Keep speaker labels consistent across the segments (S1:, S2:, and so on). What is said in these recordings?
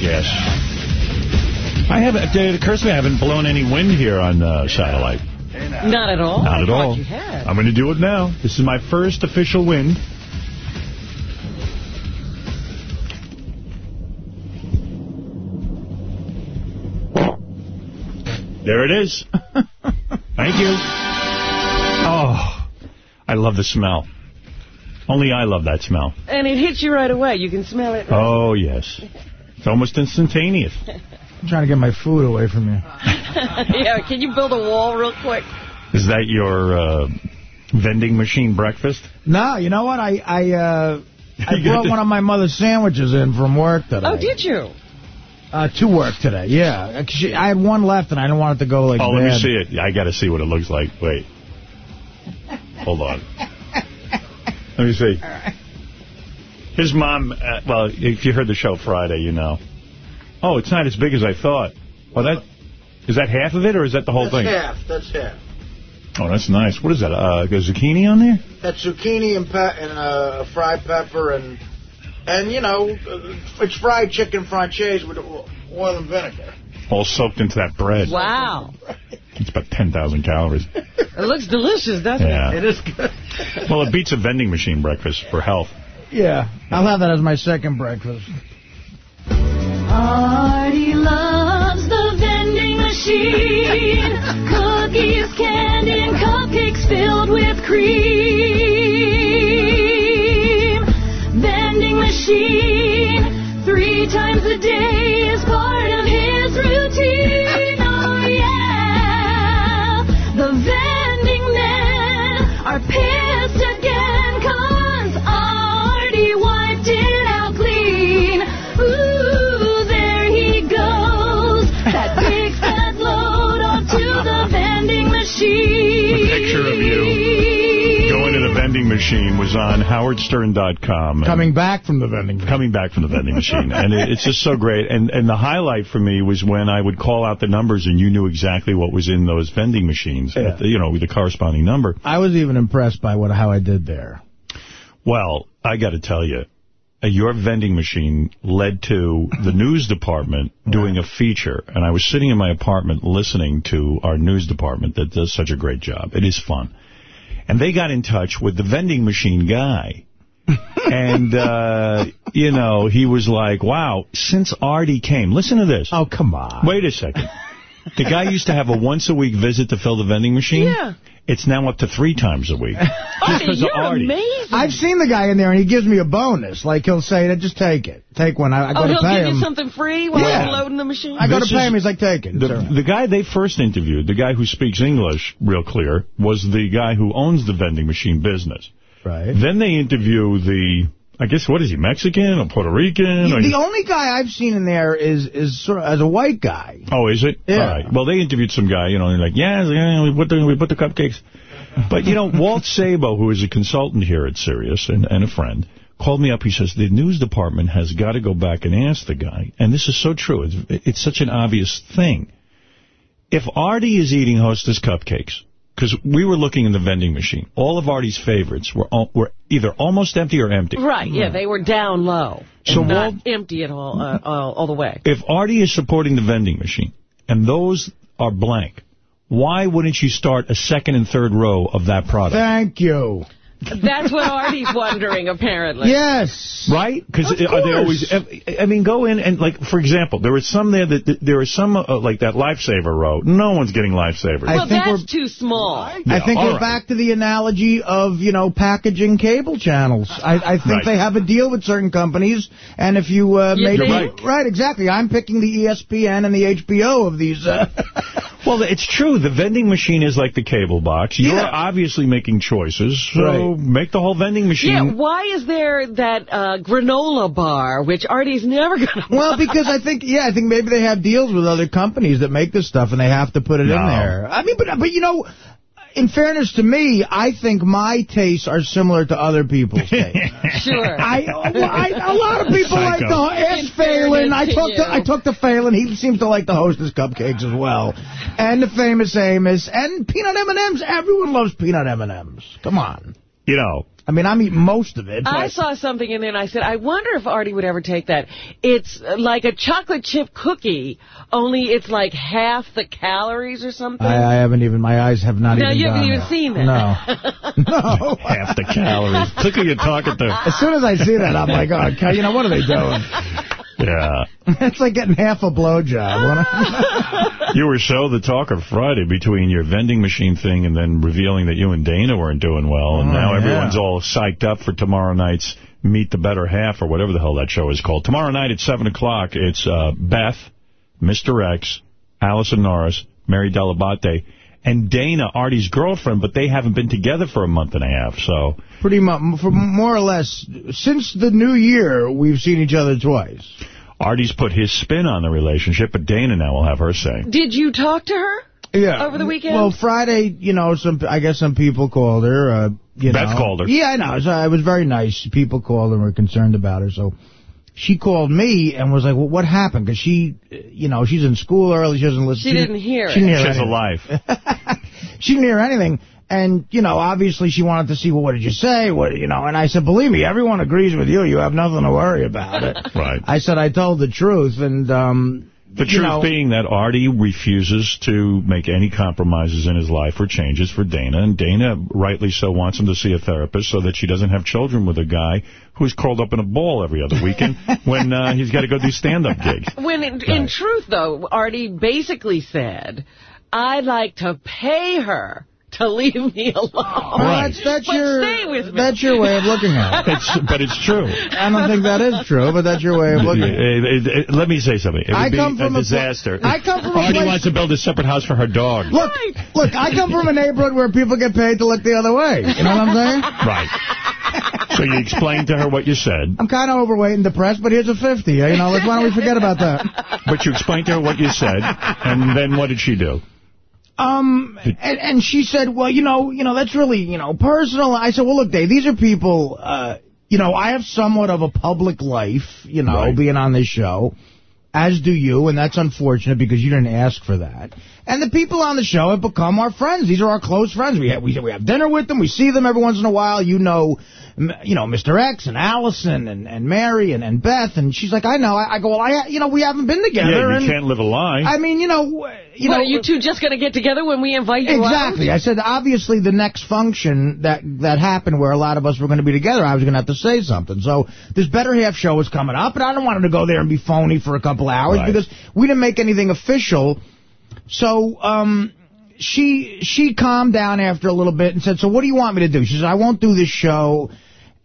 S1: goodness, I got gas. I haven't, it occurs to me I haven't blown any wind here on uh, satellite.
S2: Not at all.
S1: Not at all. I'm going to do it now. This is my first official wind. There it is. Thank you. Oh, I love the smell. Only I love that smell.
S2: And it hits you right away. You can smell it.
S1: Oh, yes. It's almost instantaneous.
S3: I'm trying to get my food away from you.
S2: yeah, can you build a wall real quick?
S1: Is that your uh, vending machine breakfast?
S3: No, you know what? I I uh, I brought one of my mother's sandwiches in from work today.
S2: Oh, did you?
S3: Uh, to work today, yeah. She, I had one left, and I didn't want it to go like
S1: Oh, let me see it. I got to see what it looks like. Wait. Hold on. Let me see. His mom, uh, well, if you heard the show Friday, you know. Oh, it's not as big as I thought. Oh, that is that half of it, or is that the whole
S4: That's
S1: thing?
S4: half. That's half.
S1: Oh, that's nice. What is that? Uh, got zucchini on there?
S4: That's zucchini and pe- and uh, fried pepper and and you know uh, it's fried chicken franchise with oil and vinegar.
S1: All soaked into that bread.
S2: Wow.
S1: It's about 10,000 calories.
S2: It looks delicious, doesn't
S1: Yeah.
S2: it?
S4: It is good.
S1: Well, it beats a vending machine breakfast for health.
S3: Yeah, I'll have that as my second breakfast.
S5: Artie loves the vending machine. Cookies, candy, and cupcakes filled with cream. Vending machine, three times a day is part of machine
S1: was on howardstern.com.
S3: Coming back from the vending machine.
S1: coming back from the vending machine. And it, it's just so great. And and the highlight for me was when I would call out the numbers and you knew exactly what was in those vending machines,
S3: Yeah.
S1: at the, you know, with the corresponding number.
S3: I was even impressed by what how I did there.
S1: Well, I got to tell you, uh, your vending machine led to the news department doing a feature. And I was sitting in my apartment listening to our news department that does such a great job. It is fun. And they got in touch with the vending machine guy. and, uh, you know, he was like, wow, since Artie came, listen to this.
S3: Oh, come on.
S1: Wait a second. The guy used to have a once-a-week visit to fill the vending machine.
S2: Yeah.
S1: It's now up to three times a week. Just
S2: Artie,
S1: 'cause
S2: you're
S1: Artie.
S2: amazing.
S3: I've seen the guy in there, and he gives me a bonus. Like, he'll say, just take it. Take one. I, I go
S2: oh,
S3: to
S2: he'll
S3: pay
S2: give
S3: him.
S2: you something free while
S1: Yeah.
S2: you're loading the machine?
S3: I go
S1: This
S3: to pay him. He's like, take it.
S1: The,
S3: right.
S1: the guy they first interviewed, the guy who speaks English real clear, was the guy who owns the vending machine business.
S3: right.
S1: Then they interview the, I guess, what is he, Mexican or Puerto Rican? or
S3: The only guy I've seen in there is is sort of as a white guy.
S1: Oh, is it?
S3: Yeah.
S1: All right. Well, they interviewed some guy, you know, and they're like, yeah, yeah, we put the, we put the cupcakes. But, you know, Walt Sabo, who is a consultant here at Sirius and, and a friend, called me up. He says, the news department has got to go back and ask the guy. And this is so true. It's, it's such an obvious thing. If Artie is eating Hostess cupcakes, because we were looking in the vending machine, all of Artie's favorites were all, were either almost empty or empty.
S2: Right, yeah, they were down low.
S1: So
S2: and not
S1: Walt-
S2: empty at all, uh, all, all the way.
S1: If Artie is supporting the vending machine, and those are blank, why wouldn't you start a second and third row of that product?
S3: Thank you.
S2: That's what Artie's wondering, apparently.
S3: Yes.
S1: Right? Because are they always? I mean, go in and like, for example, there was some there that there are some uh, like that lifesaver row. No one's getting lifesavers.
S3: I
S2: Well,
S3: think
S2: that's
S3: we're-
S2: too small.
S3: I
S1: Yeah,
S3: think we're
S1: right.
S3: back to the analogy of, you know, packaging cable channels. I, I think
S1: Right.
S3: they have a deal with certain companies, and if you uh,
S2: You
S3: made
S2: think?
S3: it... Right, exactly. I'm picking the ESPN and the HBO of these... Uh,
S1: Well, it's true. The vending machine is like the cable box. You're
S3: Yeah.
S1: obviously making choices, so
S3: Right.
S1: make the whole vending machine.
S2: Yeah, why is there that uh, granola bar, which Artie's never going to
S3: well, because I think, yeah, I think maybe they have deals with other companies that make this stuff, and they have to put it
S1: No.
S3: in there. I mean, but, but you know... in fairness to me, I think my tastes are similar to other people's tastes.
S2: Sure.
S3: I, I, a lot of people like
S1: Psycho.
S3: the ask
S2: In
S3: Phelan. I
S2: fairness to
S3: talked to. I talked to Phelan. He seems to like the Hostess cupcakes as well, and the famous Amos and peanut M and M's. Everyone loves peanut M and M's. Come on.
S1: You know,
S3: I mean, I'm eating most of it.
S2: I saw something in there and I said, I wonder if Artie would ever take that. It's like a chocolate chip cookie, only it's like half the calories or something.
S3: I, I haven't even. My eyes have not
S2: No,
S3: even.
S2: you haven't even
S3: there.
S2: seen that.
S3: No. no.
S1: half the calories. Look who you're talking to.
S3: As soon as I see that, I'm like, oh, okay, you know, what are they doing?
S1: Yeah.
S3: it's like getting half a blowjob.
S1: You were so the talk of Friday between your vending machine thing and then revealing that you and Dana weren't doing well. And
S3: Oh,
S1: now
S3: yeah.
S1: everyone's all psyched up for tomorrow night's Meet the Better Half or whatever the hell that show is called. Tomorrow night at 7 o'clock, it's uh, Beth, Mr. X, Allison Norris, Mary Dell'Abate, and Dana, Artie's girlfriend, but they haven't been together for a month and a half. So
S3: Pretty much, for more or less, since the new year, we've seen each other twice.
S1: Artie's put his spin on the relationship, but Dana now will have her say.
S2: Did you talk to her?
S3: Yeah.
S2: Over the weekend?
S3: Well, Friday, you know, some I guess some people called her. Uh, you
S1: Beth
S3: know.
S1: called her.
S3: Yeah, I know. So it was very nice. People called and were concerned about her. So she called me and was like, well, what happened? Because she, you know, she's in school early. She doesn't listen.
S2: She didn't hear
S3: she didn't
S2: it.
S3: hear
S1: She has a life.
S3: she didn't hear anything. And, you know, obviously she wanted to see, well, what did you say? What, you know, and I said, believe me, everyone agrees with you. You have nothing to worry about it.
S1: Right.
S3: I said, I told the truth. And, um,
S1: The truth
S3: know,
S1: being that Artie refuses to make any compromises in his life or changes for Dana, and Dana, rightly so, wants him to see a therapist so that she doesn't have children with a guy who's curled up in a ball every other weekend when uh, he's got to go do stand-up gigs.
S2: When in, in truth, though, Artie basically said, I'd like to pay her to leave me alone.
S1: Right.
S3: that's, that's
S2: But
S3: your
S2: stay with me.
S3: that's your way of looking at it.
S1: It's, but it's true.
S3: I don't think that is true, but that's your way of looking at it.
S1: Let me say something. It would
S3: I
S1: be
S3: come from
S1: a
S3: a
S1: disaster.
S3: I come from a
S1: Artie
S3: place-
S1: wants to build a separate house for her dog.
S3: Look, look, I come from a neighborhood where people get paid to look the other way. You know what I'm saying?
S1: Right. So you explained to her what you said,
S3: I'm kind of overweight and depressed, but here's a 50. You know, why don't we forget about that?
S1: but you explained to her what you said, and then what did she do?
S3: Um, and, and she said, well, you know, you know, that's really, you know, personal. I said, well, look, Dave, these are people, uh, you know, I have somewhat of a public life, you know,
S1: Right.
S3: being on this show, as do you, and that's unfortunate because you didn't ask for that. And the people on the show have become our friends. These are our close friends. We have, we, we have dinner with them. We see them every once in a while. You know, you know, Mr. X and Allison and, and Mary and, and Beth. And she's like, I know. I, I go, well, I, you know, we haven't been together.
S1: Yeah, you
S3: and
S1: can't live a lie.
S3: I mean, you know, you
S2: what,
S3: know,
S2: are you two just going to get together when we invite you
S3: Exactly.
S2: out?
S3: I said, obviously, the next function that that happened where a lot of us were going to be together, I was going to have to say something. So this Better Half show was coming up, and I don't want him to go there and be phony for a couple hours
S1: Right.
S3: because we didn't make anything official. So um, she she calmed down after a little bit and said, so what do you want me to do? She said, I won't do this show.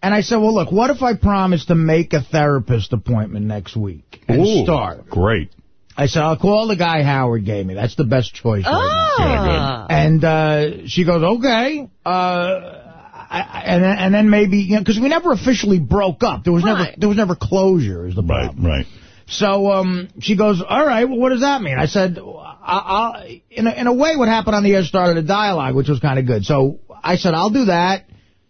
S3: And I said, well, look, what if I promise to make a therapist appointment next week and
S1: Ooh,
S3: start?
S1: Great.
S3: I said, I'll call the guy Howard gave me. That's the best choice right now.
S2: Ah.
S3: And uh, she goes, okay. Uh, I, I- and then, and then maybe you know because we never officially broke up. There was never there was never closure. Is the problem.
S1: Right, right.
S3: So um, she goes, all right. Well, what does that mean? I said, I, I, in a, in a way, what happened on the air started a dialogue, which was kind of good. So I said, I'll do that.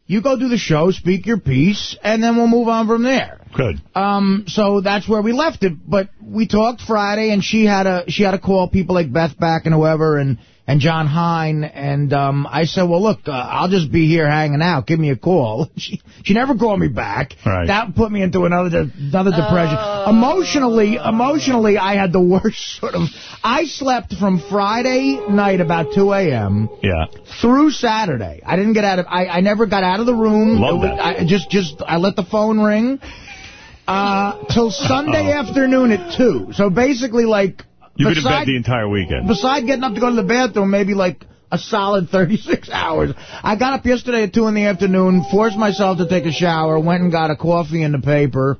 S3: You go do the show, speak your piece, and then we'll move on from there.
S1: Good.
S3: Um, so that's where we left it. But we talked Friday, and she had a she had to call people like Beth back and whoever, and and Jon Hein. And um, I said, well, look, uh, I'll just be here hanging out. Give me a call. She she never called me back.
S1: Right.
S3: That put me into another another depression. Emotionally, emotionally, I had the worst sort of. I slept from Friday night about 2 a.m.
S1: Yeah.
S3: through Saturday. I didn't get out of. I, I never got out of the room.
S1: Love
S3: was-
S1: that.
S3: I just just I let the phone ring. Uh, till Sunday afternoon at 2. So basically, like,
S1: You've been in bed the entire weekend.
S3: beside getting up to go to the bathroom, maybe like a solid 36 hours. I got up yesterday at 2 in the afternoon, forced myself to take a shower, went and got a coffee and the paper,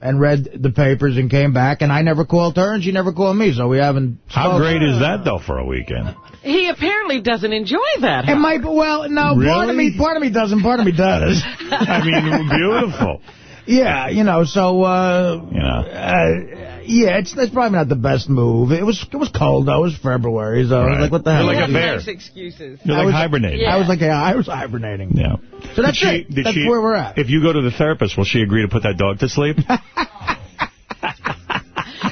S3: and read the papers and came back, and I never called her, and she never called me, so we haven't...
S1: How
S3: spoken.
S1: great is that, though, for a weekend?
S2: He apparently doesn't enjoy that.
S3: It might be, well, no, part of me, part of me doesn't, part of me does.
S1: I mean, beautiful.
S3: Yeah, you know, so, uh,
S1: You know.
S3: uh, yeah, it's that's probably not the best move. It was it was cold though. It was February, so I was like, what the hell?
S1: You're
S3: hell?
S1: like a bear.
S2: nice excuses.
S1: You're
S3: I
S1: like
S3: was-
S1: hibernating.
S2: Yeah.
S3: I was like, yeah, I was hibernating.
S1: Yeah.
S3: So that's
S1: Did she-
S3: it. That's
S1: she-
S3: where we're at.
S1: If you go to the therapist, will she agree to put that dog to sleep?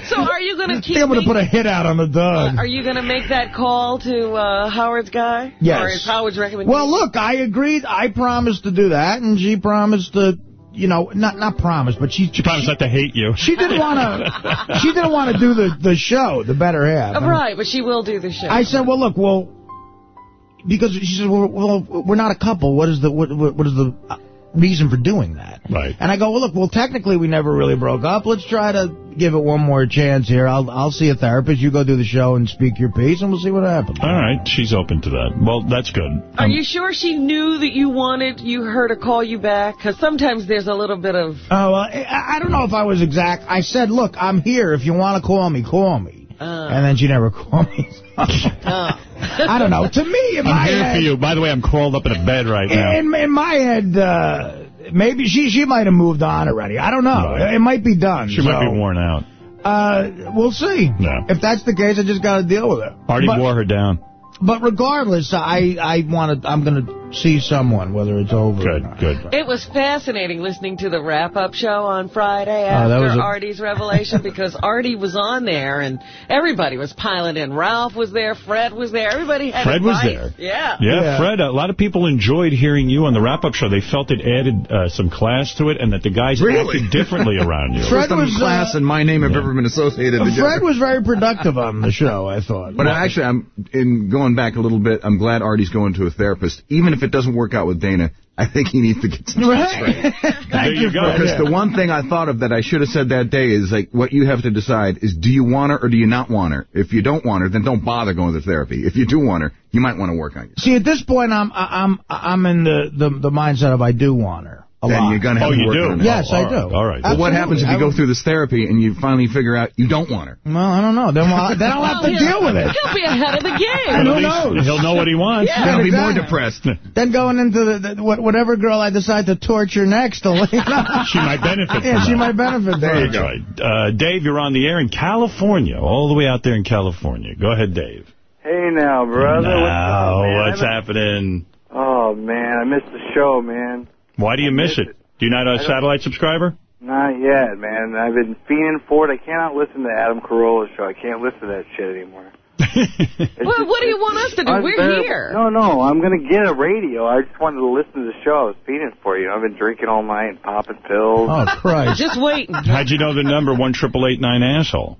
S2: So are you going to
S3: I
S2: keep
S3: I'm going to put a hit out on the dog.
S2: Are you going to make that call to uh, Howard's guy?
S3: Yes.
S2: Or is Howard's recommendation?
S3: Well, look, I agreed. I promised to do that, and she promised to, you know, not not promise, but she
S1: She promised not to hate you.
S3: She didn't want to. She didn't want to do the the show, the better half.
S2: Oh, right, but she will do the show.
S3: I said, well, look, well, because she said, well, well we're not a couple. What is the what what, what is the uh, reason for doing that?
S1: Right.
S3: And I go, well, look, well, technically we never really broke up. Let's try to give it one more chance here. I'll I'll see a therapist. You go do the show and speak your piece, and we'll see what happens.
S1: All right, she's open to that. Well, that's good.
S2: Are
S1: Um,
S2: you sure she knew that you wanted you her to call you back? Because sometimes there's a little bit of...
S3: Oh, well, I, I don't know if I was exact. I said, look, I'm here. If you want to call me, call me.
S2: Uh,
S3: And then she never called me.
S2: uh.
S3: I don't know. To me, in my
S1: I'm here
S3: head,
S1: for you. By the way, I'm crawled up in a bed right now.
S3: in, in my head, uh, maybe she she might have moved on already. I don't know.
S1: Right.
S3: It might be done.
S1: She might be worn out.
S3: Uh, we'll see.
S1: Yeah.
S3: If that's the case, I just got to deal with it.
S1: Artie
S3: but,
S1: wore her down.
S3: But regardless, I I want to. I'm going to see someone, whether it's over. or
S1: Good,
S3: not.
S1: good.
S2: It was fascinating listening to the wrap-up show on Friday
S3: Oh,
S2: after
S3: was a-
S2: Artie's revelation because Artie was on there and everybody was piling in. Ralph was there, Fred was there, everybody had
S1: Fred was there.
S2: Yeah.
S1: Yeah,
S3: Yeah.
S1: Fred, a lot of people enjoyed hearing you on the wrap-up show. They felt it added uh, some class to it and that the guys
S6: Really?
S1: acted differently around you.
S3: Fred was,
S6: in class
S3: uh,
S6: and my name have ever been associated
S3: Fred was very productive on the show. I thought.
S6: But actually, I'm in going back a little bit. I'm glad Artie's going to a therapist, even if it doesn't work out with Dana. I think he needs to get some
S3: Right.
S1: There
S3: Thank
S1: you go.
S3: Fred.
S6: Because
S3: Yeah.
S6: the one thing I thought of that I should have said that day is like what you have to decide is do you want her or do you not want her? If you don't want her, then don't bother going to therapy. If you do want her, you might want to work on yourself.
S3: See, at this point, I'm I'm I'm in the the, the mindset of I do want her a
S6: Then
S3: lot.
S6: you're gonna have
S1: Oh,
S6: to
S1: you
S6: work
S1: do?
S6: on it.
S3: Yes,
S1: Oh,
S3: I do.
S1: right, all right.
S6: But what happens if you go through this therapy and you finally figure out you don't want her?
S3: Well, I don't know. Then we'll, then I'll have to
S2: Well,
S3: deal with it.
S2: He'll be ahead of the
S3: And
S2: game.
S3: who knows?
S1: He'll know what he wants.
S2: Yeah.
S6: You're gonna be more depressed.
S3: Then going into the, the whatever girl I decide to torture next, you know,
S1: She might benefit
S3: Yeah,
S1: from
S3: she might benefit.
S6: There you go.
S1: Right. Uh, Dave, you're on the air in California, all the way out there in California. Go ahead, Dave.
S7: Hey now, brother.
S1: Now,
S7: what's up,
S1: what's happening?
S7: Oh man, I missed the show, man.
S1: Why do you miss
S7: miss
S1: it? Do you not a satellite subscriber?
S7: Not yet, man. I've been fiending for it. I cannot listen to Adam Carolla's show. I can't listen to that shit anymore.
S2: Well,
S7: just-
S2: what do you want us to do? We're
S7: unbearable.
S2: here.
S7: No, no, I'm gonna get a radio. I just wanted to listen to the show. I was fiending for you. I've been drinking all night and popping pills.
S3: Oh Christ!
S2: Just waiting.
S1: How'd you know the number one triple eight nine asshole?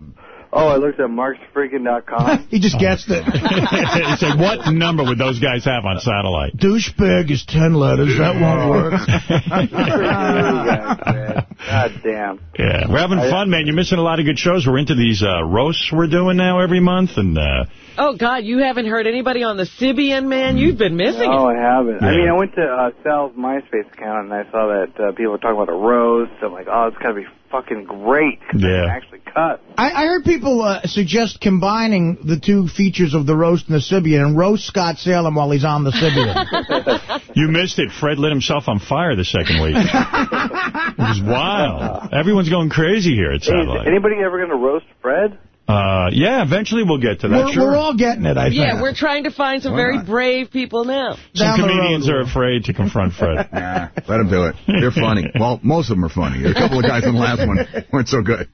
S7: Oh, I looked at marksfriggin.com.
S3: he just guessed it.
S1: he said, what number would those guys have on satellite?
S3: Douchebag is ten letters. That won't work.
S7: God damn.
S1: Yeah, we're having fun, man. You're missing a lot of good shows. We're into these uh, roasts we're doing now every month, and uh,
S2: Oh, God, you haven't heard anybody on the Sybian, man? You've been missing
S7: No,
S2: it.
S7: I haven't. I mean, I went to uh, Sal's MySpace account and I saw that uh, people were talking about a roast. I'm like, oh, it's gotta be fucking great. 'cause I
S1: Yeah.
S7: can actually cut.
S3: I, I heard people uh, suggest combining the two features of the roast and the Sybian and roast Scott Salem while he's on the Sybian.
S1: you missed it. Fred lit himself on fire the second week. it was wild. Everyone's going crazy here at
S7: Hey, is
S1: satellite.
S7: anybody ever gonna roast Fred?
S1: Uh, yeah, eventually we'll get to that.
S3: we're,
S1: sure.
S3: we're all getting it, I think.
S2: Yeah, we're trying to find some
S6: Why
S2: very
S6: not?
S2: brave people now.
S1: Some
S3: down
S1: comedians are afraid to confront Fred.
S6: Nah, let them do it. They're funny. Well, most of them are funny. A couple of guys in the last one weren't so good.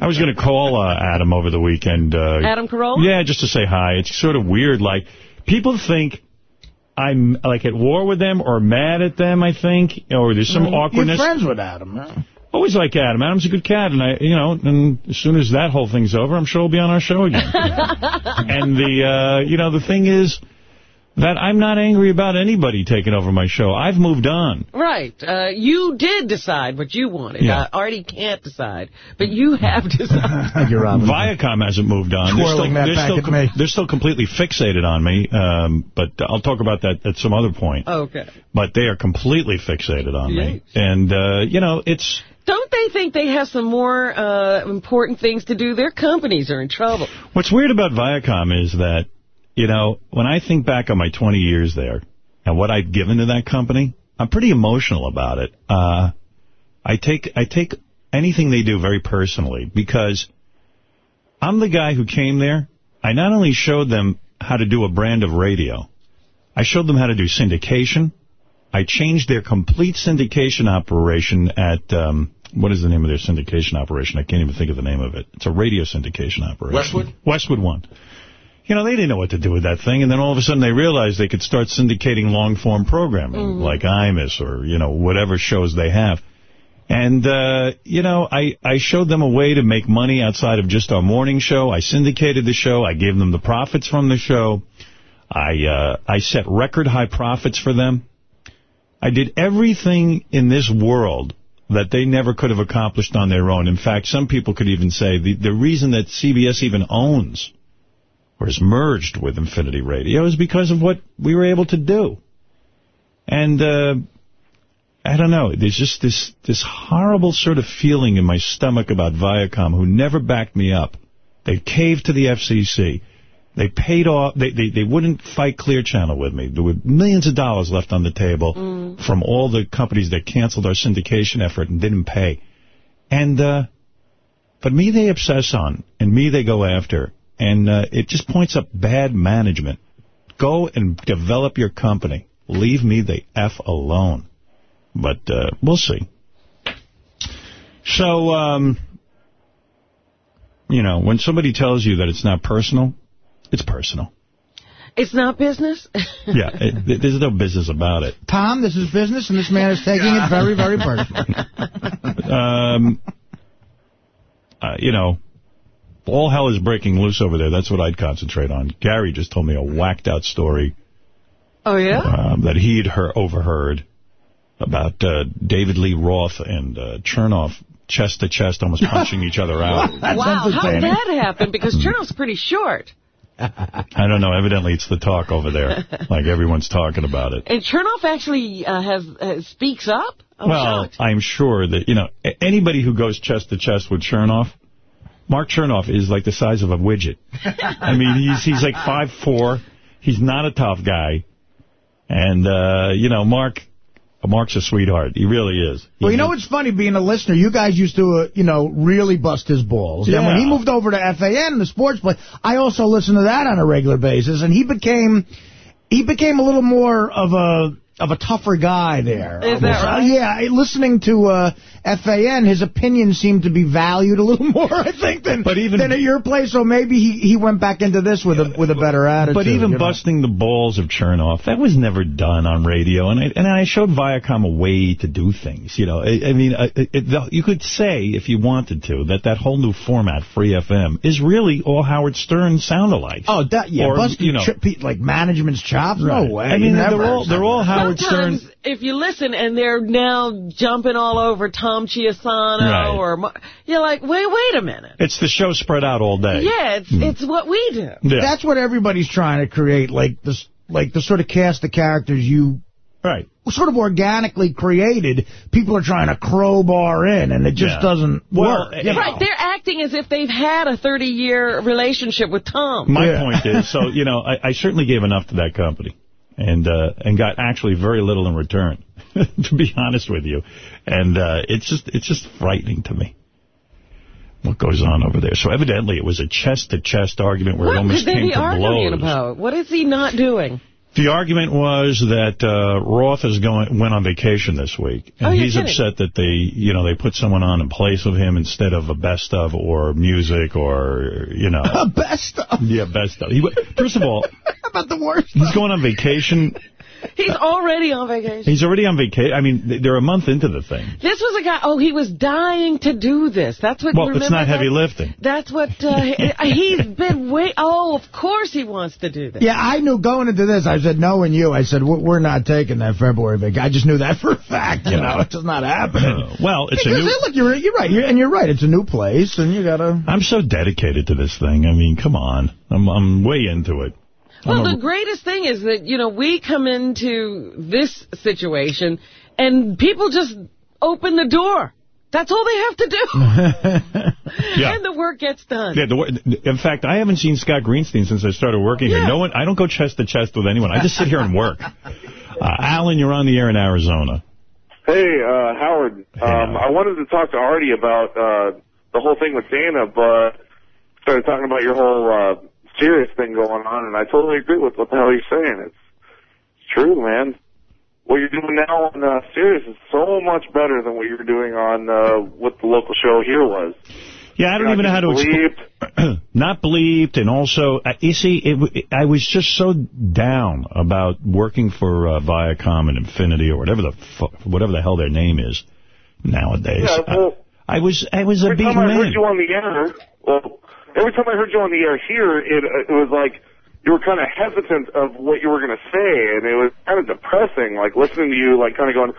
S1: I was going to call uh, Adam over the weekend. Uh,
S2: Adam Carolla?
S1: Yeah, just to say hi. It's sort of weird. Like, people think I'm, like, at war with them or mad at them, I think. Or there's some awkwardness.
S3: You're
S1: awkwardness.
S3: friends with Adam. huh?
S1: Always like Adam. Adam's a good cat. And, I, you know, and as soon as that whole thing's over, I'm sure he'll be on our show again. and the, uh, you know, the thing is that I'm not angry about anybody taking over my show. I've moved on.
S2: Right. Uh, you did decide what you wanted.
S1: Yeah.
S2: Uh, Artie can't decide, but you have decided.
S3: Thank you, Robin.
S1: Viacom hasn't moved on. They're still,
S3: Twirling that
S1: they're,
S3: back
S1: still
S3: at me.
S1: they're still completely fixated on me, um, but I'll talk about that at some other point.
S2: okay.
S1: But they are completely fixated on me. And, uh, you know, it's...
S2: Don't they think they have some more uh, important things to do? Their companies are in trouble.
S1: What's weird about Viacom is that, you know, when I think back on my 20 years there and what I've given to that company, I'm pretty emotional about it. Uh, I take I take anything they do very personally because I'm the guy who came there. I not only showed them how to do a brand of radio, I showed them how to do syndication. I changed their complete syndication operation at, um, what is the name of their syndication operation? I can't even think of the name of it. It's a radio syndication operation.
S8: Westwood?
S1: Westwood One. You know, they didn't know what to do with that thing, and then all of a sudden they realized they could start syndicating long-form programming, like Imus or, you know, whatever shows they have. And, uh, you know, I, I showed them a way to make money outside of just our morning show. I syndicated the show. I gave them the profits from the show. I, uh, I set record high profits for them. I did everything in this world that they never could have accomplished on their own. In fact, some people could even say the, the reason that CBS even owns or is merged with Infinity Radio is because of what we were able to do. And, uh, I don't know, there's just this, this horrible sort of feeling in my stomach about Viacom, who never backed me up. They caved to the FCC. They paid off, they, they, they wouldn't fight Clear Channel with me. There were millions of dollars left on the table from all the companies that canceled our syndication effort and didn't pay. And, uh, but me they obsess on, and me they go after. And uh, it just points up bad management. Go and develop your company. Leave me the F alone. But uh, we'll see. So, um, you know, when somebody tells you that it's not personal, it's personal.
S2: It's not business?
S1: Yeah, it, there's no business about it.
S3: Tom, this is business, and this man is taking it very, very personally.
S1: Um, uh, you know, all hell is breaking loose over there. That's what I'd concentrate on. Gary just told me a whacked out story
S2: Oh, yeah?
S1: um, that he'd heard, overheard about uh, David Lee Roth and uh, Chernoff chest to chest, almost punching each other out.
S2: wow, how did that happen? Because Chernoff's pretty short.
S1: I don't know. Evidently, it's the talk over there. Like everyone's talking about it.
S2: And Chernoff actually uh, has uh, speaks up? I'm
S1: well,
S2: shocked.
S1: I'm sure that, you know, anybody who goes chest to chest with Chernoff, Mark Chernoff is like the size of a widget. I mean, he's he's like five four. He's not a tough guy. And, uh, you know, Mark, Mark's a sweetheart. He really is.
S3: Well, you
S1: He-
S3: know what's funny? Being a listener, you guys used to, uh, you know, really bust his balls. Yeah. And when he moved over to FAN, the sports play, I also listened to that on a regular basis, and he became, he became a little more of a of a tougher guy there.
S2: Is that
S3: Uh, yeah, listening to uh, FAN, his opinion seemed to be valued a little more, I think, than
S1: But even-
S3: than at your place. So maybe he, he went back into this with a with a better attitude.
S1: But even
S3: you know?
S1: busting the balls of Chernoff, that was never done on radio. And I, and I showed Viacom a way to do things. You know, I, I mean, uh, it, it, you could say, if you wanted to, that that whole new format, Free FM, is really all Howard Stern sound-alike.
S3: Oh, that, yeah,
S1: Or,
S3: busting
S1: you know-
S3: like management's chops?
S1: Right.
S3: No way.
S1: I mean,
S3: Never.
S1: they're all they're all Howard Stern.
S2: Sometimes, if you listen and they're now jumping all over Tom Chiusano
S1: Right.
S2: or you're like, wait, wait a minute.
S1: It's the show spread out all day.
S2: Yeah, it's hmm. it's what we do.
S1: Yeah.
S3: That's what everybody's trying to create, like this, like the sort of cast of characters you
S1: right.
S3: sort of organically created. People are trying to crowbar in, and it just
S1: Yeah.
S3: doesn't
S1: Well,
S3: work. you know?
S2: Right, they're acting as if they've had a 30-year relationship with Tom.
S1: My
S3: Yeah.
S1: point is, so, you know, I, I certainly gave enough to that company and uh, and got actually very little in return, to be honest with you. And uh, it's just it's just frightening to me what goes on over there. So evidently it was a chest-to-chest argument where it almost
S2: could they
S1: came
S2: be
S1: to
S2: arguing
S1: blows.
S2: about? What is he not doing?
S1: The argument was that uh, Roth is going went on vacation this week, and
S2: Oh,
S1: he's
S2: kidding.
S1: upset that they, you know, they put someone on in place of him instead of a best of or music or, you know, a
S3: Best of.
S1: yeah, best of. He, first of all,
S3: How about the worst?
S1: he's going on vacation.
S2: He's already on vacation.
S1: He's already on vacation. I mean, they're a month into the thing.
S2: This was a guy, oh, he was dying to do this. That's what,
S1: Well, it's not heavy lifting.
S2: That's what, uh, he- he's been wait. Oh, of course he wants to do this.
S3: Yeah, I knew going into this, I said, knowing you, I said, we're we're not taking that February vac. I just knew that for a fact, you know. It's just not happening.
S1: Uh, well, it's a
S3: Because,
S1: new...
S3: hey, look, you're, you're right, you're, and you're right. It's a new place, and you got to...
S1: I'm so dedicated to this thing. I mean, come on. I'm I'm way into it.
S2: Well, the greatest thing is that, you know, we come into this situation and people just open the door. That's all they have to do.
S1: Yeah.
S2: And the work gets done.
S1: Yeah, the, wor- in fact, I haven't seen Scott Greenstein since I started working here. No one, I don't go chest to chest with anyone. I just sit here and work. Uh, Alan, you're on the air in Arizona.
S9: Hey, uh, Howard.
S1: Hey,
S9: Um, I wanted to talk to Artie about uh, the whole thing with Dana, but
S8: started talking about your whole uh, serious thing going on, and I totally agree with what the hell you're saying. It's, it's true, man. What you're doing now on uh, Sirius is so much better than what you were doing on uh, what the local show here was.
S1: Yeah, I don't even know how to explain. Not bleeped, and also, uh, you see, it, w- I was just so down about working for uh, Viacom and Infinity or whatever the fu- whatever the hell their name is nowadays.
S8: Yeah, well,
S1: I was I was a beaten
S8: time I heard
S1: man.
S8: you on the air, well, every time I heard you on the air here, it uh, it was like you were kind of hesitant of what you were going to say, and it was kind of depressing, like listening to you, like kind of going,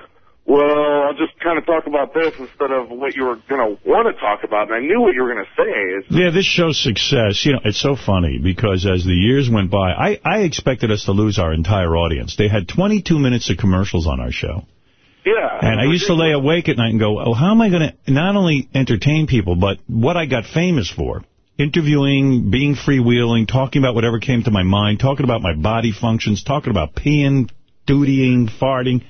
S8: well, I'll just kind of talk about this instead of what you were going to want to talk about, and I knew what you were going to say. It's,
S1: Yeah, this show's success, you know, it's so funny because as the years went by, I, I expected us to lose our entire audience. They had 22 minutes of commercials on our show.
S8: yeah.
S1: And I used to lay awake at night and go, oh, how am I going to not only entertain people, but what I got famous for? Interviewing, being freewheeling, talking about whatever came to my mind, talking about my body functions, talking about peeing, dutying, farting.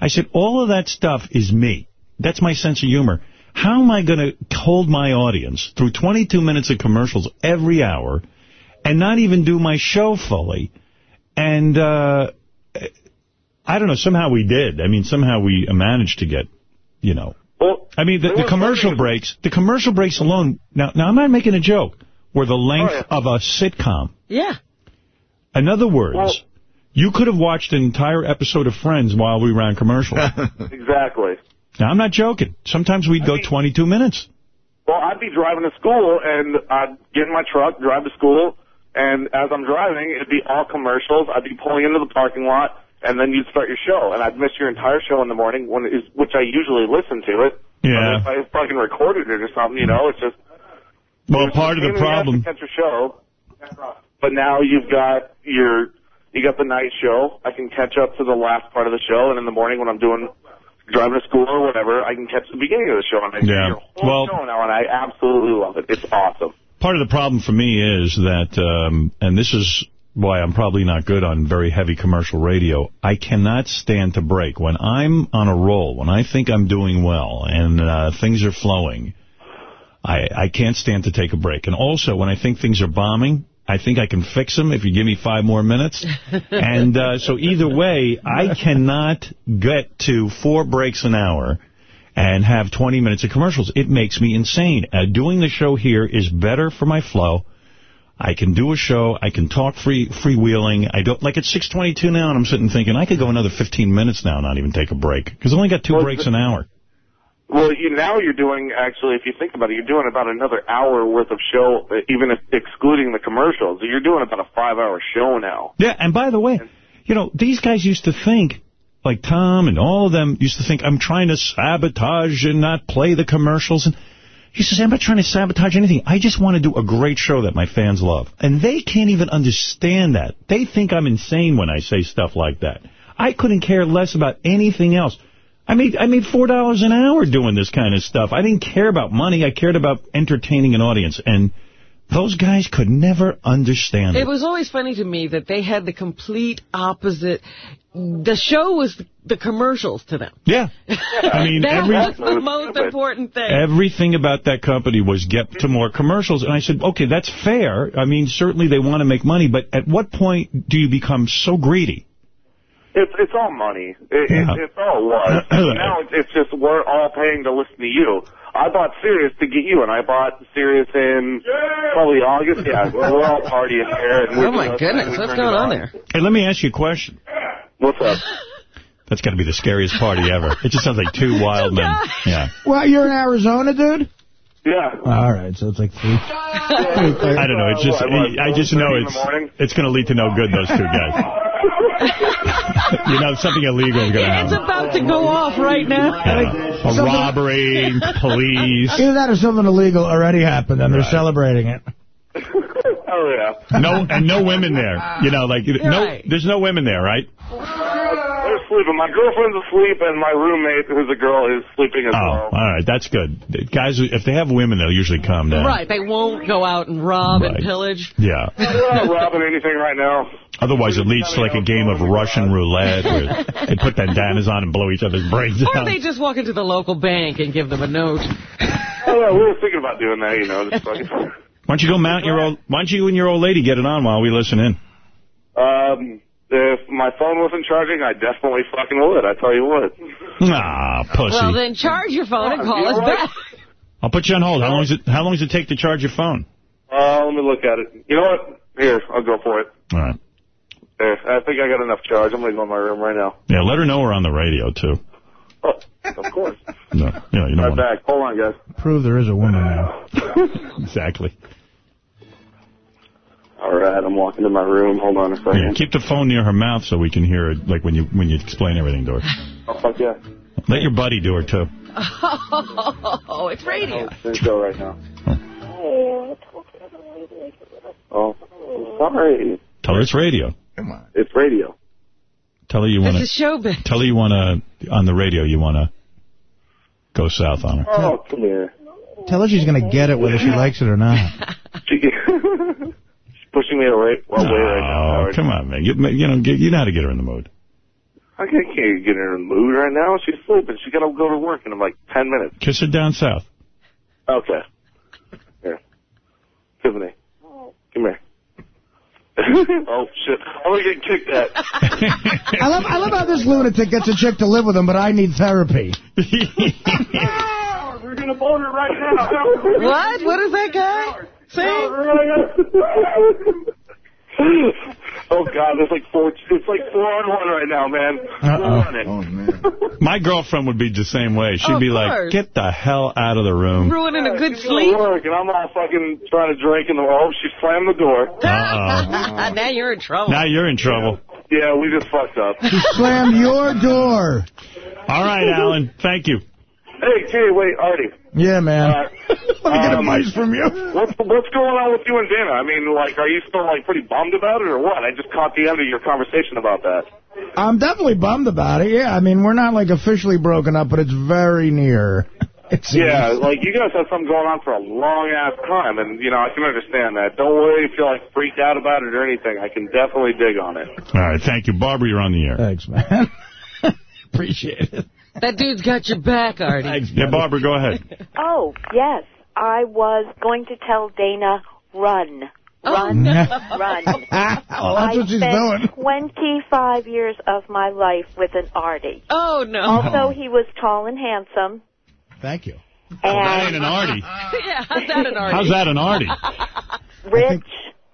S1: I said, all of that stuff is me. That's my sense of humor. How am I going to hold my audience through 22 minutes of commercials every hour and not even do my show fully? And, uh, I don't know, somehow we did. I mean, somehow we managed to get, you know.
S8: Well,
S1: I mean, the, the commercial breaks, the commercial breaks alone, now, now I'm not making a joke, were the length
S8: Oh, yeah.
S1: of a sitcom.
S2: Yeah.
S1: In other words,
S8: Well-
S1: you could have watched an entire episode of Friends while we ran commercials.
S8: Exactly.
S1: now, I'm not joking. Sometimes we'd go
S8: mean-
S1: 22 minutes.
S8: Well, I'd be driving to school, and I'd get in my truck, drive to school, and as I'm driving, it'd be all commercials. I'd be pulling into the parking lot, and then you'd start your show, and I'd miss your entire show in the morning, when it is, which I usually listen to it.
S1: Yeah.
S8: If I fucking recorded it or something, you know, it's just...
S1: Well,
S8: it's
S1: part of the
S8: a pain in ass
S1: problem...
S8: Catch your show, but now you've got your... You got the night show. I can catch up to the last part of the show, and in the morning when I'm doing driving to school or whatever, I can catch the beginning of the show, and I
S1: Yeah.
S8: your whole
S1: Well-
S8: show now, and I absolutely love it. It's awesome.
S1: Part of the problem for me is that, um, and this is why I'm probably not good on very heavy commercial radio, I cannot stand to break. When I'm on a roll, when I think I'm doing well and uh, things are flowing, I, I can't stand to take a break. And also, when I think things are bombing, I think I can fix them if you give me five more minutes. and uh, so either way, I cannot get to four breaks an hour and have 20 minutes of commercials. It makes me insane. Uh, doing the show here is better for my flow. I can do a show. I can talk free freewheeling. I don't like it's 6:22 now, and I'm sitting thinking I could go another 15 minutes now, and not even take a break because I only got two
S8: Well,
S1: breaks an hour.
S8: Well, you now you're doing actually, if you think about it, you're doing about another hour worth of show, uh, even if excluding the commercials. You're doing about a five-hour show now.
S1: Yeah, and by the way, you know these guys used to think. Like Tom and all of them used to think, I'm trying to sabotage and not play the commercials. And he says, I'm not trying to sabotage anything. I just want to do a great show that my fans love. And they can't even understand that. They think I'm insane when I say stuff like that. I couldn't care less about anything else. I made I made four dollars an hour doing this kind of stuff. I didn't care about money. I cared about entertaining an audience. And those guys could never understand it.
S2: It was always funny to me that they had the complete opposite. The show was the commercials to them.
S1: Yeah. I mean,
S2: that
S1: every
S2: was the most important thing.
S1: everything about that company was get to more commercials. And I said, okay, that's fair. I mean, certainly they want to make money, but at what point do you become so greedy?
S8: It's it's all money. It,
S1: Yeah.
S8: it, it's all it was. now it's, it's just we're all paying to listen to you. I bought Sirius to get you, and I bought Sirius in probably August. Yeah, we're we're all partying here. And
S2: oh my
S8: just-
S2: goodness, what's going on there?
S1: Hey, let me ask you a question.
S8: What's up?
S1: That's got to be the scariest party ever. It just sounds like two wild men. Yeah.
S3: Well, you're in Arizona, dude?
S8: Yeah.
S3: All right, so it's like three.
S1: I don't know. It's just,
S8: What, what,
S1: I just know it's it's going to lead to no good, those two guys. You know, something illegal is going to happen.
S2: It's about to go off right now.
S1: Yeah. A robbery, police.
S3: Either that or something illegal already happened, and they're celebrating it.
S8: Oh yeah.
S1: No, and no women there. You know, like, no,
S2: Right.
S1: there's no women there, right?
S8: They're sleeping. My girlfriend's asleep, and my roommate, who's a girl, is sleeping as
S1: Oh,
S8: well.
S1: all right, that's good. Guys, if they have women, they'll usually calm down.
S2: Right, they won't go out and rob
S1: Right.
S2: and pillage.
S1: Yeah.
S8: They're not robbing anything right now.
S1: Otherwise, it leads to like a game of Russian roulette where they put bandanas on and blow each other's brains out.
S2: Or they just walk into the local bank and give them a note.
S8: Oh yeah, we were thinking about doing that. You know, just fucking.
S1: Why don't you go mount your old? Why don't you and your old lady get it on while we listen in?
S8: Um, if my phone wasn't charging, I definitely fucking would. I tell you what.
S1: Ah, pussy.
S2: Well, then charge your phone and call
S8: You know
S2: us
S8: what?
S2: back.
S1: I'll put you on hold. How long does it? How long does it take to charge your phone?
S8: Uh, let me look at it. You know what? Here, I'll go for it.
S1: All right.
S8: There, I think I got enough charge. I'm gonna go in my room right now.
S1: Yeah, let her know we're on the radio too.
S8: Oh, of course.
S1: No, you know, you don't
S8: right back. Hold on, guys.
S3: Prove there is a woman now.
S1: exactly.
S8: All right, I'm walking to my room. Hold on a second.
S1: Yeah, keep the phone near her mouth so we can hear it, like when you when you explain everything to her.
S8: Oh, fuck yeah.
S1: Let your buddy do her too.
S2: Oh, it's radio.
S8: Oh, Let's go right now. Oh, I'm sorry.
S1: Tell her it's radio.
S6: Come on.
S8: It's radio.
S1: Tell her you
S2: This
S1: want
S2: is
S1: to.
S2: showbiz.
S1: Tell her you want to on the radio. You want to go south on her.
S8: Oh, come here.
S3: Tell her she's going to get it whether she likes it or not.
S8: She, she's pushing me away, well, away right now.
S1: Oh,
S8: Howard.
S1: come on, man. You, you know, get, you know how to get her in the mood.
S8: I can't, can't get her in the mood right now. She's sleeping. She's got to go to work in like 10 minutes.
S1: Kiss her down south.
S8: Okay. Here. Tiffany. Come here. oh, shit. I'm going to get kicked at.
S3: I love I love how this lunatic gets a chick to live with him, but I need therapy.
S8: We're going to bone her right now.
S2: What? What is that guy saying?
S8: oh, God. There's like four, it's like four on one right now, man.
S3: Uh-oh.
S8: On it.
S6: Oh, man.
S1: My girlfriend would be the same way. She'd
S2: Of
S1: be like, get the hell out of the room.
S2: Ruining a good
S8: She's at
S2: sleep.
S8: work, and I'm all fucking trying to drink in the oh, she slammed the door.
S1: Uh-oh.
S2: now you're in trouble.
S1: Now you're in trouble.
S8: Yeah, we just fucked up.
S3: She slammed your door.
S1: All right, Alan. Thank you.
S8: Hey, Jay, wait, Artie.
S3: Yeah, man.
S8: Uh,
S3: Let me get
S8: um,
S3: advice from you.
S8: What's what's going on with you and Dana? I mean, like, are you still like pretty bummed about it or what? I just caught the end of your conversation about that.
S3: I'm definitely bummed about it. Yeah, I mean, we're not like officially broken up, but it's very near. It seems.
S8: Yeah, like you guys have something going on for a long ass time, and you know I can understand that. Don't worry if you're like freaked out about it or anything. I can definitely dig on it.
S1: All right, thank you. Barbara, you're on the air.
S3: Thanks, man. Appreciate it.
S2: That dude's got your back, Artie.
S3: Thanks,
S1: Yeah, Barbara, go ahead.
S9: Oh, yes. I was going to tell Dana, run.
S2: Oh,
S9: Run,
S2: no.
S9: run.
S3: well, that's
S9: I
S3: what she's
S9: spent
S3: doing.
S9: 25 years of my life with an Artie.
S2: Oh, no.
S9: Also, he was tall and handsome.
S3: Thank you.
S1: That ain't
S9: And
S1: an Artie.
S2: yeah, how's that an Artie?
S1: How's that an Artie?
S9: rich,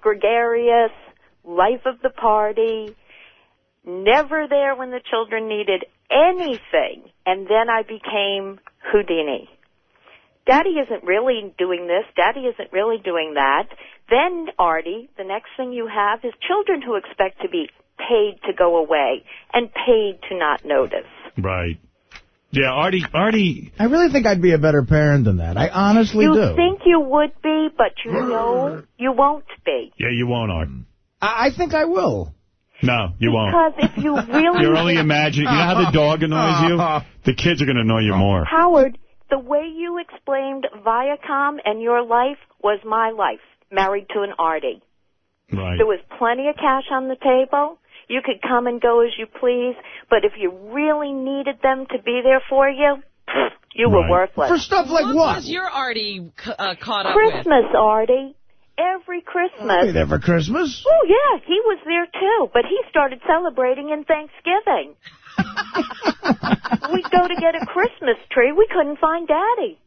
S9: gregarious, life of the party, never there when the children needed anything. And then I became Houdini. Daddy isn't really doing this. Daddy isn't really doing that. Then, Artie, the next thing you have is children who expect to be paid to go away and paid to not notice.
S1: Right. Yeah, Artie, Artie,
S3: I really think I'd be a better parent than that. I honestly
S9: you
S3: do.
S9: think you would be, but you know you won't be.
S1: yeah, you won't, Art.
S3: I, I think I will.
S1: No, you won't.
S9: Because if you really
S1: You're only imagining. You know how the dog annoys you? The kids are going to annoy you more.
S9: Howard, the way you explained Viacom and your life was my life, married to an arty.
S1: Right.
S9: There was plenty of cash on the table. You could come and go as you please, but if you really needed them to be there for you, you were
S1: Right.
S9: worthless.
S3: For stuff like
S2: what
S3: what?
S2: was your Artie uh, caught up with?
S9: Christmas, Artie. Every Christmas.
S3: there for Christmas.
S9: Oh, yeah, he was there too, but he started celebrating in Thanksgiving. We'd go to get a Christmas tree. We couldn't find Daddy.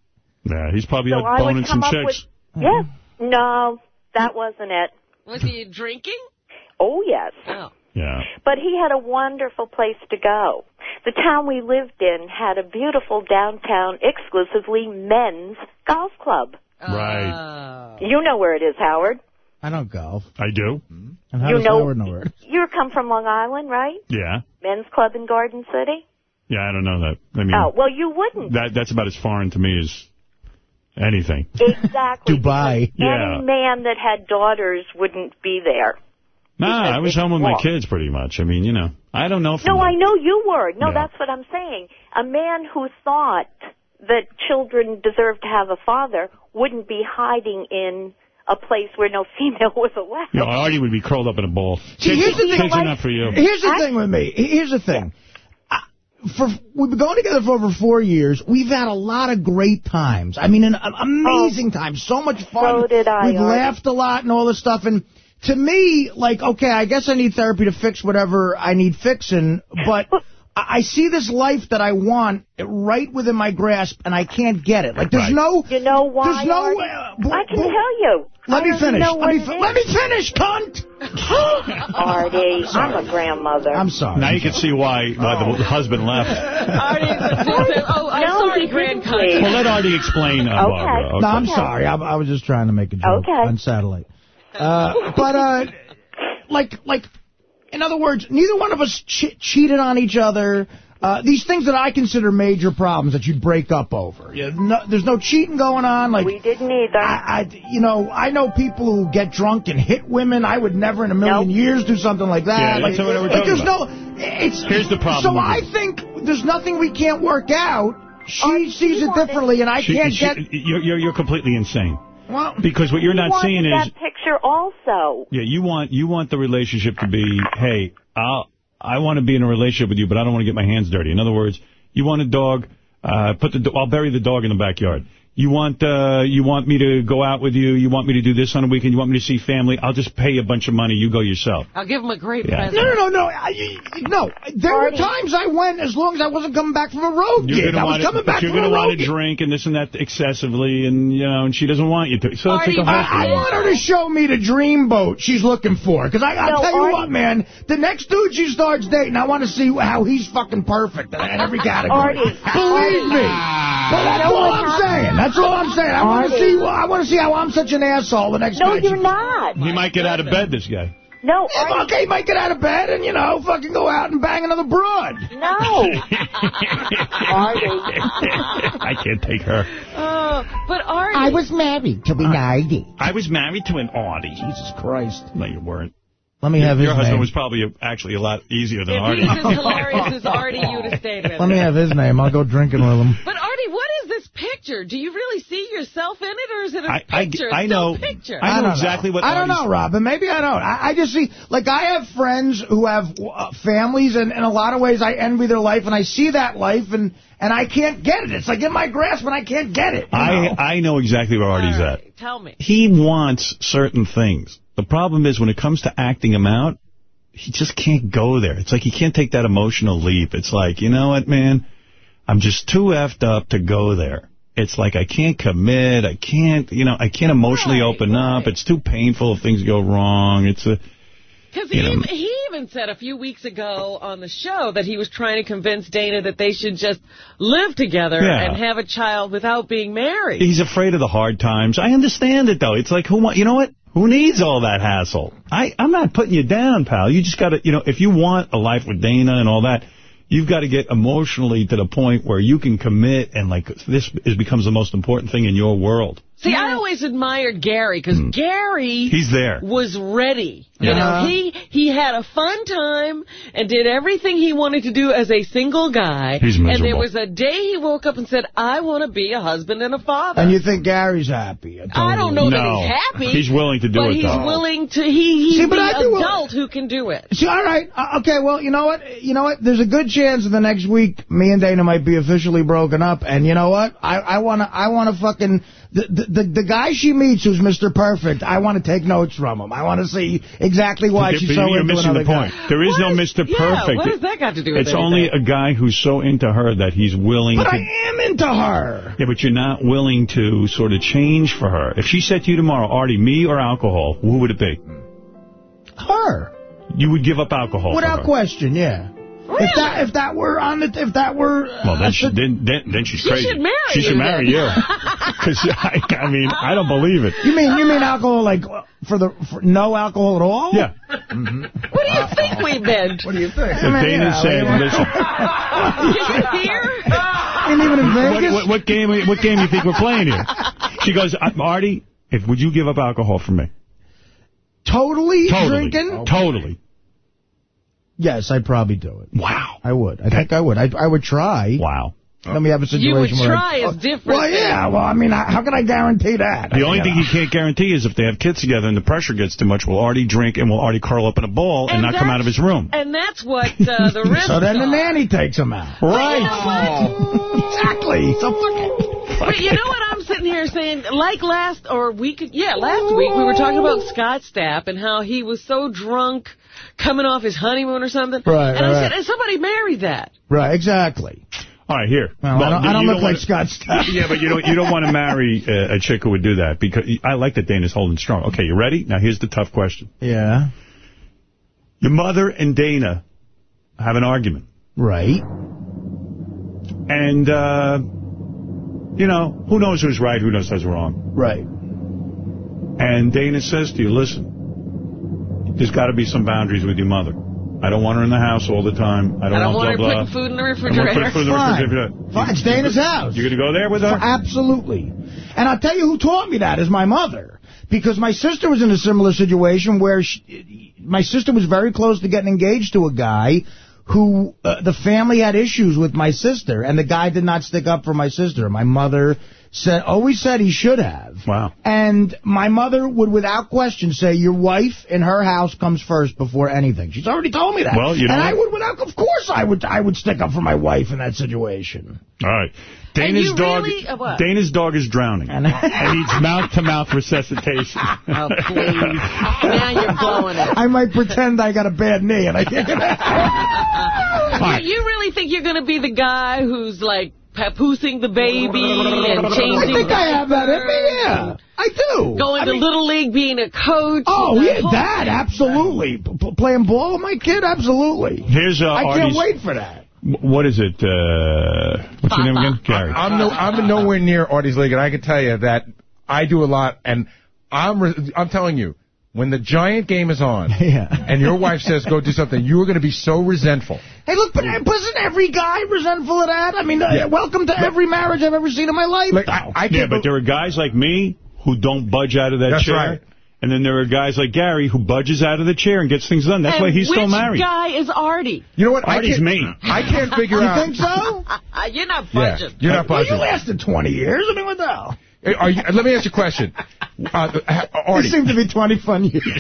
S1: Yeah, he's probably
S9: So
S1: out boning some
S9: up
S1: chicks.
S9: with, yeah, no, that wasn't it.
S2: Was he drinking?
S9: Oh, yes.
S2: Oh.
S1: Yeah.
S9: But he had a wonderful place to go. The town we lived in had a beautiful downtown, exclusively men's golf club.
S1: Right.
S9: You know where it is, Howard.
S3: I don't golf.
S1: I do. Mm-hmm.
S3: And how
S9: You
S3: does
S9: know-
S3: Howard know where? it is?
S9: You come from Long Island, right?
S1: Yeah.
S9: Men's club in Garden City?
S1: Yeah, I don't know that. I mean,
S9: Oh, well, you wouldn't.
S1: that that's about as foreign to me as anything.
S9: Exactly.
S3: Dubai.
S1: Yeah.
S9: Any man that had daughters wouldn't be there.
S1: Nah, I was home with my kids pretty much. I mean, you know, I don't know. From
S9: No, I know you were. No,
S1: Yeah.
S9: that's what I'm saying. A man who thought that children deserve to have a father wouldn't be hiding in a place where no female was allowed.
S1: You know, Artie would be curled up in a ball.
S3: See,
S1: kids
S3: here's the thing.
S1: kids not for you.
S3: Here's the thing with me. Here's the thing. I, for we've been going together for over four years. We've had a lot of great times. I mean, an, an amazing oh. times. So much fun.
S9: So did I,
S3: We've
S9: Artie.
S3: laughed a lot and all this stuff. And to me, like, okay, I guess I need therapy to fix whatever I need fixing, but I I see this life that I want right within my grasp, and I can't get it. Like, there's
S1: Right.
S3: no...
S9: You know why,
S3: There's no...
S9: Artie?
S3: uh, b-
S9: I can tell you.
S3: Let
S9: I
S3: me finish. Let me,
S9: it
S3: fi-
S9: is.
S3: let me finish, cunt!
S9: Artie, I'm a grandmother.
S3: I'm sorry.
S1: Now you can see why, why the husband left.
S2: Artie just said, oh, I'm
S9: No,
S2: sorry,
S9: he
S2: Grand
S9: didn't
S2: Country.
S9: leave.
S1: Well, let Artie explain, uh,
S9: Okay.
S1: Barbara.
S3: No, I'm
S9: Okay.
S3: sorry. I, I was just trying to make a joke
S9: Okay.
S3: on satellite. Uh, but, uh, like, like, in other words, neither one of us che cheated on each other. Uh, these things that I consider major problems that you'd break up over. Yeah, no, there's no cheating going on. Like,
S9: We didn't either.
S3: I, I, you know, I know people who get drunk and hit women. I would never in a million
S9: Nope.
S3: years do something like that.
S1: Yeah,
S3: like,
S1: that's
S3: like,
S1: talking
S3: there's
S1: about.
S3: no, it's,
S1: Here's the problem
S3: So I
S1: it.
S3: think there's nothing we can't work out. She
S9: Artie,
S3: sees
S9: he
S3: it
S9: wanted-
S3: differently, and I
S1: She-
S3: can't
S1: she-
S3: get.
S1: you're, you're, you're completely insane.
S3: Well,
S1: Because what you're not seeing is,
S9: that picture also.
S1: yeah, you want you want the relationship to be, hey, I'll, I want to be in a relationship with you, but I don't want to get my hands dirty. In other words, you want a dog, uh, put the, I'll bury the dog in the backyard. You want, uh, you want me to go out with you. You want me to do this on a weekend. You want me to see family. I'll just pay you a bunch of money. You go yourself.
S2: I'll give him a great
S1: Yeah.
S2: present.
S3: No, no, no, no. I, you- no, there were times I went as long as I wasn't coming back from a road
S1: You're
S3: gig.
S1: gonna
S3: I was
S1: want
S3: coming
S1: to,
S3: back
S1: you're gonna want to drink and this and that excessively, and you know, and she doesn't want you to. So it's like a
S2: Artie,
S1: whole
S3: I, I want her to show me the dream boat she's looking for. Because I, I'll
S9: No,
S3: tell you
S9: Artie-
S3: what, man, the next dude she starts dating, I want to see how he's fucking perfect in, in every category.
S9: Artie.
S3: Believe me. But that's
S9: know
S3: all
S9: what
S3: I'm
S9: happened?
S3: saying. That's all I'm saying. I want to see. I want to see how I'm such an asshole the next
S9: No,
S3: time.
S9: you're not.
S1: He might get out of bed, this guy.
S9: No,
S3: Yeah,
S9: Artie,
S3: okay, he might get out of bed and, you know, fucking go out and bang another broad.
S9: no.
S1: I can't take her.
S2: Oh, but Artie, I
S3: was married to be uh, 90.
S1: I was married to an Audie.
S3: Jesus Christ.
S1: No, you weren't.
S3: Let me have his
S1: Your husband
S3: name.
S1: was probably actually a lot easier than
S2: if
S1: Artie.
S2: he's as hilarious as Artie, you'd have stayed with
S3: Let me have his name. I'll go drinking with him.
S2: But Artie, what is this picture? Do you really see yourself in it, or is it a
S1: I- I-
S2: picture?
S1: I
S2: a still
S1: know.
S2: Picture.
S1: I know
S3: don't
S1: exactly what
S3: I don't
S1: Artie's-
S3: know, Robin. Maybe I don't. I, I just see, like, I have friends who have uh, families, and in a lot of ways, I envy their life, and I see that life, and and I can't get it. It's like in my grasp, and I can't get it.
S1: I
S3: know?
S1: I know exactly where Artie's
S2: All
S1: at.
S2: Tell me.
S1: He wants certain things. The problem is when it comes to acting him out, he just can't go there. It's like he can't take that emotional leap. It's like, you know what, man? I'm just too effed up to go there. It's like I can't commit. I can't, you know, I can't emotionally
S2: Right,
S1: open up. It's too painful if things go wrong. It's a,
S2: Because he,
S1: know.
S2: he even said a few weeks ago on the show that he was trying to convince Dana that they should just live together
S1: Yeah.
S2: and have a child without being married.
S1: He's afraid of the hard times. I understand it, though. It's like, who want, you know what? Who needs all that hassle? I, I'm not putting you down, pal. You just got to, you know, if you want a life with Dana and all that, you've got to get emotionally to the point where you can commit and, like, this is, becomes the most important thing in your world.
S2: See, I always admired Gary because Gary
S1: Hmm. He's there.
S2: was ready. You
S3: Yeah.
S2: know, he he had a fun time and did everything he wanted to do as a single guy.
S1: He's miserable.
S2: And there was a day he woke up and said, "I want to be a husband and a father."
S3: and you think Gary's happy?
S2: I don't know
S1: No.
S2: that he's happy.
S1: He's willing to do
S2: but
S1: it,
S2: he's
S1: though.
S2: willing to. He he's
S3: See, but
S2: the
S3: I do-
S2: adult who can do it.
S3: See, all right, uh, okay. Well, you know what? You know what? There's a good chance in the next week, me and Dana might be officially broken up. And you know what? I I want to I want to fucking the, the the the guy she meets who's Mr. Perfect. I want to take notes from him. I want to see exactly why
S1: But
S3: she's
S1: you're
S3: so into
S1: missing
S3: another
S1: the point.
S3: guy.
S1: There is
S2: What
S1: no
S2: is-
S1: Mr.
S2: yeah,
S1: Perfect.
S2: what has that got to do with
S1: It's only a guy who's so into her that he's willing
S3: But
S1: to...
S3: I am into her.
S1: Yeah, but you're not willing to sort of change for her. If she said to you tomorrow, Artie, me or alcohol, who would it be?
S3: Her,
S1: You would give up alcohol
S3: without question. Yeah. If that if that were on the if that were uh,
S1: Well, then,
S3: a
S1: she,
S3: sit-
S1: then, then, then she's
S2: She
S1: crazy.
S2: should marry
S1: She should marry
S2: then.
S1: you. Because, I, I mean, I don't believe it.
S3: you mean you mean alcohol like for the for no alcohol at all?
S1: Yeah.
S2: What do you think we meant?
S3: What do you think?
S1: So Dana said, listen,
S2: Did you hear?
S3: Ain't even in
S1: what,
S3: Vegas.
S1: what, what game what game you think we're playing here? She goes, Marty, if, would you give up alcohol for me?
S3: Totally,
S1: Totally.
S3: drinking?
S1: Totally.
S3: Yes, I'd probably do it.
S1: Wow.
S3: I would. I think I would. I, I would try.
S1: Wow.
S3: Let me have a situation
S2: You would
S3: where...
S2: try is different.
S3: Well, yeah. Well, I mean, I- how can I guarantee that?
S1: The only
S3: You
S1: thing you can't guarantee is if they have kids together and the pressure gets too much, will Artie drink and will Artie curl up in a ball and,
S2: And
S1: not come out of his room?
S2: And that's what uh, the risk
S3: So then the nanny takes him out. Right. Exactly. So fucking...
S2: But you know what I'm sitting here saying? Like last, or week, yeah, last week we were talking about Scott Stapp and how he was so drunk coming off his honeymoon or something.
S3: Right,
S2: And I said, and somebody married that.
S3: Right, exactly.
S1: All right, here.
S3: Well, I don't, I don't look like
S1: wanna-
S3: Scott Stapp.
S1: Yeah, but you don't you don't want to marry uh, a chick who would do that because I like that Dana's holding strong. Okay, you ready? Now here's the tough question.
S3: Yeah.
S1: Your mother and Dana have an argument.
S3: Right.
S1: And, uh, you know, who knows who's right, who knows who's wrong.
S3: Right.
S1: And Dana says to you, listen, there's got to be some boundaries with your mother. I don't want her in the house all the time. I don't,
S2: I don't want her
S1: blah, blah.
S2: putting food in the
S1: I don't want her
S2: refrigerator.
S1: putting food in the
S3: Fine.
S1: refrigerator.
S3: Fine, it's Dana's house.
S1: You're going to go there with her?
S3: Absolutely. And I'll tell you who taught me that is my mother. Because my sister was in a similar situation where she, my sister was very close to getting engaged to a guy who uh, the family had issues with my sister, and the guy did not stick up for my sister. My mother said always said he should have.
S1: Wow.
S3: And my mother would, without question, say, your wife in her house comes first before anything. She's already told me that.
S1: Well, you know
S3: And I would, without, of course I would, I would stick up for my wife in that situation.
S1: All right. Dana's dog.
S2: really- uh.
S1: Dana's dog is drowning and needs mouth-to-mouth resuscitation.
S2: Oh, please. now you're blowing it.
S3: I might pretend I got a bad knee and I can't get
S1: right.
S2: You really think you're going to be the guy who's like papoosing the baby and changing
S3: I think I have that in me, yeah. I do.
S2: Going
S3: I
S2: to
S3: mean-
S2: Little League, being a coach.
S3: Oh, yeah, that,
S2: thing.
S3: absolutely. P- p- playing ball with my kid, absolutely.
S1: Here's uh,
S3: I can't
S1: Artie's-
S3: wait for that.
S1: What is it? Uh, what's your name again? Gary.
S10: I'm no, I'm nowhere near Artie's league, and I can tell you that I do a lot, and I'm re- I'm telling you, when the Giant game is on,
S3: Yeah.
S10: and your wife says go do something, you are going to be so resentful.
S3: Hey, look, but wasn't every guy resentful of that? I mean, uh, welcome to every marriage I've ever seen in my life.
S10: Like I, I
S1: Yeah,
S10: can't.
S1: but there are guys like me who don't budge out of that
S10: That's
S1: chair.
S10: right.
S1: And then there are guys like Gary who budges out of the chair and gets things done. That's
S2: and
S1: why he's still
S2: which
S1: married.
S2: guy is Artie?
S10: you know what?
S1: Artie's
S10: can't,
S1: me.
S10: I can't figure
S3: you
S10: out.
S3: You think so?
S2: You're not
S10: Yeah,
S2: budging.
S10: you're not
S3: well, you lasted 20 years. I mean, what the hell?
S10: Are you, let me ask you a question, uh,
S3: It
S10: Artie.
S3: seemed to be 20 fun years.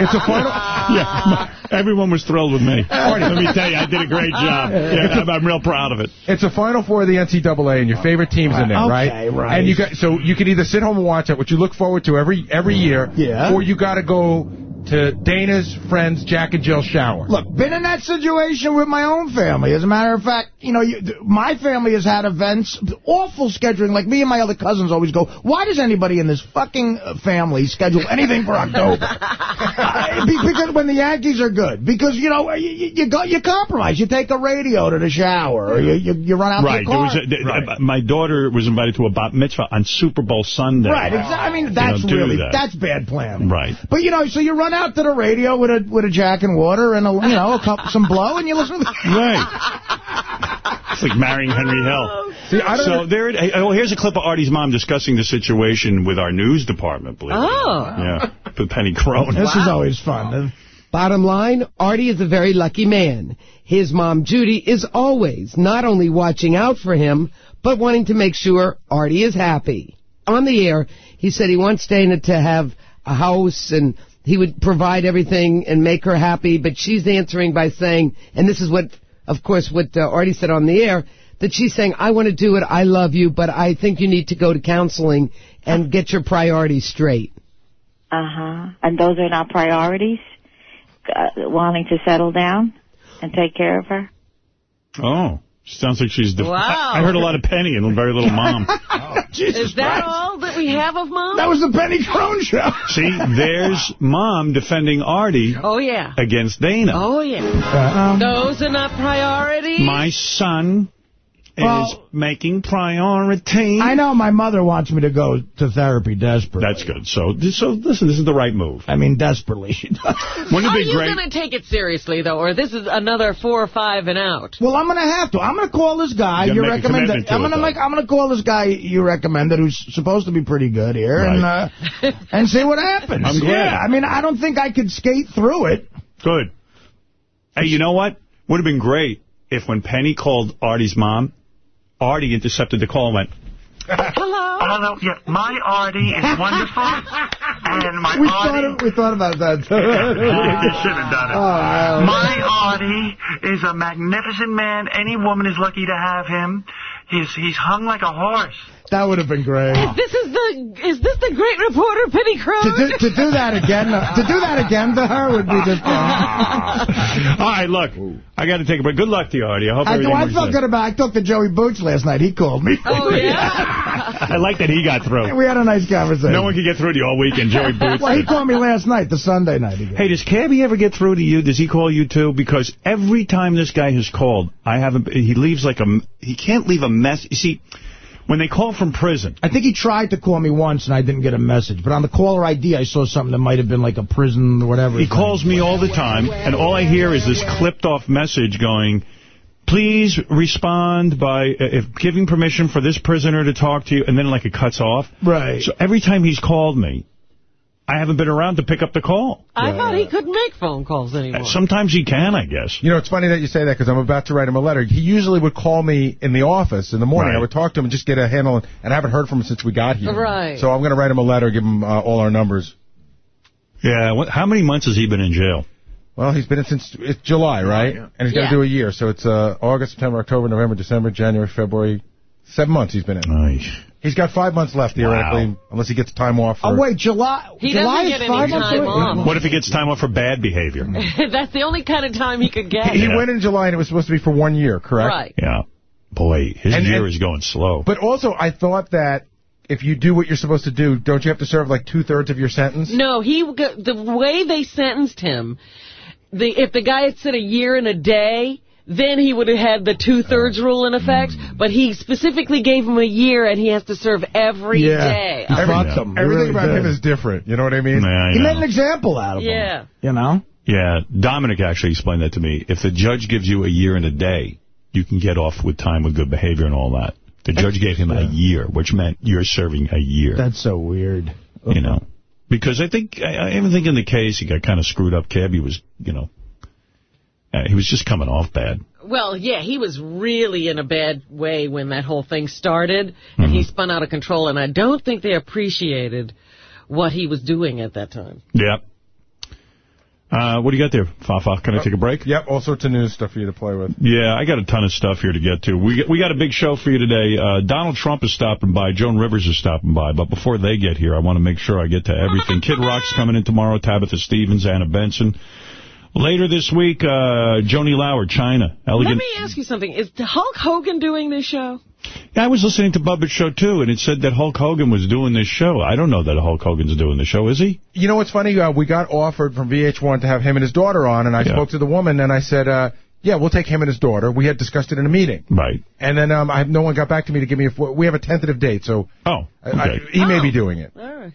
S10: It's a final.
S1: Yeah, my- everyone was thrilled with me. Let me tell you, I did a great job. Yeah, I'm, I'm real proud of it.
S10: It's a Final Four of the NCAA, and your favorite team's in there,
S3: Okay,
S10: right?
S3: right.
S10: And you got so you can either sit home and watch it, which you look forward to every every year,
S3: Yeah.
S10: or you got to go to Dana's friends Jack and Jill shower.
S3: Look, been in that situation with my own family. As a matter of fact, you know, you, my family has had events, awful scheduling. Like me and my other cousins always go, why does anybody in this fucking uh, family schedule anything for October? Uh, be- because when the Yankees are good, because you know you, you, you go you compromise. You take a radio to the shower, or you you, you run out
S1: Right.
S3: to
S1: There was
S3: car.
S1: a, th- uh, My daughter was invited to a bat mitzvah on Super Bowl Sunday.
S3: Right, exactly. I mean, that's
S1: don't do
S3: really
S1: that.
S3: that's bad planning.
S1: Right.
S3: But you know, so you run out to the radio with a with a jack and water and a you know a cup some blow and you listen to the
S1: Right. It's like marrying Henry Hill.
S10: See, I don't
S1: So there. It, hey, oh, here's a clip of Artie's mom discussing the situation with our news department. Believe
S2: Oh.
S1: not. Yeah, with Penny Crone.
S3: This is always fun.
S11: Bottom line, Artie is a very lucky man. His mom, Judy, is always not only watching out for him, but wanting to make sure Artie is happy. On the air, he said he wants Dana to have a house and he would provide everything and make her happy, but she's answering by saying, and this is what, of course, what uh, Artie said on the air, that she's saying, I want to do it, I love you, but I think you need to go to counseling and get your priorities straight.
S12: Uh huh. And those are not priorities? Uh, wanting to settle down and take care of her?
S1: Oh, sounds like she's. Def-
S2: Wow.
S1: I, I heard a lot of Penny and very little Mom.
S2: Is that all that we have of mom?
S3: That was the Penny Crone show.
S1: See, there's Mom defending Artie
S2: Oh, yeah.
S1: against Dana.
S2: Oh, yeah.
S3: Um,
S2: Those are not priorities.
S1: My son is making priority.
S3: I know my mother wants me to go to therapy desperately.
S1: That's good. So, so listen, this is the right move.
S3: I mean, desperately. she does.
S1: Wouldn't
S2: Are
S1: it be
S2: you going to take it seriously, though, or this is another four or five and out?
S3: well, I'm going to have to. I'm going to call this guy
S1: You
S3: you
S1: gotta make a
S3: recommended.
S1: to
S3: I'm going to
S1: though.
S3: make. I'm going to call this guy you recommended, who's supposed to be pretty good here, and uh, and see what happens.
S1: I'm glad.
S3: Yeah, I mean, I don't think I could skate through it.
S1: Good. Hey, you know what? Would have been great if when Penny called Artie's mom, Artie intercepted the call and went,
S2: Hello?
S13: Hello. Yeah, my Artie is wonderful. and my
S3: we
S13: Artie...
S3: thought, we thought about that. too.
S13: you should have done it.
S3: Oh,
S13: My Artie is a magnificent man. Any woman is lucky to have him. He's he's hung like a horse.
S3: That would have been great.
S2: This is the is this the great reporter Penny Crone?
S3: To do, to do that again, uh, to do that again to her would be just.
S1: All right, look, I got to take a break. Good luck to you, Artie. I hope
S3: I,
S1: everything
S3: I felt good about. I talked to Joey Boots last night. He called me.
S2: Oh yeah.
S1: I like that he got through.
S3: we had a nice conversation.
S1: No one could get through to you all weekend, Joey Boots.
S3: Well, he called me last night, the Sunday night. He
S1: Hey, does Cabbie ever get through to you? Does he call you too? Because every time this guy has called, I haven't. He leaves like a. He can't leave a mess. You see, when they call from prison,
S3: I think he tried to call me once, and I didn't get a message. But on the caller ID, I saw something that might have been like a prison or whatever.
S1: he calls me all the time, and all I hear is this clipped-off message going. Please respond by uh, if giving permission for this prisoner to talk to you, and then like it cuts off.
S3: Right.
S1: So every time he's called me, I haven't been around to pick up the call.
S2: I thought he couldn't make phone calls anymore.
S1: Sometimes he can, I guess.
S10: You know, it's funny that you say that because I'm about to write him a letter. He usually would call me in the office in the morning.
S1: Right.
S10: I would talk to him and just get a handle, and I haven't heard from him since we got here.
S2: Right.
S10: So I'm going to write him a letter, give him uh, all our numbers.
S1: Yeah. What, how many months has he been in jail?
S10: Well, he's been in since it's July, right? Yeah. And he's
S2: got
S10: to do a year. So it's uh, August, September, October, November, December, January, February. Seven months he's been in. He's got five months left, theoretically, unless he gets time off. For,
S3: Oh, wait, July.
S2: He
S3: July
S2: doesn't get any time off.
S1: What if he gets time off for bad behavior?
S2: That's the only kind of time he could get.
S10: He went in July and it was supposed to be for one year, correct?
S2: Right.
S1: Yeah. Boy, his
S10: And-
S1: year
S10: and-
S1: is going slow.
S10: But also, I thought that if you do what you're supposed to do, don't you have to serve like two-thirds of your sentence?
S2: No, he the way they sentenced him, the if the guy had said a year and a day, then he would have had the two-thirds uh-huh. rule in effect. Mm-hmm. But he specifically gave him a year, and he has to serve every day.
S3: He
S10: Every-
S3: fucked him. He
S10: Everything
S3: really
S10: about
S3: did.
S10: him is different. You know what I mean?
S1: Yeah, I
S3: He made an example out of him.
S2: Yeah.
S3: You know?
S1: Yeah, Dominic actually explained that to me. If the judge gives you a year and a day, you can get off with time with good behavior and all that. The judge gave him a year, which meant you're serving a year.
S3: That's so weird.
S1: you know, because I think I, I even think in the case he got kind of screwed up. Cabbie was, you know, uh, he was just coming off bad.
S2: Well, yeah, he was really in a bad way when that whole thing started, and
S1: Mm-hmm.
S2: he spun out of control. And I don't think they appreciated what he was doing at that time.
S1: Yeah. Uh, what do you got there, Fafa? Can I take a break?
S10: Yep, all sorts of news stuff for you to play with.
S1: Yeah, I got a ton of stuff here to get to. We got, we got a big show for you today. Uh, Donald Trump is stopping by. Joan Rivers is stopping by. But before they get here, I want to make sure I get to everything. Kid Rock's coming in tomorrow. Tabitha Stevens, Anna Benson. Later this week, uh, Joanie Laurer, Chyna.
S2: Let
S1: Elegant.
S2: me ask you something. Is Hulk Hogan doing this show?
S1: Yeah, I was listening to Bubba's show, too, and it said that Hulk Hogan was doing this show. I don't know that Hulk Hogan's doing the show, is he?
S10: You know what's funny? Uh, we got offered from VH1 to have him and his daughter on, and I
S1: Yeah.
S10: spoke to the woman, and I said, uh, yeah, we'll take him and his daughter. We had discussed it in a meeting.
S1: Right.
S10: And then um, I no one got back to me to give me a... We have a tentative date, so
S1: Oh,
S10: I, I,
S1: okay.
S10: he may be doing it.
S2: All right.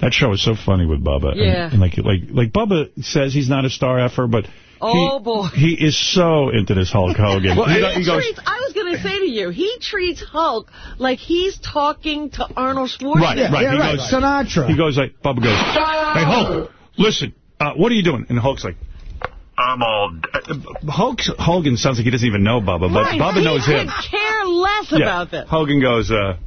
S1: That show is so funny with Bubba. And-
S2: Yeah.
S1: And, like, like, like Bubba says he's not a star effer, but
S2: Oh,
S1: he,
S2: boy.
S1: he is so into this Hulk Hogan.
S2: Well,
S1: he,
S2: he
S1: go- goes,
S2: treats, I was going to say to you, he treats Hulk like he's talking to Arnold Schwarzenegger.
S1: right, right. he goes,
S3: Sinatra.
S1: He goes like, Bubba goes, hey, Hulk, listen, uh, what are you doing? And Hulk's like, I'm all... Uh, Hulk, Hogan sounds like he doesn't even know Bubba, but
S2: Right,
S1: Bubba
S2: he
S1: knows
S2: could
S1: him.
S2: care less
S1: Yeah.
S2: about this.
S1: Hogan goes, uh...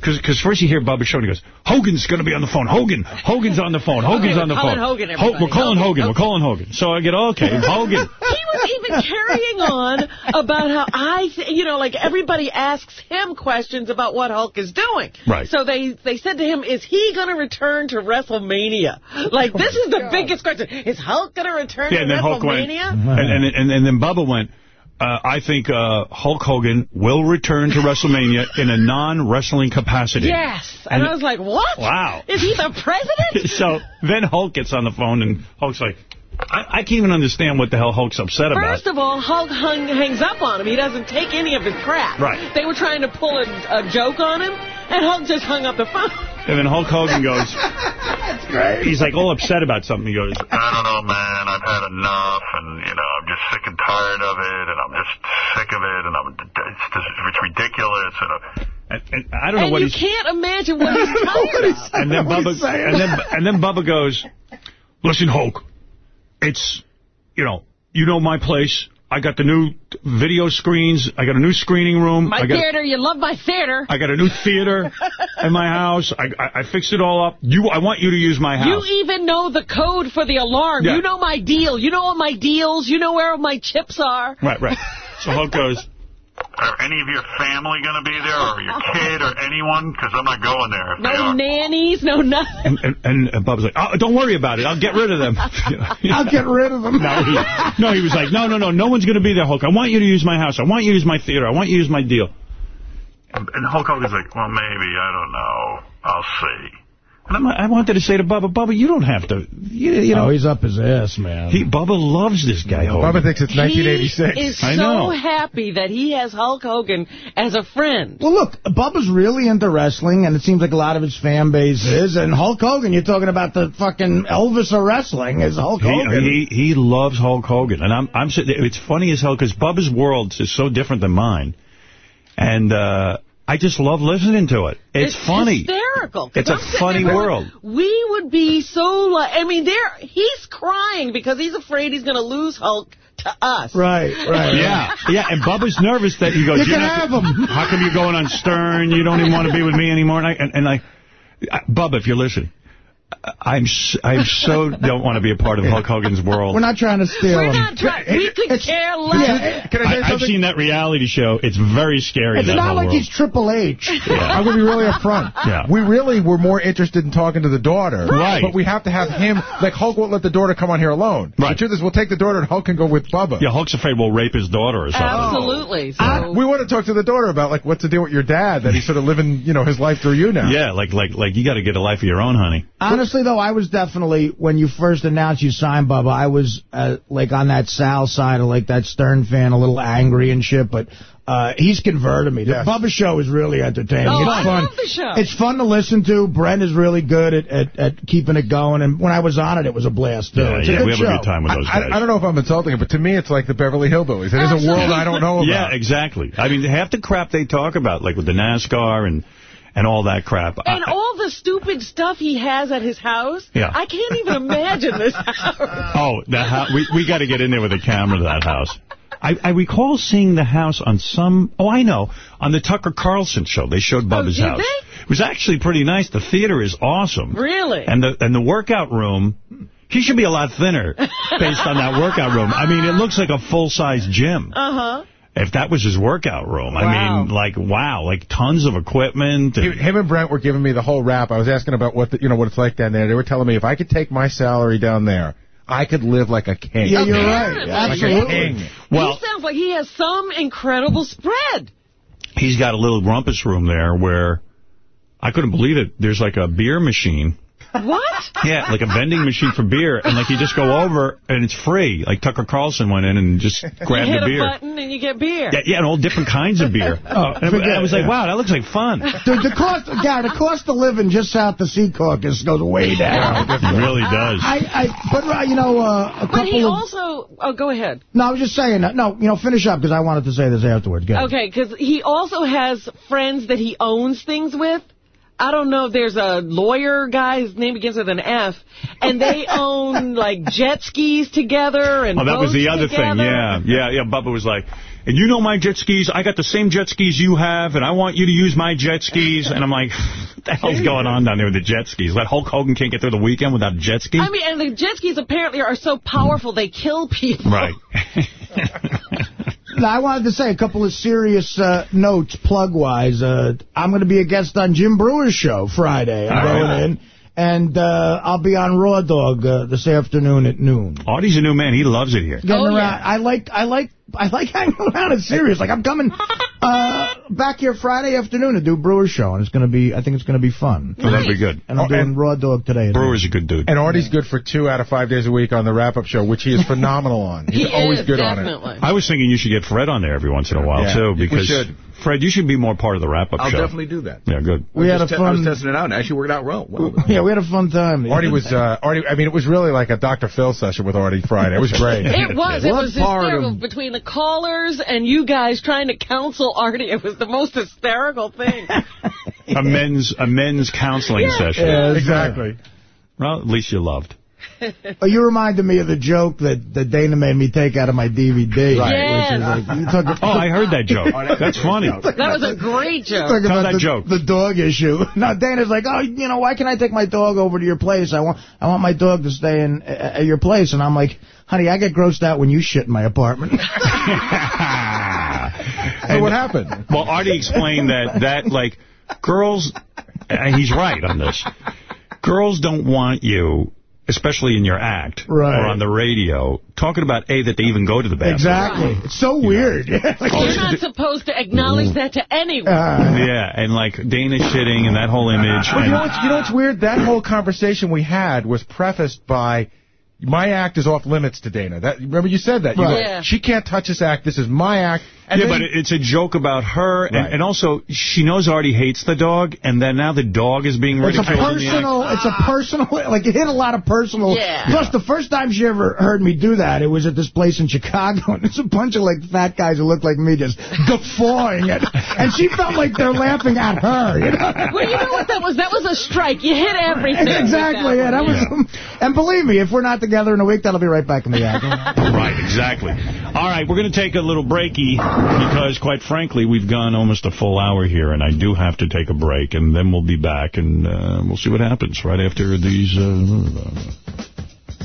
S1: Because first you hear Bubba show and he goes, Hogan's going to be on the phone. Hogan. Hogan's on the phone. Hogan's
S2: Okay,
S1: on the phone.
S2: Hogan,
S1: Ho- we're calling
S2: Hogan,
S1: Hogan. We're calling Hogan. So I get, okay, Hogan.
S2: He was even carrying on about how I, th- you know, like everybody asks him questions about what Hulk is doing.
S1: Right.
S2: So they they said to him, "Is he going to return to WrestleMania?" Like this is the oh, biggest question: Is Hulk going to return
S1: Yeah,
S2: to
S1: and then Hulk went,
S2: WrestleMania?
S1: and, and, and, and then Bubba went, uh, I think uh, Hulk Hogan will return to WrestleMania in a non-wrestling capacity.
S2: Yes. And,
S1: And-
S2: I was like, "What?
S1: Wow.
S2: Is he the president?"
S1: so then Hulk gets on the phone, and Hulk's like, I, I can't even understand what the hell Hulk's upset about.
S2: First of all, Hulk hung, hangs up on him. He doesn't take any of his crap.
S1: Right.
S2: They were trying to pull a, a joke on him, and Hulk just hung up the phone.
S1: And then Hulk Hogan goes,
S2: That's great.
S1: he's like all upset about something. He goes,
S14: I don't know, man. I've had enough, and you know, I'm just sick and tired of it, and I'm just sick of it, and I'm it's just it's ridiculous, and. Uh,
S1: and, and I don't know
S2: and
S1: what
S2: you
S1: he's.
S2: can't imagine what he's tired of.
S1: And then
S2: What
S1: Bubba, and then and then Bubba goes, listen, Hulk, it's you know, you know my place. I got the new video screens. I got a new screening room.
S2: My
S1: I got,
S2: theater, you love my theater.
S1: I got a new theater in my house. I, I, I fixed it all up. You, I want you to use my house.
S2: You even know the code for the alarm.
S1: Yeah.
S2: You know my deal. You know all my deals. You know where all my chips are.
S1: Right, right. So Hulk goes,
S14: Are any of your family going to be there, or your kid, or anyone? Because I'm not going there
S2: No nannies, no nothing.
S1: and, and, and, and Bubba's like, oh, don't worry about it. I'll get rid of them.
S3: I'll get rid of them.
S1: No, he, no, he was like, no, no, no, no one's going to be there, Hulk. I want you to use my house. I want you to use my theater. I want you to use my deal.
S14: And, and Hulk Hogan's like, well, maybe, I don't know. I'll see.
S1: And I'm, I wanted to say to Bubba, Bubba, you don't have to, you, you know.
S3: oh, he's up his ass, man.
S1: he, Bubba loves this guy, Hogan.
S10: Bubba thinks it's 1986.
S2: He is
S1: I
S2: so
S1: know.
S2: happy that he has Hulk Hogan as a friend.
S3: Well, look, Bubba's really into wrestling, and it seems like a lot of his fan base is. And Hulk Hogan, you're talking about the fucking Elvis of wrestling, is Hulk Hogan.
S1: He, he he loves Hulk Hogan, and I'm I'm sitting. It's funny as hell because Bubba's world is so different than mine, and uh, I just love listening to it. It's, funny.
S2: hysterical. 'Cause
S1: It's a
S2: I'm sitting
S1: funny
S2: there
S1: world.
S2: We would be so like, I mean, there he's crying because he's afraid he's going to lose Hulk to us.
S3: Right, right.
S1: Yeah, yeah, and Bubba's nervous that he goes.
S3: You
S1: "You're
S3: can have him."
S1: How come you're going on Stern? You don't even want to be with me anymore. And I, and, and I, I Bubba, if you're listening, I'm s- I so don't want to be a part of Hulk Hogan's world.
S3: We're not trying to steal
S2: We're
S3: him.
S2: not trying. We could care less.
S10: Can I say
S1: I, I've seen that reality show. It's very scary.
S3: It's not like
S1: world.
S3: he's Triple H.
S10: I'm going to be really upfront.
S1: Yeah.
S10: We really were more interested in talking to the daughter.
S1: Right.
S10: But we have to have him, like Hulk won't let the daughter come on here alone.
S1: Right.
S10: The truth is we'll take the daughter and Hulk can go with Bubba.
S1: Yeah, Hulk's afraid we'll rape his daughter or something.
S2: Absolutely. Oh. So,
S10: We want to talk to the daughter about like what's the deal with your dad that he's sort of living, you know, his life through you now.
S1: Yeah, like like like you got to get a life of your own, honey.
S3: Honestly, though, I was definitely, when you first announced you signed Bubba, I was, uh, like, on that Sal side of, like, that Stern fan, a little angry and shit, but uh, he's converted me. The
S10: Yes.
S3: Bubba show is really entertaining.
S2: Oh,
S3: it's
S2: I
S3: fun.
S2: love the show.
S3: It's fun to listen to. Brent is really good at, at, at keeping it going, and when I was on it, it was a blast, too.
S1: Yeah, yeah,
S3: good
S1: we have
S3: show.
S1: a good time with those
S10: I,
S1: guys.
S10: I don't know if I'm insulting it, but to me it's like the Beverly Hillbillies. It is a world I don't know about.
S1: Yeah, exactly. I mean, half the crap they talk about, like with the NASCAR and and all that crap.
S2: and
S1: I-
S2: all the stupid stuff he has at his house.
S1: Yeah.
S2: I can't even imagine this house.
S1: oh, that house. We we got to get in there with a camera to that house. I, I recall seeing the house on some, oh, I know, on the Tucker Carlson show. They showed Bubba's
S2: did
S1: house.
S2: they?
S1: It was actually pretty nice. The theater is awesome.
S2: Really?
S1: And the and the workout room, he should be a lot thinner based on that workout room. I mean, it looks like a full-size gym.
S2: Uh-huh.
S1: If that was his workout room.
S2: Wow.
S1: I mean, like, wow, like tons of equipment. And-
S10: Him and Brent were giving me the whole rap. I was asking about what the, you know what it's like down there. They were telling me if I could take my salary down there, I could live like a king.
S3: Yeah, you're right.
S2: Apparently.
S10: Like a
S3: Absolutely.
S10: king.
S1: well,
S2: he sounds like he has some incredible spread.
S1: he's got a little rumpus room there where I couldn't believe it. There's like a beer machine.
S2: What?
S1: Yeah, like a vending machine for beer. And like you just go over and it's free. Like Tucker Carlson went in and just
S2: you
S1: grabbed
S2: hit
S1: a beer.
S2: button and you get beer.
S1: Yeah, yeah, and all different kinds of beer.
S3: Oh,
S1: and I-
S3: forget
S1: I was like,
S3: yeah.
S1: wow, that looks like fun.
S3: The, the cost, Gary, the cost of living just south of Secaucus goes way down.
S1: It really does.
S3: I, I, but uh, you know, uh, a couple
S2: But he
S3: of.
S2: also, oh, go ahead.
S3: no, I was just saying. that. No, you know, finish up because I wanted to say this afterwards. Go ahead.
S2: Okay, because he also has friends that he owns things with. I don't know if there's a lawyer guy, his name begins with an F, and they own, like, jet skis together and
S1: Oh, that was the other thing. Yeah, yeah, yeah. Bubba was like, and you know my jet skis? I got the same jet skis you have, and I want you to use my jet skis. And I'm like, what the hell's going on down there with the jet skis? That Hulk Hogan can't get through the weekend without jet ski?
S2: I mean, and the jet skis apparently are so powerful they kill people.
S1: right.
S3: Now, I wanted to say a couple of serious uh, notes, plug-wise. Uh, I'm going to be a guest on Jim Breuer's show Friday. I'm
S1: All
S3: going
S1: right.
S3: in. And uh, I'll be on Raw Dog uh, this afternoon at noon.
S1: Artie's a new man. He loves it here.
S3: Getting
S2: Oh,
S3: around.
S2: yeah.
S3: I like, I like, I like hanging around. It's serious. Like I'm coming uh, back here Friday afternoon to do Breuer's show, and it's going to be. I think it's going to be fun.
S1: So that'd be good.
S3: And I'm
S10: Oh,
S3: doing
S10: and-
S3: Raw Dog today.
S1: Breuer's a good dude.
S10: And Artie's good for two out of five days a week on the wrap-up show, which he is phenomenal on. He's
S2: He
S10: always
S2: is,
S10: good on it.
S1: I was thinking you should get Fred on there every once in a while,
S10: Yeah,
S1: too,
S10: we
S1: because,
S6: should.
S1: Fred, you should be more part of the wrap-up show.
S6: I'll definitely do that.
S1: Yeah, good.
S3: We had a
S6: Just te- I was testing it out, and actually worked out well. well
S3: Yeah, we had a fun time.
S10: Artie was, uh, Artie, I mean, it was really like a Dr. Phil session with Artie Friday. It was great.
S2: It was. It
S6: What
S2: was
S6: part
S2: hysterical
S6: of-
S2: between the callers and you guys trying to counsel Artie. It was the most hysterical thing.
S1: a men's a men's counseling
S2: Yeah.
S1: session.
S3: Yeah,
S10: exactly.
S1: Well, at least you loved.
S3: Oh, you reminded me of the joke that, that Dana made me take out of my DVD.
S1: Right.
S3: Which is like, you took
S1: Oh, I heard that joke. Oh, That's funny.
S2: That was a great joke.
S3: Talk
S1: Tell
S3: about
S1: that
S3: the,
S1: joke.
S3: the dog issue. Now Dana's like, oh, you know, why can't I take my dog over to your place? I want, I want my dog to stay in at your place. And I'm like, honey, I get grossed out when you shit in my apartment.
S1: And what happened? Well, Artie explained that, that like, girls, and he's right on this, girls don't want you, especially in your act,
S3: Right.
S1: or on the radio, talking about, A, that they even go to the bathroom.
S3: exactly. It's so weird. Like,
S2: You're not supposed to acknowledge that to anyone. Uh.
S1: Yeah, and like Dana shitting and that whole image.
S10: Well, you know
S1: and-
S10: what's you know what's weird? That whole conversation we had was prefaced by. My act is off limits to Dana. That remember you said that. You go,
S1: Yeah.
S10: She can't touch this act. This is my act. And
S1: yeah,
S10: then-
S1: but it's a joke about her, and, and also she knows Artie hates the dog, and then now the dog is being
S3: It's a
S1: ridiculed. in the act.
S3: personal, it's a personal, like it hit a lot of personal.
S2: Yeah.
S3: Plus, the first time she ever heard me do that, it was at this place in Chicago, and it's a bunch of like fat guys who look like me just guffawing it, and she felt like they're laughing at her. You know?
S2: Well, you know what that was? That was a strike. You hit everything. with
S3: Exactly, yeah. That was, and believe me, if we're not together in a week, that'll be right back in the act.
S1: Right, exactly. All right, we're going to take a little breaky because, quite frankly, we've gone almost a full hour here, and I do have to take a break, and then we'll be back, and uh, we'll see what happens right after these... Uh,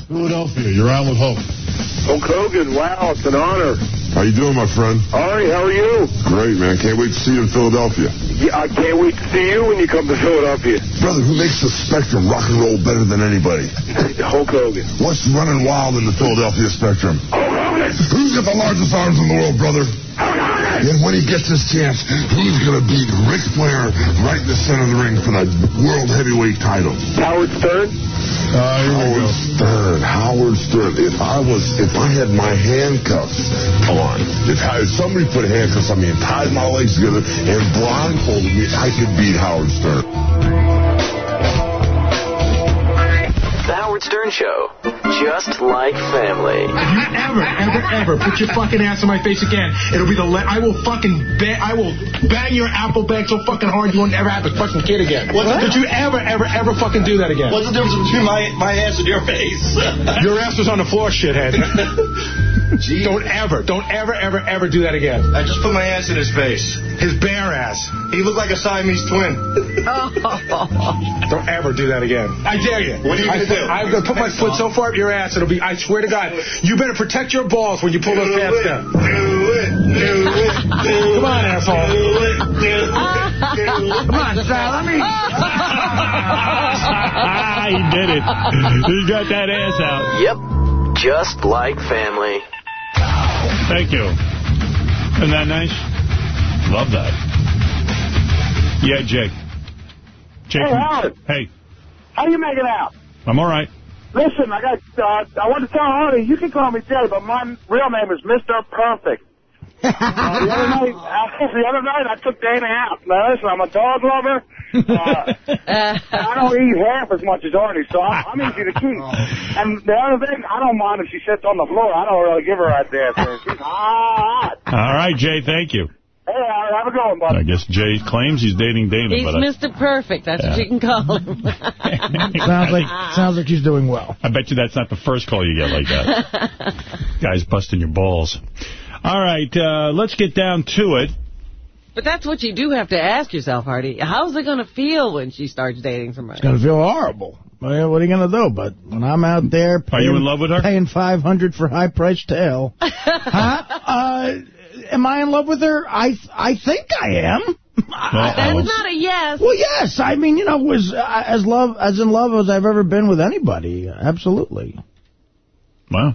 S15: Philadelphia, you're on with Hulk.
S8: Hulk Hogan, wow, it's an honor.
S15: How you doing, my friend?
S8: Ari, how are you?
S15: Great, man. Can't wait to see you in Philadelphia.
S8: Yeah, I can't wait to see you when you come to Philadelphia.
S15: Brother, who makes the Spectrum rock and roll better than anybody?
S8: Hulk Hogan.
S15: What's running wild in the Philadelphia Spectrum? Who's got the largest arms in the world, brother? And when he gets his chance, who's going to beat Ric Flair right in the center of the ring for the World Heavyweight title?
S8: Howard Stern?
S15: Howard Stern. Howard Stern. If I was, if I had my handcuffs on, if, I, if somebody put handcuffs on me and tied my legs together and blindfolded me, I could beat Howard Stern.
S16: The Howard Stern Show. Just like family.
S17: If you ever, ever, ever put your fucking ass in my face again, it'll be the le- I will fucking ba- I will bang your apple bag so fucking hard you won't ever have a fucking kid again.
S18: What? the-
S17: Did you ever, ever, ever fucking do that again?
S18: What's the difference between my, my ass and your face?
S17: Your ass was on the floor, shithead. don't ever, don't ever, ever, ever do that again.
S18: I just put my ass in his face.
S17: His bare ass.
S18: He looked like a Siamese twin.
S17: Don't ever do that again. I dare you.
S18: What are you gonna do?
S17: I'm gonna put my foot so far up your ass, it'll be. I swear to God, you better protect your balls when you pull those pants down. Do it, do it, do Come on, asshole.
S3: Do it, do it, Come on, Sal, let me.
S1: he did it. He got that ass out.
S16: Yep. Just like family.
S1: Thank you. Isn't that nice? Love that. Yeah, Jake. Jake.
S8: Hey, Howard.
S1: Hey,
S8: How you making out?
S1: I'm all right.
S8: Listen, I got. Uh, I want to tell Artie, you can call me Jay, but my real name is Mr. Perfect. uh, the other night, uh, the other night, I took Dana out. Now listen, I'm a dog lover. Uh, I don't eat half as much as Artie, so I'm, I'm easy to keep. And the other thing, I don't mind if she sits on the floor. I don't really give her a damn thing. She's hot.
S1: All right, Jay, thank you.
S8: Hey, Artie, have a good one, buddy.
S1: I guess Jay claims he's dating Dana.
S2: He's
S1: but I,
S2: Mr. Perfect. That's what
S1: Yeah.
S2: you can call him.
S3: sounds like sounds like he's doing well.
S1: I bet you that's not the first call you get like that. Guy's busting your balls. All right, uh, let's get down to it.
S2: But that's what you do have to ask yourself, Artie. How's it going to feel when she starts dating somebody?
S3: It's going to feel horrible. Well, what are you going to do? But when I'm out there paying,
S1: you in love with her?
S3: paying 500 for high-priced tail, huh? Uh, am I in love with her? I I think I am.
S2: That's not a yes.
S3: Well, yes. I mean, you know, was uh, as love as in love as I've ever been with anybody. Absolutely.
S1: Wow.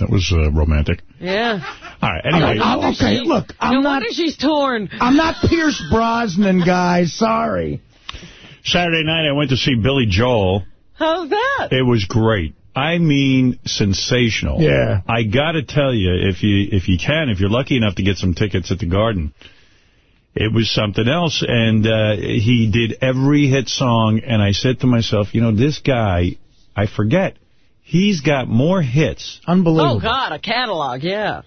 S1: That was uh, romantic.
S2: Yeah.
S1: All right, anyway.
S3: I'm- okay, look, I'm
S2: no
S3: not.
S2: wonder she's torn.
S3: I'm not Pierce Brosnan, guys. Sorry.
S1: Saturday night, I went to see Billy Joel.
S2: How's that?
S1: It was great. I mean, sensational.
S3: Yeah.
S1: I got to tell you, if you if you can, if you're lucky enough to get some tickets at the Garden, it was something else. And uh, he did every hit song, and I said to myself, you know, this guy, I forget, he's got more hits.
S3: Unbelievable.
S2: Oh, God, a catalog, yeah.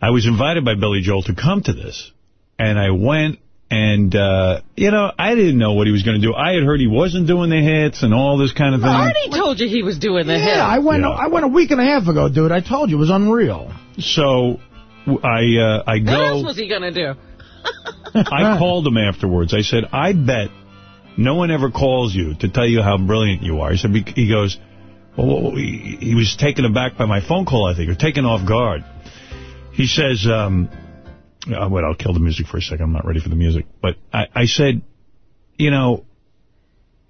S1: I was invited by Billy Joel to come to this, and I went, And, uh, you know, I didn't know what he was going to do. I had heard he wasn't doing the hits and all this kind of thing.
S2: I already told you he was doing the hit.
S3: Yeah, I went.
S1: Yeah.
S3: I went a week and a half ago, dude. I told you it was unreal.
S1: So I uh, I
S2: What else was he going to do?
S1: I called him afterwards. I said, I bet no one ever calls you to tell you how brilliant you are. He said, he goes, well, he, he was taken aback by my phone call, I think, or taken off guard. He says, um, uh, wait, I'll kill the music for a second. I'm not ready for the music. But I, I said, you know,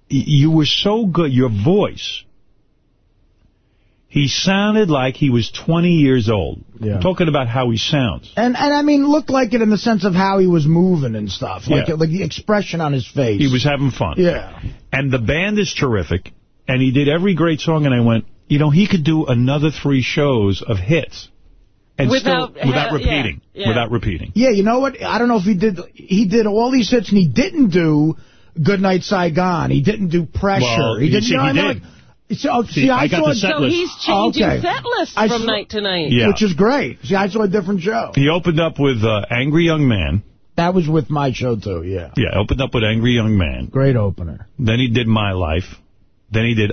S1: you were so good. Your voice, he sounded like he was 20 years old.
S3: Yeah.
S1: I'm talking about how he sounds.
S3: And and I mean, looked like it in the sense of how he was moving and stuff, like
S1: Yeah.
S3: like the expression on his face.
S1: He was having fun.
S3: Yeah.
S1: And the band is terrific. And he did every great song. And I went, you know, he could do another three shows of hits. And
S2: Without
S1: still, without
S2: ha- yeah,
S1: repeating.
S2: yeah.
S1: Without repeating.
S3: Yeah, you know what? I don't know if he did. He did all these hits, and he didn't do "Good Night Saigon." He didn't do "Pressure."
S1: Well,
S3: he didn't.
S1: see,
S3: you know,
S1: he
S3: I know,
S1: did.
S3: like- See, oh,
S1: See,
S3: see,
S1: I
S3: I,
S1: got
S3: saw
S1: the set
S2: So he's changing
S3: Okay.
S2: set lists from
S3: saw-
S2: night to night.
S1: Yeah.
S3: which is great. See, I saw a different show.
S1: He opened up with uh, Angry Young Man.
S3: That was with my show too. Yeah,
S1: Yeah, opened up with Angry Young Man.
S3: great opener.
S1: Then he did My Life. Then he did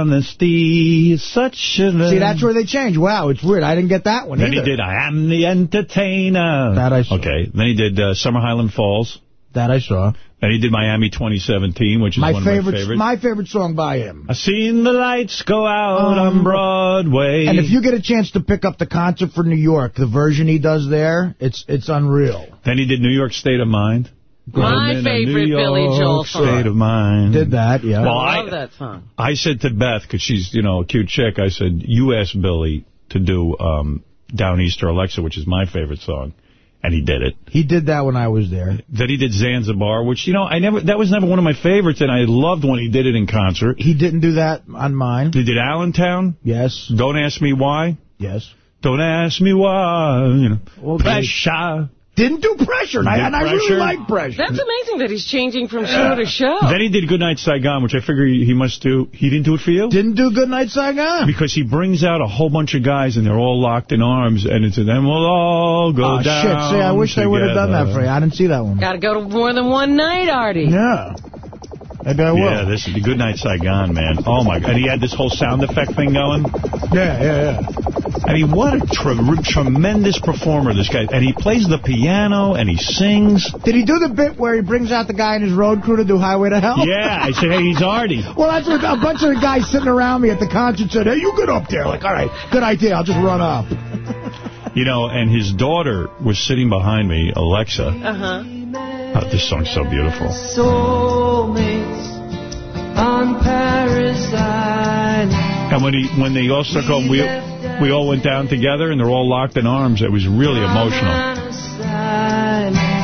S1: Honesty Such a...
S3: See, that's where they changed. Wow, it's weird. I didn't get that one
S1: Then
S3: either.
S1: he did I Am the Entertainer.
S3: That I saw.
S1: Okay. Then he did uh, Summer Highland Falls.
S3: That I saw.
S1: Then he did Miami 2017, which is
S3: My
S1: one
S3: favorite,
S1: of my favorites.
S3: my favorite song by him.
S1: I seen the lights go out
S3: Um,
S1: on Broadway.
S3: And if you get a chance to pick up the concert for New York, the version he does there, it's it's unreal.
S1: Then he did New York State of Mind.
S2: My
S1: in
S2: favorite
S1: New
S2: Billy Joel song.
S1: State of Mind.
S3: Did that, yeah.
S1: Well,
S2: I
S1: I,
S2: love that song.
S1: I said to Beth, because she's, you know, a cute chick, I said, you asked Billy to do um, Downeaster Alexa, which is my favorite song. And he did it.
S3: He did that when I was there.
S1: Then he did Zanzibar, which, you know, I never that was never one of my favorites, and I loved when he did it in concert.
S3: He didn't do that on mine.
S1: He did Allentown.
S3: Yes.
S1: Don't Ask Me Why.
S3: Yes.
S1: Don't Ask Me Why. You know,
S3: Well,
S1: Pressure.
S3: Didn't do pressure, and, I,
S1: Did
S3: and I really like pressure.
S2: That's amazing that he's changing from show to show.
S1: Then he did Goodnight Saigon, which I figure he he must do. He didn't do it for you?
S3: Didn't do Good Night Saigon.
S1: Because he brings out a whole bunch of guys, and they're all locked in arms, and it's, and then we'll all go
S3: Oh,
S1: down
S3: shit. See, I wish they would have done that for you. I didn't see that one.
S2: Got to go to more than one night, Artie.
S3: Yeah. Maybe I will.
S1: Yeah, this is the Good Night Saigon, man. Oh, my God. And he had this whole sound effect thing going.
S3: Yeah, yeah, yeah.
S1: I mean, what a tre- tremendous performer, this guy. And he plays the piano, and he sings.
S3: Did he do the bit where he brings out the guy in his road crew to do Highway to Hell?
S1: Yeah, I said, hey, he's Artie.
S3: Well, that's what a bunch of the guys sitting around me at the concert said, hey, you get up there. Like, all right, good idea. I'll just run up.
S1: You know, and his daughter was sitting behind me, Alexa.
S2: Uh-huh.
S1: Oh, this song's so beautiful.
S5: Soulmates on Parris Island.
S1: And when he when they all stuck home, we we all went down together, and they're all locked in arms. It was really emotional.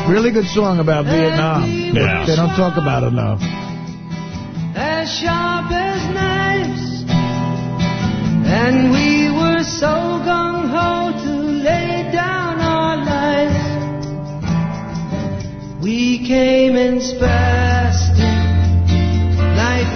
S3: Really good song about Vietnam.
S1: Yeah.
S3: They don't talk about it enough.
S5: As sharp as knives. And we were so gung-ho to lay down our lives. We came in spastic,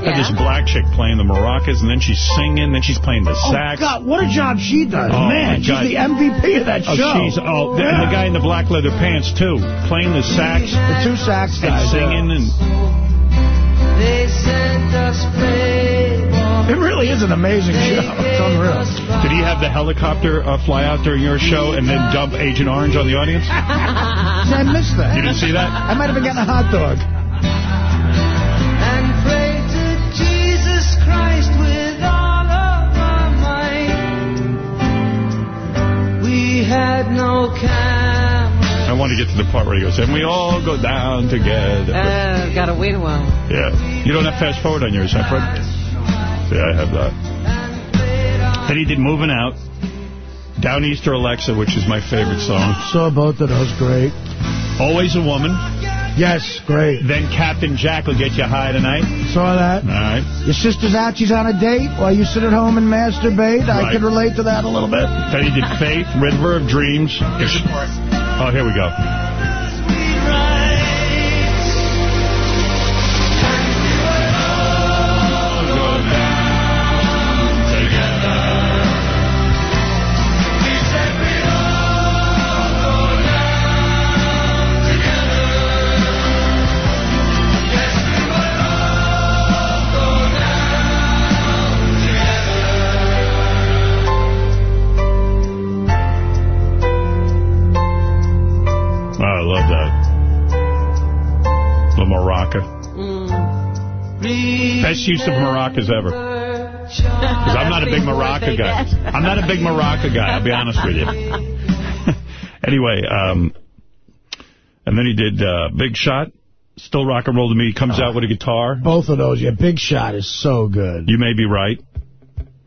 S5: tameless horses. We left in plastic as numbered corpses. And we learned fast to travel light. Our arms were heavy, but our bellies were tight.
S1: You hear that maraca thing? Had this black chick playing the maracas, and then she's singing, then she's playing the sax.
S3: Oh, God, what a job she does.
S1: Oh,
S3: Man, she's
S1: God.
S3: the MVP of that
S1: Oh,
S3: show.
S1: she's oh, and the guy in the black leather pants too, playing the sax
S3: The two sax
S1: and
S3: guys.
S1: singing, and
S5: They sent us playboys.
S3: It really is an amazing show. It's unreal.
S1: did he have the helicopter uh, fly out during your show and then dump Agent Orange on the audience?
S3: I missed that.
S1: You didn't see that?
S3: I might have been getting a hot dog.
S5: Had no camera.
S1: I want to get to the part where he goes, and we all go down together.
S2: Uh, gotta wait a while.
S1: Yeah. You don't have fast forward on yours, huh, Fred? Yeah, I have that. Then he did Moving Out, Downeaster Alexa, which is my favorite song.
S3: Saw both of those. Great.
S1: Always a Woman.
S3: Yes, great.
S1: Then Captain Jack will get you high tonight.
S3: Saw that.
S1: All right.
S3: Your sister's out, she's on a date while you sit at home and masturbate. I can relate to that a little bit.
S1: Then he did Faith, River of Dreams. Oh, here we go. Best use of maracas ever. Because I'm not a big maraca guy. I'm not a big maraca guy, I'll be honest with you. anyway, um, and then he did uh, Big Shot, Still Rock and Roll to Me. He comes out with a guitar.
S3: Both of those, yeah. Big Shot is so good.
S1: You may be right.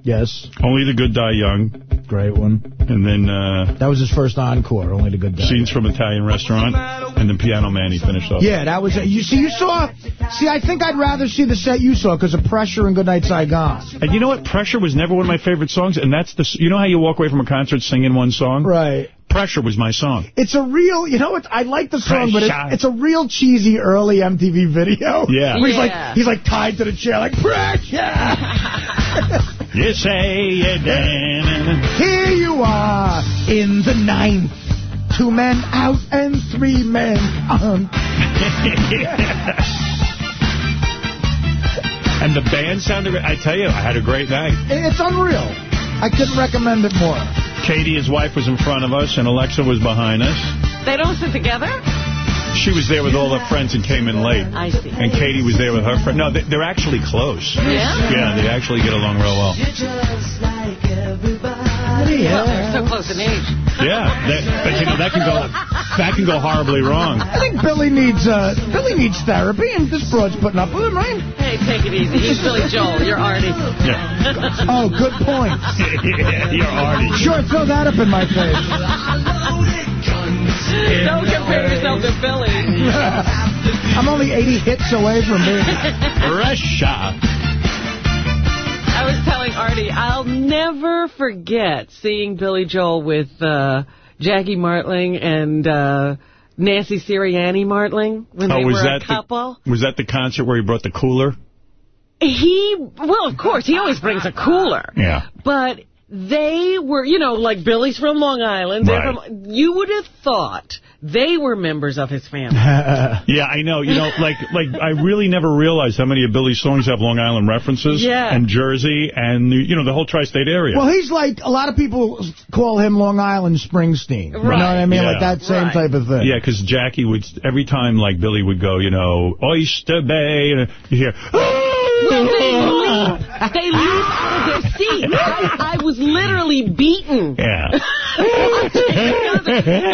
S3: Yes.
S1: Only the Good Die Young.
S3: Great one.
S1: And then... Uh,
S3: That was his first encore, Only the Good Die.
S1: Scenes from Italian Restaurant. And then Piano Man he finished off.
S3: Yeah, that was You see, you saw... See, I think I'd rather see the set you saw because of Pressure and Goodnight Saigon.
S1: And you know what? Pressure was never one of my favorite songs, and that's the... You know how you walk away from a concert singing one song?
S3: Right.
S1: Pressure was my song.
S3: It's a real, you know what? I like the song, but
S1: Pressure.
S3: it's, it's a real cheesy early MTV video.
S1: Yeah.
S3: Where he's
S1: Yeah.
S3: like, he's like tied to the chair, like pressure.
S1: You say you dan-
S3: Here you are in the ninth. Two men out and three men on.
S1: And the band sounded... I tell you, I had a great night.
S3: It's unreal. I couldn't recommend it more.
S1: Katie, his wife, was in front of us, and Alexa was behind us.
S2: They don't sit together?
S1: She was there with all her friends and came in late.
S2: I see.
S1: And Katie was there with her friend. No, they, they're actually close.
S2: Yeah?
S1: Yeah, they actually get along real well.
S2: Well, they're so close in age.
S1: Yeah, that, but you know that can go that can go horribly wrong.
S3: I think Billy needs uh, Billy needs therapy, and this broad's putting up with him, right?
S2: Hey, take it easy. He's Billy Joel. You're Artie.
S1: Yeah.
S3: Oh, good point.
S1: yeah, you're Artie.
S3: Sure, throw that up in my face.
S2: Don't compare yourself to Billy.
S3: I'm only 80 hits away from being...
S1: Russia.
S2: I was telling Artie, I'll never forget seeing Billy Joel with uh, Jackie Martling and uh, Nancy Sirianni Martling when
S1: Oh,
S2: they
S1: was
S2: were
S1: that
S2: a couple.
S1: The, was that the concert where he brought the cooler?
S2: He, well, of course, he always brings a cooler.
S1: Yeah.
S2: But they were, you know, like Billy's from Long Island. They're
S1: Right.
S2: From, you would have thought they were members of his family.
S1: yeah, I know. You know, like like I really never realized how many of Billy's songs have Long Island references.
S3: Yeah.
S1: And Jersey and, you know, the whole tri-state area.
S3: Well, he's like, a lot of people call him Long Island Springsteen. Right. You know what I mean?
S1: Yeah.
S3: Like that same type of thing.
S1: Yeah, because Jackie would, every time, like, Billy would go, you know, Oyster Bay, and you hear,
S2: Well, they leap. They leap out of their seats. I, I was literally beaten.
S1: yeah.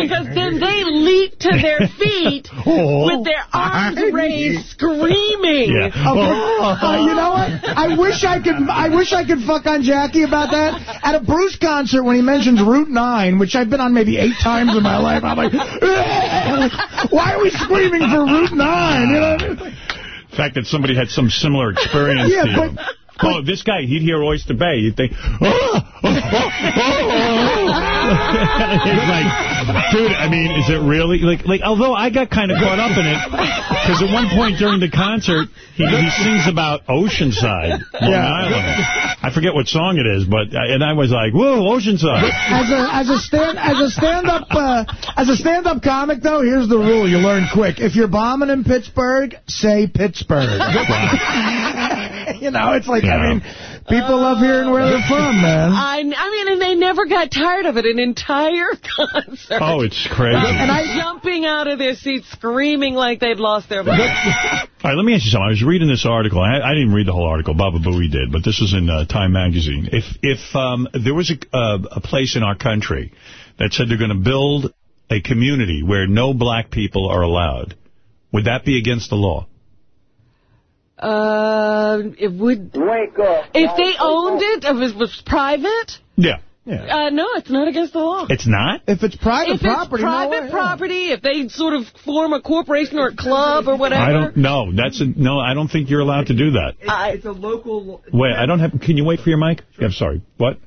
S2: because then they leap to their feet
S3: Oh.
S2: with their arms raised, screaming.
S3: Oh, uh, you know what? I wish I could. I wish I could fuck on Jackie about that at a Bruce concert when he mentions Route Nine, which I've been on maybe eight times in my life. I'm like, why are we screaming for Route Nine? You know. What
S1: The fact that somebody had some similar experience
S3: Yeah,
S1: to you.
S3: but-
S1: Oh, this guy, he'd hear Oyster Bay. You'd think, oh, it's like, dude, I mean, is it really? Like, like although I got kind of caught up in it, because at one point during the concert, he, he sings about Oceanside, Long
S3: Yeah.
S1: Island. I forget what song it is, but, uh, and I was like, whoa, Oceanside.
S3: As a as a stand as a stand up uh, as a stand up comic though, here's the rule you learn quick. If you're bombing in Pittsburgh, say Pittsburgh. You know, it's like I mean, people love hearing where they're from, man.
S2: I, I mean, and they never got tired of it an entire concert.
S1: Oh, it's crazy.
S2: And I jumping out of their seats, screaming like they'd lost their mind.
S1: All right, let me ask you something. I was reading this article. I, I didn't read the whole article. Baba Booey did, but this was in uh, Time Magazine. If if um, there was a, uh, a place in our country that said they're going to build a community where no black people are allowed, would that be against the law?
S2: Uh, it would.
S5: Wake up.
S2: If they owned it, if it was private,
S1: Yeah.
S2: Uh, no, it's not against the law.
S1: It's not?
S3: If it's private
S2: if
S3: property,
S2: it's private
S3: no way, yeah.
S2: property, if they sort of form a corporation or a club or whatever.
S1: I don't know. That's a, no. I don't think you're allowed to do that.
S19: It's a local.
S1: Wait, I don't have. Can you wait for your mic? I'm sorry. What?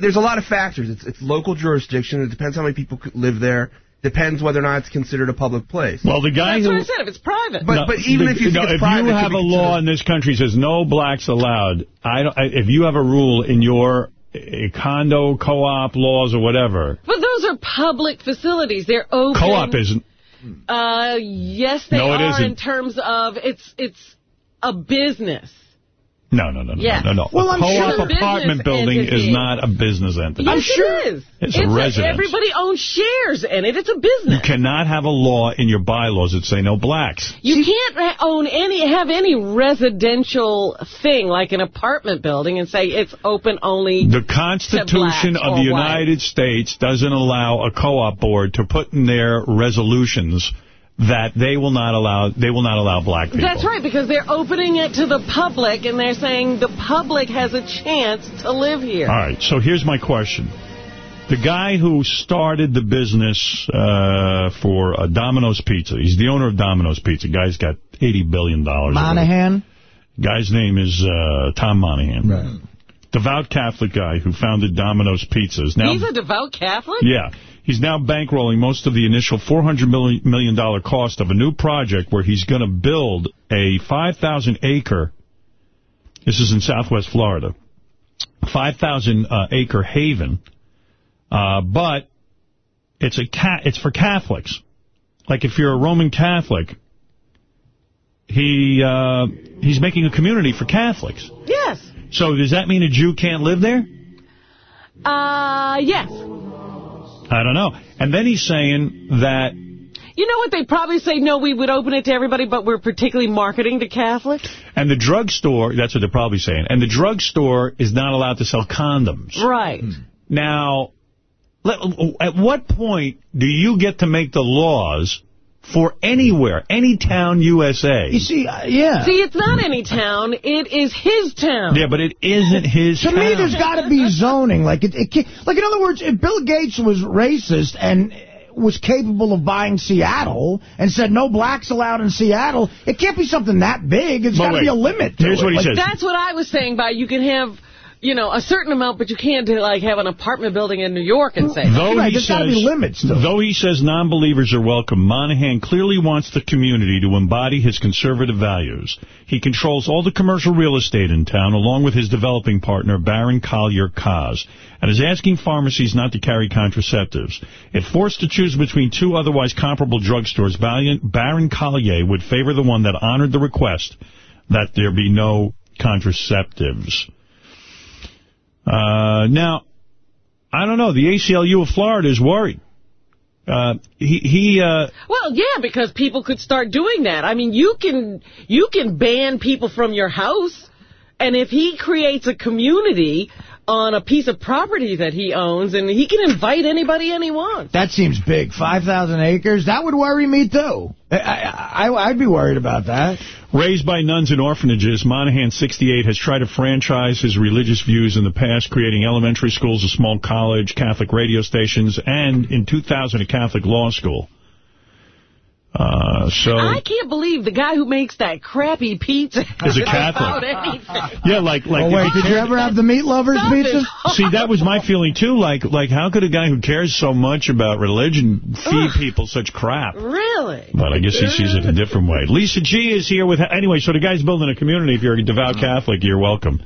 S19: There's a lot of factors. It's it's local jurisdiction. It depends how many people live there. Depends whether or not it's considered a public place.
S1: Well, the guy
S2: That's
S1: who.
S2: what I said. If it's private.
S19: But
S1: No,
S19: but even
S1: the-
S19: if you
S1: no,
S19: it's
S1: if
S19: private,
S1: you have a law in this country that says no blacks allowed, I don't. I, if you have a rule in your uh, condo co-op laws or whatever,
S2: But those are public facilities. They're open.
S1: co-op isn't.
S2: Uh, yes, they
S1: No,
S2: are in terms of it's it's a business.
S1: No, no, no, no,
S2: Yes.
S1: no, no.
S2: Well,
S1: a
S2: I'm
S1: co-op
S2: sure-
S1: apartment building
S2: entity.
S1: is not a business entity.
S2: Yes, I'm sure it is.
S1: It's a residence.
S2: everybody owns shares in it. It's a business.
S1: You cannot have a law in your bylaws that say no blacks.
S2: You can't own any, have any residential thing like an apartment building and say it's open only.
S1: The
S2: to
S1: Constitution
S2: blacks
S1: of the
S2: white.
S1: United States doesn't allow a co-op board to put in their resolutions that they will not allow they will not allow black people.
S2: That's right, because they're opening it to the public and they're saying the public has a chance to live here.
S1: All right, so here's my question. The guy who started the business uh, for uh, Domino's Pizza, he's the owner of Domino's Pizza. Guy's got 80 billion. dollars.
S3: Monaghan?
S1: Guy's name is uh, Tom Monaghan. Right. Devout Catholic guy who founded Domino's Pizzas. Now,
S2: He's a devout Catholic?
S1: Yeah. He's now bankrolling most of the initial $400 million million dollar cost of a new project where he's going to build a 5,000-acre, this is in southwest Florida, 5,000-acre haven, uh, but it's a cat. it's for Catholics. Like if you're a Roman Catholic, he uh, he's making a community for Catholics.
S2: Yes.
S1: So does that mean a Jew can't live there?
S2: Uh, yes.
S1: I don't know. And then he's saying that
S2: You know what? They probably say, no, we would open it to everybody, but we're particularly marketing to Catholics.
S1: And the drugstore, that's what they're probably saying, and the drugstore is not allowed to sell condoms.
S2: Right.
S1: Hmm. Now, at what point do you get to make the laws for anywhere, any town USA? You
S3: see, uh, yeah.
S2: See, it's not any town. It is his town.
S1: Yeah, but it isn't his
S3: To
S1: town.
S3: me, there's got to be zoning. Like, it, it can't, like in other words, if Bill Gates was racist and was capable of buying Seattle and said no blacks allowed in Seattle, it can't be something that big. It's got to be a limit. To
S1: here's
S3: it.
S1: what he
S3: Like,
S1: says.
S2: That's what I was saying by you can have, you know, a certain amount, but you can't like have an apartment building in New York and say.
S1: Though he says, Though he says non-believers are welcome, Monaghan clearly wants the community to embody his conservative values. He controls all the commercial real estate in town, along with his developing partner, Barron Collier Kaz, and is asking pharmacies not to carry contraceptives. If forced to choose between two otherwise comparable drugstores, Valiant, Barron Collier would favor the one that honored the request that there be no contraceptives. Uh, now, I don't know. The ACLU of Florida is worried. Uh, he, he uh,
S2: Well, yeah, because people could start doing that. I mean, you can you can ban people from your house, and if he creates a community on a piece of property that he owns, and he can invite anybody and he wants.
S3: That seems big. 5,000 acres? That would worry me, too. I, I, I'd be worried about that.
S1: Raised by nuns in orphanages, Monaghan, 68, has tried to franchise his religious views in the past, creating elementary schools, a small college, Catholic radio stations, and in 2000, a Catholic law school. Uh, so,
S2: I can't believe the guy who makes that crappy pizza
S1: Is a Catholic. yeah, like... like
S3: Oh, wait, did you ever have the meat lovers
S2: Stop
S3: pizza?
S1: See, that was my feeling, too. Like, like how could a guy who cares so much about religion feed people such crap?
S2: Really?
S1: But I guess he sees it a different way. Lisa G is here with... Anyway, so the guy's building a community. If you're a devout Catholic, you're welcome.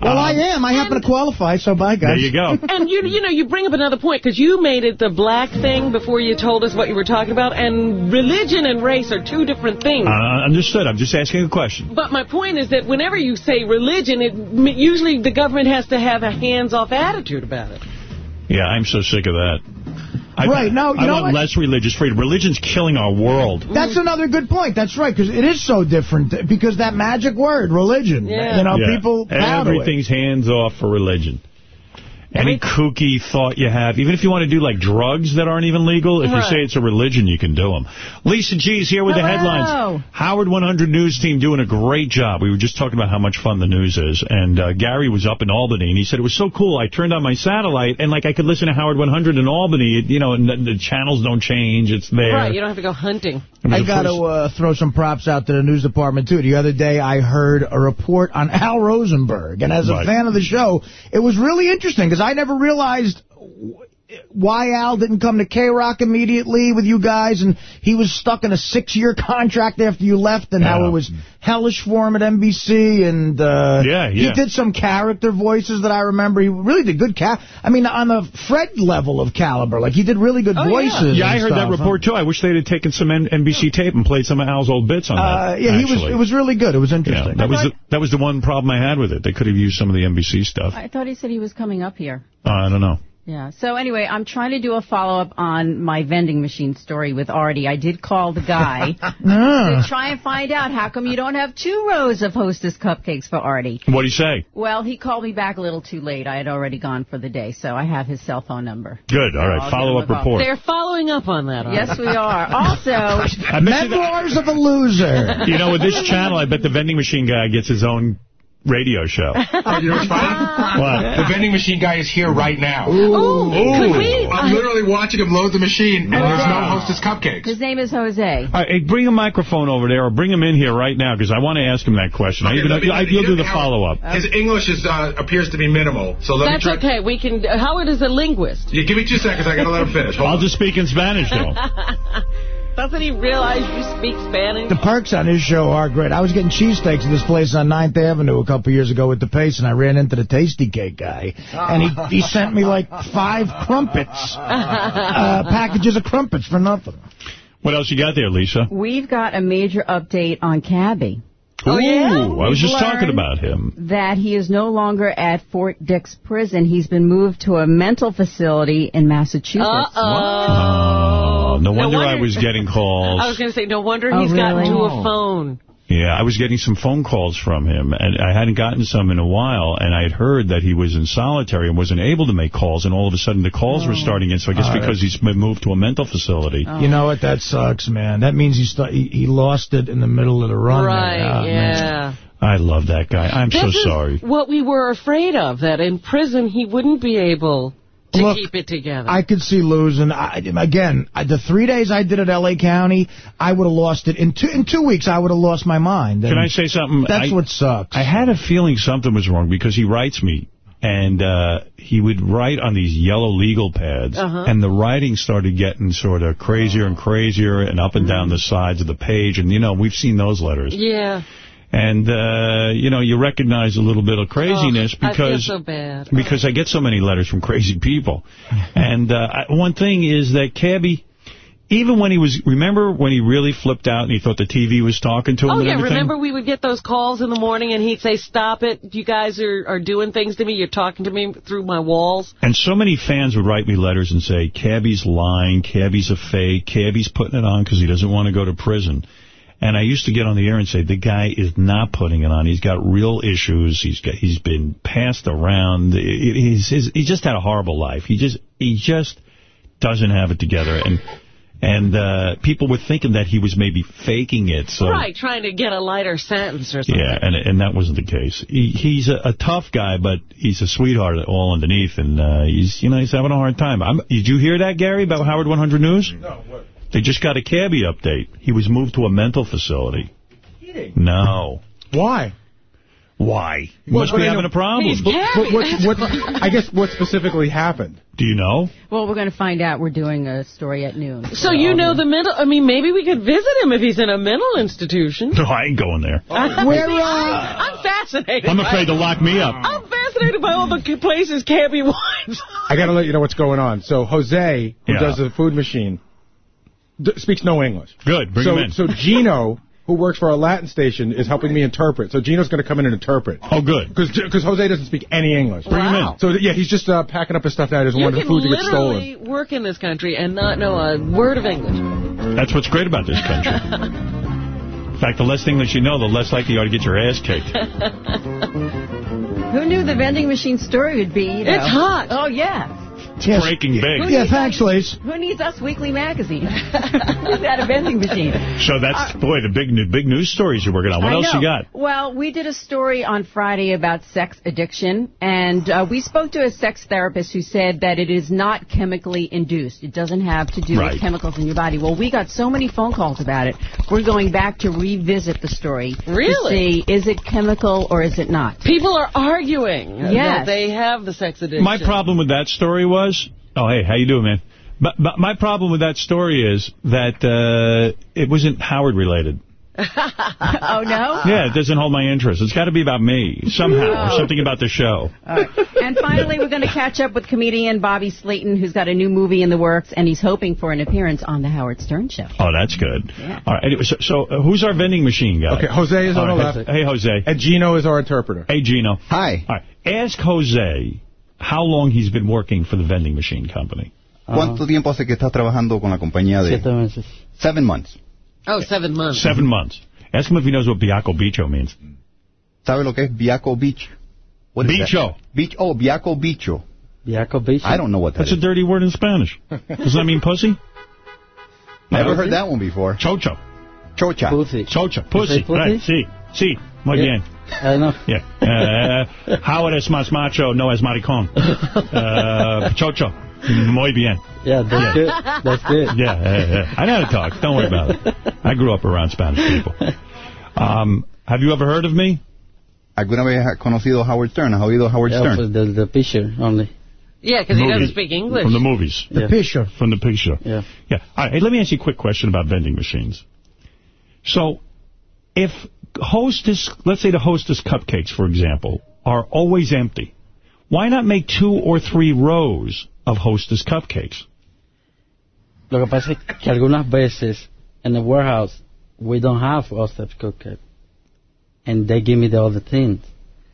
S3: Well,
S1: Um,
S3: I am. I happen to qualify, so bye, guys.
S1: There you go.
S2: And you you know, you bring up another point, because you made it the black thing before you told us what you were talking about, and religion and race are two different things.
S1: Uh, understood. I'm just asking a question.
S2: But my point is that whenever you say religion, it usually the government has to have a hands-off attitude about it.
S1: Yeah, I'm so sick of that. I,
S3: Right, no, you
S1: I
S3: know
S1: want
S3: what?
S1: less religious freedom. Religion's killing our world.
S3: That's mm. another good point. That's right, because it is so different. Because that magic word, religion, yeah. you know,
S1: Yeah.
S3: people bow to it.
S1: Everything's hands off for religion. Any kooky thought you have, even if you want to do like drugs that aren't even legal, if you say it's a religion, you can do them. Lisa G's here with the headlines. Howard 100 News team doing a great job. We were just talking about how much fun the news is, and uh, Gary was up in Albany, and he said it was so cool. I turned on my satellite, and like I could listen to Howard 100 in Albany. You know, and the, the channels don't change. It's there.
S2: Right, you don't have to go hunting.
S3: I got to uh, throw some props out to the news department, too. The other day, I heard a report on Al Rosenberg, and as a fan of the show, it was really interesting, because I never realized why Al didn't come to K-Rock immediately with you guys, and he was stuck in a six-year contract after you left, and how it was hellish for him at NBC, and uh,
S1: Yeah, yeah.
S3: he did some character voices that I remember. He really did good ca I mean, on the Fred level of caliber, like, he did really good voices.
S1: Oh, Yeah, I
S3: and
S1: heard that
S3: stuff, huh?
S1: report, too. I wish they'd have taken some N NBC tape and played some of Al's old bits on
S3: Uh,
S1: that.
S3: yeah, he was. It was really good. It was
S1: Yeah,
S3: interesting.
S1: that was the, that was the one problem I had with it. They could have used some of the NBC stuff.
S20: I thought he said he was coming up here.
S1: Uh, I don't know.
S20: Yeah. So anyway, I'm trying to do a follow up on my vending machine story with Artie. I did call the guy to try and find out how come you don't have two rows of Hostess cupcakes for Artie.
S1: What'd he say?
S20: Well, he called me back a little too late. I had already gone for the day, so I have his cell phone number.
S1: Good. All right.
S20: I'll
S1: follow up report.
S2: They're following up on that. aren't
S20: Yes, we are. Also,
S1: I bet you,
S3: Memoirs of a loser.
S1: you know, with this channel, I bet the vending machine guy gets his own radio show.
S17: Oh, you know what's funny?
S1: What?
S17: The vending machine guy is here right now.
S20: Ooh, could we-
S17: I'm literally watching him load the machine, and there's no Hostess cupcakes.
S20: his name is Jose.
S1: All right, hey, bring a microphone over there, or bring him in here right now, because I want to ask him that question. I even,
S17: me,
S1: I, you'll do the follow-up.
S17: His English is uh, appears to be minimal, so let
S2: That's
S17: me try.
S2: okay. We can. Howard is a linguist.
S17: Yeah, give me two seconds. I gotta let him finish. Hold
S1: I'll
S17: on.
S1: just speak in Spanish, though.
S2: Doesn't he realize you speak Spanish?
S3: The perks on his show are great. I was getting cheesesteaks at this place on 9th Avenue a couple years ago with the pace, and I ran into the Tastykake guy, and he, he sent me like five crumpets, uh, packages of crumpets for nothing.
S1: What else you got there, Lisa?
S20: We've got a major update on Cabbie.
S1: Oh, Ooh, I was
S20: We've
S1: just talking about him.
S20: That he is no longer at Fort Dix Prison. He's been moved to a mental facility in Massachusetts.
S1: Uh-oh. no wonder I was getting calls.
S2: I was going to say, no wonder
S20: Oh,
S2: he's gotten to a phone.
S1: Yeah, I was getting some phone calls from him, and I hadn't gotten some in a while, and I had heard that he was in solitary and wasn't able to make calls, and all of a sudden the calls were oh. starting in, so I guess
S3: Oh.
S1: because he's been moved to a mental facility.
S3: You know what? That sucks, man. That means he, st- he, he lost it in the middle of the run.
S2: Right,
S3: Oh, man.
S2: yeah.
S1: I love that guy. I'm so
S2: This is
S1: sorry.
S2: what we were afraid of, that in prison he wouldn't be able to
S3: Look,
S2: keep it together.
S3: I could see losing. I, again, I, the three days I did at L.A. County, I would have lost it. In two, in two weeks, I would have lost my mind.
S1: Can I say something?
S3: That's
S1: I-
S3: what sucks.
S1: I had a feeling something was wrong because he writes me, and uh, he would write on these yellow legal pads,
S2: Uh-huh.
S1: and the writing started getting sort of crazier and crazier and up and down the sides of the page, and, you know, we've seen those letters.
S2: yeah.
S1: And, uh, you know, you recognize a little bit of craziness
S2: Oh, I
S1: because...
S2: so bad.
S1: Because I get so many letters from crazy people. and uh, I- one thing is that Cabbie, even when he was... Remember when he really flipped out and he thought the TV was talking to him
S2: Oh,
S1: and
S2: yeah,
S1: everything?
S2: remember we would get those calls in the morning and he'd say, stop it, you guys are, are doing things to me, you're talking to me through my walls.
S1: And so many fans would write me letters and say, Cabbie's lying, Cabbie's a fake, Cabbie's putting it on because he doesn't want to go to prison. And I used to get on the air and say, the guy is not putting it on. He's got real issues. He's got, he's been passed around. It- He's, he's, he just had a horrible life. He just he just doesn't have it together. And and uh, people were thinking that he was maybe faking it. So
S2: Right, trying to get a lighter sentence or something.
S1: yeah, and and that wasn't the case. He, he's a, a tough guy, but he's a sweetheart all underneath, and uh, he's you know he's having a hard time. I'm, did you hear that, Gary, about Howard 100 News? No. What? They just got a cabbie update. He was moved to a mental facility. No.
S10: Why?
S1: Why? He must be having a problem.
S10: But, but what, what, I guess what specifically happened?
S1: Do you know?
S20: Well, we're going to find out. We're doing a story at noon.
S2: So you know the mental, I mean, maybe we could visit him if he's in a mental institution.
S1: No, I ain't going there.
S2: Where, uh, I'm fascinated.
S1: I'm afraid to lock me up.
S2: I'm fascinated by all the places Cabbie wants.
S10: I got to let you know what's going on. So Jose, who
S1: Yeah.
S10: does the food machine, d- speaks no English.
S1: Good, bring
S10: so,
S1: him in.
S10: So Gino, who works for our Latin station, is helping me interpret. So Gino's going to come in and interpret.
S1: Oh, good.
S10: Because Jose doesn't speak any English.
S2: Bring him in.
S10: So yeah, he's just uh, packing up his stuff now. He doesn't
S2: You
S10: want the
S2: can
S10: food to get stolen.
S2: literally work in this country and not know a word of English.
S1: That's what's great about this country. In fact, the less English you know, the less likely you are to get your ass kicked.
S20: Who knew the vending machine story would be? You know?
S2: It's hot.
S20: Oh, yeah.
S3: Yes.
S1: Breaking big.
S20: Who
S3: Yeah,
S20: needs
S3: thanks, Liz.
S20: Who needs Us Weekly magazine? Who's got a vending machine?
S1: So that's, boy, the big new- big news stories you're working on. What
S20: I
S1: else
S20: know.
S1: you got?
S20: Well, we did a story on Friday about sex addiction, and uh, we spoke to a sex therapist who said that it is not chemically induced. It doesn't have to do
S2: Right.
S20: with chemicals in your body. Well, we got so many phone calls about it. We're going back to revisit the story.
S2: Really?
S20: To see, is it chemical or is it not?
S2: People are arguing that
S20: Yes.
S2: they have the sex addiction.
S1: My problem with that story was, oh, hey, how you doing, man? But, but my problem with that story is that uh, it wasn't Howard related.
S20: oh, no?
S1: Yeah, it doesn't hold my interest. It's got to be about me somehow, or something about the show.
S20: And finally, we're going to catch up with comedian Bobby Slayton, who's got a new movie in the works, and he's hoping for an appearance on The Howard Stern Show.
S1: Oh, that's good. All right. Anyway, so, so uh, who's our vending machine guy?
S10: Okay, Jose is on
S1: All
S10: the
S1: right,
S10: left.
S1: Hey, Jose.
S10: And Gino is our interpreter.
S1: Hey, Gino.
S6: Hi.
S1: All right. Ask Jose how long he's been working for the vending machine company.
S6: ¿Cuánto tiempo hace que estás trabajando con la compañía de...?
S1: Siete
S6: meses. Seven months.
S2: Oh, seven months.
S1: Seven months. Ask him if he knows what Biaco Bicho means.
S6: ¿Sabe lo que es Biaco Beach? What is
S1: Bicho.
S6: that? Beach. Oh, Biaco Bicho.
S21: Biaco Bicho.
S6: I don't know what that
S1: That's
S6: is.
S1: a dirty word in Spanish. Does that mean pussy?
S6: Never heard that one before.
S1: Chocho.
S6: Chocha.
S21: Pussy.
S1: Chocha. Pussy.
S21: pussy?
S1: Right. Sí. Sí. Muy
S21: Yeah.
S1: bien.
S21: I know.
S1: Yeah. Uh, Howard es más macho, no es maricón. Uh, chocho. Muy bien.
S21: Yeah, that's good. That's good.
S1: Yeah, yeah, yeah. I know how to talk. Don't worry about it. I grew up around Spanish people. Um, have you ever heard of me?
S6: ¿Alguna vez has conocido a Howard Stern? ¿Has oído a Howard
S21: Yeah,
S6: Stern?
S21: for the, the picture only.
S2: Yeah, because he doesn't speak English.
S1: From the movies.
S21: The Yeah.
S3: picture.
S1: From the picture.
S21: Yeah.
S1: Yeah. All right. Hey, let me ask you a quick question about vending machines. So, if hostess, let's say the hostess cupcakes, for example, are always empty, why not make two or three rows of hostess cupcakes?
S21: Lo que pasa es que algunas veces en the warehouse we don't have Ostep cupcakes, And they give me the other things.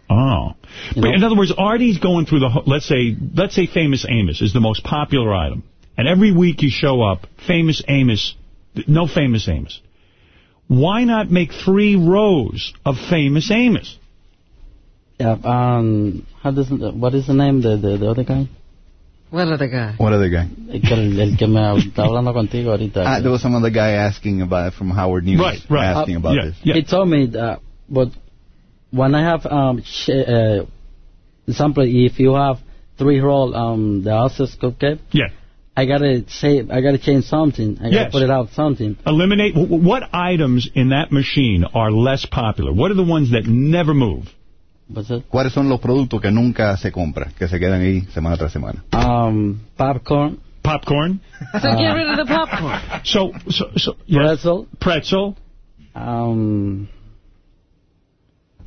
S1: Oh.
S21: You
S1: But
S21: know?
S1: in other words, Artie's going through the, let's say, let's say Famous Amos is the most popular item. And every week you show up, Famous Amos, no Famous Amos. Why not make three rows of Famous Amos?
S21: Yeah, um, how does what is the name the the, the other guy?
S2: What other guy?
S6: What other guy?
S21: El que, me está hablando contigo ahorita.
S6: Ah, there was some other guy asking about it from Howard News.
S21: Right, right.
S6: Asking
S21: Uh,
S6: about
S21: yeah,
S6: this.
S21: He told me that, but when I have, um, sh- uh, example, if you have three roll, um, the Oscars cupcake,
S1: Yeah.
S21: I gotta say, I gotta change something. I gotta
S1: Yes.
S21: put it out something.
S1: Eliminate, wh- wh- what items in that machine are less popular? What are the ones that never move?
S6: ¿Cuáles son los productos que nunca se compran, que se quedan ahí semana tras semana?
S21: Um, popcorn.
S1: Popcorn?
S2: So get rid of the popcorn.
S1: So, so, so, yes.
S21: Pretzel.
S1: Pretzel.
S21: Um,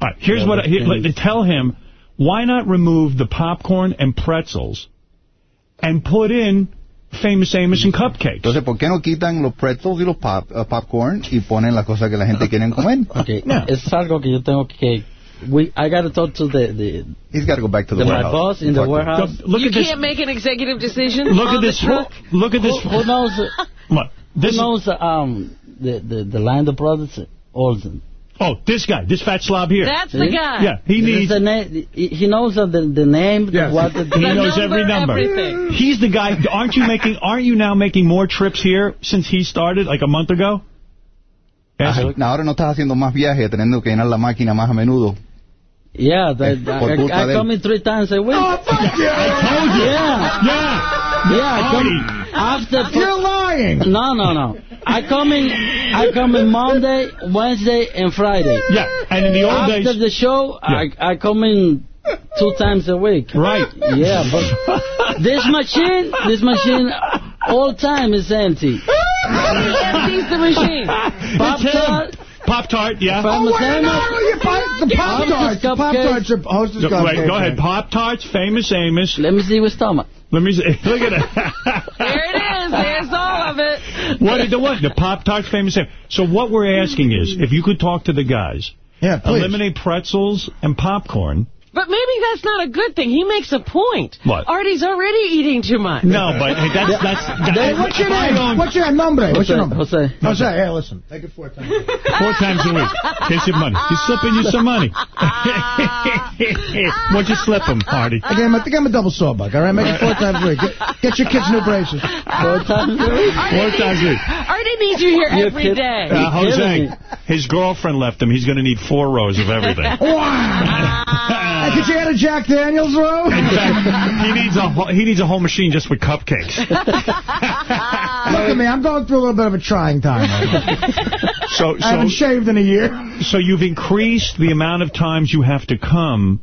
S1: All right, here's what I,
S21: but
S1: here, let- tell him. Why not remove the popcorn and pretzels and put in Famous Amos and cupcakes?
S6: Entonces, ¿por qué no quitan los pretzels y los pop, uh, popcorn y ponen las cosas que la gente quiere comer?
S21: okay. Es algo que yo tengo que, we, I gotta talk to the, the,
S6: He's got to go back to the,
S21: the my
S6: warehouse.
S21: boss in the
S6: Talk to him.
S21: warehouse.
S1: Look
S2: you
S1: at this.
S2: can't make an executive decision
S1: Look at this.
S2: truck?
S1: Look at this.
S21: Who, who knows,
S1: What? This
S21: who knows, um, the, the, the line of brothers, Olsen?
S1: Oh, this guy, this fat slob here.
S2: That's the guy.
S1: Yeah, he needs.
S21: the name, he he knows the, the, the name, the, what the,
S1: He knows every number.
S2: everything.
S1: He's the guy. Aren't you making? Aren't you now making more trips here since he started like a month ago? Ah,
S6: ahora no estás haciendo más viajes, teniendo que llenar la máquina más a menudo.
S21: Yeah, the, eh, the,
S6: Por
S21: I, I come in three times a week. Oh, fuck
S1: I told you.
S21: Yeah.
S1: Yeah.
S21: Yeah, I come after.
S3: You're lying.
S21: No, no, no. I come in. I come in Monday, Wednesday, and Friday.
S1: Yeah, and in the old
S21: After
S1: days.
S21: the show, I I come in two times a week.
S1: Right.
S21: Yeah, but this machine, this machine, all time is empty.
S2: Empties the machine.
S21: Pop
S1: It's him.
S21: Tart,
S1: Pop Tart, yeah.
S21: Famous
S3: Oh, wait,
S21: Amos.
S3: no, no, you buy the Pop Tarts. Pop Tarts are hostess
S1: Go, wait, go ahead. Pop Tarts, Famous Amos.
S21: Let me see with stomach.
S1: Let me see. Look at it.
S2: There it is. There's all of it.
S1: What did the what? The Pop Tarts, Famous. So what we're asking is, if you could talk to the guys,
S3: Yeah, please.
S1: eliminate pretzels and popcorn,
S2: But maybe that's not a good thing. He makes a point.
S1: What?
S2: Artie's already eating too much.
S1: No, but hey, that's that's.
S3: Hey, what's your name? What's your nombre? What's your number?
S21: Jose.
S3: Jose, hey, listen. Take it four times.
S1: Four times a week. Here's your money. He's slipping you some money. What'd you slip him, Artie?
S3: I gave him, I think I'm a double sawbuck, all right? Make it four times a week. Get, get your kids new braces.
S21: Four times a week?
S1: Four times a week.
S2: Artie needs you here
S21: You're
S2: every
S21: kid-
S2: day.
S1: Uh, Jose, his girlfriend left him. He's going to need four rows of everything.
S3: Wow. Could you add a Jack Daniels row?
S1: In fact, he needs a whole, he needs a whole machine just with cupcakes.
S3: Look at me. I'm going through a little bit of a trying time. right now.
S1: So
S3: I haven't shaved in a year.
S1: so you've increased the amount of times you have to come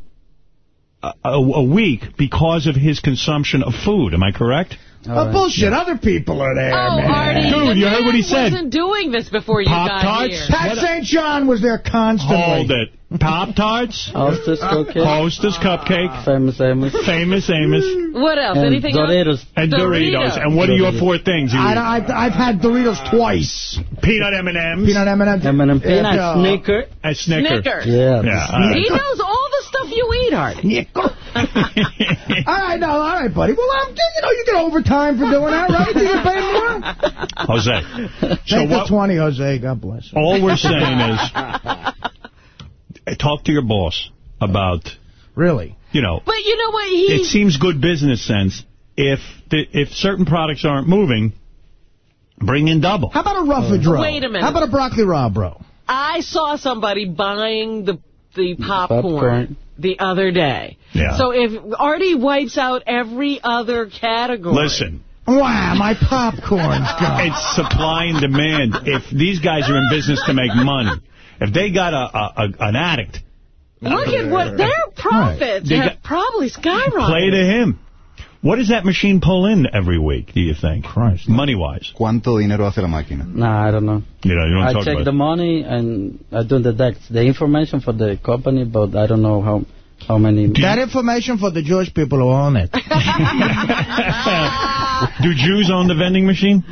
S1: a, a, a week because of his consumption of food. Am I correct?
S3: Oh, bullshit. Other people are there,
S2: Oh,
S3: man.
S2: Artie,
S1: Dude, you heard what he
S2: man
S1: said.
S2: wasn't doing this before you got
S1: Pop-Tarts?
S2: here.
S3: Pat St. John was there constantly.
S1: Hold it. Pop Tarts,
S21: Hostess cupcake.
S1: Hostess cupcake,
S21: Famous Amos.
S1: famous Amos,
S2: What else?
S21: And
S2: Anything
S21: Doritos.
S2: else?
S1: and Doritos.
S2: Doritos.
S1: And what are your four things? You
S3: I,
S1: eat?
S3: I've, I've had Doritos twice.
S1: Peanut M&M's,
S3: Peanut M&M's.
S21: M&M peanut,
S3: Yeah,
S21: Snicker.
S1: a Snicker.
S2: Snickers.
S21: Yeah.
S1: Yeah, all right.
S2: He knows all the stuff you eat, Artie.
S3: all right, no, all right, buddy. Well, I'm, you know, you get overtime for doing that, right? You get paid more.
S1: Jose. So
S3: Take the
S1: what,
S3: 20, Jose. God bless. you.
S1: all we're saying is, talk to your boss about,
S3: Really?
S1: you know,
S2: But you know what? He
S1: it seems good business sense. If the, if certain products aren't moving, bring in double.
S3: How about a roughage row?
S2: Wait a minute.
S3: How about a broccoli raw, bro?
S2: I saw somebody buying the the popcorn,
S21: Popcorn.
S2: The other day.
S1: Yeah.
S2: So if Artie wipes out every other category.
S1: Listen,
S3: Wow, my popcorn's gone.
S1: it's supply and demand. If these guys are in business to make money, if they got a, a, a an addict,
S2: Look at what their profits
S1: They
S2: have
S1: got-
S2: probably skyrocketed.
S1: play to him. What does that machine pull in every week, do you think?
S3: Christ.
S1: Money-wise.
S6: ¿Cuánto dinero hace la máquina?
S21: Nah, I don't know.
S1: You know, you don't
S21: I
S1: talk
S21: check
S1: about
S21: the
S1: it.
S21: money and I do the decks, the information for the company, but I don't know how how many.
S3: That information for the Jewish people who own it.
S1: Do Jews own the vending machine?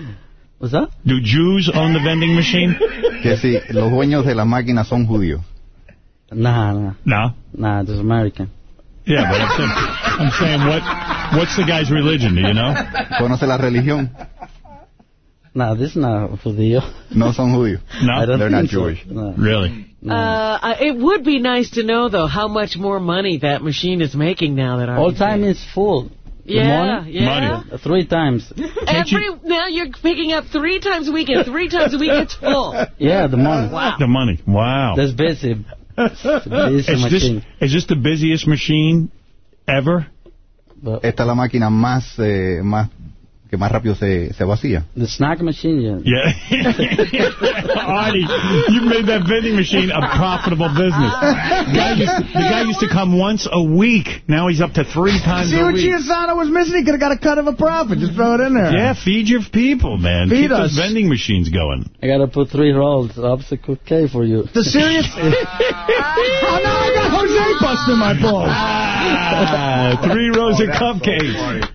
S21: What's that?
S1: Do Jews own the vending machine?
S6: Que si los dueños de la máquina son judíos.
S21: Nah, nah,
S1: No.
S21: nah. Just American.
S1: Yeah, but I'm saying, I'm saying what what's the guy's religion, do you know?
S6: ¿Conoce la religión?
S21: No, this is not judío.
S6: No son judíos.
S1: No?
S21: I don't
S6: They're
S21: think
S6: not
S21: so.
S6: Jewish.
S21: No.
S1: Really?
S21: no.
S2: Uh, it would be nice to know, though, how much more money that machine is making now that
S21: All
S2: Artie's
S21: time is full. The
S2: Yeah, yeah.
S1: Money.
S21: Three times.
S2: Every now you're picking up three times a week, and three times a week it's full.
S21: Yeah, the morning.
S2: Wow.
S1: The money. Wow.
S21: That's busy.
S1: Is this, is this the busiest machine ever?
S6: Esta es la máquina más, eh, más que más rápido se, se vacía.
S21: the snack machine, yeah.
S1: Yeah. Artie, you made that vending machine a profitable business. The guy, used, the guy used to come once a week. Now he's up to three times
S3: See
S1: a
S3: what
S1: week.
S3: Was missing? He could have got a cut of a profit. Just throw it in there.
S1: Yeah, feed your people, man.
S3: Feed
S1: Keep those vending machines going.
S21: I gotta put three rolls of obstacle K for you.
S3: The serious... oh, now I got Jose busting my balls.
S1: Ah, three rows of cupcakes.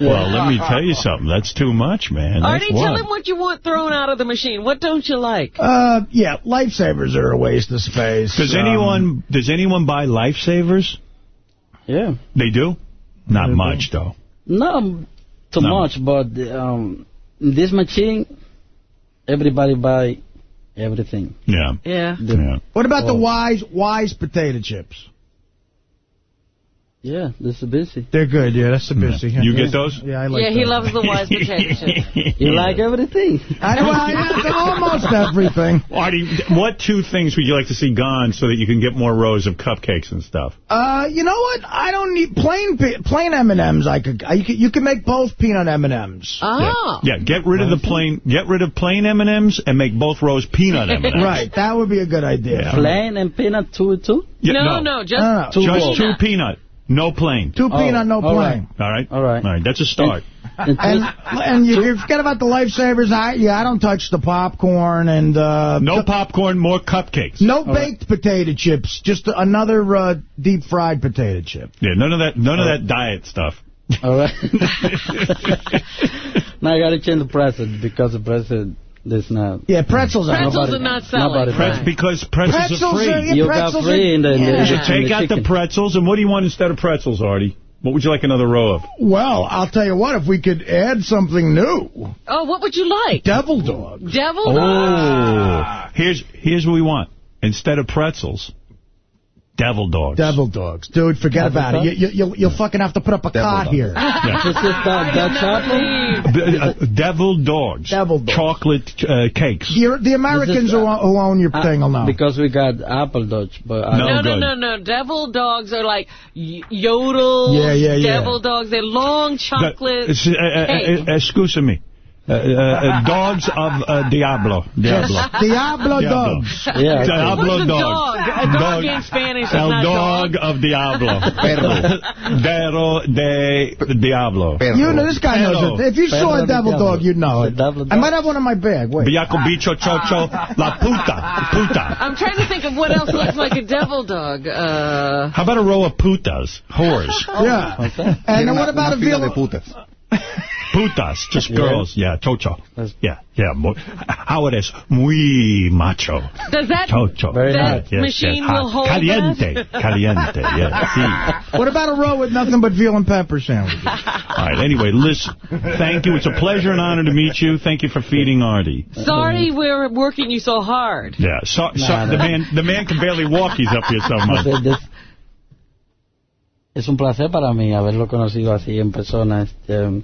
S1: Well, let me tell you something. That's too much, man. That's
S2: Artie,
S1: what?
S2: tell him what you want thrown out of the machine. What don't you like?
S3: Uh, yeah, lifesavers are a waste of space.
S1: Does
S3: Um,
S1: anyone does anyone buy lifesavers?
S21: Yeah.
S1: They do. Not much though.
S21: Not too
S1: No.
S21: much, but um, this machine, everybody buy everything.
S1: Yeah.
S2: Yeah.
S21: The-
S1: Yeah.
S3: What about the
S21: Oh.
S3: wise wise potato chips?
S21: Yeah, this is busy.
S3: They're good, yeah. That's the busy.
S1: You get those?
S3: Yeah, I like
S2: yeah, he
S3: those.
S2: loves the wise potato.
S21: You like everything?
S3: I, well, yeah, almost everything.
S1: Artie, what two things would you like to see gone so that you can get more rows of cupcakes and stuff?
S3: Uh, you know what? I don't need plain plain M and M's. I could, I, you could you can make both peanut M and M's.
S2: Oh.
S1: Yeah, get rid of the plain, get rid of plain M&Ms and make both rows peanut M&Ms.
S3: Right, that would be a good idea.
S1: Yeah.
S21: Plain and peanut two two?
S1: Yeah,
S2: no, no, just
S3: No, no.
S21: Two
S1: Just two peanut, no plain.
S3: Two peanut, no
S21: all
S3: plain.
S1: All right?
S21: All right.
S1: All right, that's a start.
S21: And
S3: And and you, you forget about the lifesavers. I yeah, I don't touch the popcorn and uh,
S1: No popcorn, more cupcakes.
S3: no baked potato chips. Just another uh, deep fried potato chip.
S1: Yeah, none of that, none of that diet stuff.
S21: all right. now I gotta change the president because the president There's not.
S3: Yeah, pretzels are
S2: Pretzels are not selling.
S21: Nobody
S1: Pretz- because pretzels,
S3: Pretzels
S1: are free.
S3: are- yeah,
S21: you
S3: pretzels
S21: got free
S3: are-
S21: in the, in the,
S3: Yeah.
S1: You should take
S21: the
S1: out the pretzels, and what do you want instead of pretzels, Artie? What would you like another row of?
S3: Well, I'll tell you what, if we could add something new.
S2: Oh, what would you like?
S3: Devil dog.
S2: Devil
S1: Oh,
S2: dogs.
S1: here's here's what we want. Instead of pretzels, devil dogs.
S3: Devil dogs. Dude, forget
S21: Devil
S3: about
S21: dog?
S3: it. You, you, you'll, you'll fucking have to put up a cot
S6: dog.
S3: here.
S1: Yeah.
S21: This is that, Dutch apple?
S1: Uh, devil dogs.
S3: Devil dogs.
S1: Chocolate uh, cakes.
S3: The, the Americans who, own- who own your
S21: Uh,
S3: thing will know.
S21: Because we got apple Dutch, but
S1: No.
S2: No, no,
S1: good.
S2: no, no. Devil dogs are like yodels.
S3: Yeah, yeah, yeah.
S2: Devil dogs. They're long chocolate.
S1: it's, uh, uh, uh, excuse me. Uh, uh, uh, dogs of uh, Diablo.
S3: Yes,
S1: Diablo.
S3: Diablo
S1: Diablo.
S3: dogs.
S21: Yeah.
S1: Diablo
S2: What's a
S1: dog.
S2: dog? A dog in Spanish is
S1: El
S2: not
S1: dog,
S2: dog.
S1: of Diablo. Perro de Diablo.
S3: You know, this guy knows it. If you saw a devil
S21: Diablo.
S3: dog, you'd know it.
S21: Devil
S3: I might have one in my bag. Wait.
S1: Biaco bicho chocho la puta. Puta.
S2: I'm trying to think of what else looks like a devil dog. Uh,
S1: How about a row of putas? Whores.
S3: Yeah.
S21: What's that?
S3: And then what about a
S6: fila de
S3: veal?
S6: Putas.
S1: Putas, just
S21: Yeah.
S1: girls. Yeah, chocho.
S21: That's-
S1: Yeah, yeah. How it is? Muy macho.
S2: does that
S1: Chocho.
S21: Very
S2: that
S21: hot.
S1: Yes,
S2: machine
S1: yes, hot.
S2: will hold
S1: Caliente.
S2: that?
S1: Caliente, yeah. Sí.
S3: What about a row with nothing but veal and pepper sandwiches?
S1: All right, anyway, listen. Thank you. It's a pleasure and honor to meet you. Thank you for feeding Artie.
S2: Sorry we're working you so hard.
S1: Yeah, so, so
S21: Nah,
S1: the man the man can barely walk. He's up here so much.
S21: Es un placer para mí haberlo conocido así en persona. Este,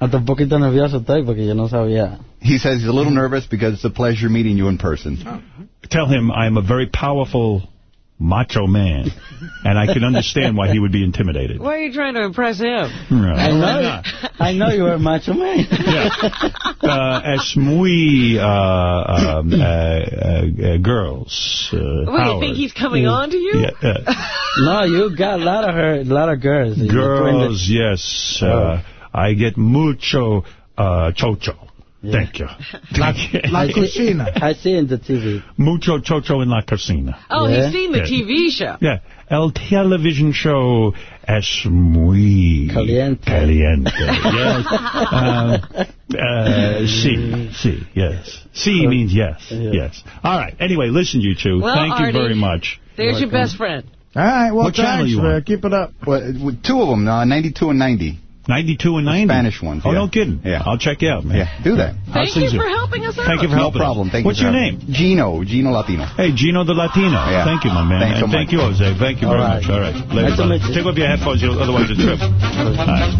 S21: hasta un poquito nervioso estoy porque yo no sabía.
S6: He says he's a little nervous because it's a pleasure meeting you in person.
S1: Tell him I am a very powerful macho man, and I can understand why he would be intimidated.
S2: Why are you trying to impress him?
S1: No,
S21: I know. I know you are a macho man.
S1: Yeah. Uh, es muy uh, um, uh, uh, uh, girls. Uh,
S2: Wait, you think he's coming on to you?
S1: Yeah, uh,
S21: no, you got a lot of her, a lot of girls.
S1: girls, yes. Uh, I get mucho uh, chocho. Thank you.
S3: La, la cocina.
S21: I see in the TV.
S1: Mucho chocho in la cocina.
S2: Oh,
S21: Yeah.
S2: he's seen the
S1: Yeah.
S2: TV show.
S1: Yeah, el television show es muy
S21: Caliente.
S1: caliente. yes. Uh, uh, sí, sí, yes. Sí means yes,
S21: Yeah.
S1: yes. All right. Anyway, listen, you two.
S2: Well,
S1: Thank you very much.
S2: There's your best friend.
S3: All right, well,
S1: What channel
S3: thanks,
S1: you
S3: uh. Keep it up.
S6: Well, two of them, uh, 92 and 90.
S1: 92 and 90.
S6: Spanish ones,
S1: Oh,
S6: yeah.
S1: no kidding.
S6: Yeah.
S1: I'll check you out, man.
S6: Yeah, do that.
S1: I'll
S2: Thank
S1: send
S2: you for helping us out.
S1: Thank you for
S6: No
S1: helping us.
S6: problem. Thank
S1: What's
S6: you.
S1: your
S6: for
S1: name?
S6: Gino, Gino Latino.
S1: Hey, Gino the Latino.
S6: Yeah.
S1: Thank you, my man.
S6: Thanks so
S1: and thank you, Jose. Thank you
S21: All
S1: very
S21: right.
S1: much. All right. Later,
S21: Nice to
S1: brother.
S21: meet you.
S1: Take off your headphones, you'll, otherwise you trip. All right.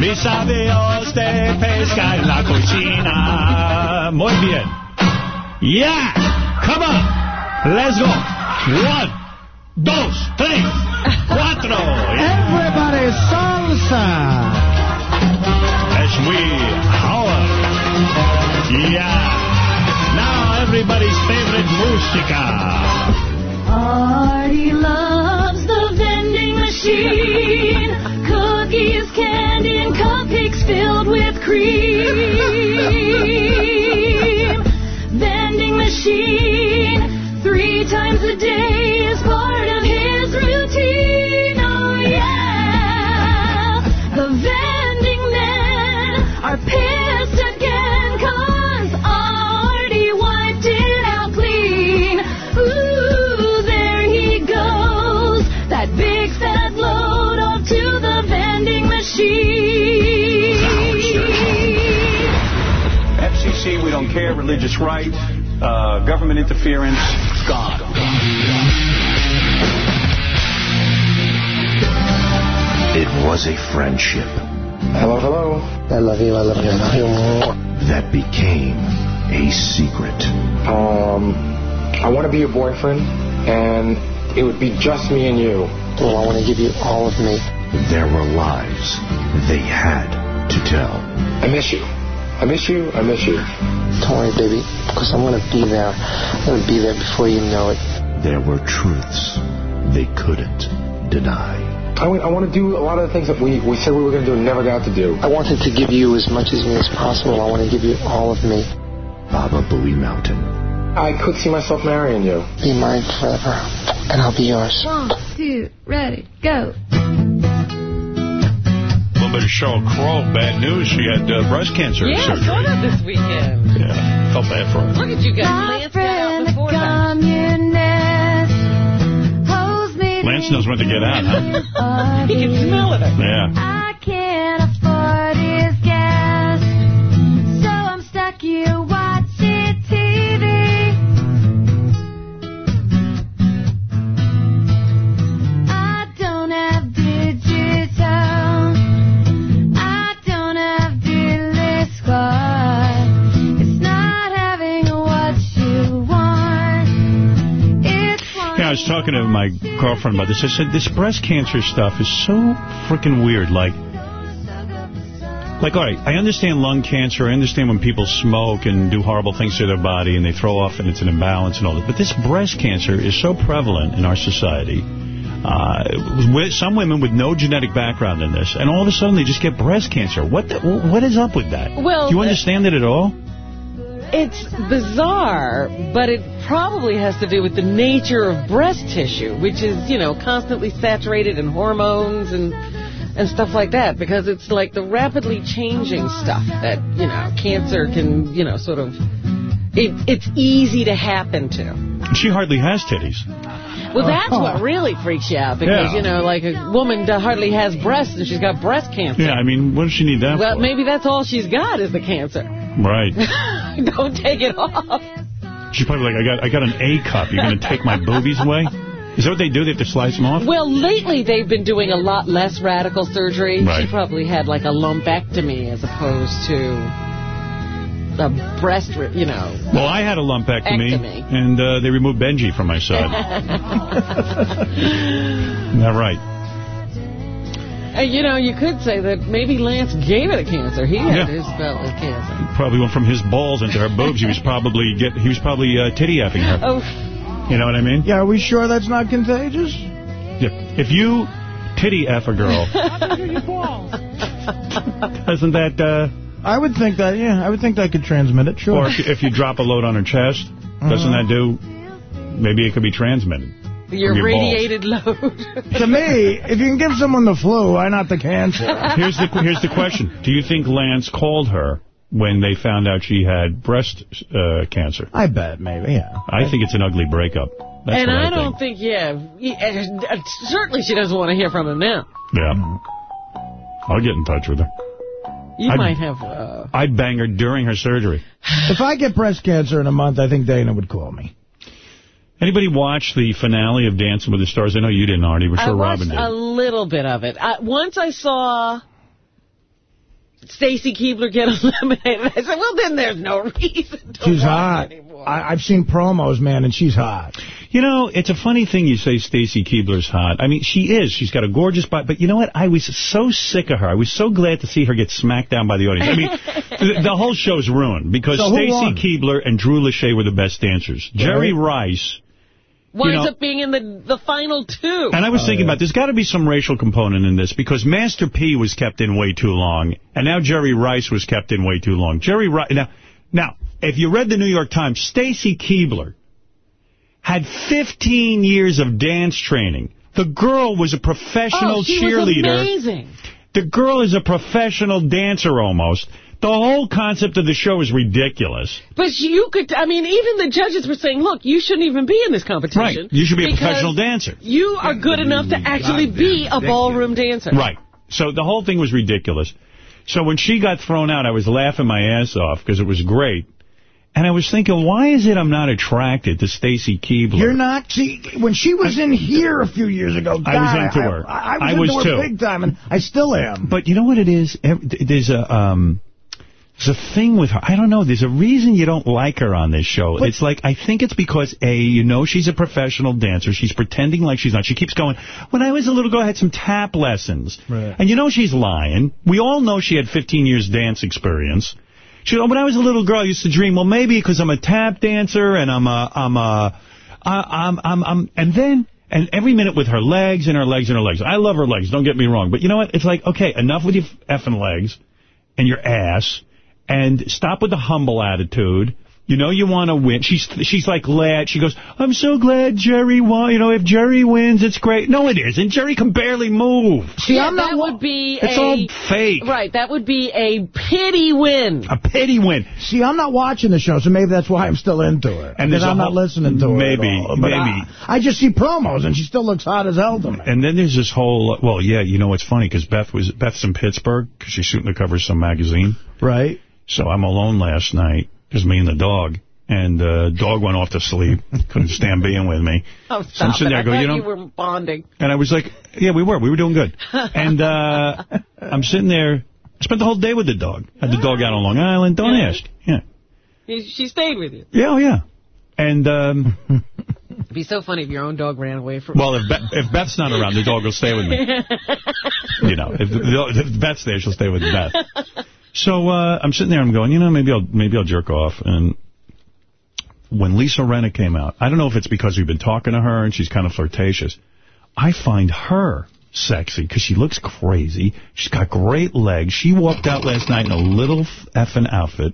S1: Mi sabios de pesca en la cocina. Muy bien. Yeah. Come on. Let's go. One, dos, tres, cuatro.
S3: Everybody salsa.
S1: As we hour. Yeah. Now everybody's favorite música.
S5: Artie loves the vending machine. Cookies, candy, and cupcakes filled with cream. Vending machine, three times a day is part of his routine. Oh, yeah. The vending men are pissed again 'cause Artie wiped it out clean. Ooh, there he goes. That big fat load off to the vending machine.
S22: FCC, we don't care. Religious right, uh, government interference, gone.
S23: It was a friendship.
S18: Hello, hello.
S23: I love you, I love you, I love you more. That became a secret.
S18: Um, I want to be your boyfriend, and it would be just me and you.
S23: Well, I want to give you all of me. There were lies they had to tell.
S18: I miss you. I miss you. I miss you.
S23: Don't worry, baby, because I'm going to be there. I'm going to be there before you know it. There were truths they couldn't deny.
S18: I, I want to do a lot of the things that we, we said we were going to do and never got to do.
S23: I wanted to give you as much of me as possible. I want to give you all of me. Baba Booey Mountain.
S18: I could see myself marrying you.
S23: Be mine forever, and I'll be yours.
S5: One, two, ready, go.
S1: A little but Sheryl Crow, bad news. She had uh, breast cancer
S2: Yeah, I
S1: surgery.
S2: saw that this weekend.
S1: Yeah, felt bad for her.
S2: Look at you guys. Lance got out before that.
S1: Lance knows when to get out, huh?
S2: he can smell it.
S1: Yeah.
S5: I can't afford his gas, so I'm stuck here
S1: was talking to my girlfriend about this. I said, this breast cancer stuff is so freaking weird. Like, like, all right, I understand lung cancer. I understand when people smoke and do horrible things to their body and they throw off and it's an imbalance and all that. But this breast cancer is so prevalent in our society. Uh, some women with no genetic background in this, and all of a sudden they just get breast cancer. What the, what is up with that?
S2: Well,
S1: Do you understand it at all?
S2: It's bizarre, but it probably has to do with the nature of breast tissue, which is, you know, constantly saturated in hormones and and stuff like that, because it's like the rapidly changing stuff that, you know, cancer can, you know, sort of, it, it's easy to happen to.
S1: She hardly has titties.
S2: Well, that's what oh. really freaks you out, because,
S1: Yeah.
S2: you know, like a woman hardly has breasts and she's got breast cancer.
S1: Yeah, I mean, what does she need that
S2: Well,
S1: for?
S2: maybe that's all she's got is the cancer.
S1: Right.
S2: Don't take it off.
S1: She's probably like, I got I got an A cup. You're going to take my boobies away? Is that what they do? They have to slice them off?
S2: Well, lately they've been doing a lot less radical surgery.
S1: Right.
S2: She probably had like a lumpectomy as opposed to a breast, you know.
S1: Well, I had a lumpectomy,
S2: Ectomy.
S1: and uh, they removed Benji from my side. Isn't that right?
S2: Uh, you know, you could say that maybe Lance gave it a cancer. He had
S1: Yeah.
S2: his bout with cancer.
S1: Probably went from his balls into her boobs. He was probably get he was probably uh, titty effing her.
S2: Oh,
S1: You know what I mean?
S3: Yeah, are we sure that's not contagious?
S1: Yeah. If you titty eff a girl, doesn't that? Uh,
S3: I would think that, yeah, I would think that could transmit it, sure.
S1: or if, if you drop a load on her chest, doesn't that do? Maybe it could be transmitted.
S2: Your
S1: From your balls.
S2: radiated load.
S3: to me, if you can give someone the flu, why not the cancer?
S1: Here's the here's the question: Do you think Lance called her when they found out she had breast uh, cancer?
S3: I bet, maybe, yeah.
S1: I think it's an ugly breakup. That's
S2: and
S1: I,
S2: I don't think, yeah, yeah, uh, certainly she doesn't want to hear from him now.
S1: Yeah. I'll get in touch with her.
S2: You
S1: I'd-
S2: might have, uh,
S1: I'd bang her during her surgery.
S3: If I get breast cancer in a month, I think Dana would call me.
S1: Anybody watch the finale of Dancing with the Stars? I know you didn't, Artie. We're sure Robin did.
S2: a little bit of it. I, once I saw Stacy Keibler get eliminated, I said, well, then there's no reason to
S3: She's
S2: watch
S3: hot.
S2: anymore.
S3: I, I've seen promos, man, and she's hot.
S1: You know, it's a funny thing you say Stacy Keibler's hot. I mean, she is. She's got a gorgeous body. But you know what? I was so sick of her. I was so glad to see her get smacked down by the audience. I mean, the, the whole show's ruined because
S3: So who
S1: Stacy
S3: won?
S1: Keibler and Drew Lachey were the best dancers. Jerry Rice.
S2: Winds
S1: know-
S2: up being in the the final two.
S1: And I was thinking about there's got to be some racial component in this because Master P was kept in way too long, and now Jerry Rice was kept in way too long. Jerry Rice now, now if you read the New York Times, Stacy Keibler had 15 years of dance training. The girl was a professional
S2: oh, she
S1: cheerleader.
S2: Was amazing.
S1: The girl is a professional dancer almost. The whole concept of the show is ridiculous.
S2: But you could, I mean, even the judges were saying, look, you shouldn't even be in this competition.
S1: Right. You should be a professional dancer.
S2: You are good enough to actually be a ballroom dancer.
S1: Right. So the whole thing was ridiculous. So when she got thrown out, I was laughing my ass off because it was great. And I was thinking, why is it I'm not attracted to Stacy Keibler?
S3: You're not. See, when she was in here a few years ago, God,
S1: I was into her.
S3: I, I was
S1: I
S3: into
S1: was
S3: her
S1: too.
S3: big time, and I still am.
S1: But you know what it is? There's a um, there's a thing with her. I don't know. There's a reason you don't like her on this show. it's like I think it's because a you know she's a professional dancer. She's pretending like she's not. She keeps going. When I was a little girl, I had some tap lessons, and you know she's lying. We all know she had 15 years dance experience. She, when I was a little girl, I used to dream, well, maybe because I'm a tap dancer and I'm a, I'm a, I, I'm, I'm, I'm, and then, and every minute with her legs and her legs and her legs. I love her legs, don't get me wrong. But you know what? It's like, okay, enough with your effing legs and your ass and stop with the humble attitude You know you want to win. She's she's like glad. She goes, I'm so glad Jerry won. You know, if Jerry wins, it's great. No, it isn't. Jerry can barely move.
S3: See,
S2: yeah,
S3: I'm not.
S2: that would be
S1: It's
S2: a,
S1: all fake.
S2: Right, that would be a pity win.
S1: A pity win.
S3: See, I'm not watching the show, so maybe that's why I'm still into her.
S1: And
S3: because
S1: there's a
S3: I'm not listening to her. at
S1: Maybe, maybe.
S3: I, I just see promos, and she still looks hot as hell to me.
S1: And then there's this whole, well, yeah, you know, it's funny because Beth was Beth's in Pittsburgh because she's shooting the cover of some magazine.
S3: Right.
S1: So I'm alone last night because me and the dog. And uh, dog went off to sleep. Couldn't stand being with me.
S2: Oh,
S1: So I'm
S2: stop
S1: sitting
S2: it.
S1: there
S2: I
S1: going,
S2: thought
S1: you know-
S2: you were bonding.
S1: And I was like, yeah, we were. We were doing good. And uh, I'm sitting there. I spent the whole day with the dog. Had the dog out on Long Island. Don't ask. Yeah.
S2: She stayed with you.
S1: Yeah, oh, yeah. And, um,
S2: It'd be so funny if your own dog ran away from
S1: well, if, Be if Beth's not around, the dog will stay with me. You know, if, if Beth's there, she'll stay with Beth. So uh, I'm sitting there, I'm going, you know, maybe I'll maybe I'll jerk off. And when Lisa Rinna came out, I don't know if it's because we've been talking to her and she's kind of flirtatious. I find her sexy because she looks crazy. She's got great legs. She walked out last night in a little effing outfit.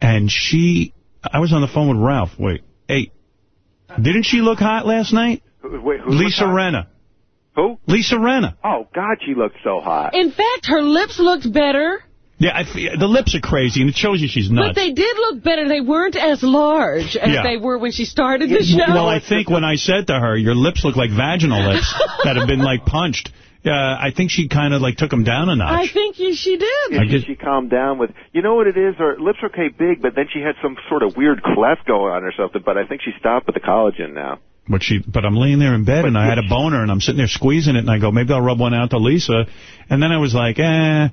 S1: And she, I was on the phone with Ralph. Wait, hey, didn't she look hot last night?
S24: Wait, who
S1: Lisa
S24: looked?
S1: Rinna.
S24: Who?
S1: Lisa Rinna.
S24: Oh, God, she looked so hot.
S2: In fact, her lips looked better,
S1: Yeah, I, f- the lips are crazy, and it shows you she's nuts.
S2: but they did look better. They weren't as large as
S1: Yeah.
S2: they were when she started the show.
S1: Well, I think when I said to her, your lips look like vaginal lips that have been, like, punched, uh, I think she kind of, like, took them down a notch.
S2: I think she did.
S24: Yeah,
S1: I
S24: she,
S1: guess-
S24: she calmed down with, you know what it is? Her lips are okay big, but then she had some sort of weird cleft going on or something, but I think she stopped with the collagen now.
S1: But she, but I'm laying there in bed, and I had a boner, and I'm sitting there squeezing it, and I go, maybe I'll rub one out to Lisa. And then I was like, eh,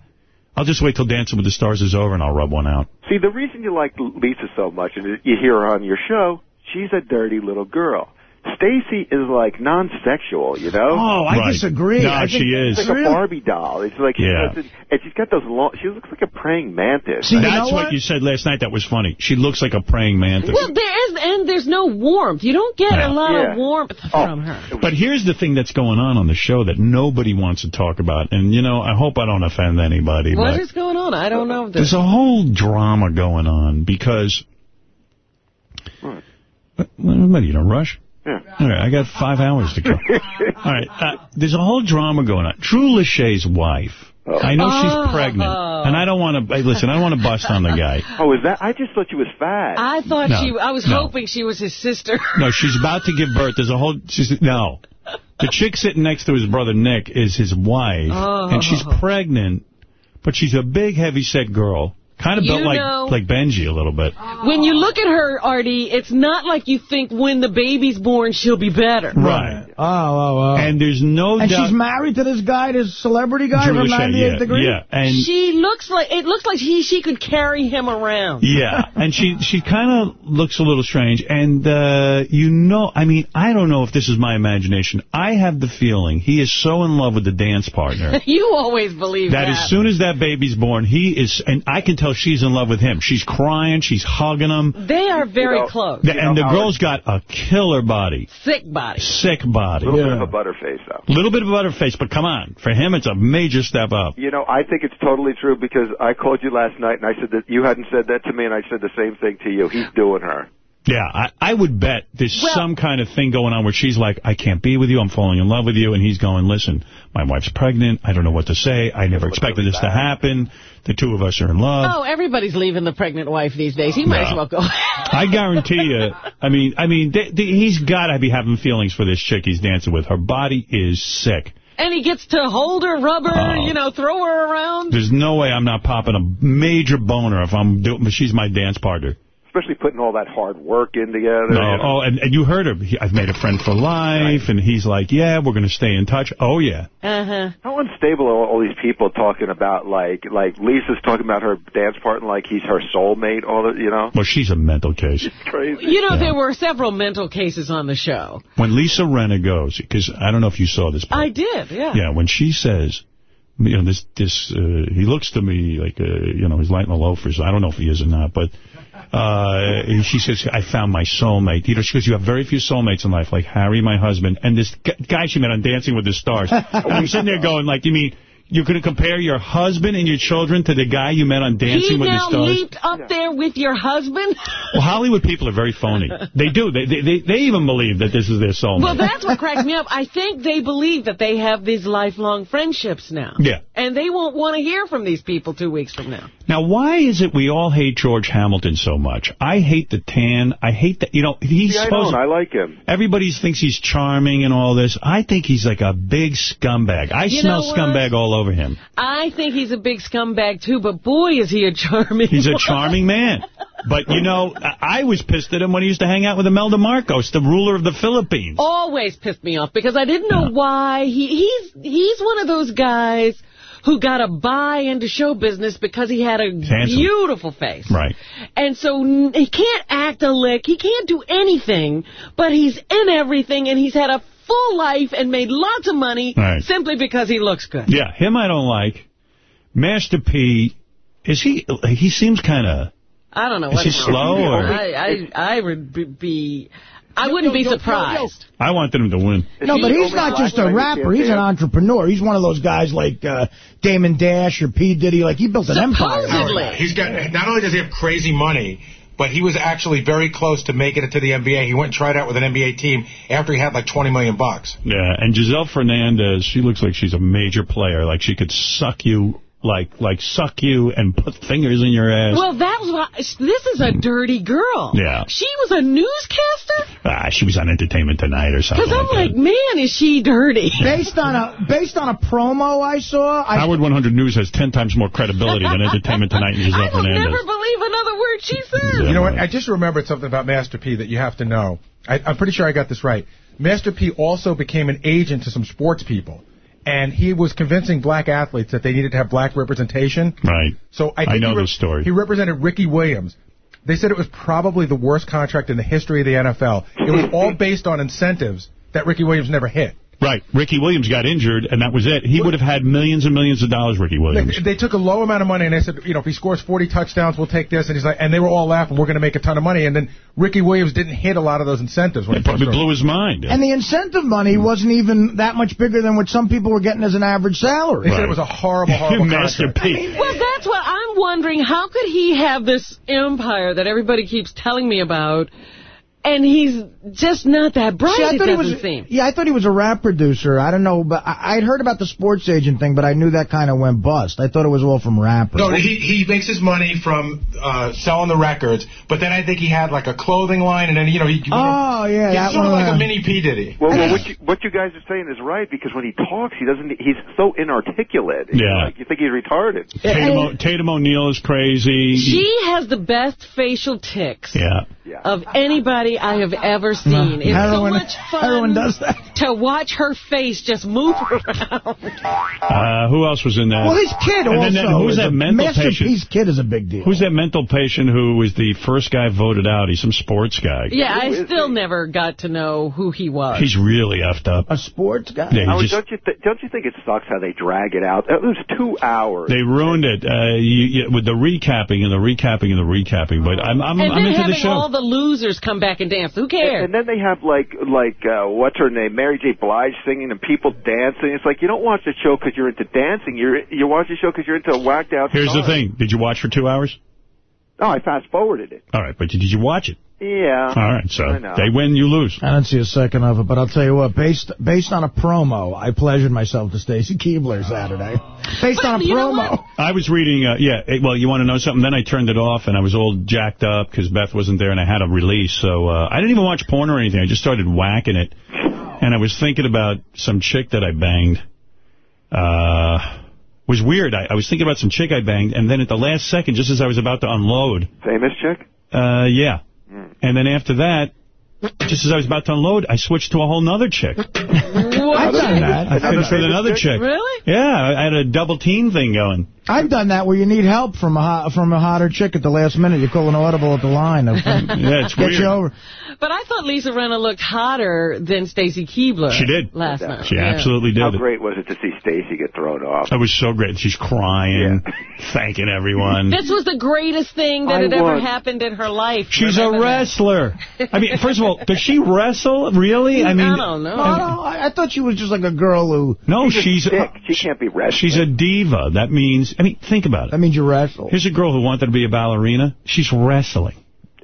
S1: I'll just wait till Dancing with the Stars is over, and I'll rub one out.
S24: See, the reason you like Lisa so much, and you hear her on your show, she's a dirty little girl. Stacy is like non-sexual, you know?
S3: Oh, I Right. disagree.
S1: No,
S3: I think
S1: she is.
S24: She's like
S3: Really?
S24: a Barbie doll. It's like,
S1: Yeah.
S24: and she's got those long, she looks like a praying mantis.
S1: That's what? you said last night that was funny. She looks like a praying mantis.
S2: Well, there is, and there's no warmth. You don't get
S1: Yeah.
S2: a lot
S1: Yeah.
S2: of warmth
S1: Oh.
S2: from her.
S1: But here's the thing that's going on on the show that nobody wants to talk about. And, you know, I hope I don't offend anybody.
S2: What is going on? I don't know.
S1: There's a whole drama going on because... What, what are you in a rush?
S24: Yeah.
S1: All right, I got five hours to go. All right, uh, there's a whole drama going on. Drew Lachey's wife. I know
S2: Oh.
S1: she's pregnant, and I don't want to. Hey, listen, I don't want to bust on the guy.
S24: Oh, is that? I just thought she was fat.
S2: I thought
S1: No,
S2: she. I was
S1: no.
S2: hoping she was his sister.
S1: No, she's about to give birth. There's a whole. She's no. The chick sitting next to his brother Nick is his wife,
S2: Oh.
S1: and she's pregnant, but she's a big, heavy-set girl, kind of
S2: You
S1: built like
S2: know-
S1: like Benji a little bit.
S2: When you look at her, Artie, it's not like you think when the baby's born she'll be better.
S1: Right.
S3: Oh, oh, oh.
S1: And there's no
S3: And
S1: doubt.
S3: she's married to this guy, this celebrity guy
S1: Drew
S3: from
S1: Lachey,
S3: 98
S1: yeah,
S3: Degrees?
S1: yeah, and
S2: she looks like it looks like he she could carry him around.
S1: Yeah, and she she kind of looks a little strange. And, uh, you know, I mean, I don't know if this is my imagination. I have the feeling he is so in love with the dance partner
S2: you always believe that.
S1: that as soon as that baby's born, he is, and I can tell she's in love with him. She's crying, she's hugging him.
S2: they are very
S24: You know,
S2: close.
S1: The- and the girl's got a killer body.
S2: Sick body.
S1: Sick body.
S24: A little bit of a butterface, though.
S1: A Little bit of a butterface, but come on. For him, it's a major step up.
S24: You know, I think it's totally true because I called you last night and I said that you hadn't said that to me, and I said the same thing to you. He's doing her.
S1: Yeah, I, I would bet there's
S2: Well-
S1: some kind of thing going on where she's like, I can't be with you, I'm falling in love with you, and he's going, listen, my wife's pregnant, I don't know what to say, I never expected this to happen, the two of us are in love.
S2: Oh, everybody's leaving the pregnant wife these days. He might
S1: No.
S2: as well go.
S1: I guarantee you, I mean, I mean, th th he's got to be having feelings for this chick he's dancing with. Her body is sick.
S2: and he gets to hold her, rub her,
S1: Oh.
S2: you know, throw her around.
S1: There's no way I'm not popping a major boner if I'm doing, she's my dance partner.
S24: Especially putting all that hard work in together.
S1: No,
S24: you know.
S1: oh, and, and you heard him. He, I've made a friend for life, and he's like, yeah, we're going to stay in touch. Oh, yeah.
S2: Uh-huh.
S24: How unstable are all these people talking about, like, like Lisa's talking about her dance partner like he's her soulmate, all the, you know?
S1: Well, she's a mental case.
S24: Crazy.
S2: You know, there were several mental cases on the show.
S1: When Lisa Rinna goes, because I don't know if you saw this.
S2: I did, yeah.
S1: Yeah, when she says, you know, this, this, uh, he looks to me like, uh, you know, he's lighting the loafers. I don't know if he is or not, but, uh, she says, I found my soulmate. You know, she goes, you have very few soulmates in life, like Harry, my husband, and this guy she met on Dancing with the Stars. And I'm sitting there going, like, you mean, You're going to compare your husband and your children to the guy you met on Dancing
S2: he
S1: with the
S2: now
S1: Stars?
S2: leaped up there with your husband?
S1: Well, Hollywood people are very phony. They do. They, they, they, they even believe that this is their soulmate.
S2: Well, that's what cracks me up. I think they believe that they have these lifelong friendships now.
S1: Yeah.
S2: And they won't want to hear from these people two weeks from now.
S1: Now, why is it we all hate George Hamilton so much? I hate the tan. I hate that, you know, he's
S24: See, I
S1: supposed
S24: don't. I like him.
S1: Everybody thinks he's charming and all this. I think he's like a big scumbag. I
S2: You
S1: smell scumbag all over him.
S2: I think he's a big scumbag, too, but boy, is he a charming
S1: He's a charming man. But, you know, I was pissed at him when he used to hang out with Imelda Marcos, the ruler of the Philippines.
S2: Always pissed me off because I didn't know why. He He's he's one of those guys who got a buy into show business because he had a beautiful face.
S1: Right.
S2: And so he can't act a lick. He can't do anything, but he's in everything, and he's had a full life and made lots of money
S1: Right.
S2: simply because he looks good.
S1: Yeah, him I don't like. Master P, is he, he seems kind of,
S2: I don't know.
S1: Is he slow, or-
S2: I, I, I would be- be... I wouldn't be surprised.
S1: I wanted him to win.
S3: No, but he's not just a rapper. He's an entrepreneur. He's one of those guys like uh, Damon Dash or P. Diddy. Like, he built an empire.
S17: Oh, He's got. Not only does he have crazy money, but he was actually very close to making it to the NBA. He went and tried out with an NBA team after he had like 20 million bucks.
S1: Yeah, and Giselle Fernandez, she looks like she's a major player. Like she could suck you, like like suck you and put fingers in your ass.
S2: Well, that was why... This is a dirty girl.
S1: Yeah.
S2: She was a newscaster?
S1: Ah, she was on Entertainment Tonight or something
S2: Because I'm
S1: like
S2: like, man, is she dirty.
S3: Based on a based on a promo I saw. I
S1: Howard 100 News has 10 times more credibility than Entertainment Tonight and Giselle
S2: I will
S1: Fernandez.
S2: never believe another word she says.
S10: You know what? I just remembered something about Master P that you have to know. I, I'm pretty sure I got this right. Master P also became an agent to some sports people. And he was convincing black athletes that they needed to have black representation.
S1: Right.
S10: So I,
S1: I know
S10: he re-
S1: this story.
S10: He represented Ricky Williams. They said it was probably the worst contract in the history of the NFL. It was all based on incentives that Ricky Williams never hit.
S1: Right. Ricky Williams got injured, and that was it. He would have had millions and millions of dollars, Ricky Williams.
S10: They, they took a low amount of money and they said, you know, if he scores 40 touchdowns, we'll take this. And he's like, and they were all laughing, we're going to make a ton of money. And then Ricky Williams didn't hit a lot of those incentives. When
S1: It
S10: he
S1: probably
S10: started.
S1: blew his mind.
S3: and the incentive money hmm. wasn't even that much bigger than what some people were getting as an average salary.
S10: They said it was a horrible, horrible
S1: Master
S10: contract.
S1: P.
S2: Well, that's what I'm wondering. How could he have this empire that everybody keeps telling me about, and he's just not that bright,
S3: See, I thought he
S2: doesn't
S3: was,
S2: seem.
S3: Yeah, I thought he was a rap producer. I don't know, but I, I'd heard about the sports agent thing, but I knew that kind of went bust. I thought it was all from rappers.
S17: No, he he makes his money from uh, selling the records, but then I think he had like a clothing line, and then you know he.
S3: Oh, yeah,
S17: he's sort of like a mini P Diddy.
S24: Well, well what, you, what you guys are saying is right because when he talks, he doesn't. He's so inarticulate. You
S1: Yeah.
S24: like, you think he's retarded.
S1: Tatum, O- Tatum O'Neal is crazy.
S2: She has the best facial tics
S1: yeah.
S2: of anybody I have ever seen. It's
S3: Heroin-
S2: so much fun
S3: heroin does that.
S2: to watch her face just move around.
S1: Uh, who else was in that?
S3: Well, his kid
S1: And
S3: also.
S1: then that- who's that mental
S3: Master
S1: patient?
S3: P's kid is a big deal.
S1: Who's that mental patient who was the first guy voted out? He's some sports guy.
S2: Yeah, I still never got to know who he was.
S1: He's really effed up.
S3: A sports guy?
S1: Yeah, he
S24: Howard,
S1: just-
S24: don't you th- don't you think it sucks how they drag it out? It was two hours.
S1: They ruined it uh, you, you, with the recapping and the recapping and the recapping. But I'm I'm,
S2: and
S1: I'm into
S2: having
S1: the show.
S2: all the losers come back and dance. Who cares?
S24: And then they have like like uh, what's her name, Mary J. Blige singing and people dancing. It's like you don't watch the show because you're into dancing. You're you watch the show because you're into a whacked out.
S1: Here's the thing: Did you watch for two hours?
S24: No, I fast forwarded it.
S1: All right, but did you watch it?
S24: Yeah.
S1: All right, so they win, you lose.
S3: I didn't see a second of it, but I'll tell you what, based based on a promo, I pleasured myself to Stacy Keibler Saturday. Based on a promo.
S1: I was reading, uh, yeah, eh, well, you want to know something? Then I turned it off, and I was all jacked up because Beth wasn't there, and I had a release. So uh, I didn't even watch porn or anything. I just started whacking it. And I was thinking about some chick that I banged. Uh, it was weird. I, I was thinking about some chick I banged, and then at the last second, just as I was about to unload,
S24: Famous chick.
S1: uh, yeah. And then after that, just as I was about to unload, I switched to a whole nother chick.
S2: What?
S3: I've done that.
S1: I finished with another chick.
S2: Really?
S1: Yeah, I had a double team thing going.
S3: I've done that where you need help from a hot, from a hotter chick at the last minute. You call an audible at the line.
S1: Yeah, it's
S3: Get
S1: weird.
S3: you over.
S2: But I thought Lisa Rinna looked hotter than Stacey Keibler.
S1: She did.
S2: Last night.
S1: She
S2: Yeah.
S1: absolutely did.
S24: How great was it to see Stacy get thrown off?
S1: That was so great. She's crying, thanking everyone.
S2: This was the greatest thing that
S1: I
S2: had ever happened in her life.
S1: She's a
S2: Remember that?
S1: wrestler. I mean, first of all, does she wrestle? Really? I mean,
S2: I don't know.
S3: No, no, I, I thought she she was just like a girl who...
S1: No, she's
S24: sick. She can't be wrestling.
S1: She's a diva. That means, I mean, think about it.
S3: That means you wrestle.
S1: Here's a girl who wanted to be a ballerina. She's wrestling.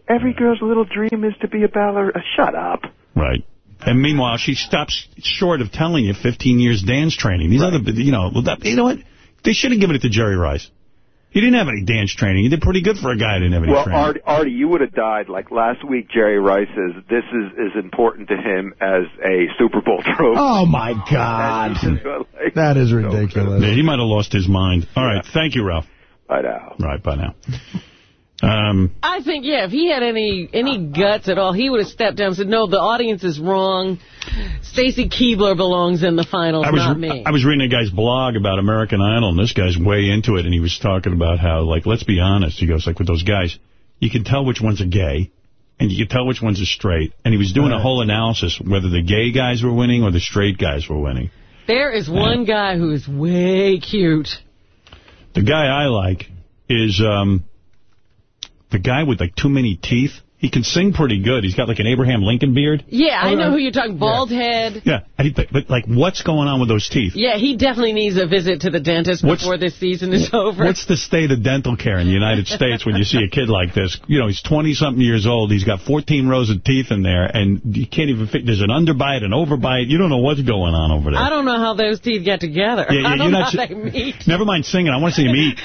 S24: Every girl's little dream is to be a ballerina. Uh, shut up.
S1: Right. And meanwhile, she stops short of telling you 15 years dance training. These other, you know, well, that, you know what? They should have given it to Jerry Rice. He didn't have any dance training. He did pretty good for a guy who didn't have any
S24: Well,
S1: training.
S24: Artie, Artie, you would have died. Like last week, Jerry Rice says this is as important to him as a Super Bowl trophy.
S3: Oh, my God. that is ridiculous.
S1: Yeah, he might have lost his mind. All right. Thank you, Ralph.
S24: Bye now.
S1: Right, bye now. Um,
S2: I think, yeah, if he had any any guts at all, he would have stepped down and said, no, the audience is wrong. Stacy Keibler belongs in the finals,
S1: I was
S2: not me.
S1: I was reading a guy's blog about American Idol, and this guy's way into it, and he was talking about how, like, let's be honest. He goes, like, with those guys, you can tell which ones are gay, and you can tell which ones are straight. And he was doing a whole analysis whether the gay guys were winning or the straight guys were winning.
S2: There is one guy who is way cute.
S1: The guy I like is um, the guy with, like, too many teeth. He can sing pretty good. He's got, like, an Abraham Lincoln beard.
S2: Yeah, I know who you're talking. Bald head.
S1: Yeah, and he, but, but, like, what's going on with those teeth?
S2: Yeah, he definitely needs a visit to the dentist
S1: What's-
S2: before this season is over.
S1: What's the state of dental care in the United States when you see a kid like this? You know, he's 20-something years old. He's got 14 rows of teeth in there, and you can't even fit. There's an underbite, an overbite. You don't know what's going on over there.
S2: I don't know how those teeth get together.
S1: Yeah, yeah,
S2: I
S1: you're
S2: don't know
S1: not
S2: how they meet.
S1: Never mind singing. I want to see him eat.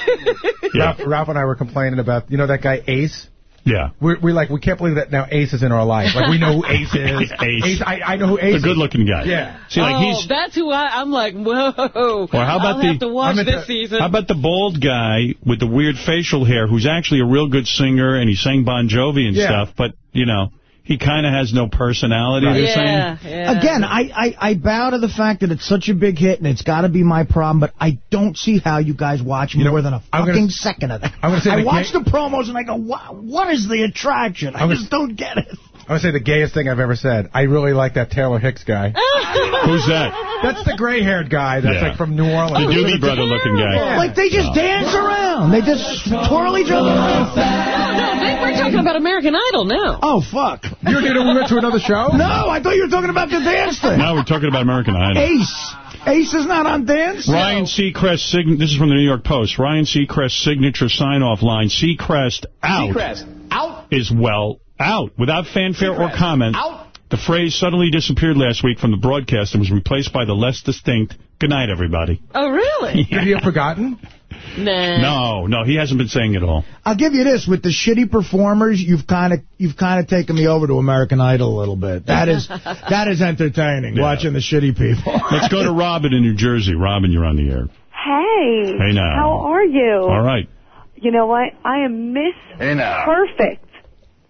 S10: Ralph, Ralph and I were complaining about, you know that guy Ace?
S1: Yeah.
S10: We're, we're like, we can't believe that now Ace is in our life. Like, we know who Ace is.
S1: Ace.
S10: I, I know who Ace
S1: The
S10: is.
S1: good-looking guy.
S10: Yeah.
S1: See, like,
S2: oh,
S1: he's...
S2: that's who I, I'm like, whoa.
S1: Or how about
S2: I'll
S1: the?
S2: have to watch
S1: I'm
S2: this
S1: the-
S2: season.
S1: How about the bald guy with the weird facial hair, who's actually a real good singer, and he sang Bon Jovi and
S3: Yeah.
S1: stuff, but you know, he kind of has no personality. They're saying.
S3: Again, I, I, I bow to the fact that it's such a big hit and it's got to be my problem, but I don't see how you guys watch you more than a
S10: I'm
S3: fucking
S10: gonna-
S3: second of that.
S10: I'm gonna say
S3: I
S10: the
S3: watch the promos and I go, what, what is the attraction? I
S10: I'm
S3: just don't get it.
S10: I would say the gayest thing I've ever said. I really like that Taylor Hicks guy.
S1: Who's that?
S10: That's the gray-haired guy that's
S1: Yeah.
S10: like from New Orleans.
S1: The Doobie Brother looking guy.
S10: Yeah.
S3: Like they just dance around. They just twirl each other around.
S2: No, they- we're talking about American Idol now.
S3: Oh, fuck.
S10: You did we went to another show?
S3: No, I thought you were talking about the dance thing.
S1: Now we're talking about American Idol.
S3: Ace. Ace is not on dance?
S1: Ryan Seacrest, sign this is from the New York Post. Ryan Seacrest signature sign-off line. Seacrest out.
S17: Seacrest, out.
S1: Is well out without fanfare or comment.
S17: out.
S1: The phrase suddenly disappeared last week from the broadcast and was replaced by the less distinct "Good night, everybody."
S2: Oh, really?
S10: Did he have forgotten?
S2: Nah.
S1: No, no, he hasn't been saying it all.
S3: I'll give you this: with the shitty performers, you've kind of you've kind of taken me over to American Idol a little bit. That is that is entertaining
S1: Yeah.
S3: watching the shitty people.
S1: Let's go to Robin in New Jersey. Robin, you're on the air.
S25: Hey.
S1: Hey, now.
S25: How are you?
S1: All right.
S25: You know what? I am Miss
S1: Hey, now.
S25: Perfect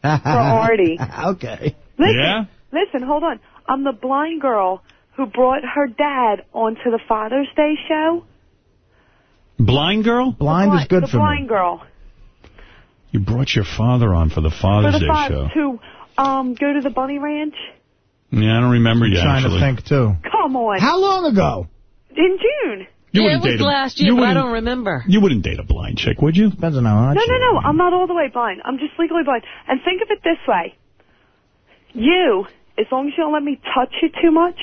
S25: for Artie.
S3: okay.
S25: Listen,
S1: Yeah?
S25: listen, hold on. I'm the blind girl who brought her dad onto the Father's Day show.
S1: Blind girl?
S3: Blind is good
S25: the
S3: for
S25: blind
S3: me.
S25: girl.
S1: You brought your father on for the
S25: For
S1: Father's
S25: the
S1: Day
S25: fa-
S1: show.
S25: to um go to the bunny ranch.
S1: Yeah, I don't remember you,
S3: trying
S1: actually.
S3: to think too.
S25: Come on.
S3: How long ago?
S25: In June.
S1: You
S2: yeah, it
S1: wouldn't
S2: was
S1: date a-
S2: last year, but I don't remember.
S1: You wouldn't date a blind chick, would you?
S3: Depends on how hot
S25: No,
S3: she
S25: no,
S3: is.
S25: no. I'm not all the way blind. I'm just legally blind. And think of it this way. You, as long as you don't let me touch you too much,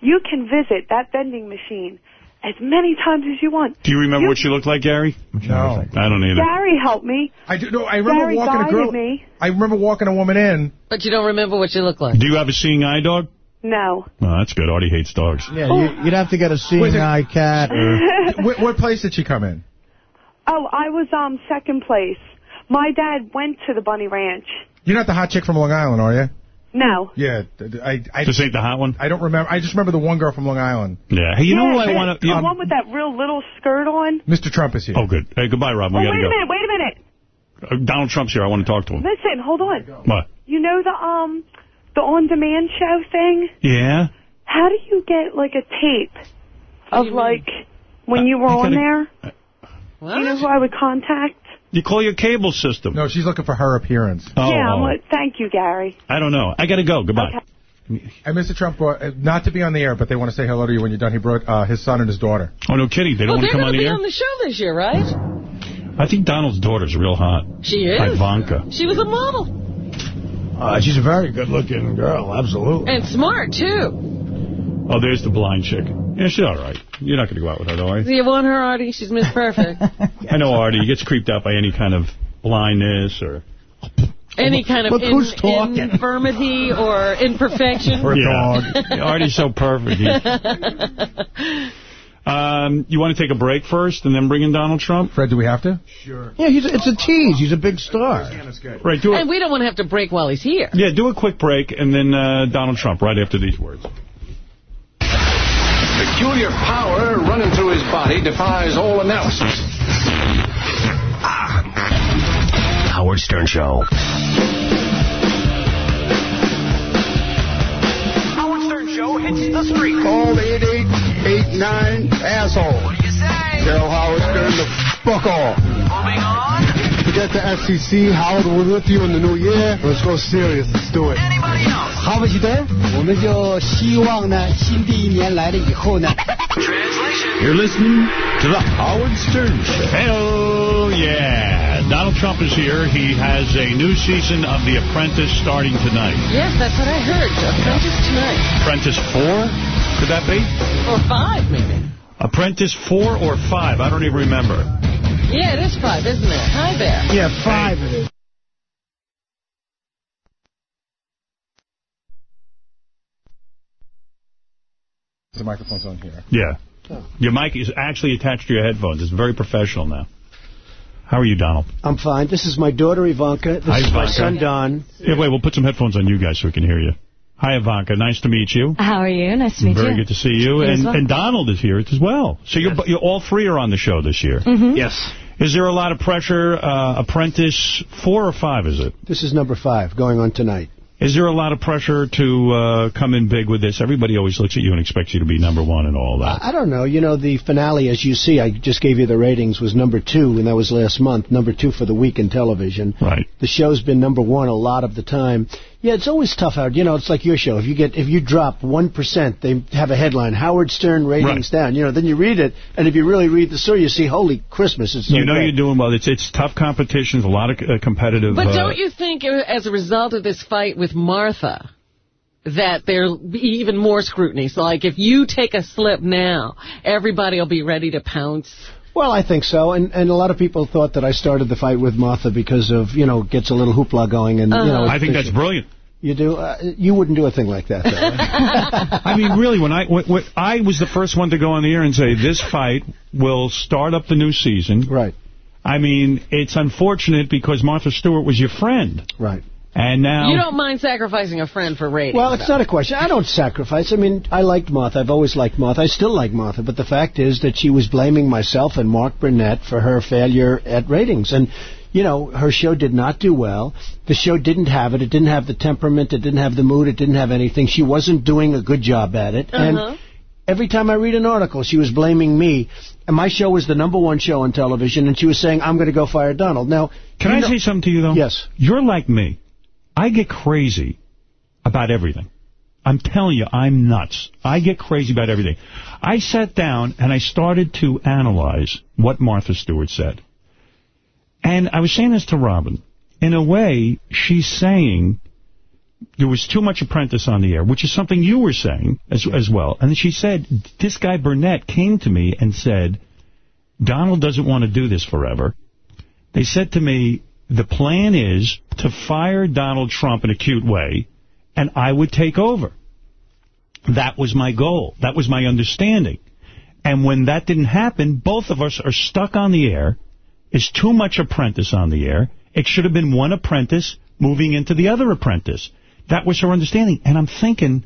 S25: you can visit that vending machine as many times as you want.
S1: Do you remember what she looked like, Gary?
S10: No.
S1: I don't either.
S25: Gary helped me.
S10: I do. No, I remember
S25: Gary
S10: walking a
S25: guided
S10: girl.
S25: me.
S10: I remember walking a woman in.
S2: But you don't remember what she looked like.
S1: Do you have a seeing eye dog?
S25: No.
S1: Oh, that's good. Artie hates dogs.
S3: Yeah, you, you'd have to get a seeing
S10: Wait a-
S3: eye cat. Or,
S10: what, what place did she come in?
S25: Oh, I was um second place. My dad went to the bunny ranch.
S10: You're not the hot chick from Long Island, are you?
S25: No.
S10: Yeah. th- th- I, I,
S1: This ain't the hot one?
S10: I don't remember. I just remember the one girl from Long Island.
S1: Yeah. Hey, you know
S25: yeah,
S1: who I
S25: the-
S1: want
S25: The
S1: to...
S25: one with that real little skirt on.
S10: Mr. Trump is here.
S1: Oh, good. Hey, goodbye, Rob. We
S25: oh,
S1: got
S25: wait
S1: to
S25: a minute, wait a minute.
S1: Uh, Donald Trump's here. I want to talk to him.
S25: Listen, hold on.
S1: What?
S25: You know the um the on-demand show thing?
S1: Yeah?
S25: How do you get like a tape of like when you were on
S1: gotta-
S25: there? Do you know who I would contact?
S1: You call your cable system.
S10: No, she's looking for her appearance.
S1: Oh,
S25: yeah,
S1: oh.
S25: like, thank you, Gary.
S1: I don't know. I got to go. Goodbye.
S10: And Mr. Trump, brought, uh, not to be on the air, but they want to say hello to you when you're done. He brought uh, his son and his daughter.
S1: Oh, no kidding. They don't
S2: well,
S1: want to
S2: they're
S1: come on
S2: going to
S1: the
S2: be on the show this year, right?
S1: I think Donald's daughter's real hot.
S2: She is.
S1: Ivanka.
S2: She was a model.
S3: Uh, she's a very good-looking girl, absolutely.
S2: And smart, too.
S1: Oh, there's the blind chick. Yeah, she's all right. You're not going to go out with her, though, are you?
S2: Do you want her, Artie? She's Miss Perfect.
S1: I know Artie. He gets creeped out by any kind of blindness or...
S2: Any kind of
S1: Look who's
S2: in-
S1: talking.
S2: infirmity or imperfection.
S1: For yeah. Artie's so perfect. He- um, you want to take a break first and then bring in Donald Trump?
S10: Fred, do we have to?
S3: Sure. Yeah, he's it's a tease. He's a big star.
S1: Right, do it.
S2: and we don't want to have to break while he's here.
S1: Yeah, do a quick break and then uh, Donald Trump right after these words.
S26: Peculiar power running through his body defies all analysis. Ah.
S27: Howard Stern Show.
S26: Howard Stern Show hits the street.
S28: Call 8889 asshole. What do you say? Tell Howard Stern to fuck off.
S26: Moving on
S28: Forget the FCC. Howard will with you in the new year. Let's go serious. Let's do it.
S26: Anybody else?
S28: 好不记得，我们就希望呢，新的一年来了以后呢。
S1: You're listening to the Howard Stern Show. Hell yeah. Donald Trump is here. He has a new season of The Apprentice starting tonight.
S2: Yes, that's what I heard. Apprentice tonight.
S1: Apprentice 4? Could that be?
S2: Or five, maybe.
S1: Apprentice 4 or 5? I don't even remember.
S2: Yeah, it is five, isn't it? Hi there.
S3: Yeah, five it is.
S10: The microphone's on here.
S1: Yeah. Oh. Your mic is actually attached to your headphones. It's very professional now. How are you, Donald?
S29: I'm fine. This is my daughter Ivanka. This
S1: Hi,
S29: is my son Don.
S1: Yeah, wait, we'll put some headphones on you guys so we can hear you. Hi, Ivanka. Nice to meet you.
S30: How are you? Nice to meet
S1: Very
S30: you.
S1: Very good to see you.
S30: You
S1: And,
S30: well.
S1: and Donald is here as well. So you're, you're all three are on the show this year.
S30: Mhm.
S29: Yes.
S1: Is there a lot of pressure? Uh, apprentice four or five, is it?
S29: This is number five, going on tonight.
S1: Is there a lot of pressure to uh, come in big with this? Everybody always looks at you and expects you to be number one and all that.
S29: I don't know. You know, the finale, as you see, I just gave you the ratings, was number two, and that was last month. Number two for the week in television.
S1: Right.
S29: The show's been number one a lot of the time. Yeah, it's always tough, Howard. You know, it's like your show. If you get if you drop one percent, they have a headline: Howard Stern ratings down. You know, then you read it, and if you really read the story, you see, holy Christmas, it's so
S1: you know
S29: great.
S1: you're doing well. It's it's tough competitions, a lot of uh, competitive.
S2: But
S1: uh,
S2: don't you think, uh, as a result of this fight with Martha, that there'll be even more scrutiny? So, like, if you take a slip now, everybody will be ready to pounce.
S29: Well, I think so, and and a lot of people thought that I started the fight with Martha because of you know gets a little hoopla going, and you know.
S1: I think that's brilliant.
S29: You do. Uh, you wouldn't do a thing like that, though. right?
S1: I mean, really, when I when, when I was the first one to go on the air and say this fight will start up the new season.
S29: Right.
S1: I mean, it's unfortunate because Martha Stewart was your friend.
S29: Right.
S1: And now
S2: You don't mind sacrificing a friend for ratings.
S29: Well, it's not a question. I don't sacrifice. I mean, I liked Martha. I've always liked Martha. I still like Martha. But the fact is that she was blaming myself and Mark Burnett for her failure at ratings. And, you know, her show did not do well. The show didn't have it. It didn't have the temperament. It didn't have the mood. It didn't have anything. She wasn't doing a good job at it.
S2: Uh-huh.
S29: And every time I read an article, she was blaming me. And my show was the number one show on television. And she was saying, I'm going to go fire Donald. Now,
S1: Can I
S29: know-
S1: say something to you, though?
S29: Yes.
S1: You're like me. I get crazy about everything. I'm telling you, I'm nuts. I get crazy about everything. I sat down and I started to analyze what Martha Stewart said. And I was saying this to Robin. In a way, she's saying there was too much apprentice on the air, which is something you were saying as, as well. And she said, this guy Burnett came to me and said, Donald doesn't want to do this forever. They said to me, the plan is to fire Donald Trump in a cute way, and I would take over. That was my goal. That was my understanding. And when that didn't happen, both of us are stuck on the air. It's too much apprentice on the air. It should have been one apprentice moving into the other apprentice. That was her understanding. And I'm thinking,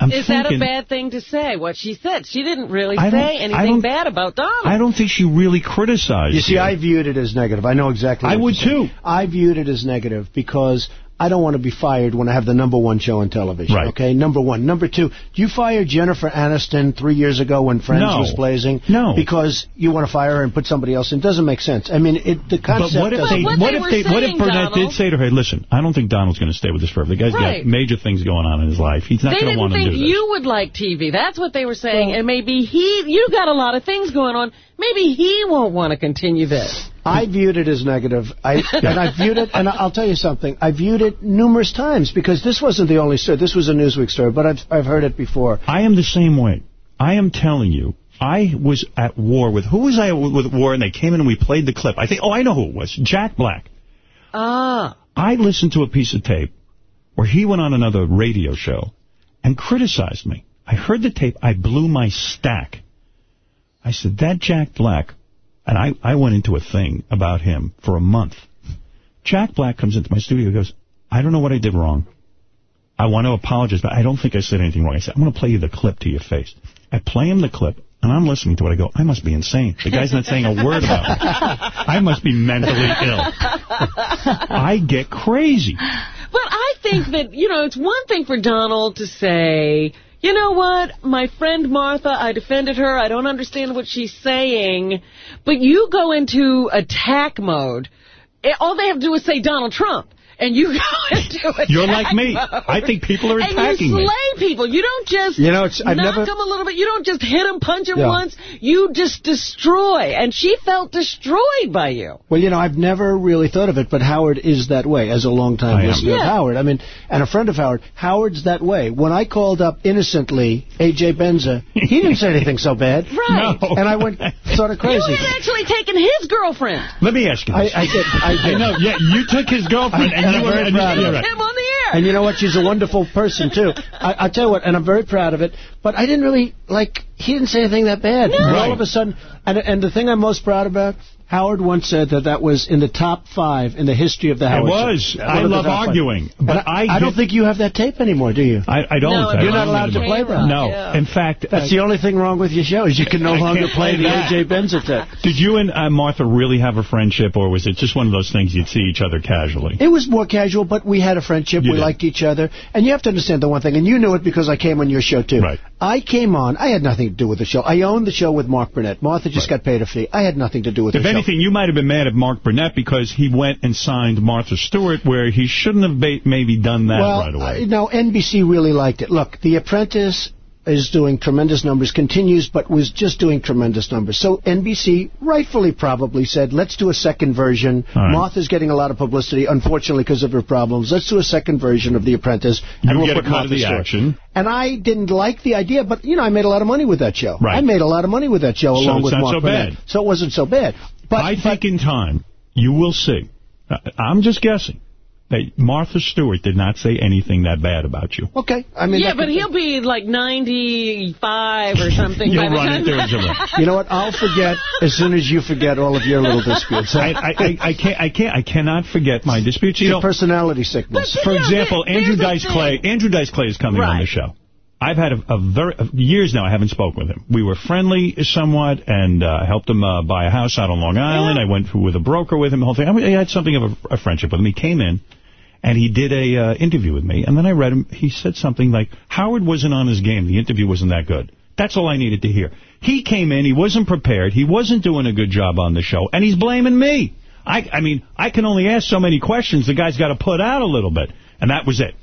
S1: I'm
S2: Is
S1: thinking,
S2: that a bad thing to say, what she said? She didn't really say anything bad about Donald.
S1: I don't think she really criticized
S29: You see,
S1: you.
S29: I viewed it as negative. I know exactly.
S1: I would
S29: you're saying.
S1: too.
S29: I viewed it as negative because I don't want to be fired when I have the number one show on television.
S1: Right.
S29: Okay, number one. Number two, do you fire Jennifer Aniston three years ago when Friends
S1: No.
S29: was blazing?
S1: No.
S29: Because you want to fire her and put somebody else in? It doesn't make sense. I mean, it, the
S1: But
S29: concept.
S1: what if
S29: doesn't-
S1: they, what, if they, what if Burnett did say to her, hey, listen, I don't think Donald's going to stay with this forever. The guy's
S2: Right.
S1: got major things going on in his life. He's not going to want to do this.
S2: They think you would like TV. That's what they were saying. and maybe he, you got a lot of things going on. Maybe he won't want to continue this.
S29: I viewed it as negative. I and I viewed it, and I'll tell you something. I viewed it numerous times because this wasn't the only story. This was a Newsweek story, but I've I've heard it before.
S1: I am the same way. I am telling you, I was at war with, who was I with war, and they came in and we played the clip. I think, oh, I know who it was, Jack Black.
S2: Ah.
S1: I listened to a piece of tape where he went on another radio show and criticized me. I heard the tape. I blew my stack. I said, that Jack Black, and I, I went into a thing about him for a month. Jack Black comes into my studio and goes, I don't know what I did wrong. I want to apologize, but I don't think I said anything wrong. I said, I'm going to play you the clip to your face. I play him the clip, and I'm listening to it. I go, I must be insane. The guy's not saying a word about me. I must be mentally ill. I get crazy.
S2: But I think that, you know, it's one thing for Donald to say, you know what, my friend Martha, I defended her, I don't understand what she's saying, but you go into attack mode. Eh, all they have to do is say Donald Trump. And you go into attack
S1: You're like me.
S2: mode.
S1: I think people are
S2: And
S1: attacking
S2: you
S1: me.
S2: slay people. You don't just
S29: You know, it's- I've
S2: knock
S29: never-
S2: them a little bit. You don't just hit them, punch them
S29: Yeah.
S2: once. You just destroy. And she felt destroyed by you.
S29: Well, you know, I've never really thought of it, but Howard is that way as a longtime
S1: I am.
S29: listener of Howard. I mean, and a friend of Howard. Howard's that way. When I called up innocently A.J. Benza, he didn't say anything so bad.
S2: Right.
S1: No.
S29: And I went sort of crazy.
S2: You had actually taken his girlfriend.
S1: Let me ask you
S29: I,
S1: this.
S29: I did. I
S1: I know, yeah, you took his girlfriend,
S29: I-
S1: and,
S29: and
S1: you
S29: I'm
S1: were...
S29: very proud of it.
S2: Him on the air.
S29: And you know what? She's a wonderful person, too. I, I'll tell you what, and I'm very proud of it, but I didn't really, like, he didn't say anything that bad. And
S1: Right.
S29: all of a sudden, and, and the thing I'm most proud about, Howard once said that that was in the top five in the history of the
S1: It
S29: Howard
S1: was.
S29: Show.
S1: I
S29: One of the
S1: love
S29: top five.
S1: arguing,
S29: And
S1: but I
S29: I don't think you have that tape anymore, do you?
S1: I, I don't.
S2: No, you're
S1: don't
S29: allowed to play that.
S1: No.
S2: Yeah.
S1: In fact,
S29: That's the only thing wrong with your show is you can no longer play
S1: play
S29: the. A.J. Benza tape.
S1: did you and uh, Martha really have a friendship, or was it just one of those things you'd see each other casually?
S29: It was more casual, but we had a friendship.
S1: You
S29: we
S1: did.
S29: liked each other. And you have to understand the one thing, and you knew it because I came on your show, too.
S1: Right.
S29: I came on. I had nothing to do with the show. I owned the show with Mark Burnett. Martha just got paid a fee. I had nothing to do with
S1: If
S29: the show.
S1: anything, you might have been mad at Mark Burnett because he went and signed Martha Stewart, where he shouldn't have maybe done that
S29: well,
S1: right away.
S29: uh, no, NBC really liked it. Look, The Apprentice is doing tremendous numbers, continues, but was just doing tremendous numbers. So NBC rightfully probably said, let's do a second version.
S1: Right.
S29: Martha's getting a lot of publicity, unfortunately, because of her problems. Let's do a second version of The Apprentice.
S1: You
S29: and we'll
S1: get a
S29: put
S1: cut of the action.
S29: And I didn't like the idea, but, you know, I made a lot of money with that show.
S1: Right.
S29: I made a lot of money with that show
S1: So
S29: along
S1: it's
S29: with
S1: not
S29: Mark
S1: so
S29: Burnett.
S1: bad.
S29: So it wasn't so bad. But
S1: I think in time, you will see. I'm just guessing that Martha Stewart did not say anything that bad about you.
S29: Okay. I mean,
S2: yeah, but he'll be like 95 or something.
S1: You'll run into him somewhere.
S29: You know what? I'll forget as soon as you forget all of your little disputes.
S1: I, I, I, I can't, I can't, I cannot forget my disputes. You
S29: It's
S1: know,
S29: personality sickness.
S1: For example,
S2: there-
S1: Andrew Dice Clay. Andrew Dice Clay is coming on the show. I've had a, a very uh, years now. I haven't spoken with him. We were friendly somewhat, and uh, helped him uh, buy a house out on Long Island. I went with a broker with him. The whole thing. I, I had something of a, a friendship with him. He came in, and he did a uh, interview with me. And then I read him. He said something like, "Howard wasn't on his game. The interview wasn't that good." That's all I needed to hear. He came in. He wasn't prepared. He wasn't doing a good job on the show, and he's blaming me. I, I mean, I can only ask so many questions. The guy's got to put out a little bit, and that was it.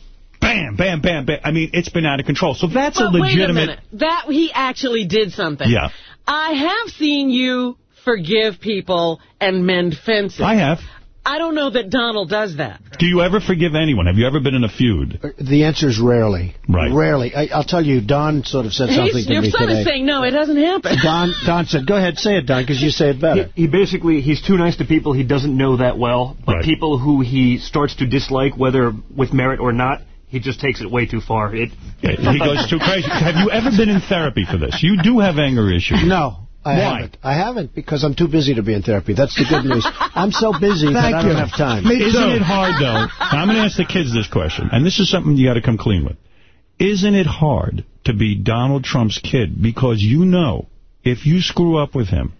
S1: Bam, bam, bam, bam. I mean, it's been out of control. So that's
S2: But
S1: a
S2: wait a
S1: legitimate.
S2: minute. That he actually did something.
S1: Yeah.
S2: I have seen you forgive people and mend fences.
S1: I have.
S2: I don't know that Donald does that.
S1: Do you ever forgive anyone? Have you ever been in a feud?
S29: Uh, the answer is rarely.
S1: Right.
S29: Rarely. I, I'll tell you, Don sort of said something
S2: He's,
S29: to
S2: your
S29: me
S2: son
S29: today.
S2: is saying, no, it doesn't happen.
S29: Don, Don said, go ahead, say it, Don, because you say it better.
S31: He, he basically, he's too nice to people he doesn't know that well, but
S1: Right.
S31: people who he starts to dislike, whether with merit or not, he just takes it way too far. It,
S1: He goes too crazy. Have you ever been in therapy for this? You do have anger issues.
S29: No. I
S1: Why?
S29: haven't. I haven't because I'm too busy to be in therapy. That's the good news. I'm so busy that
S3: Thank
S29: I don't have time.
S3: Me
S1: Isn't
S3: too.
S1: it hard, though? Now, I'm going to ask the kids this question, and this is something you got to come clean with. Isn't it hard to be Donald Trump's kid because you know if you screw up with him,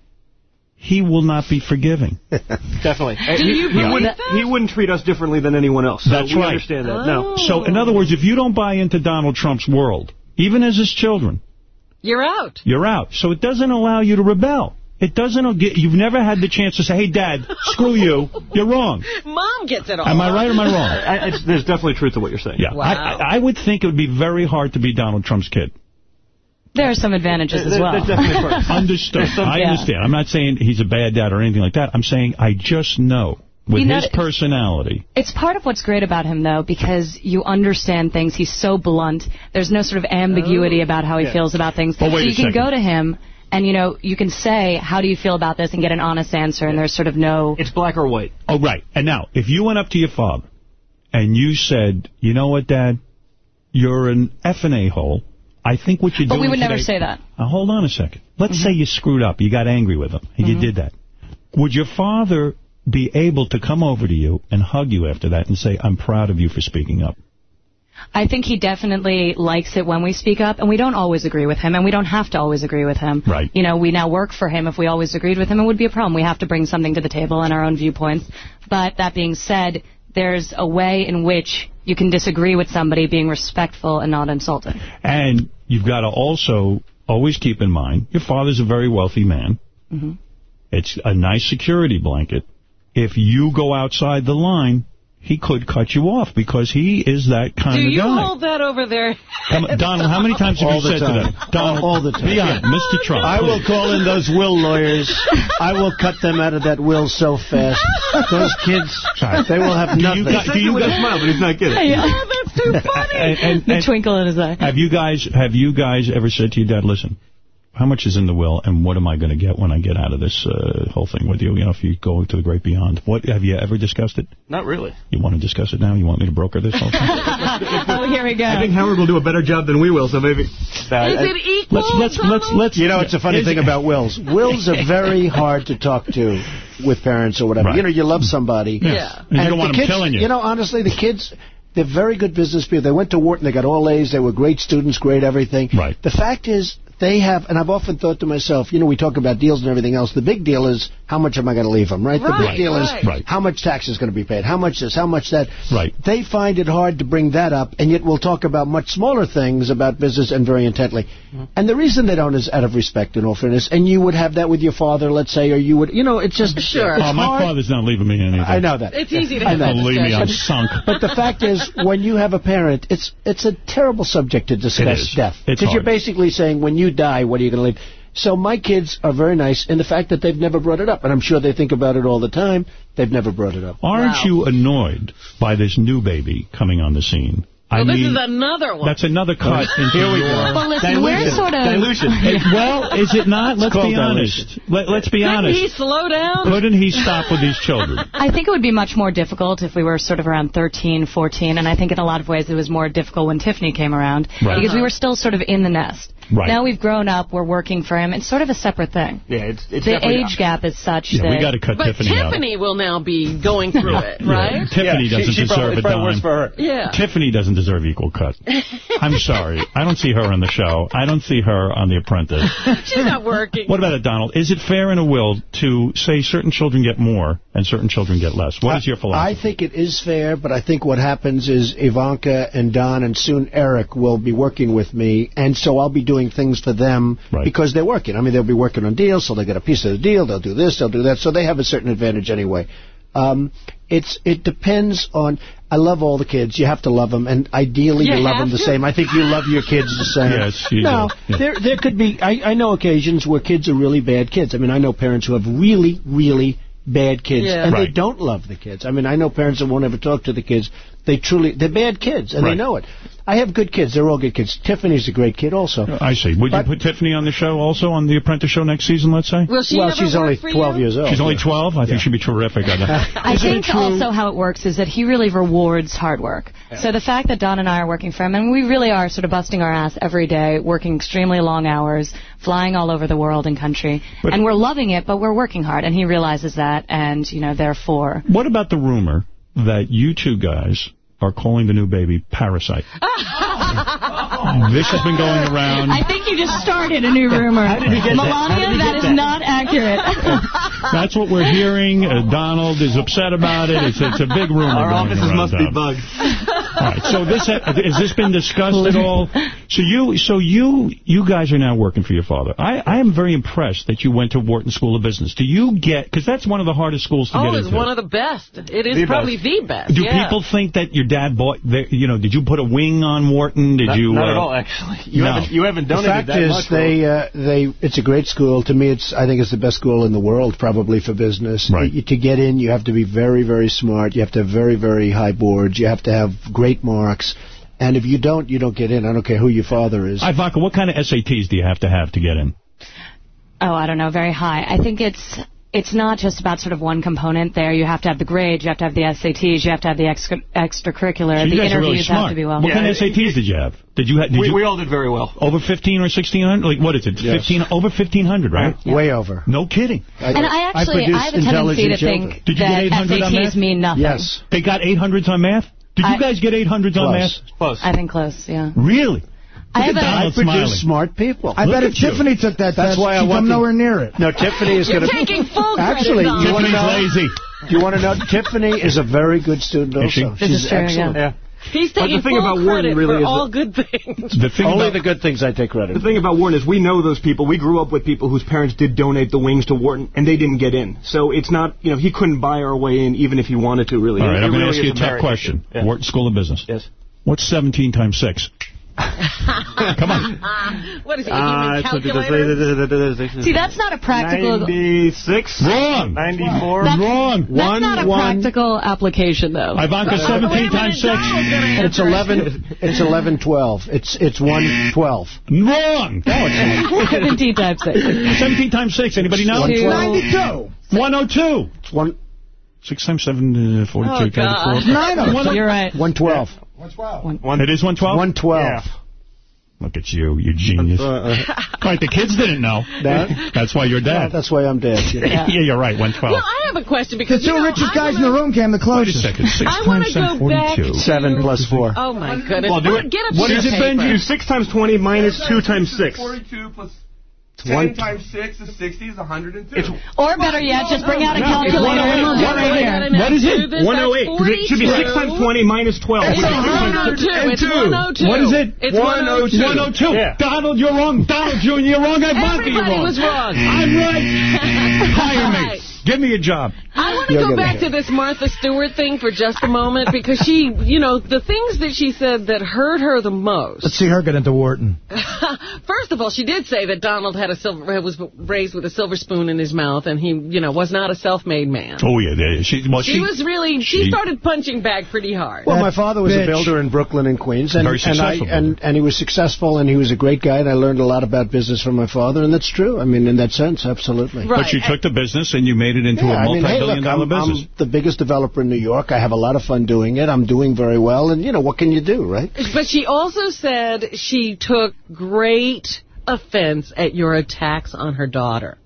S1: he will not be forgiving?
S31: definitely.
S2: Do
S31: he,
S2: you
S31: he
S2: believe
S31: wouldn't,
S2: that?
S31: he wouldn't treat us differently than anyone else. So
S1: That's
S31: we
S1: right.
S31: understand that. No. Oh.
S1: So, in other words, if you don't buy into Donald Trump's world, even as his children,
S2: You're out.
S1: you're out. So it doesn't allow you to rebel. It doesn't get, you've never had the chance to say, hey, Dad, screw you. You're wrong.
S2: Mom gets it all.
S1: Am I right or am I wrong?
S31: I, it's, there's definitely truth to what you're saying.
S1: Yeah.
S2: Wow.
S1: I, I I would think it would be very hard to be Donald Trump's kid.
S32: There are some advantages as
S1: There-
S32: well.
S1: definitely perks. Understood.
S32: Some-
S1: I
S32: yeah.
S1: understand. I'm not saying he's a bad dad or anything like that. I'm saying I just know with
S32: You know,
S1: his personality.
S32: It's part of what's great about him, though, because you understand things. He's so blunt. There's no sort of ambiguity oh, about how he
S1: Yeah.
S32: feels about things.
S1: Well, wait
S32: so
S1: a
S32: you can
S1: second.
S32: go to him and, you know, you can say, how do you feel about this, and get an honest answer, and there's sort of no...
S33: It's black or white.
S1: Oh, right. And now, if you went up to your father and you said, you know what, Dad, you're an effing a-hole. I think what you're
S32: But
S1: doing
S32: we would never say that.
S1: Now, hold on a second. Let's mm-hmm. say you screwed up. You got angry with him, and you mm-hmm. did that. Would your father be able to come over to you and hug you after that and say, I'm proud of you for speaking up?
S32: I think he definitely likes it when we speak up, and we don't always agree with him, and we don't have to always agree with him.
S1: Right.
S32: You know, we now work for him. If we always agreed with him, it would be a problem. We have to bring something to the table and our own viewpoints. But that being said, there's a way in which you can disagree with somebody being respectful and not insulting.
S1: And you've got to also always keep in mind, your father's a very wealthy man.
S32: hmm
S1: It's a nice security blanket. If you go outside the line, he could cut you off because he is that kind
S2: Do
S1: of
S2: you
S1: guy.
S2: hold that over there?
S1: Come Donald, how many times have
S29: All
S1: you said
S29: time.
S1: to them? Donald,
S29: All the time.
S1: Be honest, Mr. Trump.
S29: I will call in those will lawyers. I will cut them out of that will so fast. Those kids, they will have
S1: Do
S29: nothing.
S1: you guys- do you guys- smile,
S31: but he's not kidding.
S32: Yeah.
S2: Oh, that's too funny.
S1: And- and-
S32: the twinkle in his eye.
S1: Have you guys have you guys ever said to your dad, listen, how much is in the will and what am I going to get when I get out of this uh, whole thing with you? You know, if you go to the great beyond. What Have you ever discussed it?
S33: Not really.
S1: You want to discuss it now? You want me to broker this whole thing?
S32: oh, here we go.
S31: I think Howard will do a better job than we will, so maybe.
S2: Is it equal?
S1: Let's let's let's let's.
S29: You know, it's a funny thing
S1: it-
S29: about wills. Wills are very hard to talk to with parents or whatever.
S1: Right.
S29: You know, you love somebody.
S2: Yeah.
S1: And you don't
S29: the
S1: want 'em
S29: kids,
S1: killing you.
S29: You know, honestly, the kids, they're very good business people. They went to Wharton. They got all A's. They were great students, great everything.
S1: Right.
S29: The fact is, they have, and I've often thought to myself, you know, we talk about deals and everything else. The big deal is how much am I going to leave them, right? The big deal
S2: right.
S29: is
S1: Right.
S29: how much tax is going to be paid, how much this, how much that.
S1: Right.
S29: They find it hard to bring that up, and yet we'll talk about much smaller things about business and very intently. Mm-hmm. And the reason they don't is out of respect, in all fairness. And you would have that with your father, let's say, or you would, you know, it's just
S2: Sure.
S29: It's
S1: Oh, my
S29: hard.
S1: father's not leaving me anything.
S29: I know that.
S2: It's easy to
S29: I
S2: have
S29: know.
S1: Believe me, I'm sunk.
S29: But the fact is, when you have a parent, it's it's a terrible subject to discuss
S1: is.
S29: death. Because you're basically saying, when you die, what are you going to leave? So my kids are very nice in the fact that they've never brought it up. And I'm sure they think about it all the time. They've never brought it up.
S1: Aren't
S2: Wow.
S1: you annoyed by this new baby coming on the scene? I
S2: Well, this
S1: mean,
S2: is another one.
S1: that's another cut into
S29: Here we
S1: your...
S29: go.
S32: Well, listen, we're sort of...
S1: Hey, well, is it not? Let's
S29: called
S1: be honest. Let, let's be
S2: Couldn't
S1: honest.
S2: he slow down?
S1: Couldn't he stop with these children?
S32: I think it would be much more difficult if we were sort of around 13, 14, and I think in a lot of ways it was more difficult when Tiffany came around
S1: Right.
S32: because we were still sort of in the nest.
S1: Right.
S32: Now we've grown up, we're working for him. It's sort of a separate thing.
S33: Yeah, it's, it's
S32: the
S33: definitely
S32: age gap is such
S1: Yeah,
S32: that...
S1: we got to cut
S2: But
S1: Tiffany, out.
S2: Tiffany will now be going through it, right?
S1: Tiffany
S31: Yeah,
S1: doesn't
S31: she
S1: deserve
S31: probably-
S1: a
S31: probably
S1: dime.
S31: worse for her.
S2: Yeah.
S1: Tiffany doesn't deserve equal cut. I'm sorry. I don't see her on the show. I don't see her on The Apprentice.
S2: She's not working.
S1: What about it, Donald? Is it fair in a will to say certain children get more and certain children get less? What is your philosophy?
S29: I think it is fair, but I think what happens is Ivanka and Don and soon Eric will be working with me, and so I'll be doing things for them
S1: Right.
S29: because they're working. I mean, they'll be working on deals, so they get a piece of the deal. They'll do this, they'll do that, so they have a certain advantage anyway. Um, it's it depends on. I love all the kids. You have to love them, and ideally you,
S2: You
S29: love them the
S2: to?
S29: same. I think you love your kids the same.
S1: Yes, you
S29: no,
S1: do. Yeah.
S29: there there could be. I I know occasions where kids are really bad kids. I mean, I know parents who have really really bad kids,
S2: Yeah.
S29: and they don't love the kids. I mean, I know parents that won't ever talk to the kids. They truly, they're bad kids, and
S1: Right.
S29: they know it. I have good kids. They're all good kids. Tiffany's a great kid also.
S1: Uh, I see. Would
S29: But-
S1: you put Tiffany on the show also, on The Apprentice show next season, let's say?
S2: Will she
S29: well, she's only 12
S2: you?
S29: years old.
S1: She's only 12? I think she'd be terrific.
S32: I think also how it works is that he really rewards hard work. So the fact that Don and I are working for him, and we really are sort of busting our ass every day, working extremely long hours, flying all over the world and country,
S1: But-
S32: and we're loving it, but we're working hard, and he realizes that, and, you know, therefore...
S1: What about the rumor that you two guys are calling the new baby Parasite? this has been going around.
S32: I think you just started a new rumor.
S1: How did he get that? How did
S32: Melania,
S1: he
S32: that
S1: get
S32: is
S1: that?
S32: not accurate.
S1: That's what we're hearing. Uh, Donald is upset about it. It's, it's a big rumor
S31: Our
S1: going
S31: offices
S1: around
S31: must be bugged.
S1: All right. So this has this been discussed at all? So you so you you guys are now working for your father. I, I am very impressed that you went to Wharton School of Business. Do you get because that's one of the hardest schools to
S2: Oh,
S1: get
S2: it's one of the best. It is
S1: The
S2: probably
S1: best.
S2: the best.
S1: Do
S2: yeah.
S1: people think that you're dad bought, the, you know, did you put a wing on Wharton? Did
S31: Not-
S1: you?
S31: not
S1: uh,
S31: at all, actually. You
S1: no.
S31: haven't- you haven't
S29: The fact
S31: that
S29: is,
S31: much,
S29: they uh, they it's a great school. To me, it's I think it's the best school in the world, probably for business.
S1: Right.
S29: Y- To get in, you have to be very very smart. You have to have very very high boards. You have to have great marks. And if you don't, you don't get in. I don't care who your father is.
S1: Ivanka, what kind of SATs do you have to have to get in?
S32: Oh, I don't know, very high. I think it's it's not just about sort of one component there. You have to have the grades, you have to have the SATs, you have to have the extra, extracurricular.
S1: So you
S32: the
S1: guys are really
S32: interviews have
S1: smart.
S32: to be well.
S1: What kind of SATs did you have? Did you? Ha did
S31: We,
S1: you
S31: we all did very well.
S1: over 15 or 1600? Like what is it?
S29: Yes.
S1: 15 over 1500, right?
S29: Way over.
S1: No kidding.
S32: And I actually, I, have a tendency to think
S1: Did you
S32: that
S1: get
S32: SATs mean nothing.
S29: Yes.
S1: They got 800s on math? Did you guys get 800s on math?
S29: Close.
S31: Close.
S32: I think close, yeah.
S1: Really?
S32: I have
S1: at
S32: a,
S1: Donald
S29: I produce smart people.
S3: I
S1: Look
S3: bet if
S1: you.
S3: Tiffany took that
S29: That's
S3: test,
S29: why I
S3: she'd
S29: want
S3: come
S29: the-
S3: nowhere near it.
S29: No, Tiffany is
S2: You're
S29: going to.
S2: taking full credit,
S29: Actually,
S2: Donald.
S29: you want to
S1: Tiffany's
S29: know?
S1: lazy.
S29: You want to know? Tiffany is a very good student.
S1: Is she?
S29: Also, she's
S32: is true,
S29: excellent.
S31: Yeah.
S2: He's
S31: But the
S2: taking
S31: thing
S2: full
S31: about Wharton
S2: credit
S31: really
S2: for
S31: is
S2: all good things.
S1: The thing
S29: Only
S1: about,
S29: the good things I take credit.
S31: The
S29: for.
S31: thing about Wharton is we know those people. We grew up with people whose parents did donate the wings to Wharton, and they didn't get in. So it's not, you know, he couldn't buy our way in, even if he wanted to, really.
S1: all right,
S31: It
S1: I'm going to
S31: really
S1: ask you a tough question.
S31: issue. Yeah.
S1: Wharton School of Business.
S31: Yes.
S1: What's 17 times 6? Come on.
S2: what is he, a
S31: Uh,
S2: human calculator?
S32: see, that's not a practical.
S31: 96?
S1: Wrong.
S31: 94?
S32: That's,
S1: Wrong.
S32: That's
S29: One,
S32: not a
S29: one.
S32: practical application, though.
S1: Ivanka, 17 times 6.
S2: Donald's gonna
S29: It's eleven. It's eleven twelve. It's it's one twelve.
S1: Wrong. No, it's
S32: 17 times 6.
S1: 17 times 6. Anybody know?
S32: Two.
S3: 92.
S1: 102.
S29: It's one
S1: 6 times 7, uh, 42,
S2: Oh, God.
S1: 34.
S3: Nine of
S1: One-
S32: You're right.
S29: one twelve.
S1: It is 112?
S29: One twelve.
S1: Look at you, you genius. Uh, uh, right, the kids didn't know.
S29: That-
S1: That's why you're
S29: Yeah,
S1: dead.
S29: that's why I'm dead.
S1: Yeah, you're right, 112.
S2: Well, I have a question because The
S3: two
S2: you know,
S3: richest
S2: I
S3: guys in the
S2: wanna-
S3: room came the
S1: Wait a
S3: closest.
S1: second. 6
S2: I
S1: times
S2: to
S1: 7, 42.
S29: Seven plus four.
S2: Oh, my goodness.
S31: Well, do it.
S2: Get a
S31: What
S2: piece
S31: it,
S2: paper.
S31: Benji? 6 times 20 minus 2 times 6.
S34: 42 plus
S29: One-
S34: 10 times 6 is 60 is 102.
S31: It's
S32: Or better yet, just bring out a calculator oh oh oh and we'll get right here.
S1: What is it?
S31: 108. 'cause It should be 6 times 20 minus 12.
S2: It's
S31: Which is 6 times
S2: 102. It's 102.
S1: What is it?
S2: It's 102.
S1: 102.
S31: Yeah.
S1: Donald, you're wrong. Donald Jr., you're wrong. Ivanka, you're
S2: Everybody
S1: wrong.
S2: was wrong.
S1: I'm right. Hire me.
S2: Right.
S1: Give me a job.
S2: I want to go back to this Martha Stewart thing for just a moment because she, you know, the things that she said that hurt her the most.
S3: Let's see her get into Wharton.
S2: First of all, she did say that Donald had a silver was raised with a silver spoon in his mouth, and he, you know, was not a self-made man.
S1: Oh, yeah. yeah. She, well,
S2: She,
S1: she,
S2: was really. She,
S1: she-
S2: started punching back pretty hard.
S29: Well,
S3: That
S29: my father was
S3: bitch.
S29: a builder in Brooklyn and Queens, and
S1: Very
S29: and, I, and and he was successful, and he was a great guy, and I learned a lot about business from my father, and that's true. I mean, in that sense, absolutely.
S2: Right.
S1: But you took the business and you made it into
S29: Yeah,
S1: a
S29: I mean, hey,
S1: multi-billion
S29: look,
S1: dollar
S29: I'm,
S1: business.
S29: I'm the biggest developer in New York. I have a lot of fun doing it. I'm doing very well, and you know what can you do, right?
S2: But she also said she took great offense at your attacks on her daughter.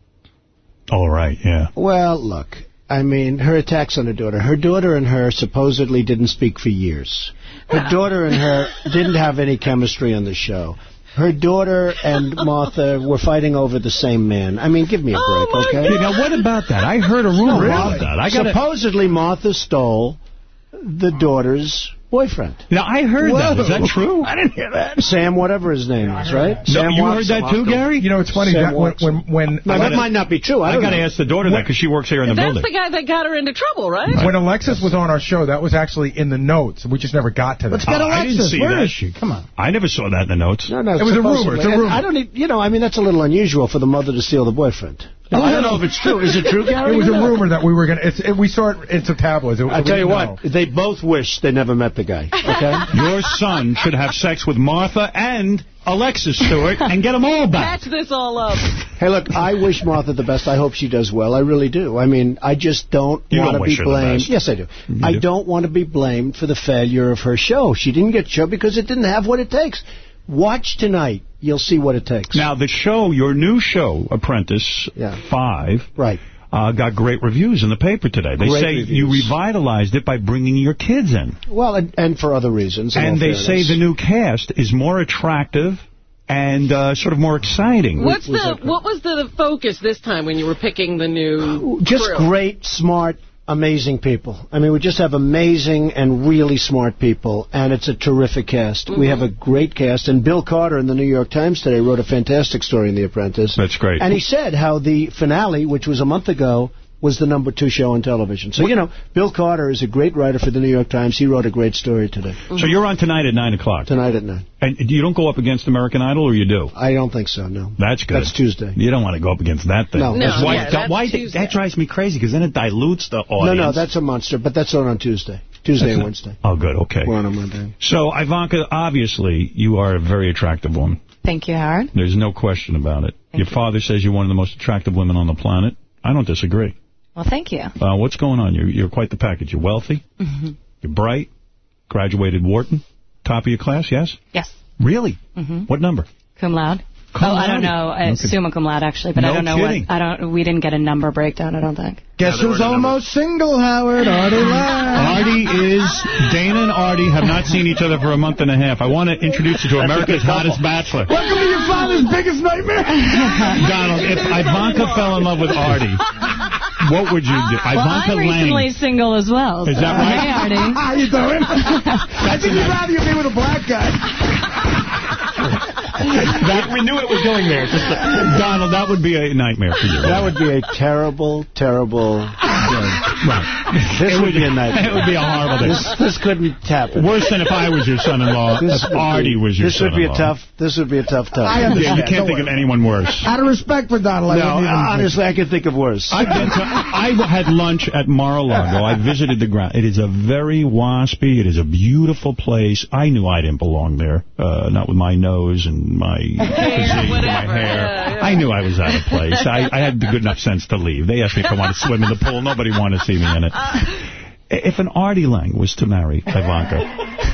S1: All right, yeah.
S29: Well, look, I mean, her attacks on her daughter. Her daughter and her supposedly didn't speak for years. Her daughter and her didn't have any chemistry on the show. Her daughter and Martha were fighting over the same man. I mean, give me a
S2: Oh,
S29: break,
S2: my
S29: okay?
S1: Hey, now, what about that? I heard a rumor about that. I got
S29: Supposedly, Martha stole the daughter's boyfriend.
S1: Now, I heard that. Is that true?
S29: I didn't hear that. Sam, whatever his name is, right?
S1: No,
S29: Sam
S1: you
S29: Waksal.
S1: heard that too, Gary?
S10: You know, it's funny that when, when, when
S29: No, that might not be true. I,
S1: I got to ask the daughter that because she works here in the
S2: That's
S1: building.
S2: That's the guy that got her into trouble, right?
S10: When Alexis was on our show, that was actually in the notes. We just never got to that.
S3: Let's get
S1: Oh, I didn't
S3: Alexis.
S1: see
S3: Where
S1: that.
S3: is she? Come on.
S1: I never saw that in the notes.
S29: No, no,
S10: It was a rumor. It's a rumor.
S29: I don't, e- you know, I mean, that's a little unusual for the mother to steal the boyfriend. I don't know if it's true. Is it true, Gary?
S10: It was a rumor that we were going to... It, we saw it in some tabloids. It,
S29: I
S10: we
S29: tell you
S10: didn't
S29: what,
S10: know.
S29: they both wish they never met the guy. Okay.
S1: Your son should have sex with Martha and Alexis Stewart and get them all back.
S2: Patch this all up.
S29: hey, look, I wish Martha the best. I hope she does well. I really do. I mean, I just don't
S1: You
S29: want
S1: don't
S29: to
S1: wish
S29: be
S1: her the
S29: blamed.
S1: best.
S29: Yes, I do.
S1: You
S29: I
S1: do?
S29: don't want to be blamed for the failure of her show. She didn't get show because it didn't have what it takes. Watch tonight. You'll see what it takes.
S1: Now, the show, your new show, Apprentice
S29: Yeah.
S1: 5,
S29: right.
S1: uh, got great reviews in the paper today. They
S29: Great
S1: say you revitalized it by bringing your kids in.
S29: Well, and, and for other reasons.
S1: And they
S29: fairness.
S1: say the new cast is more attractive and uh, sort of more exciting.
S2: What's the what was the focus this time when you were picking the new
S29: just
S2: crew?
S29: great, smart, amazing people. I mean, we just have amazing and really smart people, and it's a terrific cast. We have a mm-hmm. great cast, and Bill Carter in the New York Times today wrote a fantastic story in The Apprentice.
S1: That's great.
S29: And he said how the finale, which was a month ago, was the number two show on television. So, you know, Bill Carter is a great writer for the New York Times. He wrote a great story today.
S1: So you're on tonight at 9 o'clock?
S29: Tonight at 9.
S1: And you don't go up against American Idol, or you do?
S29: I don't think so, no.
S1: That's good.
S29: That's Tuesday.
S1: You don't want to go up against that thing.
S29: No, No,
S1: That's why,
S29: yeah, that's
S1: why
S29: Tuesday.
S1: that drives me crazy, because then it dilutes the
S29: No,
S1: audience.
S29: no, no, that's a monster, but that's on on Tuesday. Tuesday and Wednesday.
S1: Oh, good, okay.
S29: We're on a Monday.
S1: So, Ivanka, obviously, you are a very attractive woman.
S32: Thank you, Howard.
S1: There's no question about it. Your father says you're one of the most attractive women on the planet. I don't disagree.
S32: Well, thank you.
S1: Uh, what's going on? You're, you're quite the package. You're wealthy.
S32: hmm
S1: You're bright. Graduated Wharton. Top of your class, yes?
S32: Yes.
S1: Really?
S32: hmm
S1: What number?
S32: Cum laude.
S1: Cum
S32: oh, I don't
S1: laude.
S32: know. Uh,
S1: Okay.
S32: Summa cum laude, actually, but
S1: No
S32: I don't know
S1: kidding.
S32: what. I don't. We didn't get a number breakdown. I don't think.
S3: Guess who's almost single, Howard? Artie Lange.
S1: Artie is, Dana and Artie have not seen each other for a month and a half. I want to introduce you to America's Hottest Bachelor.
S3: Welcome to your father's biggest nightmare.
S1: Donald, if Ivanka fell in love with Artie, what would you do?
S32: well,
S1: Ivanka
S32: I'm recently
S1: Lange.
S32: single as well.
S1: Is
S32: so-
S1: that right?
S32: Hey, Artie.
S3: How you doing? I think you'd rather you be with a black guy.
S1: That, we knew it was going there. Just Donald, that would be a nightmare for you.
S29: That would be a terrible, terrible day.
S1: Right.
S29: This
S1: It
S29: would be a nightmare.
S1: It would be a horrible day.
S29: This, this couldn't happen.
S1: Worse than if I was your son-in-law,
S29: This
S1: if
S29: would be-
S1: Artie was your
S29: This would be a
S1: son-in-law.
S29: tough. This would be a tough time.
S3: I
S1: Yeah, you can't think of anyone worse.
S3: Out of respect for Donald,
S29: No,
S3: wouldn't even
S29: honestly, I could think of worse.
S1: I've been to, I had lunch at Mar-a-Lago. I visited the ground. It is a very waspy. It is a beautiful place. I knew I didn't belong there, uh, not with my nose and my physique and my hair. I knew I was out of place. I, I had the good enough sense to leave. They asked me if I wanted to swim in the pool. Nobody wanted to see me in it. If an Artie Lange was to marry Ivanka,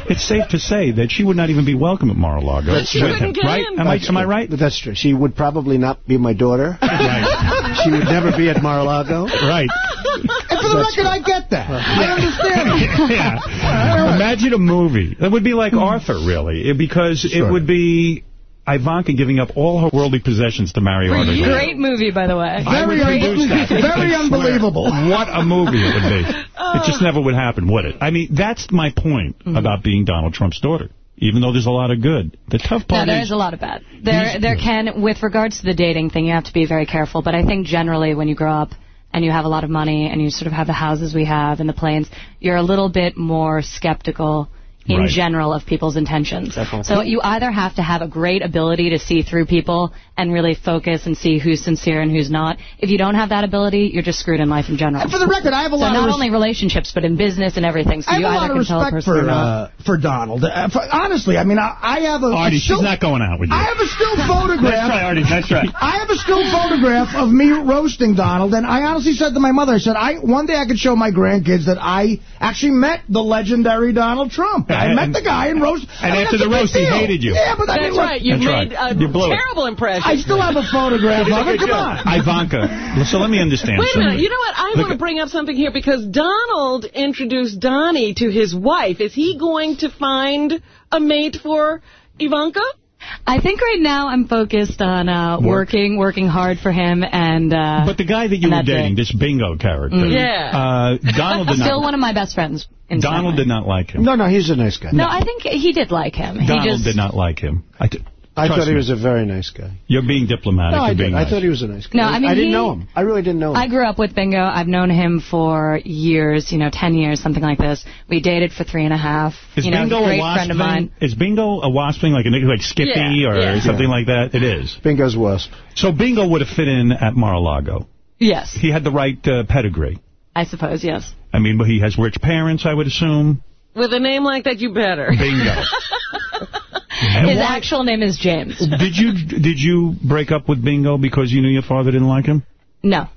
S1: it's safe to say that she would not even be welcome at Mar-a-lago
S29: That's
S1: with
S29: true.
S1: him, right? Am I, am I right?
S29: That's true. She would probably not be my daughter.
S1: Right.
S29: she would never be at Mar-a-Lago.
S1: Right.
S3: And for the record, I get that. I understand.
S1: yeah. Imagine a movie. It would be like Arthur, really, it- because it would be Ivanka giving up all her worldly possessions to marry Arthur.
S32: Great movie, by the way.
S3: Very
S1: produce that.
S3: Very unbelievable.
S1: What a movie it would be. It just never would happen, would it? I mean, that's my point
S32: Mm-hmm.
S1: about being Donald Trump's daughter. Even though there's a lot of good. The tough
S32: No,
S1: part
S32: there
S1: is...
S32: is a lot of bad. There, there can, with regards to the dating thing, you have to be very careful. But I think generally when you grow up and you have a lot of money and you sort of have the houses we have and the planes, you're a little bit more skeptical in
S1: Right.
S32: general of people's intentions.
S29: Definitely.
S32: So you either have to have a great ability to see through people and really focus and see who's sincere and who's not. If you don't have that ability, you're just screwed in life in general.
S3: And for the record, I have a
S32: so
S3: lot
S32: not
S3: of res-
S32: only relationships, but in business and everything. So
S3: I have
S32: you
S3: a lot of
S32: can tell a
S3: respect
S32: person
S3: for uh, for Donald. Uh, for, honestly, I mean, I, I have a, a
S1: Artie, she's
S3: still,
S1: not going out with you.
S3: I have a still photograph...
S1: That's
S3: photograph.
S1: right, Artie, that's right.
S3: I have a still photograph of me roasting Donald, and I honestly said to my mother, I said, I one day I could show my grandkids that I actually met the legendary Donald Trump. I
S1: And-
S3: met the guy and roast.
S1: And
S3: I mean,
S1: after the
S3: a big
S1: roast, he hated you.
S3: Yeah, but I
S2: That's
S3: mean, look,
S2: right. You made
S1: right.
S2: a
S1: You blew it.
S2: terrible impression.
S3: I still have a photograph of it. Come on.
S1: Ivanka, so let me understand
S2: Wait a minute. You know what? I
S1: Look
S2: want to bring up something here because Donald introduced Donnie to his wife. Is he going to find a mate for Ivanka?
S32: I think right now I'm focused on uh,
S1: Work.
S32: working, working hard for him, and uh,
S1: But the guy that you were dating,
S32: it.
S1: this bingo character,
S32: Mm.
S2: Yeah.
S1: uh, Donald did
S32: still
S1: not.
S32: one of my best friends.
S1: Donald did not like him.
S29: No, no, he's a nice guy.
S32: No, I think he did like him. he
S1: Donald
S32: just,
S1: did not like him. I, t-
S29: I
S1: trust
S29: thought he
S1: me.
S29: was a very nice guy.
S1: You're being diplomatic.
S29: No, I
S1: You're
S29: did.
S1: being
S29: I thought he was a nice guy.
S32: No, I mean, I
S29: didn't
S32: he-
S29: know him. I really didn't know him.
S32: I grew up with Bingo. I've known him for years, you know, 10 years, something like this. We dated for three and a half.
S1: Is
S32: you know,
S1: bingo
S32: great
S1: a wasp
S32: friend of mine.
S1: Is bingo a wasp thing, like a like Skippy
S2: Yeah,
S1: or
S2: yeah.
S1: something like that? It is.
S29: Bingo's wasp.
S1: So bingo would have fit in at Mar-a-Lago.
S32: Yes,
S1: He had the right uh, pedigree.
S32: I suppose, yes.
S1: I mean, but he has rich parents, I would assume.
S2: With a name like that, you better.
S1: Bingo. And
S32: His
S1: why-
S32: actual name is James.
S1: did you did you break up with Bingo because you knew your father didn't like him?
S32: No.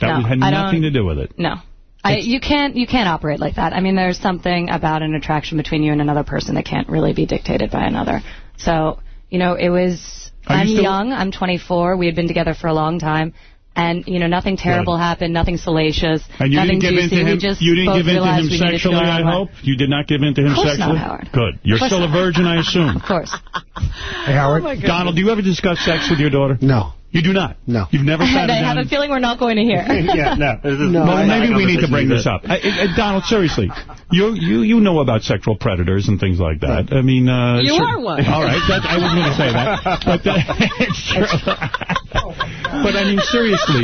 S1: That
S32: No,
S1: had nothing to do with it.
S32: No. I, you can't you can't operate like that. I mean, there's something about an attraction between you and another person that can't really be dictated by another. So, you know, it was.
S1: Are
S32: I'm
S1: still-
S32: young. I'm 24. We had been together for a long time, and you know, nothing terrible happened. Nothing salacious.
S1: And you
S32: nothing
S1: didn't give
S32: juicy.
S1: in to
S32: We
S1: him.
S32: just
S1: You didn't
S32: both
S1: give in to
S32: realized
S1: him
S32: we needed to
S1: sexually.
S32: go
S1: I hope you did not give in to him
S32: Of course
S1: sexually.
S32: not, Howard.
S1: Good. You're
S32: Of course
S1: still a virgin, I assume.
S32: Of course.
S3: Hey, Howard.
S2: my goodness.
S1: Donald, do you ever discuss sex with your daughter?
S29: No.
S1: You do not.
S29: No.
S1: You've never sat
S32: And
S1: her
S32: I have a feeling we're not going to hear.
S1: yeah, no.
S29: No,
S1: well, maybe we need to bring this
S29: conversation
S1: up. Uh, uh, Donald, seriously, you you you know about sexual predators and things like that. I mean, uh,
S2: You
S1: cer-
S2: are one.
S1: All right, that, I wasn't going to say that, but uh, it's true. but I mean, seriously,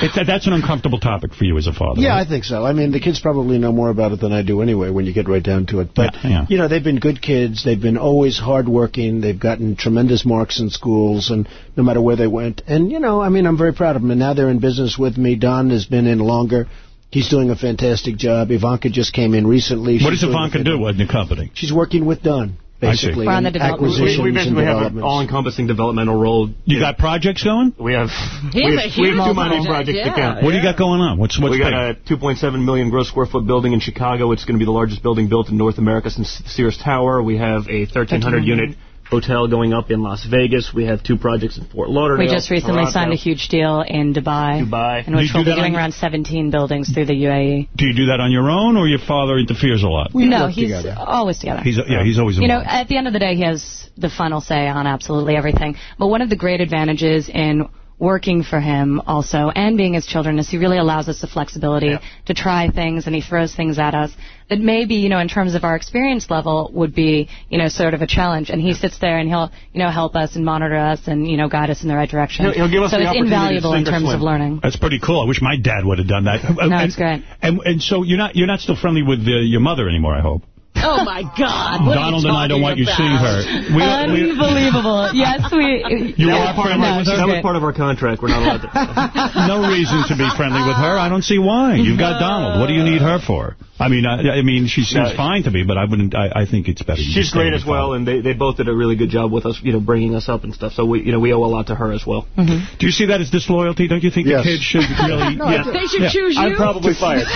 S1: It's, that's an uncomfortable topic for you as a father.
S29: Yeah,
S1: right?
S29: I think so. I mean, the kids probably know more about it than I do anyway when you get right down to it. But,
S1: Yeah, yeah.
S29: you know, they've been good kids. They've been always hardworking. They've gotten tremendous marks in schools, and no matter where they went. And, you know, I mean, I'm very proud of them. And now they're in business with me. Don has been in longer. He's doing a fantastic job. Ivanka just came in recently.
S1: What
S29: She's
S1: does Ivanka do in the company?
S29: She's working with Don. Basically.
S1: We're on the development.
S29: acquisitions
S31: We, we basically
S29: and
S31: have an all-encompassing developmental role.
S1: You got projects going?
S31: We have.
S2: He
S31: we have,
S2: a
S31: we have
S2: huge
S31: two mining
S2: project,
S31: projects to count.
S1: What do you got going on? What's what's
S31: we got
S1: big?
S31: a 2.7 million gross square foot building in Chicago. It's going to be the largest building built in North America since Sears Tower. We have a 1,300 unit hotel going up in Las Vegas. We have two projects in Fort Lauderdale.
S32: We just recently
S31: Toronto.
S32: signed a huge deal in Dubai,
S31: Dubai.
S32: in which
S1: you
S32: we'll
S1: do
S32: be doing around 17 buildings through the UAE.
S1: Do you do that on your own, or your father interferes a lot?
S32: We no, he's always together.
S1: He's yeah, he's always
S32: You know,
S1: involved.
S32: at the end of the day, he has the final say on absolutely everything. But one of the great advantages in working for him also and being his children is he really allows us the flexibility to try things and he throws things at us that maybe, you know, in terms of our experience level would be, you know, sort of a challenge. And he sits there and he'll, you know, help us and monitor us and, you know, guide us in the right direction.
S31: He'll- he'll give us
S32: so
S31: the
S32: it's
S31: opportunity to
S32: invaluable in terms
S31: swim.
S32: of learning.
S1: That's pretty cool. I wish my dad would have done that.
S32: No, it's great.
S1: And and so you're not you're not still friendly with uh, your mother anymore. I hope.
S2: Oh, my God. What
S1: Donald and I don't
S2: talking
S1: want you
S2: about?
S1: seeing her. We, we,
S32: Unbelievable. yes, we.
S1: You
S31: that
S1: are
S31: part of
S1: friendly
S31: our,
S1: with her?
S31: that was part of our contract. We're not allowed to.
S1: no reason to be friendly with her. I don't see why. You've got Donald. What do you need her for? I mean, I, I mean, she seems
S31: No.
S1: fine to me, but I wouldn't. I, I think it's better.
S31: She's great as well, and they, they both did a really good job with us, you know, bringing us up and stuff. So we, you know, we owe a lot to her as well. Mm-hmm.
S1: Do you see that as disloyalty? Don't you think
S31: Yes.
S1: the kids should really?
S31: No, I
S2: They should choose you.
S31: I'm probably fired.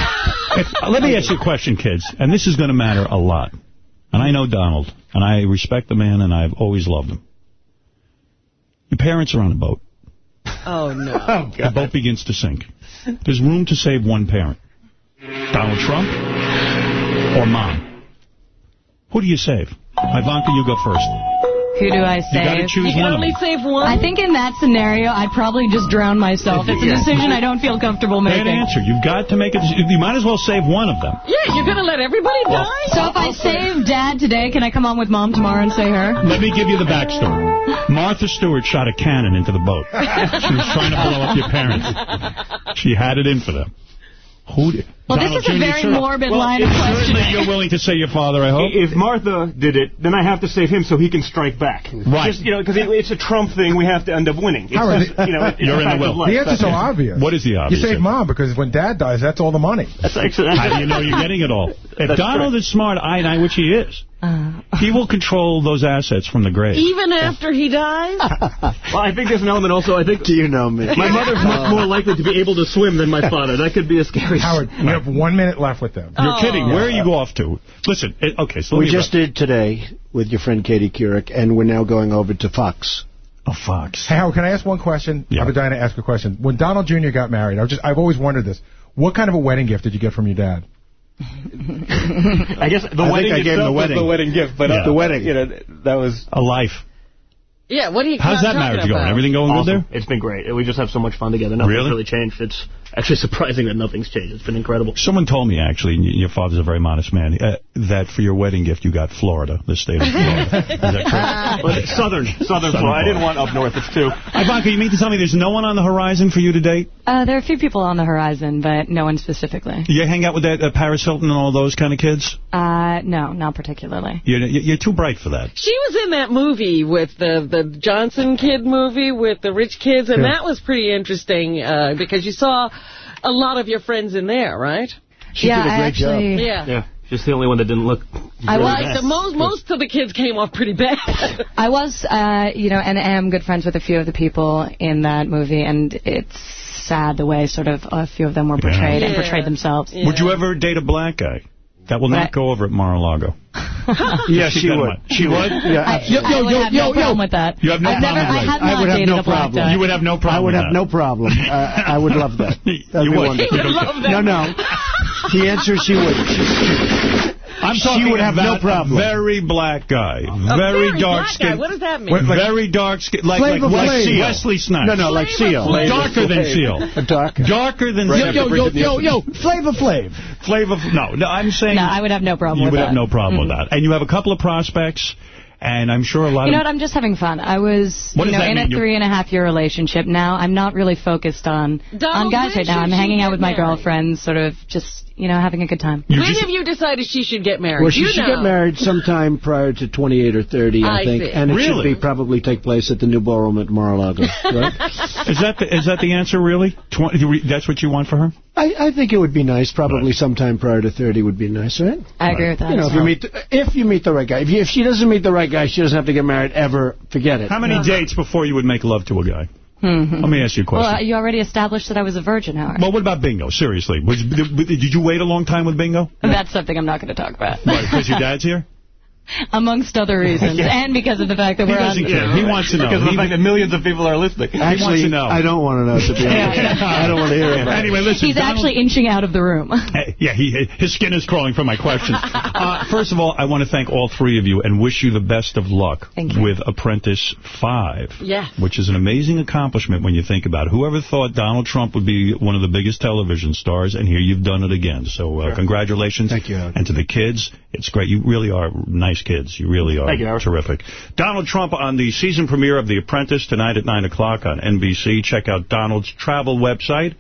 S1: If- let me ask you a question, kids, and this is going to matter a lot. And I know Donald, and I respect the man, and I've always loved him. Your parents are on a boat.
S2: Oh, no.
S1: Oh, the boat begins to sink. There's room to save one parent. Donald Trump or mom? Who do you save? Ivanka, you go first.
S32: Who do oh. I save?
S1: gotta choose
S2: You can
S1: one
S2: only save one?
S32: I think in that scenario, I'd probably just drown myself. It's a decision I don't feel comfortable making.
S1: Bad
S32: making.
S1: answer. You've got to make it. You might as well save one of them.
S2: Yeah, you're going to let everybody die?
S32: So if I save Dad today, can I come on with Mom tomorrow and say her?
S1: Let me give you the backstory. Martha Stewart shot a cannon into the boat. She was trying to blow up your parents. She had it in for them. Who? Did,
S32: Well, this
S1: Donald
S32: is a very
S1: sir?
S32: morbid
S31: Well,
S32: line of
S31: it's
S32: questioning.
S1: Certainly you're willing to say your father, I hope.
S31: If Martha did it, then I have to save him so he can strike back.
S1: Right.
S31: Just, you know, because it, it's a Trump thing. We have to end up winning. It's
S10: Howard,
S31: just, you know, it's
S1: You're in the will.
S31: life.
S10: The answer's so obvious.
S1: What is the obvious
S10: You save
S1: answer?
S10: mom because when dad dies, that's all the money.
S31: That's actually,
S1: How do you know you're getting it all? If
S31: That's
S1: Donald is smart, I, and I, which he is, Uh, he will control those assets from the grave.
S2: Even after he dies?
S31: Well, I think there's an element also. I think
S29: Do you know me?
S31: my mother's much oh. more likely to be able to swim than my father. That could be a scary.
S10: Howard, we have one minute left with them.
S1: You're kidding. Where are you going off to? Listen, it, okay, so let
S29: We just did today with your friend Katie Couric, and we're now going over to Fox.
S1: Oh, Fox.
S10: Hey, Howard, can I ask one question?
S1: Yeah.
S10: I've been dying to ask a question. When Donald Jr. got married, I just I've always wondered this. What kind of a wedding gift did you get from your dad?
S31: I guess the
S29: I think
S31: wedding
S29: I gave him the wedding.
S31: the wedding gift, but
S1: Yeah.
S31: uh,
S1: The
S29: wedding.
S31: You know, that was
S1: A life.
S2: Yeah, what are you
S1: How's that marriage
S2: about?
S1: going? Everything going
S31: awesome.
S1: good there?
S31: It's been great. We just have so much fun together. Nothing's
S1: Really?
S31: really changed. It's actually surprising that nothing's changed. It's been incredible.
S1: Someone told me, actually, and your father's a very modest man, uh, that for your wedding gift you got Florida, the state of Florida. Is that true?
S31: But southern, southern Florida. I didn't want up north. It's too.
S1: Ivanka, you mean to tell me there's no one on the horizon for you to date?
S32: Uh, there are a few people on the horizon, but no one specifically.
S1: You hang out with that uh, Paris Hilton and all those kind of kids?
S32: Uh, no, not particularly.
S1: You're, you're too bright for that.
S2: She was in that movie with the the Johnson kid movie with the rich kids, and
S1: Yeah.
S2: that was pretty interesting uh, because you saw a lot of your friends in there, right?
S29: She
S32: yeah,
S29: did a
S32: I
S29: great
S32: actually,
S29: job.
S2: Yeah.
S31: Yeah, just the only one that didn't look.
S32: I was-
S2: the most most of the kids came off pretty bad.
S32: I was, uh, you know, and am good friends with a few of the people in that movie, and it's sad the way sort of a few of them were portrayed and
S2: Yeah.
S32: portrayed themselves.
S1: Would you ever date a black guy? That will not
S32: Right.
S1: go over at Mar-a-Lago.
S29: Yeah,
S1: Keep
S29: she would.
S1: She would?
S29: Yeah,
S32: I,
S29: absolutely.
S32: I would have no problem with that.
S1: You have no
S32: I've
S1: problem
S32: never,
S1: with
S32: I
S1: that.
S32: have
S29: I would have
S32: dated
S29: no
S32: a black
S29: problem.
S1: You would have no problem
S29: I would
S1: with
S29: have
S1: that.
S29: no problem. Uh, I would love that. That'd
S1: You
S29: be
S1: would.
S29: wonderful.
S2: You would love that.
S29: No, no. The answer is she would.
S1: I'm
S29: She
S1: talking
S29: would have no
S1: about
S29: problem.
S1: a very black guy.
S2: A
S1: very,
S2: very
S1: dark
S2: black
S1: skin.
S2: What does that mean?
S1: What- very dark skin. Like, like
S29: Flavor
S1: Wes- Wesley Snipes.
S29: No, no, like Seal.
S1: Flavor Darker than Seal.
S29: A dark.
S1: Darker than
S29: Yo,
S1: Seal.
S29: yo, yo, yo, yo, Flavor Flav.
S1: Flavor. No, no, I'm saying
S32: No, I would have no problem with that.
S1: you would have no problem with that. And you have a couple of prospects, And I'm sure a lot of.
S32: You know what? I'm just having fun. I was, you know, in
S1: mean?
S32: a three and a half year relationship. Now I'm not really focused on on guys right now. I'm hanging out with my
S2: married?
S32: girlfriends, sort of just, you know, having a good time.
S2: when have you decided she should get married?
S29: Well, she
S2: you
S29: should
S2: know.
S29: get married sometime prior to 28 or 30, I,
S2: I
S29: think,
S2: see.
S29: and it
S1: Really?
S29: should be probably take place at the new ballroom at Mar-a-Lago. Right?
S1: Is that the, is that the answer, really? Twenty, that's what you want for her?
S29: I, I think it would be nice. Probably sometime prior to 30 would be nice, right?
S32: I agree with that.
S29: You know, if you meet the, if you meet the right guy. If, you, if she doesn't meet the right guy, she doesn't have to get married ever. Forget it.
S1: How many dates before you would make love to a guy?
S32: Mhm.
S1: Let me ask you a question.
S32: Well, you already established that I was a virgin, Howard.
S1: Well, what about bingo? Seriously, was, did, did you wait a long time with bingo?
S32: That's something I'm not going to talk about.
S1: Because your dad's here.
S32: Amongst other reasons,
S1: Yeah.
S32: and because of the fact that
S1: He
S32: we're on.
S1: doesn't care. He wants to know.
S31: Because of the
S1: He-
S31: fact that millions of people are listening.
S1: he wants
S29: Actually,
S1: to know.
S29: I don't want to know, to be honest. I don't want to hear about it.
S1: Anyway, listen.
S32: He's
S1: Donald-
S32: actually inching out of the room.
S1: Hey, Yeah, he, his skin is crawling from my questions. Uh, first of all, I want to thank all three of you and wish you the best of luck with Apprentice 5.
S2: Yeah.
S1: Which is an amazing accomplishment when you think about it. Whoever thought Donald Trump would be one of the biggest television stars, and here you've done it again. So uh, congratulations.
S29: Thank you,
S1: And to the kids, it's great. You really are nice kids. You really are
S31: Thank you, Howard.
S1: terrific. Donald Trump on the season premiere of The Apprentice tonight at 9 o'clock on NBC. Check out Donald's travel website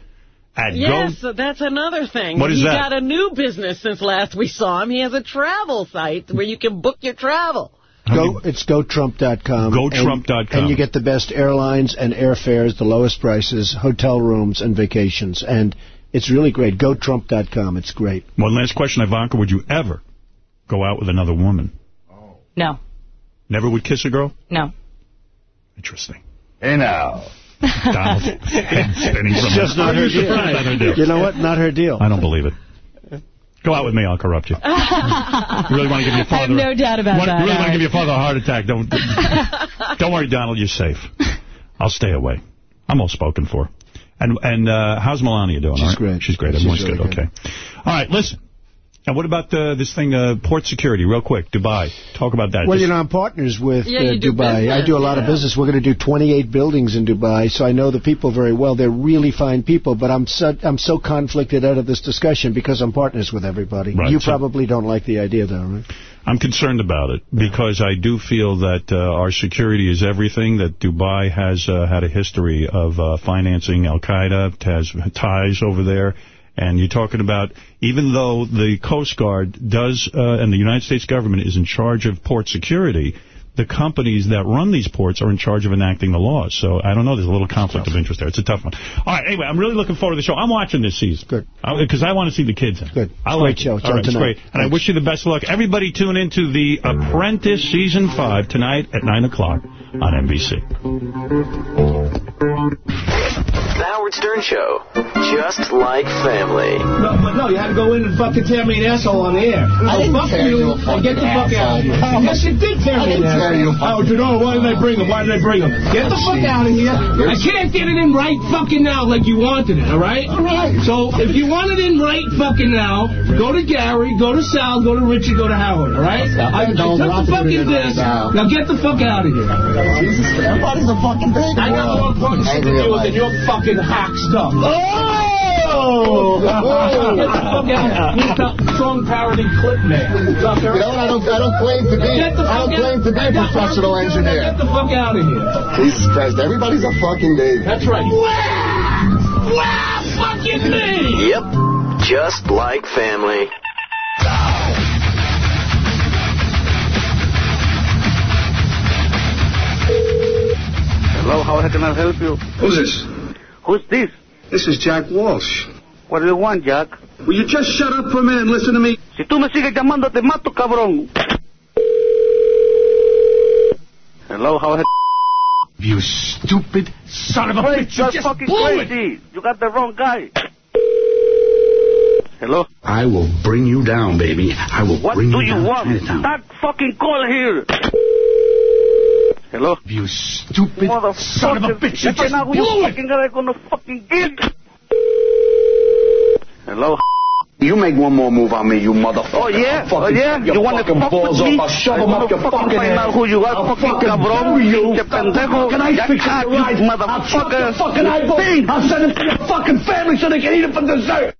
S1: at
S2: Yes,
S1: Go...
S2: that's another thing.
S1: What is
S2: he
S1: that?
S2: got a new business since last we saw him. He has a travel site where you can book your travel.
S29: Go, it's GoTrump.com.
S1: GoTrump.com.
S29: And, and you get the best airlines and airfares, the lowest prices, hotel rooms, and vacations. And it's really great. GoTrump.com. It's great.
S1: One last question, Ivanka. Would you ever go out with another woman?
S32: No,
S1: Never would kiss a girl?
S32: no.
S1: Interesting.
S28: Hey now.
S1: Donald spinning from
S29: It's just not her deal.
S1: Not her deal.
S29: You know what? Not her deal.
S1: I don't believe it. Go out with me, I'll corrupt you. You really want to give your
S32: I have
S1: father...
S32: no doubt about
S1: want,
S32: that.
S1: You really want to give your father a heart attack. Don't, don't worry, Donald, you're safe. I'll stay away. I'm all spoken for. And and uh, how's Melania doing?
S29: She's
S1: all right?
S29: great.
S1: She's great.
S29: She's
S1: Everyone's
S29: really
S1: good.
S29: good.
S1: Okay. All right, listen. And what about uh, this thing, uh, port security, real quick, Dubai? Talk about that.
S29: Well,
S1: Just-
S29: you know, I'm partners with
S2: Yeah,
S29: uh,
S2: you do
S29: Dubai. I do a lot of business. We're going to do 28 buildings in Dubai, so I know the people very well. They're really fine people, but I'm so, I'm so conflicted out of this discussion because I'm partners with everybody.
S1: Right,
S29: you
S1: so-
S29: probably don't like the idea, though, right?
S1: I'm concerned about it because I do feel that uh, our security is everything, that Dubai has uh, had a history of uh, financing Al-Qaeda, has ties over there. And you're talking about, even though the Coast Guard does, uh, and the United States government is in charge of port security, the companies that run these ports are in charge of enacting the laws. So I don't know, there's a little conflict of interest there. It's a tough one. All right, anyway, I'm really looking forward to the show. I'm watching this season.
S29: Good.
S1: Because I want to see the kids.
S29: Good.
S1: I like
S29: great show.
S1: it. All right, it's great. And I wish you the best of luck. Everybody tune into The Apprentice Season 5 tonight at 9 o'clock on NBC.
S27: The Howard Stern Show. Just like family.
S17: No, but no, you had to go in and fucking tear me an asshole on the air.
S28: I didn't
S17: oh, fuck
S28: tear
S17: you,
S28: you
S17: and get the fuck out of here.
S28: asshole.
S17: Yes, you did tear me an
S28: didn't tear you a
S17: asshole.
S28: fucking-
S17: Oh, why did I bring him? Why did I bring him? Get the fuck out of here. I can't get it in right fucking now like you wanted it, all right? All right. So if you want it in right fucking now, go to Gary, go to Sal, go to Richard, go to Howard, all right? I, I
S28: don't
S17: took the
S28: to put it
S17: fucking disc.
S28: now.
S17: Now get the fuck out of here.
S28: Jesus, everybody's a fucking baby.
S17: I got more important shit to deal with than your fucking hack stuff. Oh! Get the fuck out. You stop song parody clip man.
S28: You know what? I don't, I don't claim to be.
S17: Get the
S28: I don't
S17: out.
S28: claim to be a professional engineer.
S17: Get the fuck out of here.
S28: Jesus Christ, everybody's a fucking baby.
S17: That's right. Wow! Wow! Fucking me!
S27: Yep. Just like family.
S35: Hello, how can I help you?
S17: Who's this?
S35: Who's this?
S17: This is Jack Walsh.
S35: What do you want, Jack?
S17: Will you just shut up for a minute and listen to me?
S35: Si tú me sigues llamando, te mato, cabrón. Hello, how can
S17: You stupid son of a
S35: Wait,
S17: bitch! You
S35: you're
S17: just
S35: fucking
S17: blew it!
S35: crazy. You got the wrong guy. Hello?
S28: I will bring you down, baby. I will
S35: What
S28: bring you down.
S35: What do
S28: you
S35: you
S28: down.
S35: want?
S28: Chinatown.
S35: Start fucking call here. Hello?
S17: You stupid
S35: Motherfucker.
S17: son of a bitch! You
S35: That's
S17: just
S35: not who you
S17: blew it!
S35: fucking guy gonna fucking get. Hello?
S28: You make one more move on me, you motherfucker.
S35: Oh yeah?
S28: I'll
S35: Oh
S28: fucking
S35: yeah?
S28: tear your
S35: You wanna
S28: fucking
S35: fuck
S28: balls
S35: with me?
S28: off. I'll shove
S35: I'm
S28: them
S35: gonna
S28: up your
S35: fucking
S28: fucking
S35: find
S28: ass.
S35: out who you are,
S28: I'll
S35: fucking cabrón.
S28: bury you.
S35: Pinche pendejo.
S28: Fucking I
S35: Ya
S28: fix
S35: cut,
S28: it
S35: you
S28: right. I'll chop
S35: motherfucker.
S28: your fucking
S35: You
S28: eyeball.
S35: think?
S28: I'll send it to your fucking family so they can eat it for dessert.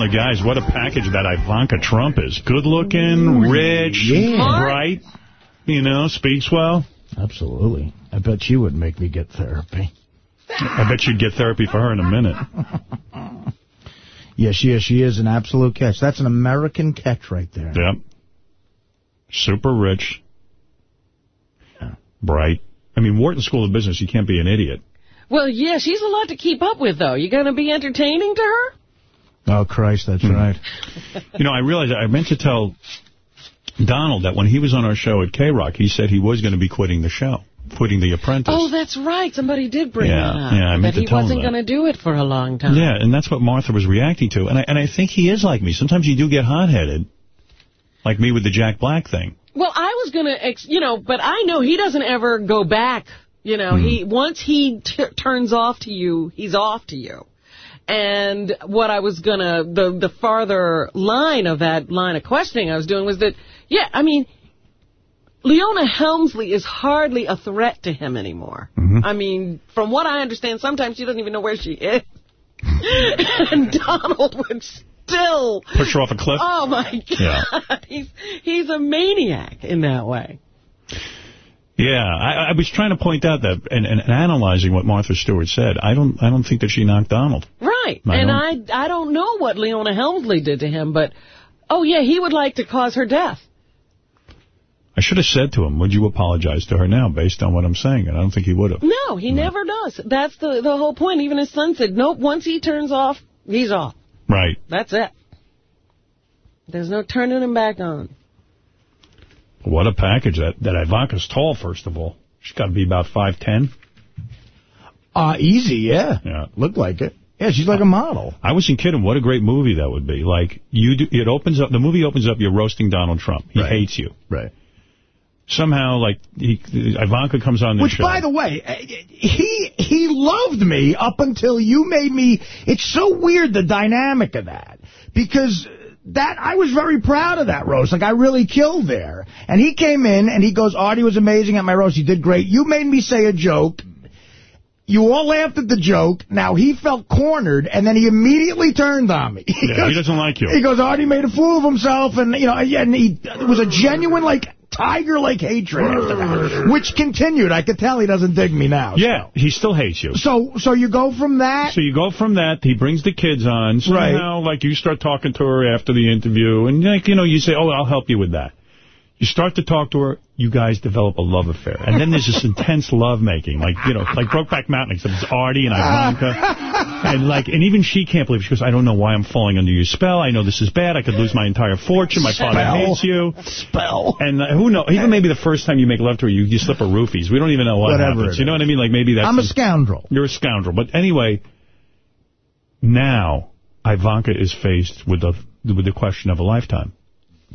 S1: Telling the guys what a package that Ivanka Trump is. Good looking, rich,
S3: Yeah.
S1: bright, you know, speaks well.
S3: Absolutely. I bet she would make me get therapy.
S1: I bet you'd get therapy for her in a minute.
S3: yes, she is. She is an absolute catch. That's an American catch right there.
S1: Yep. Super rich. Bright. I mean, Wharton School of Business, you can't be an idiot.
S2: Well, yeah, she's a lot to keep up with, though. You going to be entertaining to her?
S3: Oh, Christ, that's
S1: Hmm.
S3: right.
S1: You know, I realized I meant to tell Donald that when he was on our show at K-Rock, he said he was going to be quitting the show, quitting The Apprentice.
S2: Oh, that's right. Somebody did bring
S1: Yeah,
S2: that up.
S1: yeah, I meant
S2: that
S1: to
S2: he
S1: tell him that.
S2: he wasn't going to do it for a long time.
S1: Yeah, and that's what Martha was reacting to. And I, and I think he is like me. Sometimes you do get hot-headed, like me with the Jack Black thing.
S2: Well, I was going to, you know, but I know he doesn't ever go back. You know,
S1: Hmm.
S2: he once he t turns off to you, he's off to you. And what I was going to, the the farther line of that line of questioning I was doing was that, yeah, I mean, Leona Helmsley is hardly a threat to him anymore.
S1: Mm-hmm.
S2: I mean, from what I understand, sometimes she doesn't even know where she is. and Donald would still...
S1: Push her off a cliff?
S2: Oh, my God.
S1: Yeah.
S2: He's, he's a maniac in that way.
S1: Yeah, I, I was trying to point out that, and, and, and analyzing what Martha Stewart said, I don't I don't think that she knocked Donald.
S2: Right.
S1: I
S2: and
S1: don't-
S2: I I don't know what Leona Helmsley did to him, but, oh, yeah, he would like to cause her death.
S1: I should have said to him, would you apologize to her now, based on what I'm saying? And I don't think he would have.
S2: No, he never does. That's the, the whole point. Even his son said, nope, once he turns off, he's off.
S1: Right.
S2: That's it. There's no turning him back on.
S1: What a package. That, that Ivanka's tall, first of all. She's got to be about 5'10".
S3: Uh, easy, yeah.
S1: Yeah.
S3: Looked like it. Yeah, she's like a model.
S1: I wasn't kidding. What a great movie that would be. Like, you do, it opens up, the movie opens up, you're roasting Donald Trump. He
S3: Right.
S1: hates you.
S3: Right.
S1: Somehow, like, he, Ivanka comes on the
S3: Which,
S1: show.
S3: by the way, eh, he he loved me up until you made me. It's so weird the dynamic of that because that I was very proud of that roast. Like I really killed there. And he came in and he goes, "Artie was amazing at my roast. He did great. You made me say a joke." You all laughed at the joke. Now he felt cornered, and then he immediately turned on me. He
S1: Yeah, he doesn't like you.
S3: He goes, Artie made a fool of himself, and you know, and he it was a genuine like tiger-like hatred after that, which continued. I could tell he doesn't dig me now.
S1: Yeah, he still hates you.
S3: So, so you go from that.
S1: So you go from that, he brings the kids on, somehow, like, you start talking to her after the interview, and, like, you know, you say, oh, I'll help you with that. You start to talk to her, you guys develop a love affair. And then there's this intense love-making, like, you know, like Brokeback Mountain, except it's Artie and Ivanka. and, like, and even she can't believe it. She goes, I don't know why I'm falling under your spell. I know this is bad. I could lose my entire fortune. My father hates you.
S3: Spell.
S1: And uh, who knows? Even maybe the first time you make love to her, you, you slip a roofies. We don't even know what
S3: Whatever
S1: happens. You know what I mean? Like, maybe that's...
S3: I'm a scoundrel.
S1: you're a scoundrel. But anyway, now Ivanka is faced with the with the question of a lifetime.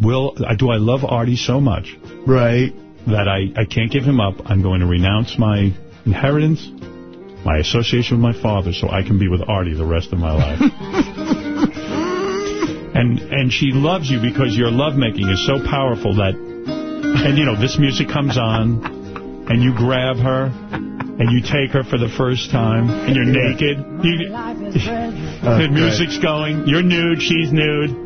S1: Will uh, do I love Artie so much,
S3: right,
S1: that I I can't give him up? I'm going to renounce my inheritance, my association with my father, so I can be with Artie the rest of my life. and and she loves you because your lovemaking is so powerful that, and you know this music comes on, and you grab her. And you take her for the first time, and you're naked. You, the music's going. You're nude. She's nude.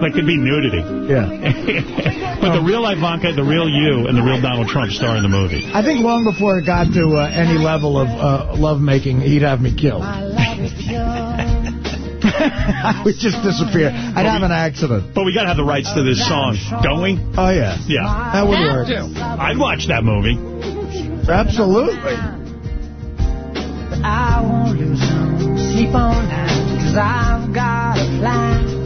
S1: Like it'd be nudity.
S3: Yeah.
S1: but the real Ivanka, the real you, and the real Donald Trump star in the movie.
S3: I think long before it got to uh, any level of uh, lovemaking, he'd have me killed. I would just disappear. I'd have an accident.
S1: But we got to have the rights to this song, don't we?
S3: Oh, yeah.
S1: Yeah.
S3: That would have work.
S1: I'd watch that movie.
S3: Absolutely.
S5: I won't lose no sleep on night, cause I've got a plan.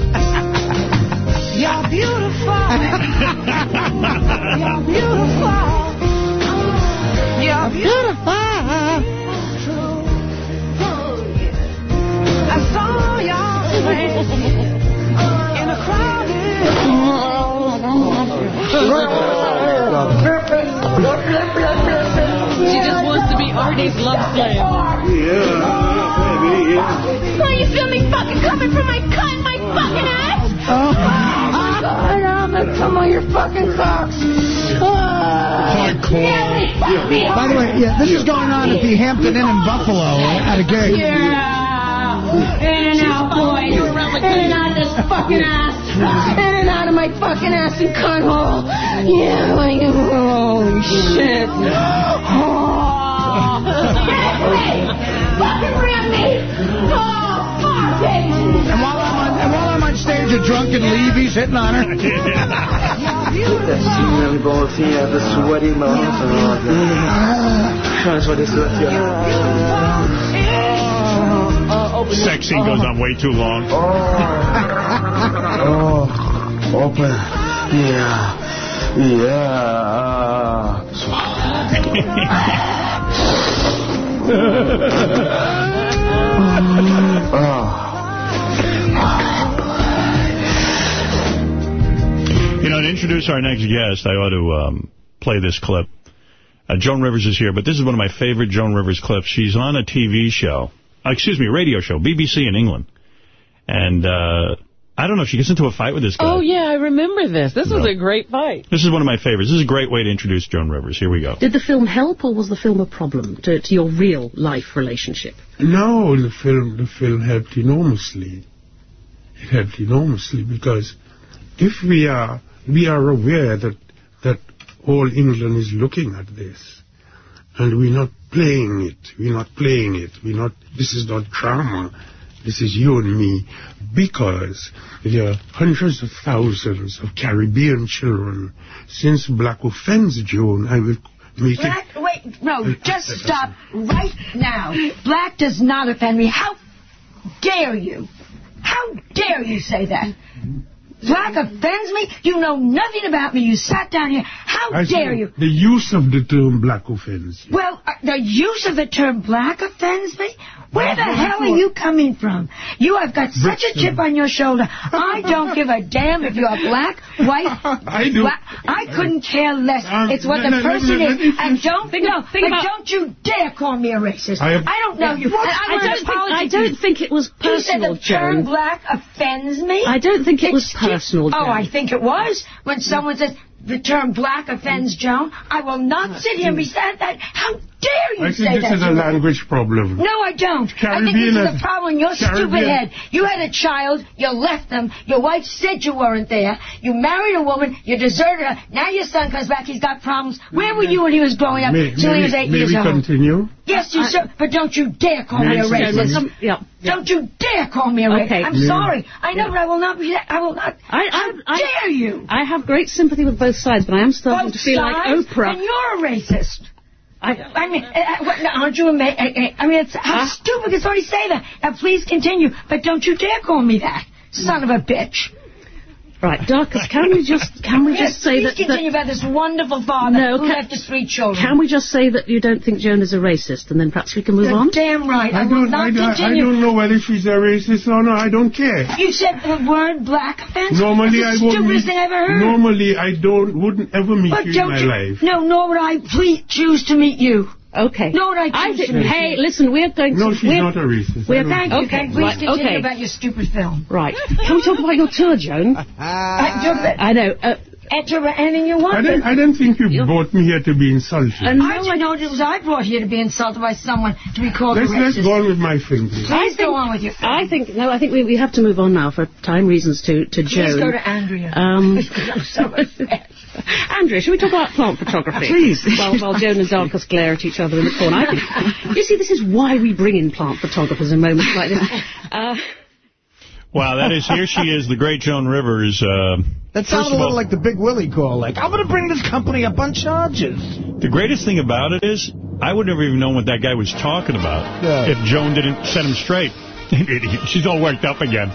S5: You're beautiful. You're beautiful. You're beautiful. I saw your face in a crowded.
S2: She just wants to be Artie's love slave.
S5: Well, you feel me fucking coming from my cut in my fucking ass? Oh, my God, I'm gonna come on your fucking cocks.
S1: Hard
S3: By the way, yeah, this is going on at the Hampton Inn in Buffalo at a gig.
S5: Yeah. In and out, boys. In and out this fucking ass. In and out of my fucking ass and cunt hole. Yeah, like, holy shit. Oh. Fucking ram me. Oh, fuck it.
S3: And while I'm on, and while I'm on stage, a drunken Levy's hitting on her.
S36: both here, the sweaty That's what it's like,
S1: Sex scene goes on way too long.
S36: Oh, open. Yeah.
S1: You oh. Know, to introduce our next guest, I ought to um, play this clip. Uh, Joan Rivers is here, but this is one of my favorite Joan Rivers clips. She's on a TV show, uh, excuse me, a radio show, BBC in England. And uh, I don't know, if she gets into a fight with this guy.
S2: Oh, yeah, I remember this. This was a great fight.
S1: This is one of my favorites. This is a great way to introduce Joan Rivers. Here we go.
S37: Did the film help, or was the film a problem to, to your real life relationship?
S38: No, the film the film helped enormously. It helped enormously because if we are we are aware that that all England is looking at this, and we're not playing it. We're not playing it. We're not. This is not drama. This is you and me, because there are hundreds of thousands of Caribbean children. Since Black Offense June, I will make it.
S39: Black, wait, no, just stop right now. Black does not offend me. How dare you? How dare you say that? Black offends me? You know nothing about me. You sat down here. How
S38: I
S39: dare you?
S38: The use of the term black offends. you.
S39: Well, uh, the use of the term black offends me? Where the
S38: Black
S39: hell are you coming from? You have got such a chip on your shoulder. I don't give a damn if you're black, white,
S38: I do.
S39: black. I couldn't care less.
S38: Um,
S39: it's what
S38: no,
S39: the
S38: no, no,
S39: person
S38: no,
S39: is. And don't,
S37: Think-
S39: no,
S37: think
S39: but
S37: about-
S39: don't you dare call me a racist.
S38: I
S39: I, don't know you. I,
S37: I don't think-
S39: apology
S37: I
S39: to
S37: don't
S39: you.
S37: think it was
S39: You said the term
S37: Joan.
S39: black offends me?
S37: I don't think it was
S39: Oh. I think it was. When someone says the term black offends Joan, I will not sit here and be resent that. How dare you
S38: I
S39: say
S38: think this is a language problem.
S39: No, I don't. I think this is a problem in your stupid head. You had a child, you left them, your wife said you weren't there, you married a woman, you deserted her, now your son comes back, he's got problems. Where were you when he was growing up?
S38: May,
S39: till
S38: may
S39: he was
S38: we-
S39: eight
S38: may
S39: years
S38: we
S39: old.
S38: continue?
S39: Yes, you sir, but don't you dare call me a racist.
S38: continue?
S37: Yeah.
S39: Don't you dare call me a racist.
S37: Okay.
S39: I'm
S38: Yeah.
S39: sorry. I know, but I will not be. that. I will not.
S37: I, I,
S39: How
S37: I,
S39: dare you?
S37: I have great sympathy with both sides, but I am starting
S39: Both
S37: to feel
S39: sides,
S37: like Oprah.
S39: And you're a racist.
S37: I,
S39: I mean, uh, uh, what, aren't you ama- uh, uh, I mean, it's, how stupid can somebody say that? Now, please continue, but don't you dare call me that. Son of a bitch.
S37: Right, Darcus, can we just can we
S39: Yes,
S37: just say
S39: please
S37: that,
S39: continue
S37: that
S39: about this wonderful father
S37: No,
S39: who
S37: can-
S39: left his three children.
S37: can we just say that you don't think Joan is a racist, and then perhaps we can move
S39: You're
S37: on?
S39: damn right. I,
S38: I
S39: will
S38: don't,
S39: not
S38: I, don't, I don't know whether she's a racist or not. I don't care.
S39: You said the word black offense.
S38: Normally, I
S39: That's the
S38: won't
S39: stupidest
S38: meet,
S39: thing I've ever heard.
S38: Normally, I don't wouldn't ever meet
S39: but
S38: you in
S39: don't
S38: my
S39: you?
S38: life.
S39: No, nor would I please choose to meet you.
S37: Okay.
S39: No, would I
S37: I
S39: choose
S37: thi- hey,
S39: you.
S37: listen, we're going
S38: No,
S37: to...
S38: she's
S37: we're,
S38: not a racist. I
S37: we're-
S39: Thank you.
S37: Okay,
S39: Okay, please
S37: right,
S39: continue
S37: okay.
S39: about your stupid film.
S37: Right. Can we talk about your tour, Joan?
S39: Uh, do-
S37: I know. Uh,
S39: Enter anything you want.
S38: I don't, I don't think you brought me here to be insulted.
S37: and
S39: I didn't know it was I brought here to be insulted by someone to be called
S38: let's,
S39: a
S38: let's go on with my film, please.
S39: Please go on with your film.
S37: I think no. I think we, we have to move on now for time reasons to to
S39: Please
S37: Joan.
S39: go to Andrea.
S37: Um,
S39: I'm so upset.
S37: Andrea, should we talk about plant photography?
S39: Please.
S37: While, while Joan and Darcus glare at each other in the corner. I think, you see, this is why we bring in plant photographers in moments like this. Uh,
S1: Wow, that is, here she is, the great Joan Rivers. Uh,
S3: That
S1: first
S3: sounded a
S1: of all,
S3: little like the Big Willie call. Like, I'm going to bring this company up on charges.
S1: The greatest thing about it is, I would never even know what that guy was talking about
S3: Yeah.
S1: if Joan didn't set him straight. She's all worked up again.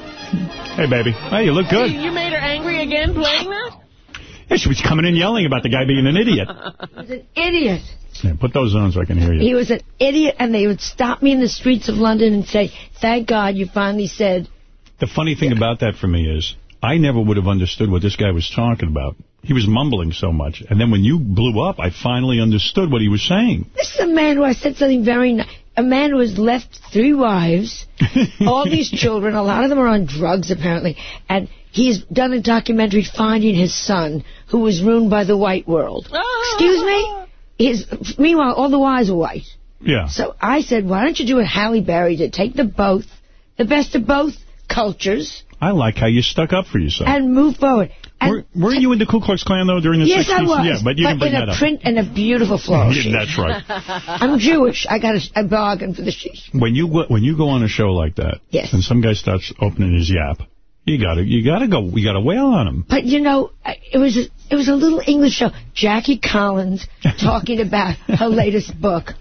S1: Hey, baby. Hey, you look good.
S2: You, you made her angry again playing that?
S1: Yeah, she was coming in yelling about the guy being an idiot.
S40: He was an idiot.
S1: Yeah, put those on so I can hear you.
S40: He was an idiot, and they would stop me in the streets of London and say, thank God you finally said,
S1: The funny thing about that for me is, I never would have understood what this guy was talking about. He was mumbling so much. And then when you blew up, I finally understood what he was saying.
S40: this is a man who I said something very nice. A man who has left three wives, all these children, a lot of them are on drugs apparently, and he's done a documentary finding his son who was ruined by the white world. Excuse me?
S39: his meanwhile all the wives are white.
S1: Yeah.
S39: So I said, why don't you do what Halle Berry did? Take the both, the best of both cultures,
S1: I like how you stuck up for yourself.
S39: and move forward. And
S1: Were, weren't you in the Ku Klux Klan, though, during the
S39: yes,
S1: 60s?
S39: I was.
S1: Yeah, but you didn't bring
S39: in
S1: that
S39: a
S1: up.
S39: print and a beautiful floral sheet.
S1: That's right.
S39: I'm Jewish. I got a, a bargain for the sheet.
S1: When you go- when you go on a show like that,
S39: Yes.
S1: and some guy starts opening his yap, you gotta you gotta go. You gotta wail on him.
S39: But you know, it was a, it was a little English show. Jackie Collins talking about her latest book,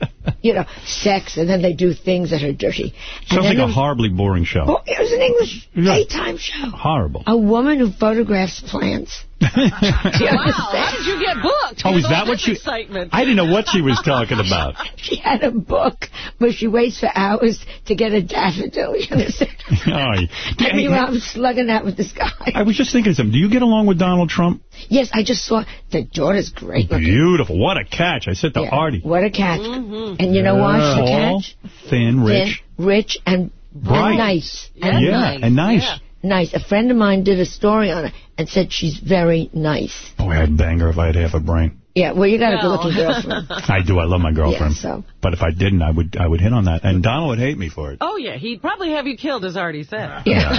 S39: you know, sex, and then they do things that are dirty. And
S1: Sounds like a
S39: was-
S1: horribly boring show.
S39: Oh, it was an English
S1: Yeah.
S39: daytime show.
S1: Horrible.
S39: A woman who photographs plants.
S2: Wow, how did you get booked?
S1: Oh, is that what
S2: she,
S1: you-
S2: Excitement?
S1: I didn't know what she was talking about.
S39: She had a book where she waits for hours to get a daffodil. You understand?
S1: Ay.
S39: And meanwhile, I'm slugging out with this guy.
S1: I was just thinking of something. Do you get along with Donald Trump?
S39: Yes, I just saw the daughter's great looking.
S1: Beautiful. What a catch. I said to
S39: Yeah.
S1: Artie.
S39: What a catch. Mm-hmm. And you know why she's a
S1: Tall,
S39: catch?
S1: thin, rich.
S39: Thin, rich, and,
S1: Bright.
S39: and nice.
S1: Yeah, And nice. and nice.
S39: Yeah. Nice. A friend of mine did a story on her and said she's very nice.
S1: Oh, Boy, I'd bang her if I had half a brain.
S39: Yeah, well, you got a good-looking girlfriend.
S1: I do. I love my girlfriend.
S39: Yeah, so.
S1: But if I didn't, I would I would hit on that. And Donald would hate me for it.
S2: Oh, yeah, he'd probably have you killed, as already said. Yeah.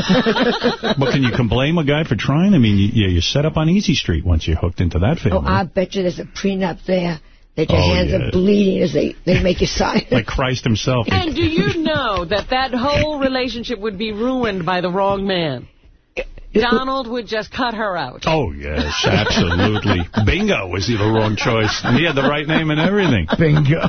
S1: But can you can blame a guy for trying? I mean, you, yeah, you set up on Easy Street once you're hooked into that family. Oh.
S39: I bet you there's a prenup there that your
S1: Oh,
S39: hands
S1: yeah.
S39: are bleeding as they, they make you sign it.
S1: like Christ himself.
S2: And do you know that that whole relationship would be ruined by the wrong man? Donald would just cut her out.
S1: Oh, yes, absolutely. Bingo was the wrong choice. And he had the right name and everything.
S3: Bingo.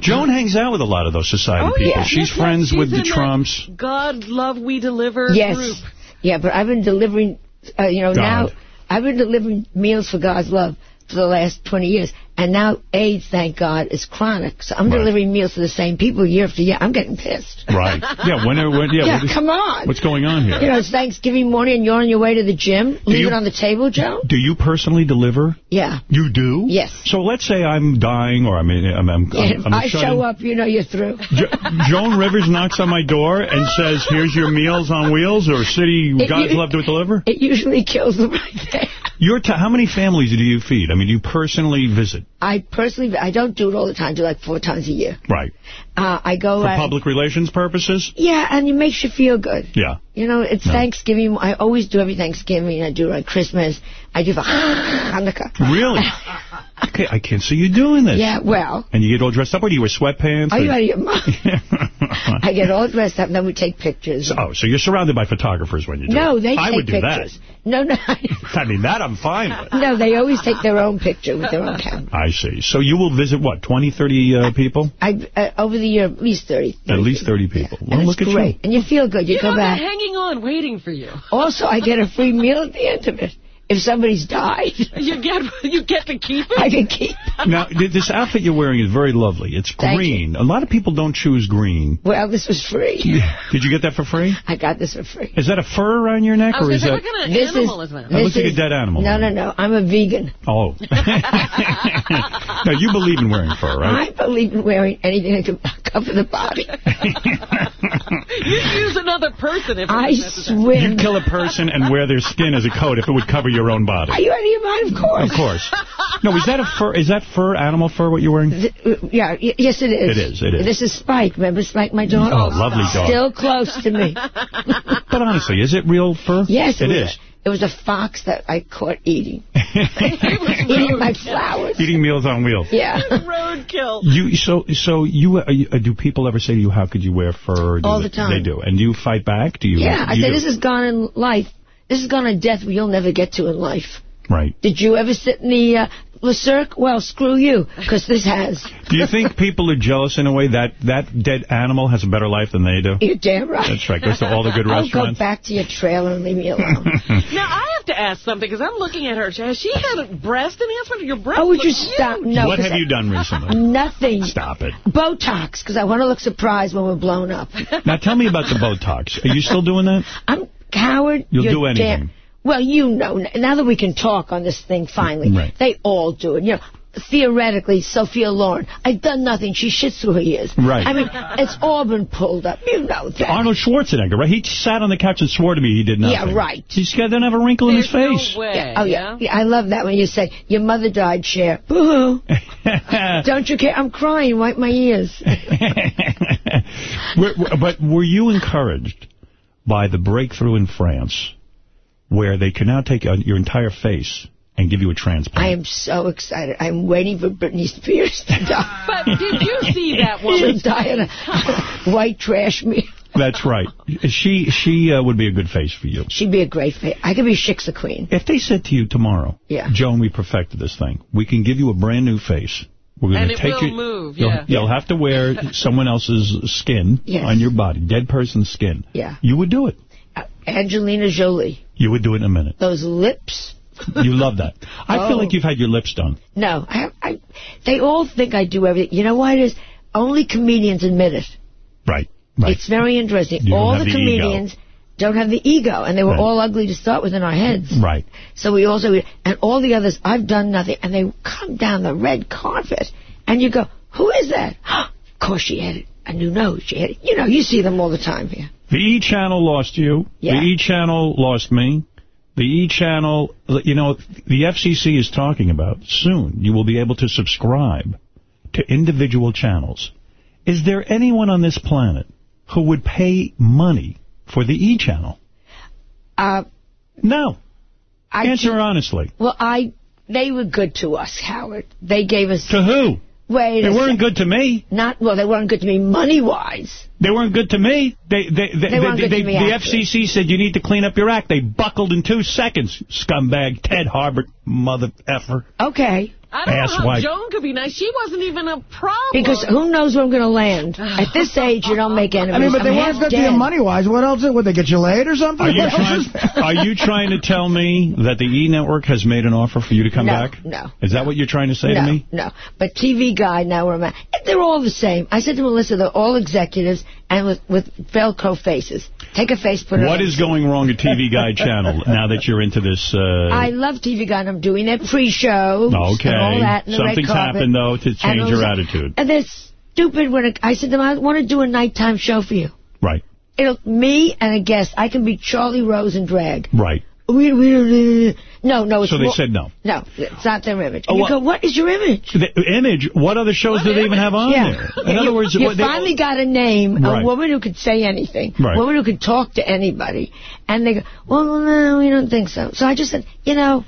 S1: Joan hangs out with a lot of those society
S2: Oh,
S1: people.
S2: yeah.
S1: She's
S2: Yes, yes,
S1: friends
S2: she's
S1: with the Trumps.
S2: God love we deliver
S39: Yes.
S2: group.
S39: Yeah, but I've been delivering, uh, you know,
S1: God.
S39: now I've been delivering meals for God's love for the last 20 years. And now AIDS, thank God, is chronic. So I'm
S1: Right.
S39: delivering meals to the same people year after year. I'm getting pissed.
S1: Right. Yeah, when, are- when, yeah,
S39: Yeah,
S1: is-
S39: come on.
S1: What's going on here?
S39: You know, it's Thanksgiving morning and you're on your way to the gym. Leave
S1: you-
S39: it on the table, Joe?
S1: Do you personally deliver?
S39: Yeah.
S1: You do?
S39: Yes.
S1: So let's say I'm dying or I'm, I'm, I'm, I'm, I'm
S39: I show up, you know you're through.
S1: Jo- Joan Rivers knocks on my door and says, here's your Meals on Wheels or City
S39: It-
S1: Guys Love to Deliver?
S39: It usually kills them right there.
S1: Your t- how many families do you feed? I mean, do you personally visit?
S39: I personally, I don't do it all the time. I do like four times a year.
S1: Right.
S39: Uh, I go.
S1: For public relations purposes?
S39: Yeah, and it makes you feel good.
S1: Yeah.
S39: You know, it's
S1: No.
S39: Thanksgiving. I always do every Thanksgiving. I do it on Christmas. I do for Hanukkah.
S1: Really? okay, I can't see you doing this.
S39: Yeah, well,
S1: And you get all dressed up, or do you wear sweatpants?
S39: are you
S1: or-
S39: out of your mind? I get all dressed up, and then we take pictures.
S1: Oh, so you're surrounded by photographers when you do
S39: no,
S1: it.
S39: they
S1: I
S39: take
S1: would do
S39: pictures. No, no.
S1: I mean, that I'm fine with.
S39: no. They always take their own picture with their own camera.
S1: I see. So you will visit, what, 20, 30 uh, people?
S39: I uh, over the year at least thirty.
S1: At least 30 people. Well,
S39: and
S1: look
S39: it's
S1: at
S39: great,
S1: you.
S39: and you feel good. You,
S2: You
S39: go
S2: know, they're
S39: back.
S2: hanging on, waiting for you.
S39: Also, I get a free meal at the end of it. If somebody's died,
S2: You get you get to keep it.
S39: I can keep.
S1: it. Now, this outfit you're wearing is very lovely. It's
S39: Thank
S1: green. A lot of people don't choose green.
S39: Well, this was free.
S1: Did you get that for free?
S39: I got this for free.
S1: Is that a fur around your neck,
S2: I was
S1: or is
S2: say,
S1: that...
S2: what kind of
S39: This
S2: animal
S39: is-
S2: is, that?
S1: That looks like a dead animal.
S39: No, no, no. I'm a vegan.
S1: Oh. now, you believe in wearing fur, right?
S39: I believe in wearing anything that can cover the body.
S2: You'd use another person if it
S39: I
S2: was necessary.
S39: swim.
S1: You'd kill a person and wear their skin as a coat if it would cover your own body.
S39: Are you out of your mind? Of course.
S1: Of course. No, is that a fur? Is that fur, animal fur, what you're wearing?
S39: Th- uh, Yeah, y- yes, it is.
S1: It is, it is.
S39: This is Spike. Remember Spike, my dog?
S1: Oh, lovely dog.
S39: Still close to me.
S1: But honestly, is it real fur?
S39: Yes,
S1: it
S39: it
S1: is.
S39: It was a fox that I caught eating. eating my flowers.
S1: Eating meals on wheels.
S39: Yeah.
S2: Roadkill.
S1: You so so you uh, you- uh, do people ever say to you, "How could you wear fur?" Do
S39: All
S1: they,
S39: the time.
S1: They do, and do you fight back? Do you?
S39: Yeah, I
S1: you
S39: this is gone in life. This is gone in death where you'll never get to in life.
S1: right.
S39: Did you ever sit in the uh, Le Cirque? Well, screw you, because this has.
S1: Do you think people are jealous in a way that that dead animal has a better life than they do?
S39: You're damn right.
S1: That's right. Goes to all the good
S39: I'll
S1: restaurants.
S39: go back to your trailer and leave me alone.
S2: Now, I have to ask something, because I'm looking at her. Has she had a breast enhancement? Your breast
S39: oh, would you stop?
S2: huge.
S39: No.
S1: what
S39: 'cause
S1: have you done recently?
S39: Nothing.
S1: Stop it.
S39: Botox, because I want to look surprised when we're blown up.
S1: Now tell me about the Botox. Are you still doing that?
S39: I'm Howard.
S1: You'll
S39: you're
S1: do anything.
S39: damn- well, you know, now that we can talk on this thing finally, mm,
S1: Right.
S39: they all do it. You know, theoretically, Sophia Loren. I've done nothing. She shits through her ears.
S1: Right.
S39: I mean, it's all been pulled up. You know that.
S1: Arnold Schwarzenegger, right? He sat on the couch and swore to me he did nothing.
S39: Yeah, right.
S1: He's got doesn't have a wrinkle in his face.
S39: No Yeah, oh, yeah. yeah. I love that when you say, your mother died, Cher. Boo-hoo. Don't you care? I'm crying. Wipe my ears.
S1: Were- were- but were you encouraged by the breakthrough in France where they can now take uh, your entire face and give you a transplant?
S39: I am so excited. I'm waiting for Britney Spears to die.
S2: But did you see that
S39: She'll
S2: woman?
S39: die in a white trash me.
S1: That's right. She she uh, would be a good face for you.
S39: She'd be a great face. I could be Shiksa Queen.
S1: If they said to you tomorrow,
S39: Yeah.
S1: Joan, we perfected this thing. We can give you a brand new face. We're going
S2: And
S1: to take
S2: will
S1: you.
S2: move,
S1: you'll,
S2: yeah.
S1: You'll have to wear someone else's skin
S39: Yes.
S1: on your body, dead person's skin.
S39: Yeah.
S1: You would do it.
S39: Uh, Angelina Jolie.
S1: You would do it in a minute.
S39: Those lips.
S1: You love that. I feel
S39: Oh.
S1: like you've had your lips done.
S39: No, I, I, they all think I do everything. You know why it is? Only comedians admit it.
S1: Right. Right.
S39: It's very interesting. All the
S1: the ego.
S39: Don't have the ego, and they were
S1: Right.
S39: all ugly to start with in our heads.
S1: Right.
S39: So we also, and all the others, I've done nothing, and they come down the red carpet, and you go, who is that? of course she had it. a new nose. She had, it. you know, you see them all the time here.
S1: The E channel lost you.
S39: Yeah.
S1: The E channel lost me. The E channel, you know, the FCC is talking about soon. You will be able to subscribe to individual channels. Is there anyone on this planet who would pay money for the E channel?
S39: Uh,
S1: no.
S39: I
S1: Answer honestly.
S39: Well, I, they were good to us, Howard. They gave us.
S1: To who?
S39: Wait.
S1: They weren't good to me.
S39: Not well. They weren't good to me money wise.
S1: They weren't good to me. They, they, they,
S39: They weren't
S1: they-
S39: good to me,
S1: the
S39: actually.
S1: FCC said you need to clean up your act. They buckled in two seconds, scumbag Ted Harbert, mother effer.
S39: Okay.
S2: I don't
S1: Ass
S2: know how
S1: wipe.
S2: Joan could be nice. She wasn't even a problem.
S39: Because who knows where I'm going to land? At this age, you don't make enemies.
S3: I mean, but they
S39: I'm
S3: weren't good to you
S39: dead.
S3: money-wise. What else? Would they get you laid or something?
S1: Are you, trying, are you trying to tell me that the E! Network has made an offer for you to come
S39: No,
S1: back?
S39: no,
S1: Is that what you're trying to say
S39: no,
S1: to me?
S39: No, but TV Guide, now where I'm at, they're all the same. I said to Melissa, they're all executives and with, with Velcro faces. Take a face, put it
S1: What is going wrong at TV Guide Channel now that you're into this? Uh,
S39: I love TV Guide. I'm doing their pre-show
S1: okay.
S39: and all that. And
S1: Something's happened, though, to change your attitude.
S39: And they're stupid when it, I said to them, I want to do a nighttime show for you.
S1: Right.
S39: It'll me and a guest. I can be Charlie Rose and drag.
S1: Right.
S39: No, no.
S1: So they
S39: more-
S1: said no.
S39: No, it's not their image.
S1: Oh,
S39: you
S1: what-
S39: go, what is your image?
S1: The image, what other shows do they even have on
S39: yeah.
S1: there? In
S39: you,
S1: other words,
S39: you
S1: what they-
S39: finally got a name,
S1: Right.
S39: a woman who could say anything,
S1: Right.
S39: a woman who could talk to anybody. And they go, well, no, we don't think so. So I just said, you know,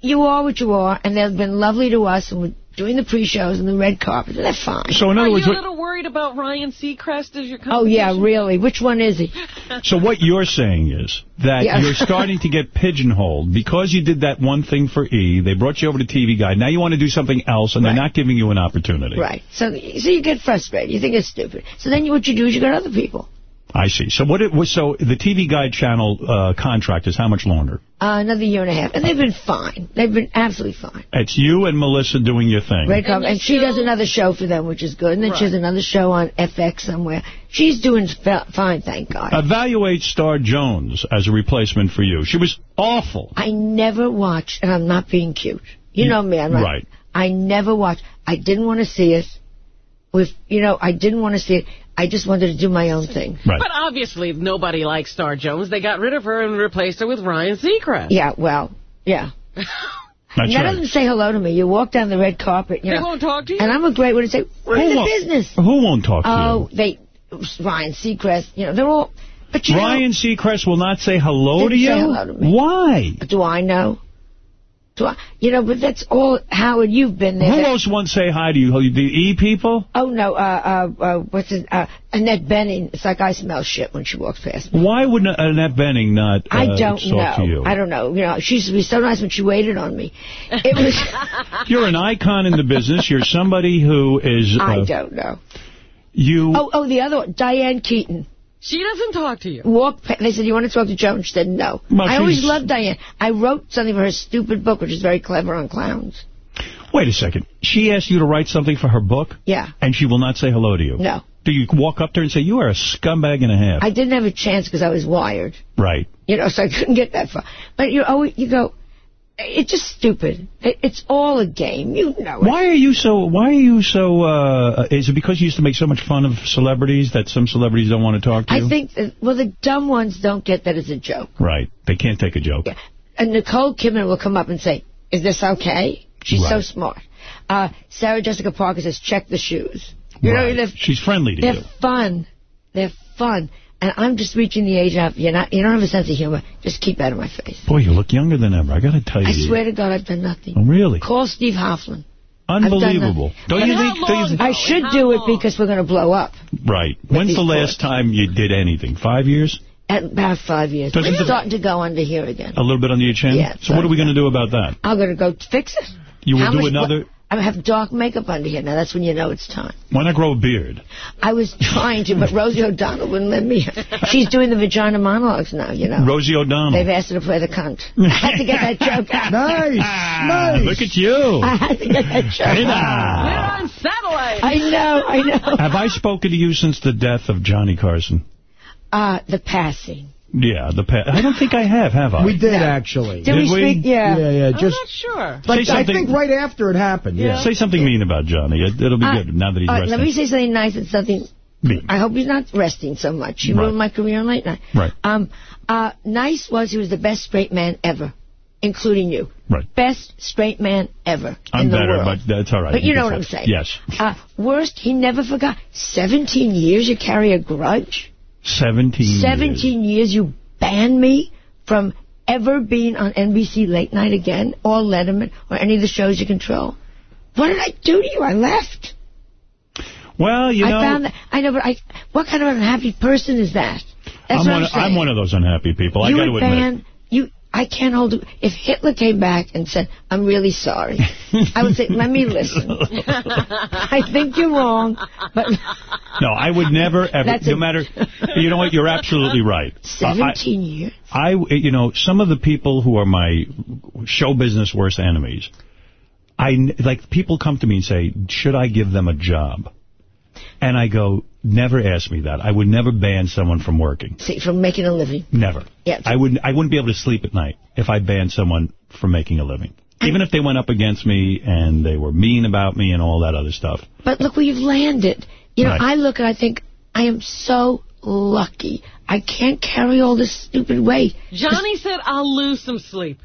S39: you are what you are, and they've been lovely to us, and doing the pre-shows and the red carpet, and they're fine.
S1: So in other
S2: Are
S1: other
S2: you
S1: words,
S2: a little worried about Ryan Seacrest as your
S39: Oh, yeah, really? Which one is he?
S1: so what you're saying is that
S39: Yeah.
S1: you're starting to get pigeonholed because you did that one thing for E. They brought you over to TV Guide. Now you want to do something else, and they're not giving you an opportunity.
S39: Right. So, so you get frustrated. You think it's stupid. So then you, what you do is you go to other people.
S1: I see. So what? It was so the TV Guide channel uh, contract is how much longer?
S39: Uh, another year and a half. And they've been fine. They've been absolutely fine.
S1: It's you and Melissa doing your thing.
S39: Red carpet. And, she does another show for them, which is good. And then she has another show on FX somewhere. She's doing fine, thank God.
S1: Evaluate Star Jones as a replacement for you. She was awful.
S39: I never watched, and I'm not being cute. You,
S1: You-
S39: know me, I'm not.
S1: right.
S39: I never watched. I didn't want to see it. With you know, I didn't want to see it. I just wanted to do my own thing.
S2: But obviously nobody likes Star Jones. They got rid of her and replaced her with Ryan Seacrest.
S39: Yeah, well, yeah.
S1: That's
S39: None
S1: right.
S39: of them say hello to me. You walk down the red carpet, you
S2: They
S39: know,
S2: won't talk to you?
S39: and I'm a great one to say, "We're in
S1: Who
S39: the
S1: won't-
S39: business."
S1: Who won't talk to
S39: oh, you? Oh, they, Ryan Seacrest, you know, they're all. But
S1: you?
S39: you
S1: Ryan Seacrest will not say hello to you?
S39: say hello to me.
S1: Why?
S39: do I know? I? You know, but that's all. Howard, you've been there.
S1: Who else won't say hi to you? The E people?
S39: Oh no, uh, uh, uh, what's it? Uh, Annette Bening. It's like I smell shit when she walks past me.
S1: Why would Annette Bening not uh,
S39: I don't know.
S1: to you?
S39: I don't know. You know, she used to be so nice when she waited on me. It was.
S1: You're an icon in the business. You're somebody who is... Uh,
S39: I don't know.
S1: You...
S39: Oh, oh, the other one, Diane Keaton.
S2: She doesn't talk to you.
S39: Walk. pa- They said, "You want to talk to Joan?" She said, "No."
S1: Well,
S39: I always loved Diane. I wrote something for her stupid book, which is very clever on clowns.
S1: Wait a second. She asked you to write something for her book?
S39: Yeah.
S1: And she will not say hello to you?
S39: No.
S1: Do you walk up to her and say, you are a scumbag and a half?
S39: I didn't have a chance because I was wired.
S1: right.
S39: You know, so I couldn't get that far. But you always you go. It's just stupid. It's all a game. You know it.
S1: Why are you so, why are you so, uh, is it because you used to make so much fun of celebrities that some celebrities don't want to talk to you?
S39: I think that, well, the dumb ones don't get that it's a joke.
S1: Right. They can't take a joke.
S39: And Nicole Kidman will come up and say, is this okay? She's so smart. Uh, Sarah Jessica Parker says, check the shoes. You
S1: Right.
S39: know, they're,
S1: She's friendly to
S39: they're
S1: you.
S39: fun. They're fun. And I'm just reaching the age of, you're not, you don't have a sense of humor. Just keep out of my face.
S1: Boy, you look younger than ever. I got to tell you.
S39: I swear to God, I've done nothing.
S1: Oh, really?
S39: Call Steve Hoffman.
S1: Unbelievable. Don't you think? Don't you think
S39: I should do it because we're going to blow up.
S1: right. When's the last time you did anything? Five years?
S39: At about five years.
S1: Doesn't
S39: It's starting to go under here again.
S1: A little bit under your chin?
S39: Yeah,
S1: So what are we going to uh, do about that?
S39: I'm going to go fix it.
S1: You will
S39: How
S1: do another...
S39: I have dark makeup under here. Now, that's when you know it's time.
S1: Why not grow a beard?
S39: I was trying to, but Rosie O'Donnell wouldn't let me. She's doing the vagina monologues now, you know.
S1: Rosie O'Donnell.
S39: They've asked her to play the cunt. I had to get that joke out.
S3: Nice, nice.
S1: Look at you.
S39: I had to get that joke
S1: Hey,
S39: out.
S1: now.
S2: on satellite.
S39: I know, I know.
S1: Have I spoken to you since the death of Johnny Carson?
S39: Uh, the passing.
S1: Yeah, the pa- I don't think I have, have I?
S3: We did, actually.
S39: Did we speak? Yeah.
S3: Yeah, yeah.
S2: I'm
S3: Just,
S2: not sure.
S3: but
S1: Say
S3: I think right after it happened, yeah.
S1: Say something mean about Johnny. It, it'll be
S39: Uh,
S1: good now that he's
S39: all right,
S1: resting.
S39: let me say something nice and something.
S1: Mean.
S39: I hope he's not resting so much. He
S1: Right.
S39: ruined my career on late night.
S1: Right.
S39: Um, uh, nice was he was the best straight man ever, including you.
S1: Right.
S39: Best straight man ever
S1: I'm
S39: in the
S1: better,
S39: world.
S1: but that's all right.
S39: But you know what I'm saying.
S1: Yes.
S39: Uh, worst, he never forgot. 17 years you carry a grudge?
S1: 17 years.
S39: 17 years you banned me from ever being on NBC Late Night again, or Letterman, or any of the shows you control? What did I do to you? I left.
S1: Well, you
S39: I
S1: know,
S39: found that. I know, but I. What kind of unhappy person is that? That's
S1: I'm, one,
S39: I'm.
S1: I'm one of those unhappy people. I got to admit.
S39: I can't hold it. If Hitler came back and said, "I'm really sorry," I would say, "Let me listen." I think you're wrong, but
S1: No, I would never ever.
S39: That's
S1: no
S39: a-
S1: matter. You know what? You're absolutely right. Uh, I-
S39: 17 years.
S1: I, you know, some of the people who are my show business worst enemies, I like people come to me and say, "Should I give them a job?" And I go, "Never ask me that. I would never ban someone from working.
S39: See, from making a living.
S1: Never.
S39: Yeah.
S1: I wouldn't. I wouldn't be able to sleep at night if I banned someone from making a living, even if they went up against me and they were mean about me and all that other stuff.
S39: But look where you've landed. You know,
S1: Right.
S39: I look and I think, I am so lucky. I can't carry all this stupid weight.
S2: Johnny said, I'll lose some sleep.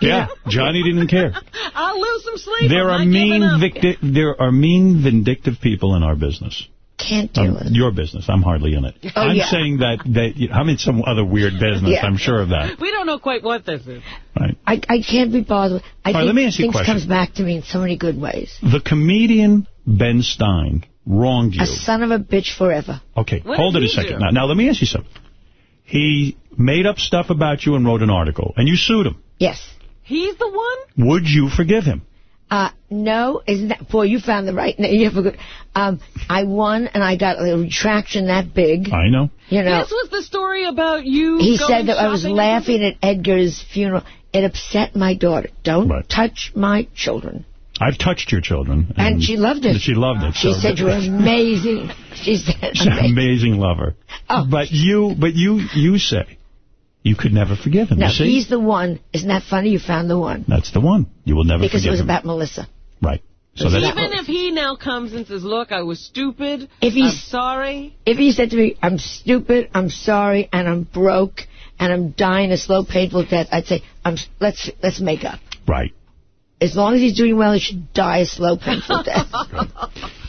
S1: Yeah, Johnny didn't care.
S2: I'll lose some sleep.
S1: There
S2: I'm
S1: are
S2: not
S1: mean,
S2: up.
S1: victi- there are mean, vindictive people in our business.
S39: Can't do
S1: Um,
S39: it.
S1: your business. I'm hardly in it.
S39: Oh,
S1: I'm
S39: yeah.
S1: saying that that you know, I'm in some other weird business.
S39: Yeah.
S1: I'm sure of that.
S2: We don't know quite what this is.
S39: I, I can't be bothered. I
S1: All right,
S39: think
S1: let me ask you a
S39: things
S1: question.
S39: comes back to me in so many good ways.
S1: The comedian Ben Stein wronged you.
S39: A son of a bitch forever.
S1: Okay,
S39: What
S1: hold it a second.
S39: do?
S1: Now, now, let me ask you something. He made up stuff about you and wrote an article, and you sued him.
S39: Yes.
S2: He's the one?
S1: Would you forgive him?
S39: Uh, no, isn't that, boy, you found the right name. You have a good, um, I won and I got a retraction that big.
S1: I know.
S39: You know.
S2: This was the story about you
S39: He
S2: going
S39: said that I was laughing at Edgar's funeral. It upset my daughter. Don't touch my children.
S1: I've touched your children.
S39: And she loved it.
S1: She loved it.
S39: She
S1: so-
S39: said you're amazing. She said
S1: She's an
S39: amazing.
S1: amazing lover.
S39: Oh.
S1: But you, but you, you say you could never forgive him.
S39: No,
S1: you see?
S39: he's the one. Isn't that funny? You found the one.
S1: That's the one. You will never
S39: because it was
S1: him.
S39: about Melissa.
S1: Right. So that's
S2: Even if he now comes and says, look, I was stupid,
S39: If
S2: I'm
S39: he's-
S2: sorry.
S39: If he said to me, I'm stupid, I'm sorry, and I'm broke, and I'm dying a slow, painful death, I'd say, I'm, let's let's make up.
S1: right.
S39: As long as he's doing well, he should die a slow, painful death.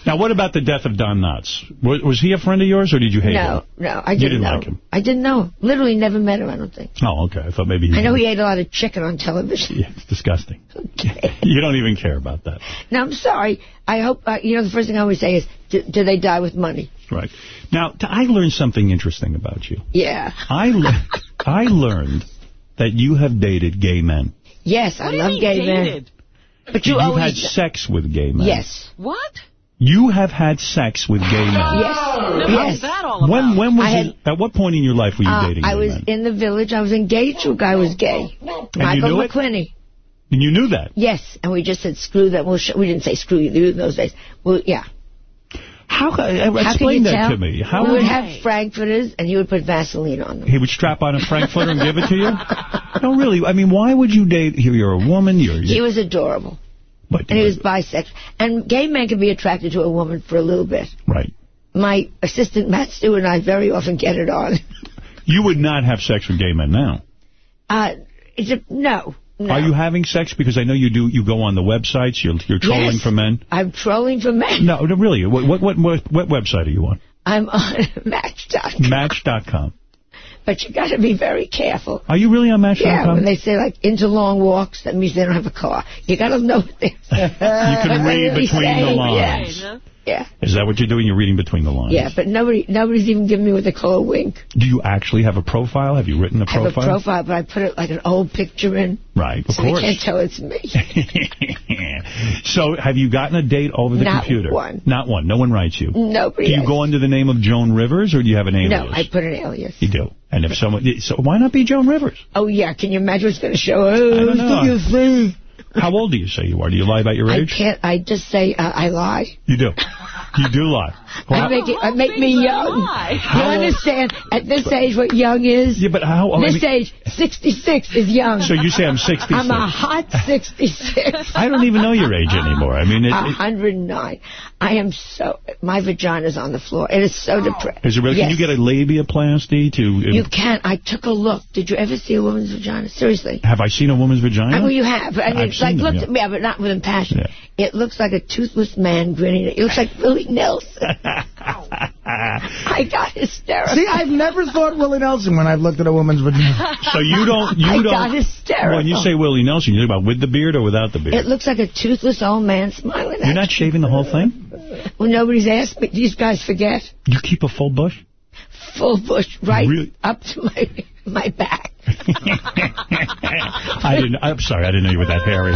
S1: Now, what about the death of Don Knotts? Was, was he a friend of yours, or did you hate
S39: no,
S1: him?
S39: no, I
S1: You
S39: didn't,
S1: didn't
S39: know.
S1: like him.
S39: I didn't know. him. Literally never met him, I don't think.
S1: Oh, okay. I thought maybe he.
S39: I know he ate a lot of chicken on television.
S1: Yeah, it's disgusting. Okay. you don't even care about that.
S39: Now, I'm sorry. I hope, uh, you know, the first thing I always say is, do, do they die with money?
S1: Right. Now, I learned something interesting about you.
S39: Yeah.
S1: I, le- I learned that you have dated gay men.
S39: Yes, I love gay men. But you
S1: You've had sex with gay men.
S39: Yes.
S2: What?
S1: You have had sex with gay men.
S39: Yes.
S2: Now,
S39: yes.
S2: what's that all about?
S1: When when was
S39: had-
S1: it, at what point in your life were you
S39: Uh,
S1: dating
S39: I was
S1: men?
S39: in the village. I was engaged to a guy who was gay. Michael
S1: knew it?
S39: McQuinney.
S1: And you knew that.
S39: Yes, and we just said screw that. Well, sh- we didn't say screw you in those days. Well, yeah.
S1: How, uh, explain that
S39: tell?
S1: to me. How
S39: we
S1: would you-
S39: have Frankfurters, and he would put Vaseline on them.
S1: He would strap on a Frankfurter and give it to you? No, really. I mean, why would you date... You're a woman. You're,
S39: He was adorable.
S1: But-
S39: and he was bisexual. And gay men can be attracted to a woman for a little bit.
S1: Right.
S39: My assistant, Matt Stewart, and I very often get it on.
S1: You would not have sex with gay men now.
S39: Uh, it's a, no. No.
S1: Are you having sex? Because I know you do. You go on the websites. You're, you're trolling
S39: Yes.
S1: for men.
S39: I'm trolling for men.
S1: No, no, really. What, what what what what website are you on?
S39: I'm on Match.com.
S1: Match.com.
S39: But you got to be very careful.
S1: Are you really on Match.com?
S39: Yeah, when they say, like, into long walks, that means they don't have a car. You got to know what they're
S1: You can read
S39: really
S1: between the lines.
S39: Yeah. Yeah.
S1: Is that what you're doing? You're reading between the lines.
S39: Yeah, but nobody, nobody's even giving me what they call a wink.
S1: Do you actually have a profile? Have you written a
S39: I have a
S1: profile?
S39: profile, but I put it like an old picture in,
S1: Right, of
S39: so
S1: course.
S39: they can't tell it's me.
S1: so have you gotten a date over the
S39: Not
S1: computer?
S39: Not one.
S1: Not one. No one writes you.
S39: Nobody.
S1: Do you
S39: has.
S1: go under the name of Joan Rivers, or do you have an alias?
S39: No, I put an alias.
S1: You do. And if someone, so why not be Joan Rivers?
S39: Oh, yeah, can you imagine what's going to show? Oh,
S1: I don't know.
S39: Look at me.
S1: How old do you say you are? Do you lie about your age?
S39: I can't, I just say uh, I lie.
S1: You do. You do lie.
S39: I make it, uh, I make me young. You
S1: old-
S39: understand? At this age, what young is?
S1: Yeah, but how? I
S39: This
S1: mean-
S39: age, 66 is young.
S1: So you say I'm 66.
S39: I'm a hot 66.
S1: I don't even know your age anymore. I mean, it, it,
S39: 109. I am so, my vagina's on the floor. It is so depressed.
S1: is it really?
S39: Yes.
S1: Can you get a labiaplasty to?
S39: Uh, you can't. I took a look. Did you ever see a woman's vagina? Seriously.
S1: have I seen a woman's vagina?
S39: I mean, you have. I mean,
S1: I've
S39: it's like,
S1: them,
S39: look
S1: yeah.
S39: at me, yeah, but not with passion. It looks like a toothless man grinning. It looks like Willie Nelson. I got hysterical.
S3: See, I've never thought Willie Nelson when I've looked at a woman's vagina.
S1: So you don't. You
S39: I
S1: don't.
S39: got hysterical.
S1: When you say Willie Nelson, you talk about with the beard or without the beard.
S39: It looks like a toothless old man smiling
S1: You're
S39: at
S1: not shaving the whole thing.
S39: Well, nobody's asked me. These guys forget.
S1: You keep a full bush.
S39: Full bush, right
S1: Really?
S39: up to my my back.
S1: I didn't. I'm sorry. I didn't know you were that hairy.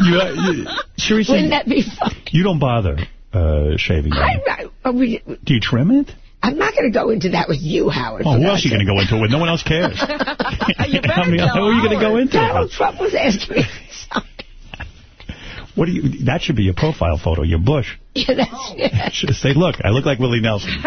S1: You, uh, you, seriously,
S39: Wouldn't that be fun?
S1: you don't bother uh, shaving.
S39: I. I, we,
S1: Do you trim it?
S39: I'm not going to go into that with you, Howard.
S1: Oh, who else are you going to go into it? With? No one else cares. You I mean, who are you going to go into?
S39: Donald? Trump was asking me.
S1: What do you? That should be your profile photo. Your bush.
S39: Yeah, that's it.
S1: Should say, look, I look like Willie Nelson.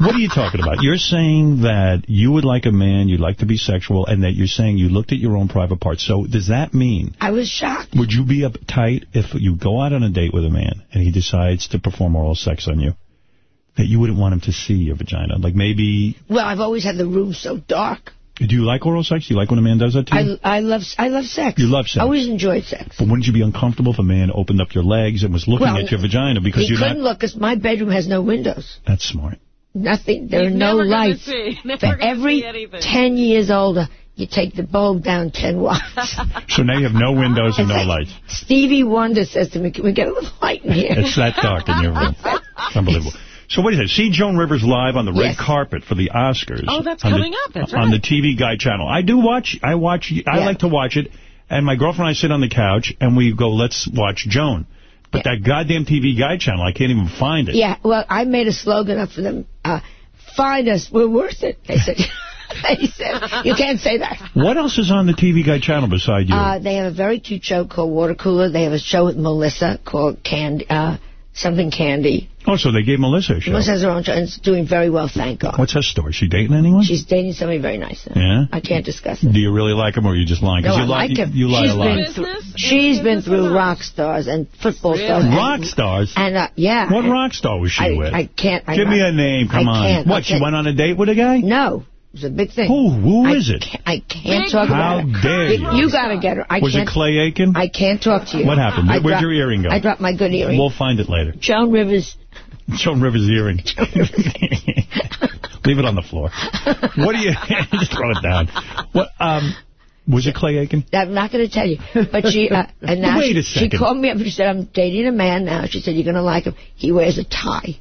S1: What are you talking about? You're saying that you would like a man, you'd like to be sexual, and that you're saying you looked at your own private parts. So does that mean,
S39: I was shocked.
S1: would you be uptight if you go out on a date with a man and he decides to perform oral sex on you? That you wouldn't want him to see your vagina? Like maybe,
S39: Well, I've always had the room so dark.
S1: Do you like oral sex? Do you like when a man does that to you?
S39: I, I love I love sex.
S1: You love sex.
S39: I always enjoyed sex.
S1: but wouldn't you be uncomfortable if a man opened up your legs and was looking
S39: Well,
S1: at your vagina because
S39: he
S1: you're
S39: couldn't
S1: not...
S39: look because my bedroom has no windows.
S1: That's smart.
S39: Nothing. There
S2: He's
S39: are no lights.
S2: see-
S39: For every 10 years older, you take the bulb down 10 watts.
S1: So now you have no windows and no lights.
S39: Stevie Wonder says to me, can we get a little light in here?
S1: It's that dark in your room. It's unbelievable. So what is it? See Joan Rivers live on the red carpet for the Oscars.
S2: Oh, that's
S1: on the-
S2: coming up. That's right.
S1: On the TV Guide channel. I do watch. I watch. I
S39: Yeah.
S1: like to watch it. And my girlfriend and I sit on the couch and we go, let's watch Joan. But that goddamn TV Guide channel, I can't even find it.
S39: Yeah, well, I made a slogan up for them. Uh, find us, we're worth it. They said, they said, you can't say that.
S1: What else is on the TV Guide channel beside you?
S39: Uh, they have a very cute show called Water Cooler. They have a show with Melissa called Candy, uh, something Candy.
S1: Oh, so they gave Melissa a show.
S39: Melissa has her own show and it's doing very well, thank God.
S1: What's her story? She dating anyone?
S39: She's dating somebody very nice.
S1: yeah?
S39: I can't discuss it.
S1: Do you really like him or are you just lying? 'Cause
S39: No,
S1: you
S39: I like him.
S1: You, you lie
S39: she's
S1: a lot.
S39: Been through, she's been through rock stars and football stars. and-
S1: Rock stars?
S39: And, uh, yeah.
S1: What rock star was she
S39: I,
S1: with?
S39: I can't. I,
S1: Give me a name, come
S39: I
S1: on.
S39: Can't.
S1: What, she
S39: Okay.
S1: went on a date with a guy?
S39: No. It was a big thing.
S1: Who? Who
S39: I
S1: is it?
S39: Can't, I can't
S2: Big
S39: talk
S1: How
S39: about it.
S1: dare you.
S39: You got to get her. I
S1: was
S39: can't,
S1: it Clay Aiken?
S39: I can't talk to you.
S1: What happened?
S39: I
S1: Where'd
S39: dropped-
S1: your earring go?
S39: I dropped my good earring.
S1: We'll find it later.
S39: Joan Rivers.
S1: Joan Rivers' earring. Leave it on the floor. What do you... just throw it down. What, um... Was it Clay Aiken?
S39: I'm not going to tell you, but she. Uh, and now
S1: Wait
S39: she,
S1: a second.
S39: She called me up and she said, "I'm dating a man now." She said, "You're going to like him. He wears a tie.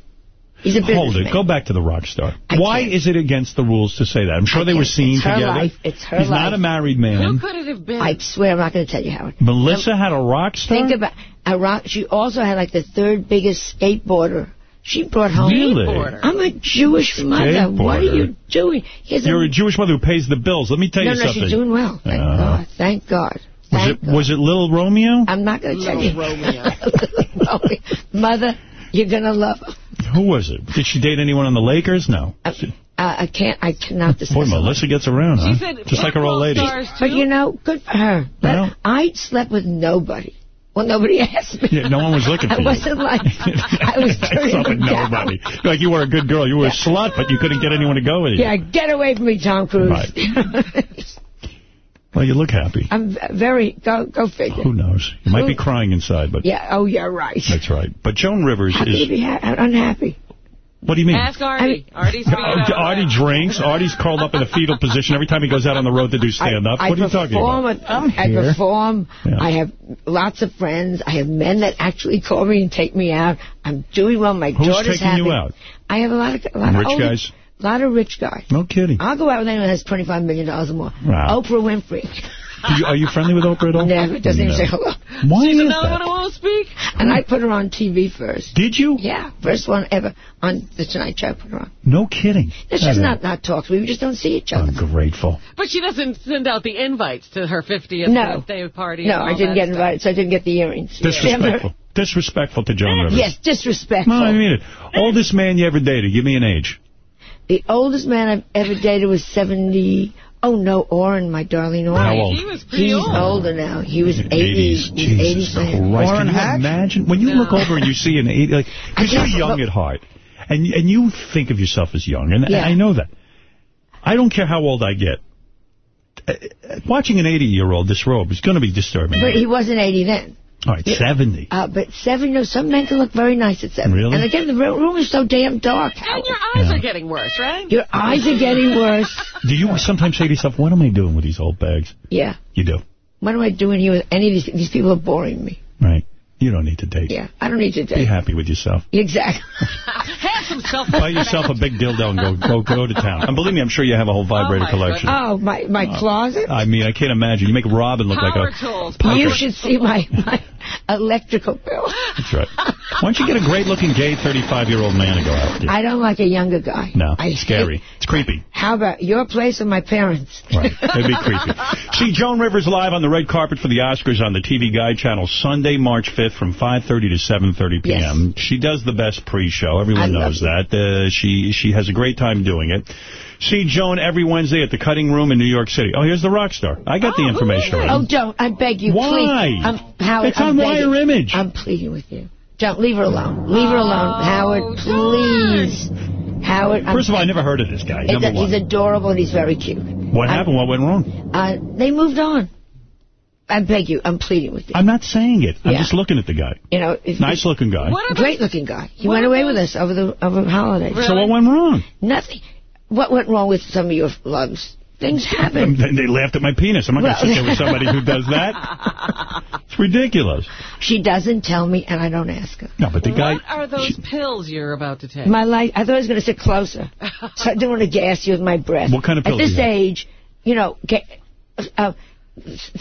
S39: He's a
S1: Hold
S39: businessman."
S1: it. Go back to the rock star.
S39: I
S1: Why
S39: can't.
S1: is it against the rules to say that? I'm sure
S39: I
S1: they were
S39: can't.
S1: seen
S39: It's her
S1: together.
S39: life. It's her
S1: He's not a married man.
S2: Who
S1: man.
S2: could it have been?
S39: I swear, I'm not going to tell you, Howard.
S1: Melissa had a rock star?
S39: Think about a rock. She also had like the third biggest skateboarder. She brought home.
S1: Really?
S39: I'm a Jewish mother. What are you doing? Here's
S1: You're a Jewish mother who pays the bills. Let me tell
S39: no,
S1: you
S39: no,
S1: something.
S39: she's doing well. Thank
S1: Uh,
S39: God. Thank God.
S1: Was
S39: Thank
S1: it was it Little Romeo?
S39: I'm not going to tell you.
S2: Little
S39: you.
S2: Romeo.
S39: Mother, You're going to love her.
S1: Who was it? Did she date anyone on the Lakers? No.
S39: Uh, I can't, I cannot discuss
S1: Boy. Melissa gets around,
S39: She
S1: huh?
S39: said
S1: Just like her old lady.
S39: But you know, good for her. But I slept with nobody. Well, nobody asked me.
S1: Yeah, no one was looking for
S39: I
S1: you.
S39: wasn't like, I was turning
S1: nobody. Like you were a good girl. You were a slut, but you couldn't get anyone to go with you.
S39: Yeah, get away from me, Tom Cruise.
S1: Right. Well, you look happy.
S39: I'm very, go go figure.
S1: Who knows? You might be crying inside, but
S39: Yeah, oh, yeah, right.
S1: that's right. But Joan Rivers
S39: How can you
S1: is...
S39: be unhappy?
S1: What do you mean?
S2: Ask Artie. Artie's
S1: Uh. Artie drinks. Artie's curled up in a fetal position every time he goes out on the road to do stand-up.
S39: I
S1: What are you talking
S39: perform
S1: about?
S39: with- I perform. I have lots of friends. I have men that actually call me and take me out. I'm doing well. My
S1: Who's
S39: daughter's
S1: taking you out?
S39: I have a lot of a lot
S1: Rich
S39: of older,
S1: guys?
S39: A lot of rich guys.
S1: No kidding.
S39: I'll go out with anyone that has $25 million or more.
S1: Wow.
S39: Oprah Winfrey.
S1: Do you, are you friendly with Oprah at all?
S39: Never. Doesn't even say hello.
S1: Why
S39: She's
S1: is
S39: another
S1: that?
S39: one who won't speak. And I put her on TV first.
S1: Did you?
S39: Yeah. First one ever on The Tonight Show. I put her on.
S1: No kidding.
S39: It's just not, not talks. We just don't see each other.
S1: I'm grateful.
S2: But she doesn't send out the invites to her 50th
S39: No.
S2: birthday party.
S39: No, I didn't get
S2: stuff.
S39: invited, so I didn't get the earrings.
S1: Disrespectful. Disrespectful to Joan Rivers.
S39: Yes, disrespectful.
S1: No, I mean it. Oldest man you ever dated. Give me an age.
S39: The oldest man I've ever dated was 70. Oh, no, Orin, my darling Orin.
S1: How old? He
S39: was pretty He's older now. He was 80. He's 80
S1: Jesus
S39: something.
S1: Christ. Can you imagine? When you look over and you see an 80, like, because you're young at heart, and and you think of yourself as young, and, and
S39: Yeah.
S1: I know that. I don't care how old I get. Uh, uh, Watching an 80-year-old disrobe is going to be disturbing.
S39: But he wasn't 80 then.
S1: All right, 70.
S39: Uh, but 70, you know, some men can look very nice at 70.
S1: Really?
S39: And again, the room room is so damn dark.
S2: And your eyes are getting worse, right?
S39: Your eyes are getting worse.
S1: Do you sometimes say to yourself, what am I doing with these old bags?
S39: Yeah.
S1: You do.
S39: What am I doing here with any of these? These people are boring me.
S1: Right. You don't need to date.
S39: Yeah. I don't need to date.
S1: Be happy with yourself.
S39: Exactly.
S2: Have some self
S1: Buy yourself a big dildo and go go go to town. And believe me, I'm sure you have a whole oh, vibrator collection.
S39: Oh, my, my uh, closet?
S1: I mean, I can't imagine. You make Robin look
S39: Power
S1: like a
S39: tools.
S1: punker.
S39: You should see my, my electrical bill.
S1: That's right. Why don't you get a great-looking gay 35-year-old man to go out with? you?
S39: I don't like a younger guy.
S1: No,
S39: I
S1: it's scary. It's creepy.
S39: How about your place or my parents?
S1: Right. That'd be creepy. See Joan Rivers live on the red carpet for the Oscars on the TV Guide channel Sunday, March 5th from 5.30 to 7.30 p.m. She does the best pre-show. Everyone
S39: I
S1: knows that. Uh, she she has a great time doing it. See Joan every Wednesday at the Cutting Room in New York City. Oh, here's the rock star. I got the information
S39: Oh, don't. I beg you,
S1: Why?
S39: please. I'm, Howard,
S1: It's
S39: I'm
S1: on
S39: begging.
S1: Wire Image.
S39: I'm pleading with you. Don't. Leave her alone. Leave her alone. Howard, please. Howard. I'm-
S1: First of all, I never heard of this guy, number
S39: a- he's adorable and he's very cute.
S1: What happened? What went wrong?
S39: Uh, they moved on. I beg you. I'm pleading with you.
S1: I'm not saying it. I'm
S39: Yeah.
S1: just looking at the guy.
S39: You know, if
S1: Nice-looking guy.
S39: A Great looking guy. He went away with us over the over the holidays.
S1: So what went wrong?
S39: Nothing. What went wrong with some of your loves? Things happen.
S1: Then they laughed at my penis. I'm not going to sit there with somebody who does that. It's ridiculous.
S39: She doesn't tell me, and I don't ask her.
S1: No, but the guy...
S2: What are those pills you're about to take?
S39: My life. I thought I was going to sit closer, so I didn't want to gas you with my breath.
S1: What kind of pills
S39: At this
S1: you
S39: age, you know, get, uh,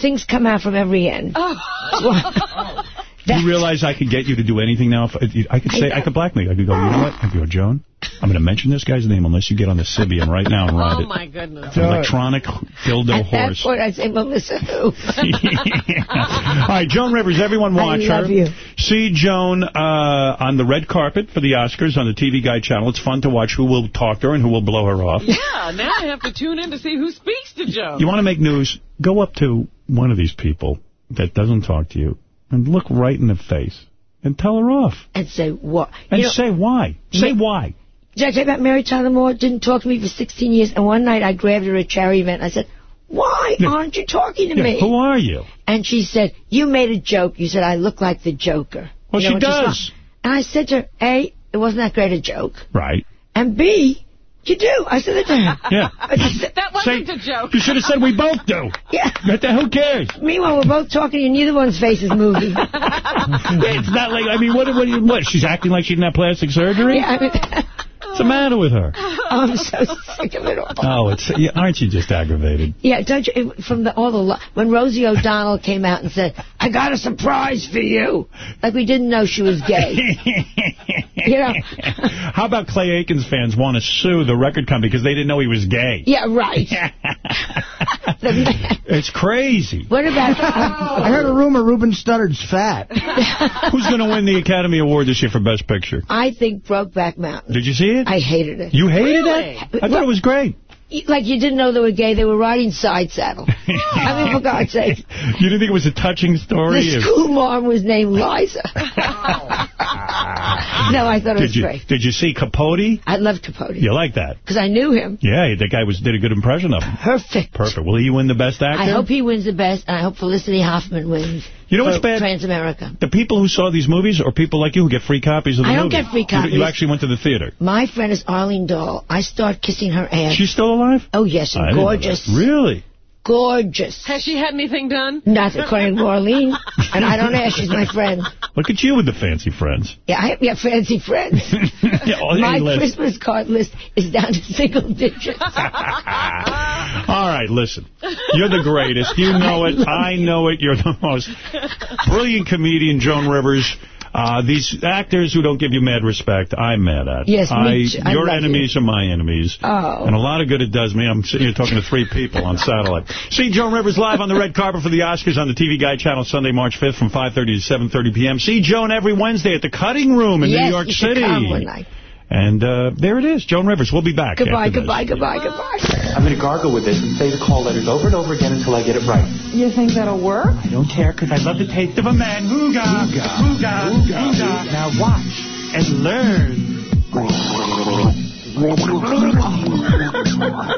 S39: things come out from every end. Oh.
S1: You realize I could get you to do anything now? If I could say, I, could blackmail you. I could go, you know what? I could go, Joan, I'm going to mention this guy's name unless you get on the Sybian right now and ride it.
S2: Oh,
S1: it.
S2: my goodness.
S1: An electronic dildo
S39: At that
S1: horse.
S39: point, I say, Melissa, who?
S1: All right, Joan Rivers, everyone watch
S39: I love
S1: her.
S39: you.
S1: See Joan uh, on the red carpet for the Oscars on the TV Guide channel. It's fun to watch who will talk to her and who will blow her off.
S2: Yeah, now I have to tune in to see who speaks to Joan.
S1: You want to make news, go up to one of these people that doesn't talk to you and look right in the face and tell her off.
S39: and say what?
S1: And
S39: know,
S1: say why. Say why.
S39: Did I tell you about Mary Tyler Moore? Didn't talk to me for 16 years, and one night I grabbed her at a charity event. And I said, why
S1: Yeah.
S39: aren't you talking to
S1: Yeah,
S39: me?
S1: Who are you?
S39: And she said, you made a joke. You said, I look like the Joker.
S1: Well,
S39: You know,
S1: she does.
S39: And I said to her, A, it wasn't that great a joke.
S1: Right.
S39: And B, you do. I said it to her.
S1: Yeah.
S2: That wasn't a joke.
S1: You should have said we both do.
S39: Yeah.
S1: What the, who cares?
S39: Meanwhile, we're both talking and neither one's face is moving.
S1: it's not like, I mean, what, what, what, she's acting like she didn't have plastic surgery?
S39: Yeah, I mean,
S1: What's the matter with her?
S39: I'm so sick of it all.
S1: Oh, it's aren't you just aggravated?
S39: Yeah, don't you, from the, all the, when Rosie O'Donnell came out and said, I got a surprise for you. Like we didn't know she was gay. you know?
S1: How about Clay Aiken's fans want to sue the record company because they didn't know he was gay?
S39: Yeah, right.
S1: It's crazy.
S39: What about...
S3: Uh, I heard a rumor Ruben Studdard's fat.
S1: Who's going to win the Academy Award this year for Best Picture?
S39: I think Brokeback Mountain.
S1: Did you see it?
S39: I hated it.
S1: You hated it? I thought it was great.
S39: Like you didn't know they were gay. They were riding side saddle. I mean, for God's sake.
S1: You didn't think it was a touching story?
S39: The school mom was named Liza. no, I thought it
S1: Did
S39: was
S1: you,
S39: great.
S1: did you see Capote?
S39: I loved Capote.
S1: You like that?
S39: Because I knew him.
S1: Yeah, the guy was did a good impression of him.
S39: Perfect.
S1: Perfect. Will he win the Best Actor?
S39: I hope he wins the best, and I hope Felicity Huffman wins.
S1: You know what's bad?
S39: Transamerica.
S1: The people who saw these movies or people like you who get free copies of the
S39: I don't
S1: movie?
S39: get free copies.
S1: You, actually went to the theater.
S39: My friend is Arlene Dahl. I start kissing her ass.
S1: She's still alive?
S39: Oh, yes,
S1: I
S39: and
S1: didn't know
S39: gorgeous.
S1: Really?
S39: Gorgeous.
S2: Has she had anything done?
S39: Not according to Arlene. and I don't ask. She's my friend.
S1: Look at you with the fancy friends.
S39: Yeah, I have yeah, fancy friends.
S1: Yeah,
S39: my
S1: hey, let's-
S39: Christmas card list is down to single digits.
S1: All right, listen. You're the greatest. You know it. I know it. You're the most brilliant comedian, Joan Rivers. Uh, these actors who don't give you mad respect, I'm mad at.
S39: Yes, me
S1: I, Your enemies are my enemies.
S39: Oh.
S1: And a lot of good it does me. I'm sitting here talking to three people on satellite. See Joan Rivers live on the red carpet for the Oscars on the TV Guide channel Sunday, March 5th from 5.30 to 7.30 p.m. See Joan every Wednesday at the Cutting Room in
S39: yes,
S1: New York
S39: you
S1: City.
S39: Come one night.
S1: And uh, there it is. Joan Rivers. We'll be back.
S39: Goodbye,
S1: after this.
S39: goodbye, goodbye, goodbye.
S41: I'm going to gargle with this and say the call letters over and over again until I get it right.
S2: You think that'll work?
S41: I don't care because I love the taste of a man. Hooga, hooga, hooga. Now watch and learn.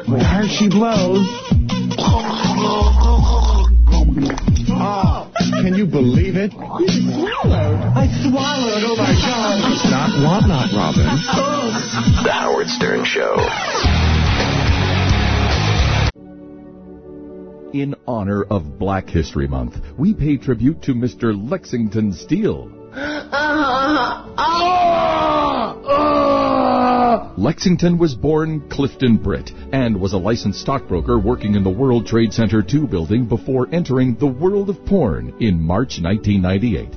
S41: There she blows.
S28: Oh, can you believe it?
S41: You swallowed. I swallowed. Oh my God.
S28: It's not what not, Robin.
S27: The Howard Stern Show.
S42: In honor of Black History Month, we pay tribute to Mr. Lexington Steele. Uh-huh. Lexington was born Clifton Britt and was a licensed stockbroker working in the World Trade Center 2 building before entering the world of porn in March 1998.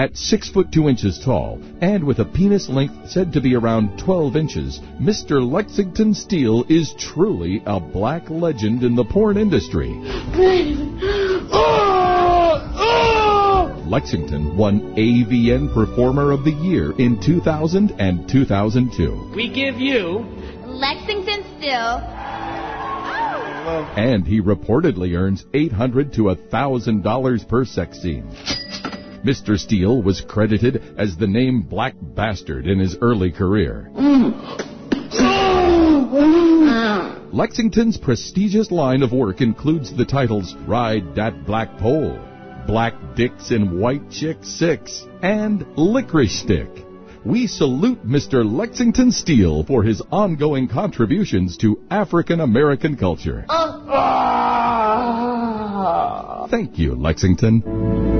S42: At 6 foot 2 inches tall and with a penis length said to be around 12 inches, Mr. Lexington Steele is truly a black legend in the porn industry. Lexington won AVN Performer of the Year in 2000 and 2002.
S17: We give you
S43: Lexington Steele.
S42: And he reportedly earns 800 to $1,000 per sex scene. Mr. Steele was credited as the name Black Bastard in his early career. Mm. Lexington's prestigious line of work includes the titles Ride That Black Pole, Black Dicks and White Chick 6, and Licorice Stick. We salute Mr. Lexington Steele for his ongoing contributions to African American culture. Ah. Thank you, Lexington.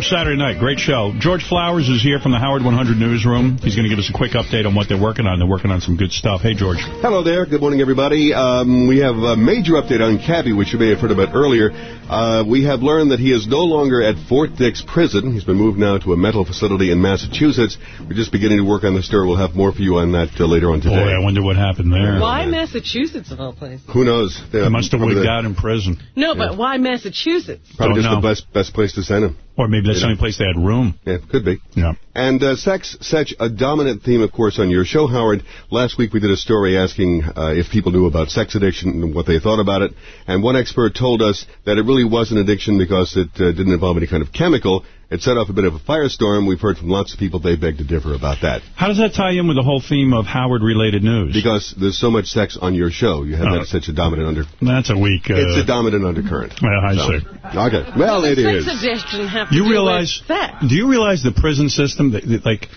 S17: Pennsylvania we never found.
S1: Yeah, Billy Joel. saw him Saturday night. Great show. George Flowers is here from the Howard 100 newsroom. He's going to give us a quick update on what they're working on. They're working on some good stuff. Hey, George.
S44: Hello there. Good morning, everybody. Um, we have a major update on Cabbie, which you may have heard about earlier. Uh, we have learned that he is no longer at Fort Dix Prison. He's been moved now to a mental facility in Massachusetts. We're just beginning to work on the story. We'll have more for you on that uh, later on today.
S1: Boy, I wonder what happened there.
S2: Why Massachusetts of all places?
S44: Who knows?
S1: He must have wigged out in prison.
S2: No, but why Massachusetts?
S44: Probably
S1: Don't
S44: just
S1: know.
S44: the best, best place to send him.
S1: Or maybe that's the
S44: know.
S1: only place they had room.
S44: Yeah, could be.
S1: Yeah.
S44: And uh, sex, such a dominant theme, of course, on your show, Howard. Last week we did a story asking uh, if people knew about sex addiction and what they thought about it. And one expert told us that it really was an addiction because it uh, didn't involve any kind of chemical. It set off a bit of a firestorm. We've heard from lots of people they beg to differ about that.
S1: How does that tie in with the whole theme of Howard-related news?
S44: Because there's so much sex on your show. You have
S1: Oh.
S44: that such a dominant under...
S1: That's a weak... Uh,
S44: it's a dominant undercurrent.
S1: Well, I
S44: So-
S1: see.
S44: Okay. Well, it
S2: sex
S44: is.
S2: addiction have to
S1: You
S2: do
S1: realize?
S2: with sex.
S1: Do you realize the prison system? That, that, like,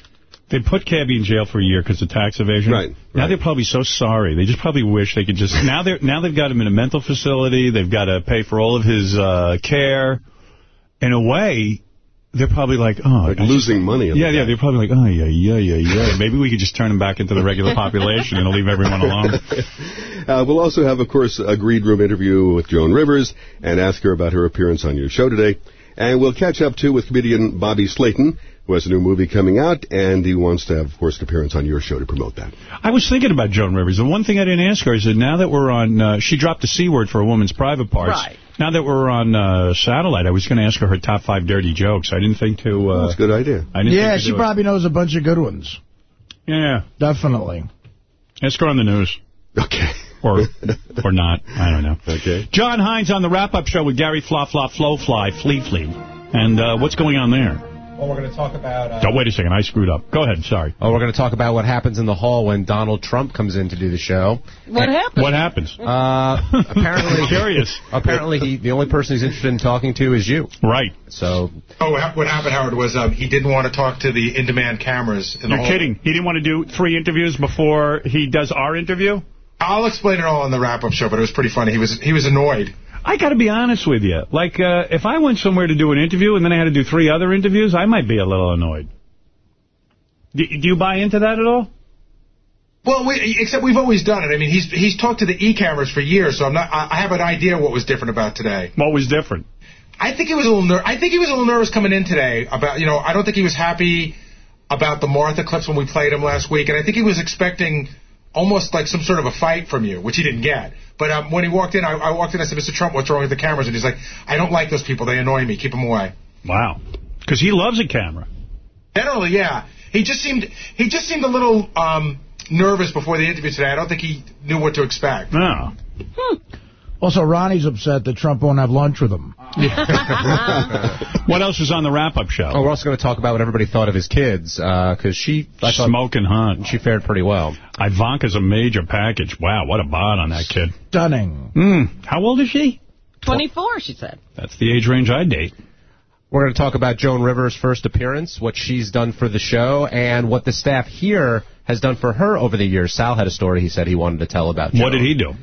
S1: they put Cabbie in jail for a year because of tax evasion.
S44: Right,
S1: Now they're probably so sorry. They just probably wish they could just. now they're now they've got him in a mental facility. They've got to pay for all of his uh, care. In a way, they're probably like, oh,
S44: Like
S1: I just-
S44: losing money. on
S1: Yeah,
S44: the
S1: yeah, they're probably like, oh, yeah, yeah, yeah, yeah. Maybe we could just turn them back into the regular population and leave everyone alone.
S44: Uh, we'll also have, of course, a Greed Room interview with Joan Rivers and ask her about her appearance on your show today. And we'll catch up, too, with comedian Bobby Slayton, who has a new movie coming out, and he wants to have, of course, an appearance on your show to promote that.
S1: I was thinking about Joan Rivers. The one thing I didn't ask her is that now that we're on, uh, she dropped the C word for a woman's private parts.
S2: Right.
S1: Now that we're on uh, satellite, I was going to ask her her top five dirty jokes. I didn't think to. Uh,
S44: That's a good idea.
S1: I didn't
S3: Yeah,
S1: think
S3: she
S1: do it.
S3: probably knows a bunch of good ones.
S1: Yeah,
S3: Definitely.
S1: ask her on the news.
S44: Okay.
S1: Or or not. I don't know.
S44: Okay.
S1: Jon Hein's on the wrap-up show with Gary Fla Fla Flo Fly Flea Flea. And uh, what's going on there?
S45: Well, we're going to talk about... Uh,
S1: Oh, wait a second. I screwed up. Go ahead. Sorry.
S45: Oh, we're going to talk about what happens in the hall when Donald Trump comes in to do the show.
S2: What happens?
S1: What happens?
S45: Uh, apparently,
S1: Curious.
S45: Apparently, he the only person he's interested in talking to is you.
S1: Right.
S45: So
S46: Oh, what happened, Howard, was um, he didn't want to talk to the in-demand cameras. In the
S1: You're
S46: hall.
S1: kidding. He didn't want to do three interviews before he does our interview?
S46: I'll explain it all on the wrap-up show, but it was pretty funny. He was he was annoyed.
S1: I got to be honest with you. Like, uh, if I went somewhere to do an interview and then I had to do three other interviews, I might be a little annoyed. Do, do you buy into that at all?
S46: Well, we, except we've always done it. I mean, he's he's talked to the e-cameras for years, so I'm not. I, I have an idea what was different about today.
S1: What was different?
S46: I think he was a little. Ner- I think he was a little nervous coming in today about. You know, I don't think he was happy about the Martha clips when we played him last week, and I think he was expecting almost like some sort of a fight from you, which he didn't get. But um, when he walked in, I, I walked in. I said, "Mr. Trump, what's wrong with the cameras?" And he's like, "I don't like those people. They annoy me. Keep them away."
S1: Wow. Because he loves a camera.
S46: Generally, yeah. He just seemed he just seemed a little um, nervous before the interview today. I don't think he knew what to expect.
S1: No.
S3: Also, Ronnie's upset that Trump won't have lunch with him.
S1: What else is on the wrap-up show?
S45: Oh, we're also going to talk about what everybody thought of his kids, because she... I thought
S1: Smoking hot.
S45: She fared pretty well.
S1: Ivanka's a major package. Wow, what a bod on that kid.
S3: Stunning.
S1: Mm. How old is she?
S2: 24, she said.
S1: That's the age range I date.
S45: We're going to talk about Joan Rivers' first appearance, what she's done for the show, and what the staff here has done for her over the years. Sal had a story he said he wanted to tell about Joan.
S1: What did he do?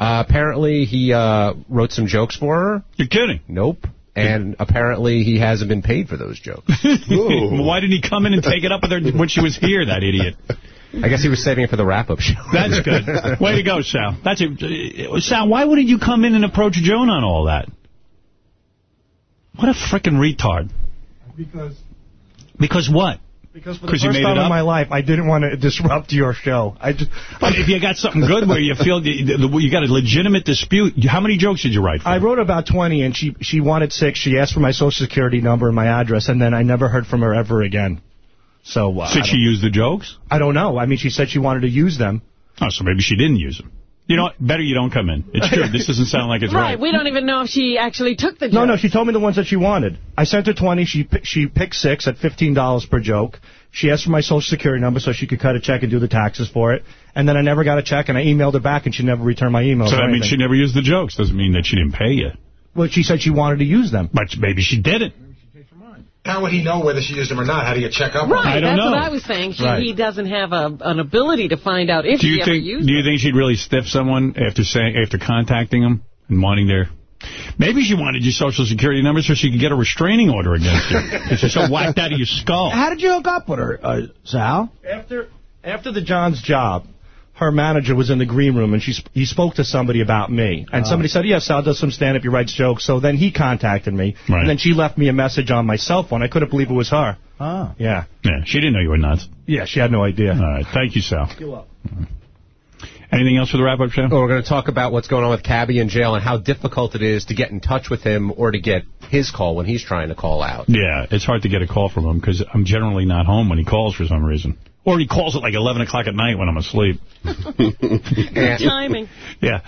S45: Uh, apparently, he uh, wrote some jokes for her.
S1: You're kidding.
S45: Nope. And apparently, he hasn't been paid for those jokes.
S1: Why didn't he come in and take it up with her when she was here, that idiot?
S45: I guess he was saving it for the wrap-up show.
S1: That's good. Way to go, Sal. That's it. Sal, why wouldn't you come in and approach Joan on all that? What a freaking retard.
S47: Because
S1: Because what?
S47: Because for the first time in my life, I didn't want to disrupt your show. I just.
S1: But if you got something good where you feel you got a legitimate dispute, how many jokes did you write? For?
S47: I wrote about 20, and she she wanted six. She asked for my social security number and my address, and then I never heard from her ever again. So uh,
S1: Did she use the jokes?
S47: I don't know. I mean, she said she wanted to use them.
S1: Oh, so maybe she didn't use them. You know what? Better you don't come in. It's true. This doesn't sound like it's
S2: Right,
S1: right.
S2: we don't even know if she actually took the joke.
S47: No, no, she told me the ones that she wanted. I sent her 20. She pi- she picked six at $15 per joke. She asked for my social security number so she could cut a check and do the taxes for it. And then I never got a check, and I emailed her back, and she never returned my email.
S1: So that means she never used the jokes. Doesn't mean that she didn't pay you.
S47: Well, she said she wanted to use them.
S1: But maybe she didn't.
S46: How would he know whether she used them or not? How do you check up? on
S2: Right,
S46: it?
S2: that's what I was saying. She,
S1: Right.
S2: He doesn't have a, an ability to find out if
S1: Do
S2: she
S1: you
S2: ever
S1: think?
S2: used
S1: Do you think she'd really stiff someone after saying after contacting them and wanting their Maybe she wanted your social security number so she could get a restraining order against you. Because you're so whacked out of your skull.
S3: How did you hook up with her, uh, Sal?
S47: After after the John's job, her manager was in the green room, and she sp he spoke to somebody about me. And
S3: Oh.
S47: somebody ah. said, yes, Sal does some stand-up, he writes jokes. So then he contacted me,
S1: Right.
S47: and then she left me a message on my cell phone. I couldn't believe it was her.
S3: Oh.
S47: Yeah.
S1: Yeah, she didn't know you were nuts.
S47: Yeah, she had no idea.
S1: All right, thank you, Sal.
S47: You're welcome.
S1: Anything else for the wrap-up show?
S45: Well, oh, we're going to talk about what's going on with Cabbie in jail and how difficult it is to get in touch with him or to get his call when he's trying to call out.
S1: Yeah, it's hard to get a call from him because I'm generally not home when he calls for some reason. Or he calls it like 11 o'clock at night when I'm asleep.
S2: Good timing.
S1: Yeah,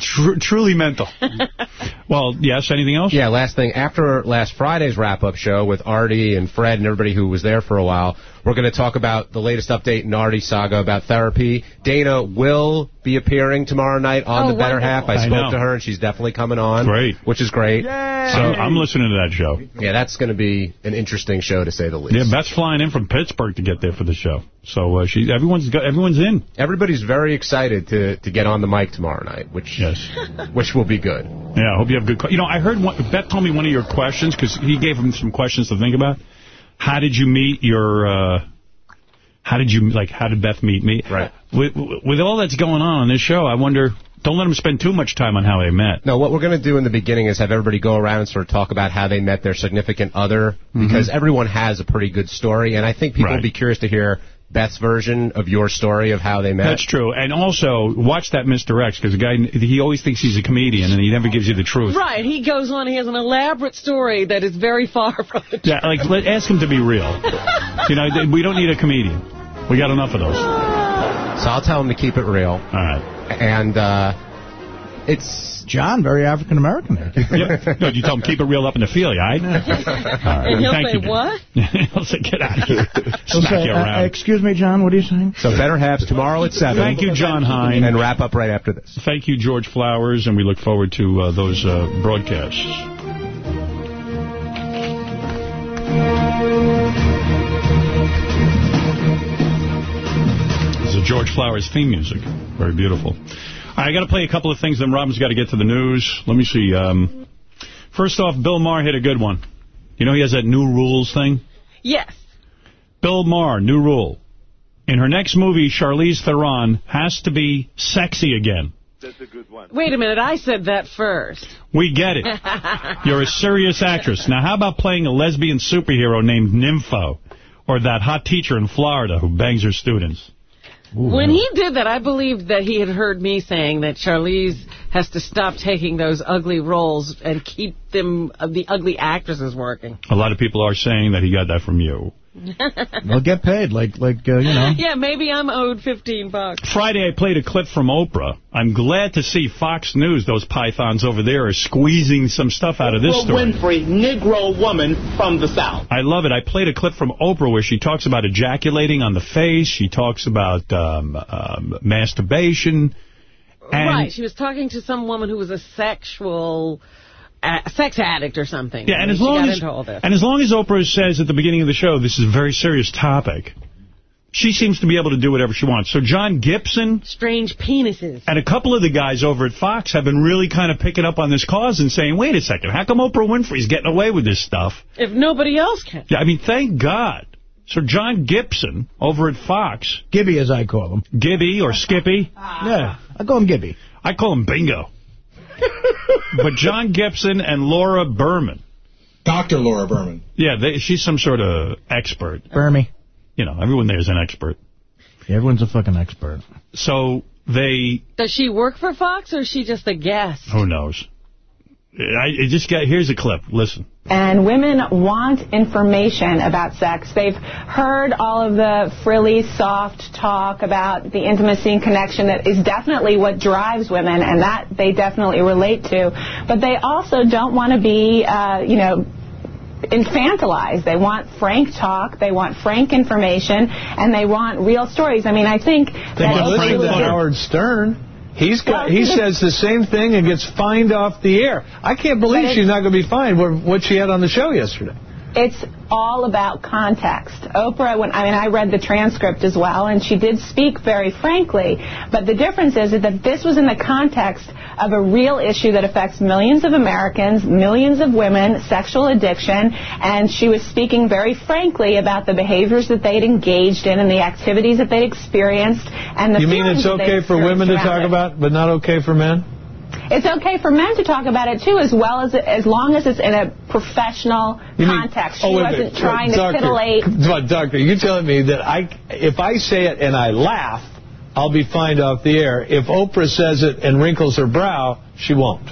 S1: tr truly mental. well, yes, anything else?
S45: Yeah, last thing. After last Friday's wrap-up show with Artie and Fred and everybody who was there for a while, we're going to talk about the latest update in Artie's saga about therapy. Dana will be appearing tomorrow night on
S1: Oh,
S45: The Better
S1: wonderful.
S45: Half. I
S1: I
S45: spoke
S1: know.
S45: to her, and she's definitely coming on.
S1: Great.
S45: Which is great.
S1: So I'm listening to that show.
S45: Yeah, that's going to be an interesting show, to say the least.
S1: Yeah, Beth's flying in from Pittsburgh to get there for the show. So uh, she, everyone's got, everyone's in.
S45: Everybody's very excited to, to get on the mic tomorrow night, which
S1: yes.
S45: which will be good.
S1: Yeah, I hope you have good. que- You know, I heard one, Beth told me one of your questions because he gave him some questions to think about. How did you meet your? uh How did you like? How did Beth meet me? Right. With, with all that's going on on this show, I wonder. Don't let them spend too much time on how they met.
S45: No, what we're going to do in the beginning is have everybody go around and sort of talk about how they met their significant other, because everyone has a pretty good story, and I think people
S1: Right.
S45: will be curious to hear Beth's version of your story of how they met.
S1: That's true. And also, watch that Mr. X, because the guy, he always thinks he's a comedian, and he never gives you the truth.
S2: Right, he goes on, he has an elaborate story that is very far from the truth.
S1: Yeah, like, let, ask him to be real. you know, we don't need a comedian. We got enough of those.
S45: So I'll tell him to keep it real. All
S1: right.
S45: And uh, it's
S3: John, very African American.
S1: yeah. No, you tell him keep it real up in the field, all right? All right.
S2: And he'll
S1: Thank
S2: say,
S1: you.
S2: what?
S1: he'll say, get out of here.
S3: He'll
S1: Smack
S3: say,
S1: you
S3: uh,
S1: around.
S3: excuse me, John, what are you saying?
S45: So Better Halves tomorrow at 7.
S1: Thank you, Jon Hein.
S45: And wrap up right after this.
S1: Thank you, George Flowers, and we look forward to uh, those uh, broadcasts. This is George Flowers theme music. Very beautiful. All right, I got to play a couple of things, then Robin's got to get to the news. Let me see. Um, first off, Bill Maher hit a good one. You know he has that new rules thing?
S2: Yes.
S1: Bill Maher, new rule. In her next movie, Charlize Theron has to be sexy again. That's a good one.
S2: Wait a minute, I said that first.
S1: We get it. You're a serious actress. Now, how about playing a lesbian superhero named Nympho? Or that hot teacher in Florida who bangs her students?
S2: When he did that, I believed that he had heard me saying that Charlize has to stop taking those ugly roles and keep them uh, the ugly actresses working.
S1: A lot of people are saying that he got that from you.
S3: They'll get paid, like, like uh, you know.
S2: yeah, maybe I'm owed 15 bucks.
S1: Friday, I played a clip from Oprah. I'm glad to see Fox News, those pythons over there, are squeezing some stuff out of this
S48: Oprah
S1: story.
S48: Winfrey, Negro woman from the South.
S1: I love it. I played a clip from Oprah where she talks about ejaculating on the face. She talks about um, um, masturbation. And
S2: right, she was talking to some woman who was a sexual... A sex addict or something.
S1: Yeah, and as long as
S2: into all this.
S1: and as long as Oprah says at the beginning of the show this is a very serious topic, she seems to be able to do whatever she wants. So John Gibson
S2: Strange penises.
S1: and a couple of the guys over at Fox have been really kind of picking up on this cause and saying, wait a second, how come Oprah Winfrey's getting away with this stuff?
S2: If nobody else can.
S1: Yeah, I mean, thank God. So John Gibson over at Fox.
S3: Gibby, as I call him.
S1: Gibby or Skippy.
S3: Yeah, I call him Gibby.
S1: I call him Bingo. but John Gibson and Laura Berman.
S46: Dr. Laura Berman.
S1: Yeah, they, she's some sort of expert.
S3: Bermy.
S1: You know, everyone there is an expert.
S3: Everyone's a fucking expert.
S1: So they,
S2: Does she work for Fox or is she just a guest?
S1: who knows? I, I just got, here's a clip. Listen.
S49: And women want information about sex. They've heard all of the frilly, soft talk about the intimacy and connection that is definitely what drives women, and that they definitely relate to. But they also don't want to be, uh, you know, infantilized. They want frank talk, they want frank information, and they want real stories. I mean, I think that
S50: listen
S49: Oprah
S50: to
S49: was-
S50: Howard Stern. He's got. He says the same thing and gets fined off the air. I can't believe she's not going to be fined for what she had on the show yesterday.
S49: It's all about context. Oprah, when I mean, I read the transcript as well, and she did speak very frankly. But the difference is that this was in the context of a real issue that affects millions of Americans, millions of women, sexual addiction, and she was speaking very frankly about the behaviors that they'd engaged in and the activities that they'd experienced and the
S51: You mean it's okay for women to talk
S49: it.
S51: about, but not okay for men?
S49: It's okay for men to talk about it, too, as well as as long as it's in a professional
S51: You mean-
S49: context.
S51: oh,
S49: she wasn't
S51: minute.
S49: trying
S51: Doctor,
S49: to titillate.
S51: But, doctor, you're telling me that I, if I say it and I laugh, I'll be fined off the air. If Oprah says it and wrinkles her brow, she won't.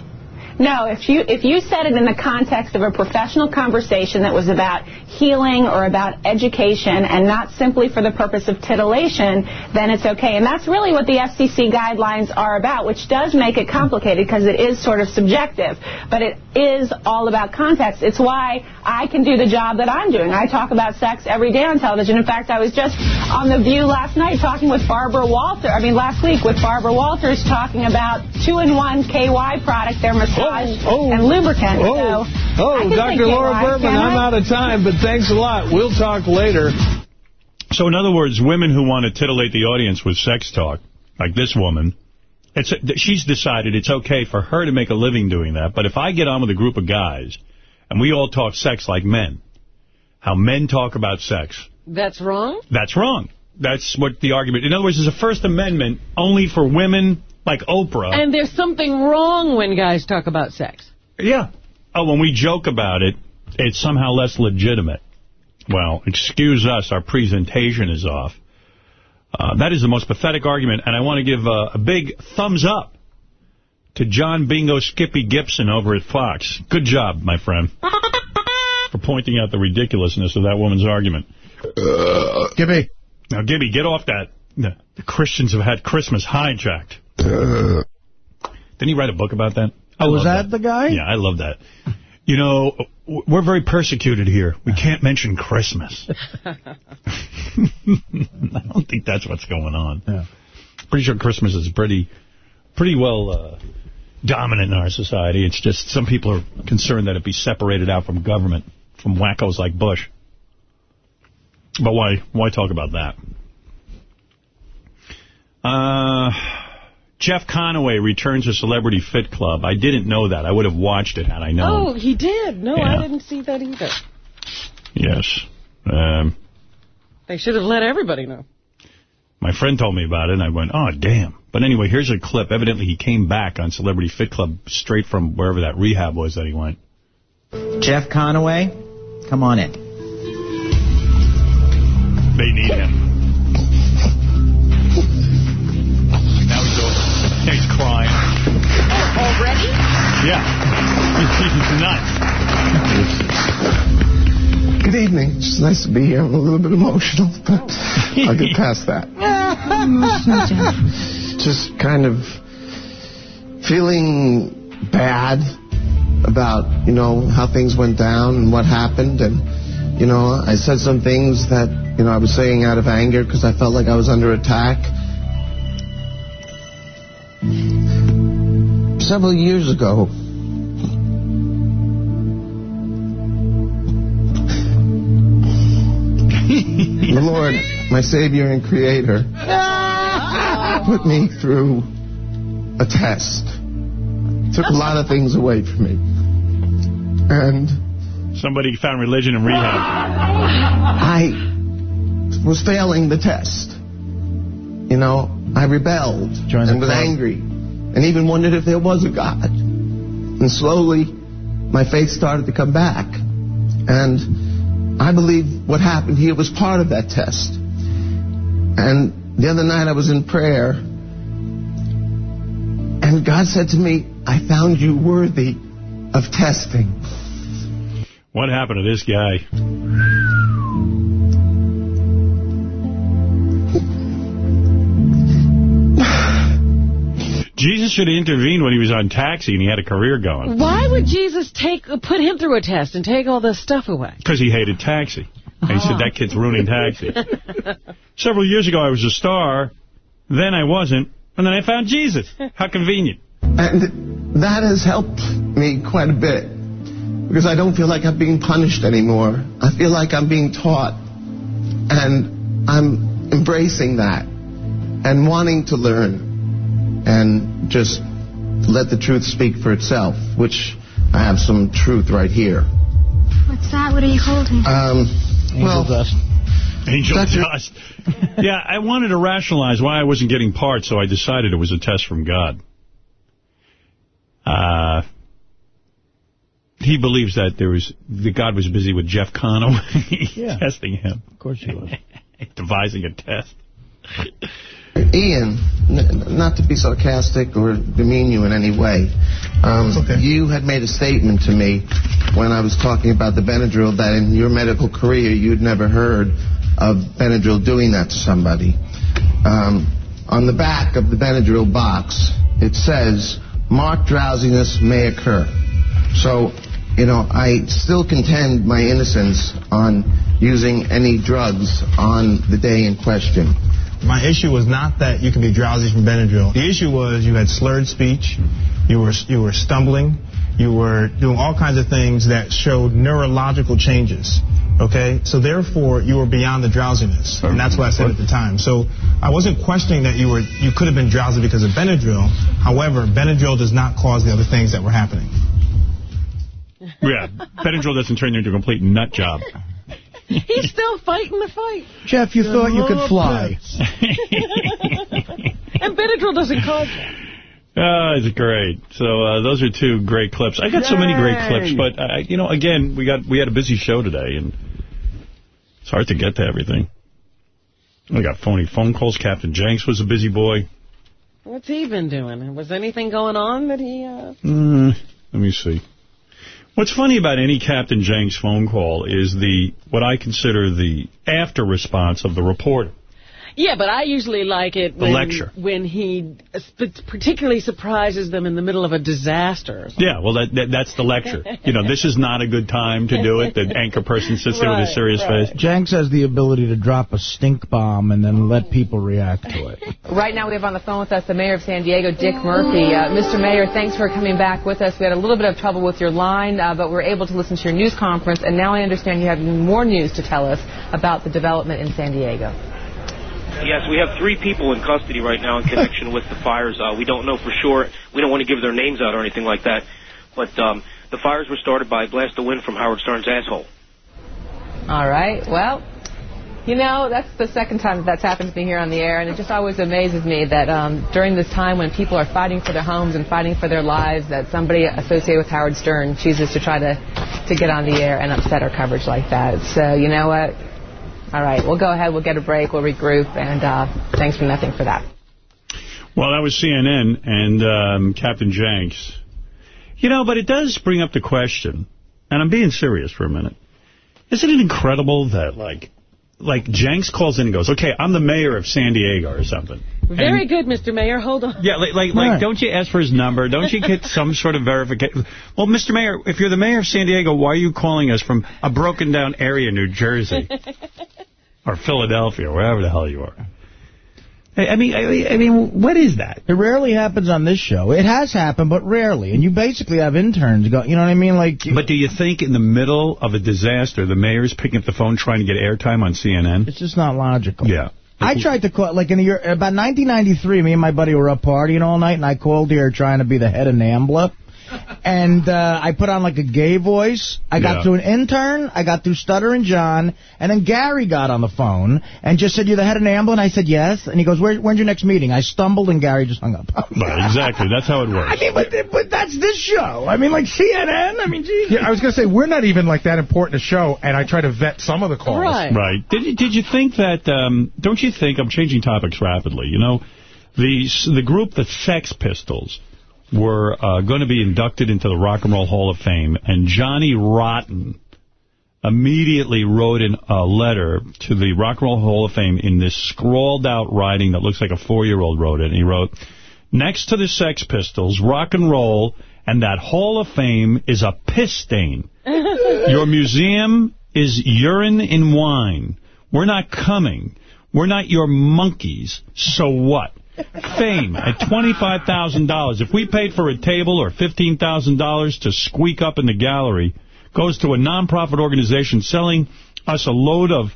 S49: No, if you if you said it in the context of a professional conversation that was about healing or about education and not simply for the purpose of titillation, then it's okay. And that's really what the FCC guidelines are about, which does make it complicated because it is sort of subjective. But it is all about context. It's why I can do the job that I'm doing. I talk about sex every day on television. In fact, I was just on The View last night talking with Barbara Walter, I mean last week with Barbara Walters talking about two-in-one KY product, massage Oh, oh, and lubricant.
S51: Oh,
S49: so
S51: oh Dr. Laura
S49: KY,
S51: Berman, I'm
S49: I?
S51: out of time, but thanks a lot. We'll talk later.
S1: So in other words, women who want to titillate the audience with sex talk, like this woman, it's she's decided it's okay for her to make a living doing that. But if I get on with a group of guys and we all talk sex like men, how men talk about sex,
S2: That's wrong?
S1: that's wrong. That's what the argument. In other words, there's a First Amendment only for women like Oprah.
S2: And there's something wrong when guys talk about sex.
S1: Yeah. Oh, when we joke about it, it's somehow less legitimate. Well, excuse us, our presentation is off. Uh, that is the most pathetic argument, and I want to give uh, a big thumbs up to John Bingo Skippy Gibson over at Fox. Good job, my friend, for pointing out the ridiculousness of that woman's argument.
S3: Gibby.
S1: Now, Gibby, get off that. The the Christians have had Christmas hijacked. Didn't he write a book about that?
S3: Oh, was
S1: love
S3: that the guy?
S1: Yeah, I love that. You know, we're very persecuted here. We can't mention Christmas. I don't think that's what's going on.
S3: Yeah.
S1: Pretty sure Christmas is pretty, pretty well uh, dominant in our society. It's just some people are concerned that it be separated out from government, from wackos like Bush. But why, why talk about that? Uh, Jeff Conaway returns to Celebrity Fit Club. I didn't know that. I would have watched it had I known.
S2: Oh, he did. No,
S1: Yeah.
S2: I didn't see that either.
S1: Yes. Um,
S2: They should have let everybody know.
S1: my friend told me about it, and I went, oh, damn. But anyway, here's a clip. Evidently, he came back on Celebrity Fit Club straight from wherever that rehab was that he went.
S52: Jeff Conaway, come on in.
S1: They need him. Nuts.
S53: Good evening. It's nice to be here. I'm a little bit emotional, but I'll get past that. Just kind of feeling bad about, you know, how things went down and what happened. And, you know, I said some things that, you know, I was saying out of anger because I felt like I was under attack. Several years ago, the Lord, my Savior and Creator, put me through a test. Took a lot of things away from me. And
S1: Somebody found religion in rehab.
S53: I was failing the test. You know, I rebelled
S3: Join
S53: and was
S3: club.
S53: angry and even wondered if there was a God. And slowly, my faith started to come back. And I believe what happened here was part of that test. And the other night I was in prayer, and God said to me, I found you worthy of testing.
S1: What happened to this guy? Jesus should have intervened when he was on Taxi and he had a career going.
S2: Why would Jesus take put him through a test and take all this stuff away?
S1: Because he hated Taxi. And he said, that kid's ruining Taxi. Several years ago, I was a star. Then I wasn't. And then I found Jesus. How convenient.
S53: And that has helped me quite a bit. because I don't feel like I'm being punished anymore. I feel like I'm being taught. And I'm embracing that and wanting to learn and just let the truth speak for itself, which I have some truth right here.
S54: What's that? What are you holding?
S53: Um, well,
S3: dust.
S1: Angel
S53: Doctor-
S1: dust. yeah, I wanted to rationalize why I wasn't getting parts, so I decided it was a test from God. Uh, he believes that there was that God was busy with Jeff Conaway
S3: Yeah.
S1: testing him,
S3: Of course he was.
S1: devising a test.
S53: Ian, n- not to be sarcastic or demean you in any way, um, you had made a statement to me when I was talking about the Benadryl that in your medical career you'd never heard of Benadryl doing that to somebody. Um, on the back of the Benadryl box, it says, marked drowsiness may occur. So, you know, I still contend my innocence on using any drugs on the day in question.
S55: My issue was not that you could be drowsy from Benadryl. The issue was you had slurred speech, you were you were stumbling, you were doing all kinds of things that showed neurological changes. Okay, so therefore you were beyond the drowsiness, and that's what I said at the time. So I wasn't questioning that you were you could have been drowsy because of Benadryl. However, Benadryl does not cause the other things that were happening.
S1: Yeah, Benadryl doesn't turn you into a complete nut job.
S2: He's still fighting the fight.
S3: Jeff, you thought you could fly.
S2: And Benadryl doesn't cause that.
S1: Oh, it's great. So uh, those are two great clips. I got so many great clips, but uh, you know, again, we got we had a busy show today, and it's hard to get to everything. We got phony phone calls. Captain Jenks was a busy boy.
S2: What's he been doing? Was anything going on that he... Uh...
S1: Mm, let me see. What's funny about any Captain Jenks phone call is the what I consider the after response of the reporter.
S2: Yeah, but I usually like it
S1: The
S2: when,
S1: lecture.
S2: when he uh, particularly surprises them in the middle of a disaster.
S1: Yeah, well, that, that that's the lecture. You know, this is not a good time to do it. The anchor person sits there with a serious
S2: right.
S1: face.
S3: Jenks has the ability to drop a stink bomb and then let people react to it.
S56: Right now we have on the phone with us the mayor of San Diego, Dick Murphy. Uh, Mr. Mayor, thanks for coming back with us. We had a little bit of trouble with your line, uh, but we were able to listen to your news conference, and now I understand you have even more news to tell us about the development in San Diego.
S57: Yes, we have three people in custody right now in connection with the fires. Uh, we don't know for sure. We don't want to give their names out or anything like that. But um, the fires were started by a blast of wind from Howard Stern's asshole.
S56: All right. Well, you know, that's the second time that that's happened to me here on the air, and it just always amazes me that um, during this time when people are fighting for their homes and fighting for their lives, that somebody associated with Howard Stern chooses to try to, to get on the air and upset our coverage like that. So, you know what? All right, we'll go ahead, we'll get a break, we'll regroup, and uh, thanks for nothing for that.
S1: Well, that was CNN and um, Captain Jenks. You know, but it does bring up the question, and I'm being serious for a minute. Isn't it incredible that, like, like Jenks calls in and goes, okay, I'm the mayor of San Diego or something.
S2: Very
S1: And-
S2: good, Mr. Mayor. Hold on.
S1: Yeah, like, like, like, don't you ask for his number? Don't you get some sort of verification? Well, Mr. Mayor, if you're the mayor of San Diego, why are you calling us from a broken down area, in New Jersey? or Philadelphia, wherever the hell you are. I mean, I, I mean, what is that?
S3: It rarely happens on this show. It has happened, but rarely. And you basically have interns go, you know what I mean? Like,
S1: But do you think in the middle of a disaster, the mayor's picking up the phone trying to get airtime on CNN?
S3: It's just not logical.
S1: Yeah.
S3: I tried to call, like in the year, about 1993, me and my buddy were up partying all night, and I called here trying to be the head of NAMBLA. And uh, I put on like a gay voice. I got
S1: Yeah.
S3: to an intern. I got through Stuttering John. And then Gary got on the phone and just said, you're the head of NAMBLA? And I said, yes. And he goes, Where, when's your next meeting? I stumbled and Gary just hung up.
S1: Right, exactly. That's how it works.
S3: I mean, but, but that's this show. I mean, like CNN. I mean, geez.
S46: Yeah, I was going to say, we're not even like that important a show, and I try to vet some of the calls.
S1: Right. Did you, did you think that, um, don't you think, I'm changing topics rapidly, you know, the, the group, the Sex Pistols, were uh, going to be inducted into the Rock and Roll Hall of Fame, and Johnny Rotten immediately wrote in a letter to the Rock and Roll Hall of Fame in this scrawled-out writing that looks like a four-year-old wrote it, and he wrote, Next to the Sex Pistols, rock and roll, and that Hall of Fame is a piss stain. Your museum is urine in wine. We're not coming. We're not your monkeys. So what? Fame at $25,000. If we paid for a table or $15,000 to squeak up in the gallery, goes to a non-profit organization selling us a load of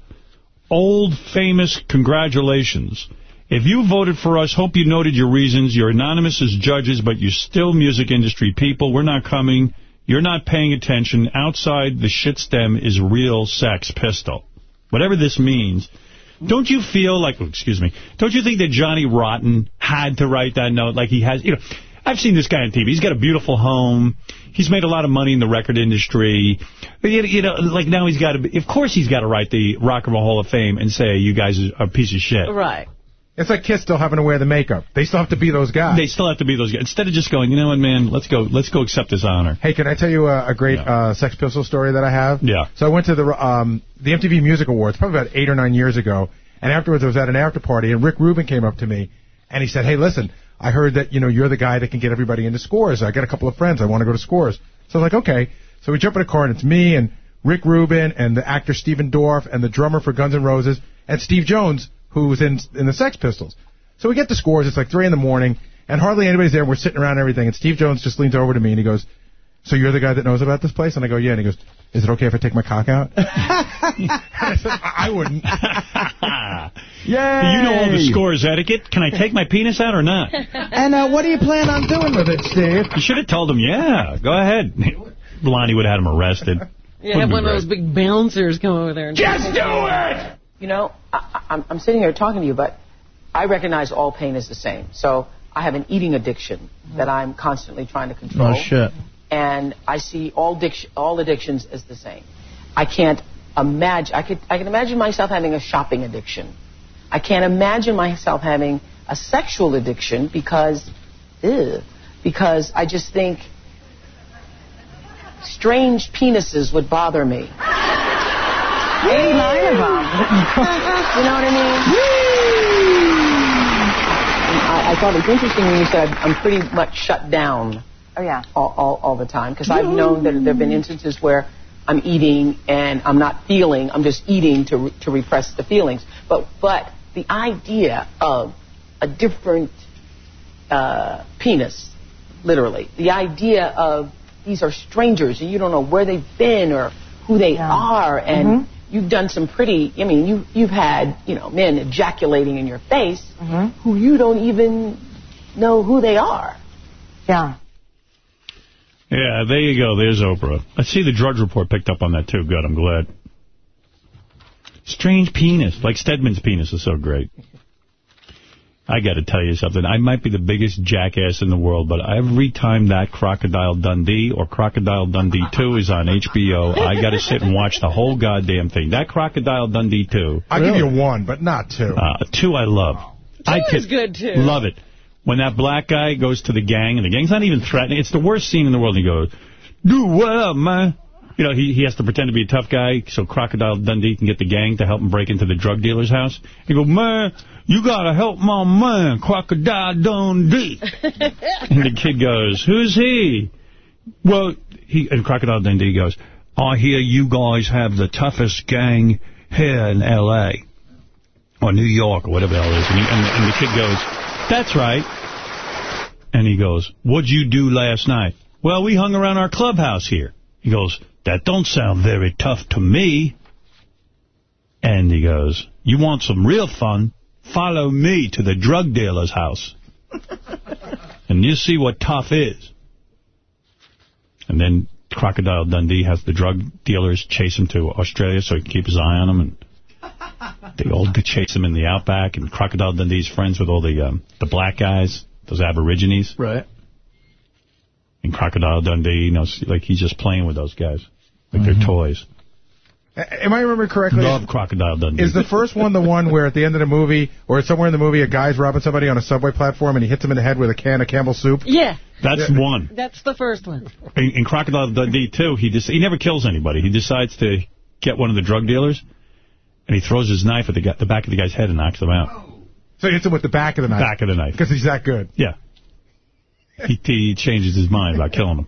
S1: old famous congratulations. If you voted for us, hope you noted your reasons. You're anonymous as judges, but you're still music industry people. We're not coming. You're not paying attention. Outside the shit stem is real sex pistol. Whatever this means. Don't you feel like, oh, excuse me, don't you think that Johnny Rotten had to write that note like he has, you know, I've seen this guy on TV. He's got a beautiful home. He's made a lot of money in the record industry. But, you know, like now he's got to, of course he's got to write the Rock and Roll Hall of Fame and say, you guys are a piece of shit.
S2: Right.
S10: It's like kids still having to wear the makeup. They still have to be those guys.
S1: They still have to be those guys. Instead of just going, you know what, man, let's go let's go accept this honor.
S10: Hey, can I tell you a, a great uh, Sex Pistol story that I have?
S1: Yeah.
S10: So I went to the um, the MTV Music Awards probably about eight or nine years ago, and afterwards I was at an after party, and Rick Rubin came up to me, and he said, hey, listen, I heard that, you know, you're the guy that can get everybody into Scores. I got a couple of friends. I want to go to Scores. So I was like, okay. So we jump in a car, and it's me and Rick Rubin and the actor Stephen Dorff and the drummer for Guns N' Roses and Steve Jones, who was in in the Sex Pistols. So we get the Scores. It's like 3 in the morning, and hardly anybody's there. And we're sitting around and everything, and Steve Jones just leans over to me, and he goes, so you're the guy that knows about this place? And I go, yeah. And he goes, is it okay if I take my cock out? I said, I wouldn't. Yeah.
S1: You know all the scores etiquette. Can I take my penis out or not?
S3: And uh, what do you plan on doing with it, Steve?
S1: You should have told him, yeah, go ahead. Lonnie would have had him arrested.
S2: You have one of those big bouncers come over there and
S1: Just do it!
S58: You know, I, I'm, I'm sitting here talking to you, but I recognize all pain is the same. So I have an eating addiction that mm-hmm. I'm constantly trying to oh, control.
S3: Oh, shit.
S58: And I see all, dic- all addictions as the same. I can't imagine, I, could, I can imagine myself having a shopping addiction. I can't imagine myself having a sexual addiction because, ew, because I just think strange penises would bother me. 89 of them. you know what I mean? I, I thought it was interesting when you said I'm pretty much shut down.
S51: Oh, yeah.
S58: All, all, all the time. Because I've known that there have been instances where I'm eating and I'm not feeling, I'm just eating to, to repress the feelings. But, but the idea of a different uh, penis, literally, the idea of these are strangers and you don't know where they've been or who they are and
S51: Mhm.
S58: You've done some pretty I mean you you've had, you know, men ejaculating in your face mm-hmm. who you don't even know who they are.
S51: Yeah.
S1: Yeah, there you go. There's Oprah. I see the Drudge Report picked up on that, too. Good, I'm glad. Strange penis. Like Stedman's penis is so great. I got to tell you something. I might be the biggest jackass in the world, but every time that Crocodile Dundee or Crocodile Dundee 2 is on HBO, I got to sit and watch the whole goddamn thing. That Crocodile Dundee 2.
S10: I'll give you one, but not two.
S1: Uh, two I love. I
S2: is good, too.
S1: Love it. When that black guy goes to the gang, and the gang's not even threatening. It's the worst scene in the world. He goes, do what up, man? You know, he, he has to pretend to be a tough guy so Crocodile Dundee can get the gang to help him break into the drug dealer's house. He goes, man, you got to help my man, Crocodile Dundee. and the kid goes, who's he? Well, he and Crocodile Dundee goes, I hear you guys have the toughest gang here in L.A. or New York or whatever the hell it is. And, he, and, and the kid goes, that's right. And he goes, what'd you do last night? Well, we hung around our clubhouse here. He goes, that don't sound very tough to me. And he goes, you want some real fun? Follow me to the drug dealer's house. and you see what tough is. And then Crocodile Dundee has the drug dealers chase him to Australia so he can keep his eye on him. And they all chase him in the outback. And Crocodile Dundee's friends with all the um, the black guys, those aborigines.
S3: Right.
S1: And Crocodile Dundee, you know, like he's just playing with those guys. Like they're toys.
S10: A- Am I remembering correctly?
S1: Love Crocodile Dundee.
S10: Is the first one the one where at the end of the movie, or somewhere in the movie, a guy's robbing somebody on a subway platform and he hits him in the head with a can of Campbell's soup?
S2: Yeah.
S1: That's
S10: Yeah.
S1: one.
S2: That's the first one.
S1: In, in Crocodile Dundee, too, he just, he never kills anybody. He decides to get one of the drug dealers, and he throws his knife at the, guy, the back of the guy's head and knocks him out.
S10: So he hits him with the back of the knife.
S1: Back of the knife.
S10: Because he's that good.
S1: Yeah. He, he changes his mind about killing him.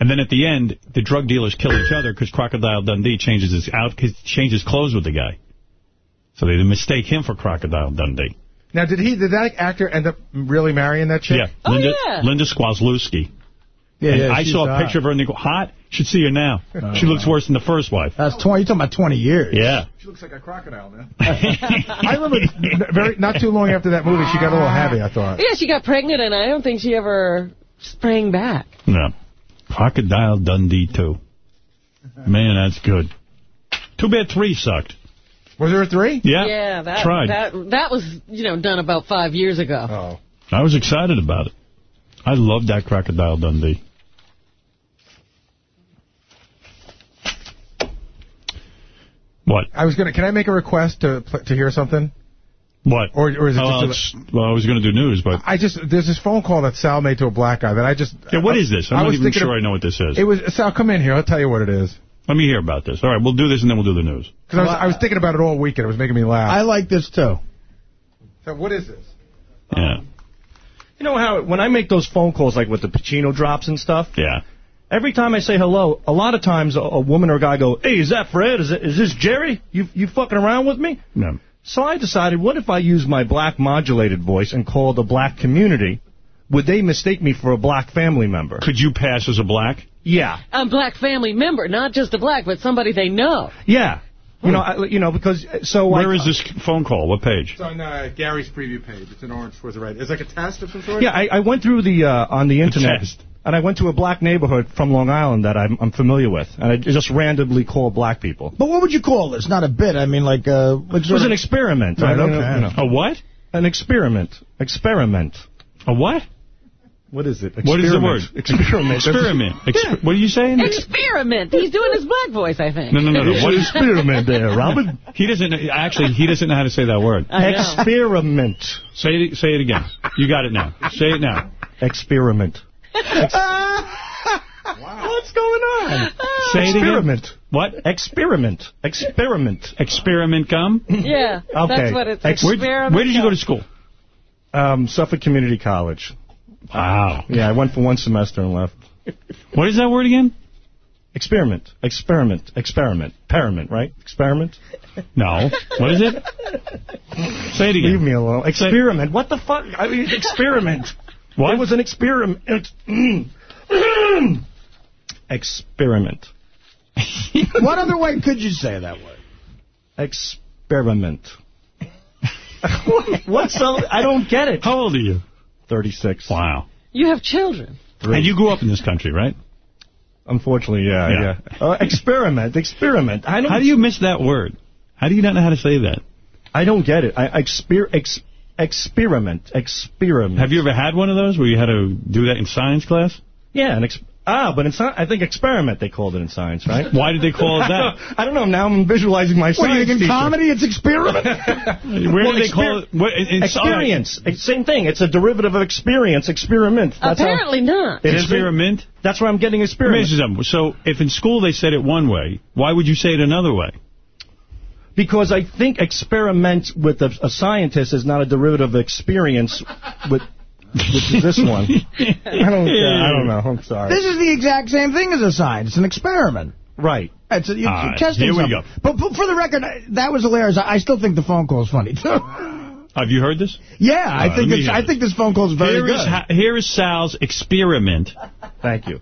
S1: And then at the end, the drug dealers kill each other because Crocodile Dundee changes his out, changes clothes with the guy. So they mistake him for Crocodile Dundee.
S10: Now, did he? Did that actor end up really marrying that chick?
S1: Yeah. Oh, Linda, Linda Squazlewski.
S3: Yeah, yeah,
S1: I saw a
S3: hot.
S1: picture of her and they go, hot. Should see her now. Uh, she looks worse than the first wife.
S3: That's 20. You're talking about 20 years.
S1: Yeah.
S46: She looks like a crocodile now. I remember very not too long after that movie, she got a little heavy, I thought.
S2: Yeah, she got pregnant, and I don't think she ever sprang back.
S1: No. Crocodile Dundee 2. Man, that's good. Too bad 3 sucked.
S46: Was there a 3?
S1: Yeah.
S2: Yeah, that,
S1: Tried.
S2: that that was, you know, done about five years ago.
S46: Oh.
S1: I was excited about it. I loved that Crocodile Dundee. What?
S46: I was gonna. Can I make a request to to hear something?
S1: What?
S46: Or, or is it
S1: Oh,
S46: just?
S1: it's- well, I was going to do news, but...
S46: I just there's this phone call that Sal made to a black guy that I just.
S1: Yeah, what is this? I'm
S46: I
S1: not
S46: was
S1: even
S46: thinking
S1: sure
S46: of-
S1: I know what this is.
S46: It was Sal. Come in here. I'll tell you what it is.
S1: Let me hear about this. All right, we'll do this and then we'll do the news.
S46: Because I was, I was thinking about it all weekend. It was making me laugh.
S3: I like this, too.
S46: So what is this?
S1: Yeah.
S47: You know how when I make those phone calls, like with the Pacino drops and stuff?
S1: Yeah.
S47: Every time I say hello, a lot of times a, a woman or a guy go, hey, is that Fred? Is, it, is this Jerry? You you fucking around with me?
S1: No.
S47: So I decided, what if I use my black modulated voice and call the black community? Would they mistake me for a black family member?
S1: Could you pass as a black?
S47: Yeah.
S2: A black family member, not just a black, but somebody they know.
S47: Yeah. You know, I, you know, because so
S1: Where
S47: like,
S1: is this phone call? What page?
S46: It's on uh, Gary's preview page. It's an orange towards the right. It's like a test of some sort.
S47: Yeah, I, I went through the uh, on the internet,
S1: test.
S47: And I went to a black neighborhood from Long Island that I'm, I'm familiar with, and I just randomly called black people.
S3: But what would you call this? Not a bit. I mean, like, uh, like
S47: It was an experiment.
S3: Right,
S47: I know,
S3: okay.
S47: you know.
S1: A what?
S47: An experiment. Experiment.
S1: A what?
S47: What is it?
S1: What is the word?
S47: Experiment.
S1: Experiment. Exper- What are you saying?
S2: Experiment. He's doing his black voice, I think.
S1: No, no, no, no. What is
S47: experiment there, Robin?
S1: He doesn't. Actually, he doesn't know how to say that word.
S2: I know.
S47: Experiment.
S1: Say it. Say it again. You got it now. Say it now.
S47: Experiment. What's going on?
S1: Say it again.
S47: Experiment.
S1: What?
S47: Experiment. Experiment.
S1: Experiment gum.
S2: Yeah,
S47: Okay.
S2: that's what it's.
S47: Ex-
S1: Where,
S2: experiment.
S1: where did you go to school?
S47: Um, Suffolk Community College.
S1: Wow.
S47: Yeah, I went for one semester and left.
S1: What is that word again?
S47: Experiment. Experiment. Experiment. Periment, right? Experiment?
S1: No. What is it? Say it again.
S47: Leave me alone. Experiment. What the fuck? I mean, experiment.
S1: What?
S47: It was an experiment. experiment.
S3: what other way could you say that word?
S47: Experiment. What's so? I don't get it.
S1: How old are you?
S47: 36.
S1: Wow.
S2: You have children.
S1: And you grew up in this country, right?
S47: Unfortunately, yeah,
S1: Yeah.
S47: yeah. Uh, experiment, experiment. I don't.
S1: How do you miss that word? How do you not know how to say that?
S47: I don't get it. I exper ex, experiment, experiment.
S1: Have you ever had one of those where you had to do that in science class?
S47: Yeah, an ex ah, but in sci- I think experiment they called it in science, right?
S1: Why did they call it that?
S47: I don't know. Now I'm visualizing my
S3: What,
S47: science
S3: do you think in comedy it's experiment?
S1: Where
S47: Well,
S1: did they call it? What, in, in
S47: Experience. It's Same thing. It's a derivative of experience. Experiment. That's how-
S2: Apparently not.
S47: It is
S1: Experiment?
S47: That's where I'm getting
S1: Let me
S47: experiment.
S1: ask you something. So if in school they said it one way, why would you say it another way?
S47: Because I think experiment with a, a scientist is not a derivative of experience with which is this one. I don't. Uh, I don't know. I'm sorry.
S3: This is the exact same thing as a science. It's an experiment.
S47: Right.
S3: It's a, you're,
S1: All
S3: you're testing
S1: here we
S3: something.
S1: go.
S3: But, but for the record, that was hilarious. I, I still think the phone call is funny, too.
S1: Have you heard this?
S3: Yeah,
S1: All
S3: I
S1: right,
S3: think it's, I
S1: this.
S3: think this phone call is very
S1: Here
S3: good.
S1: is, ha- here is Sal's experiment.
S47: Thank you.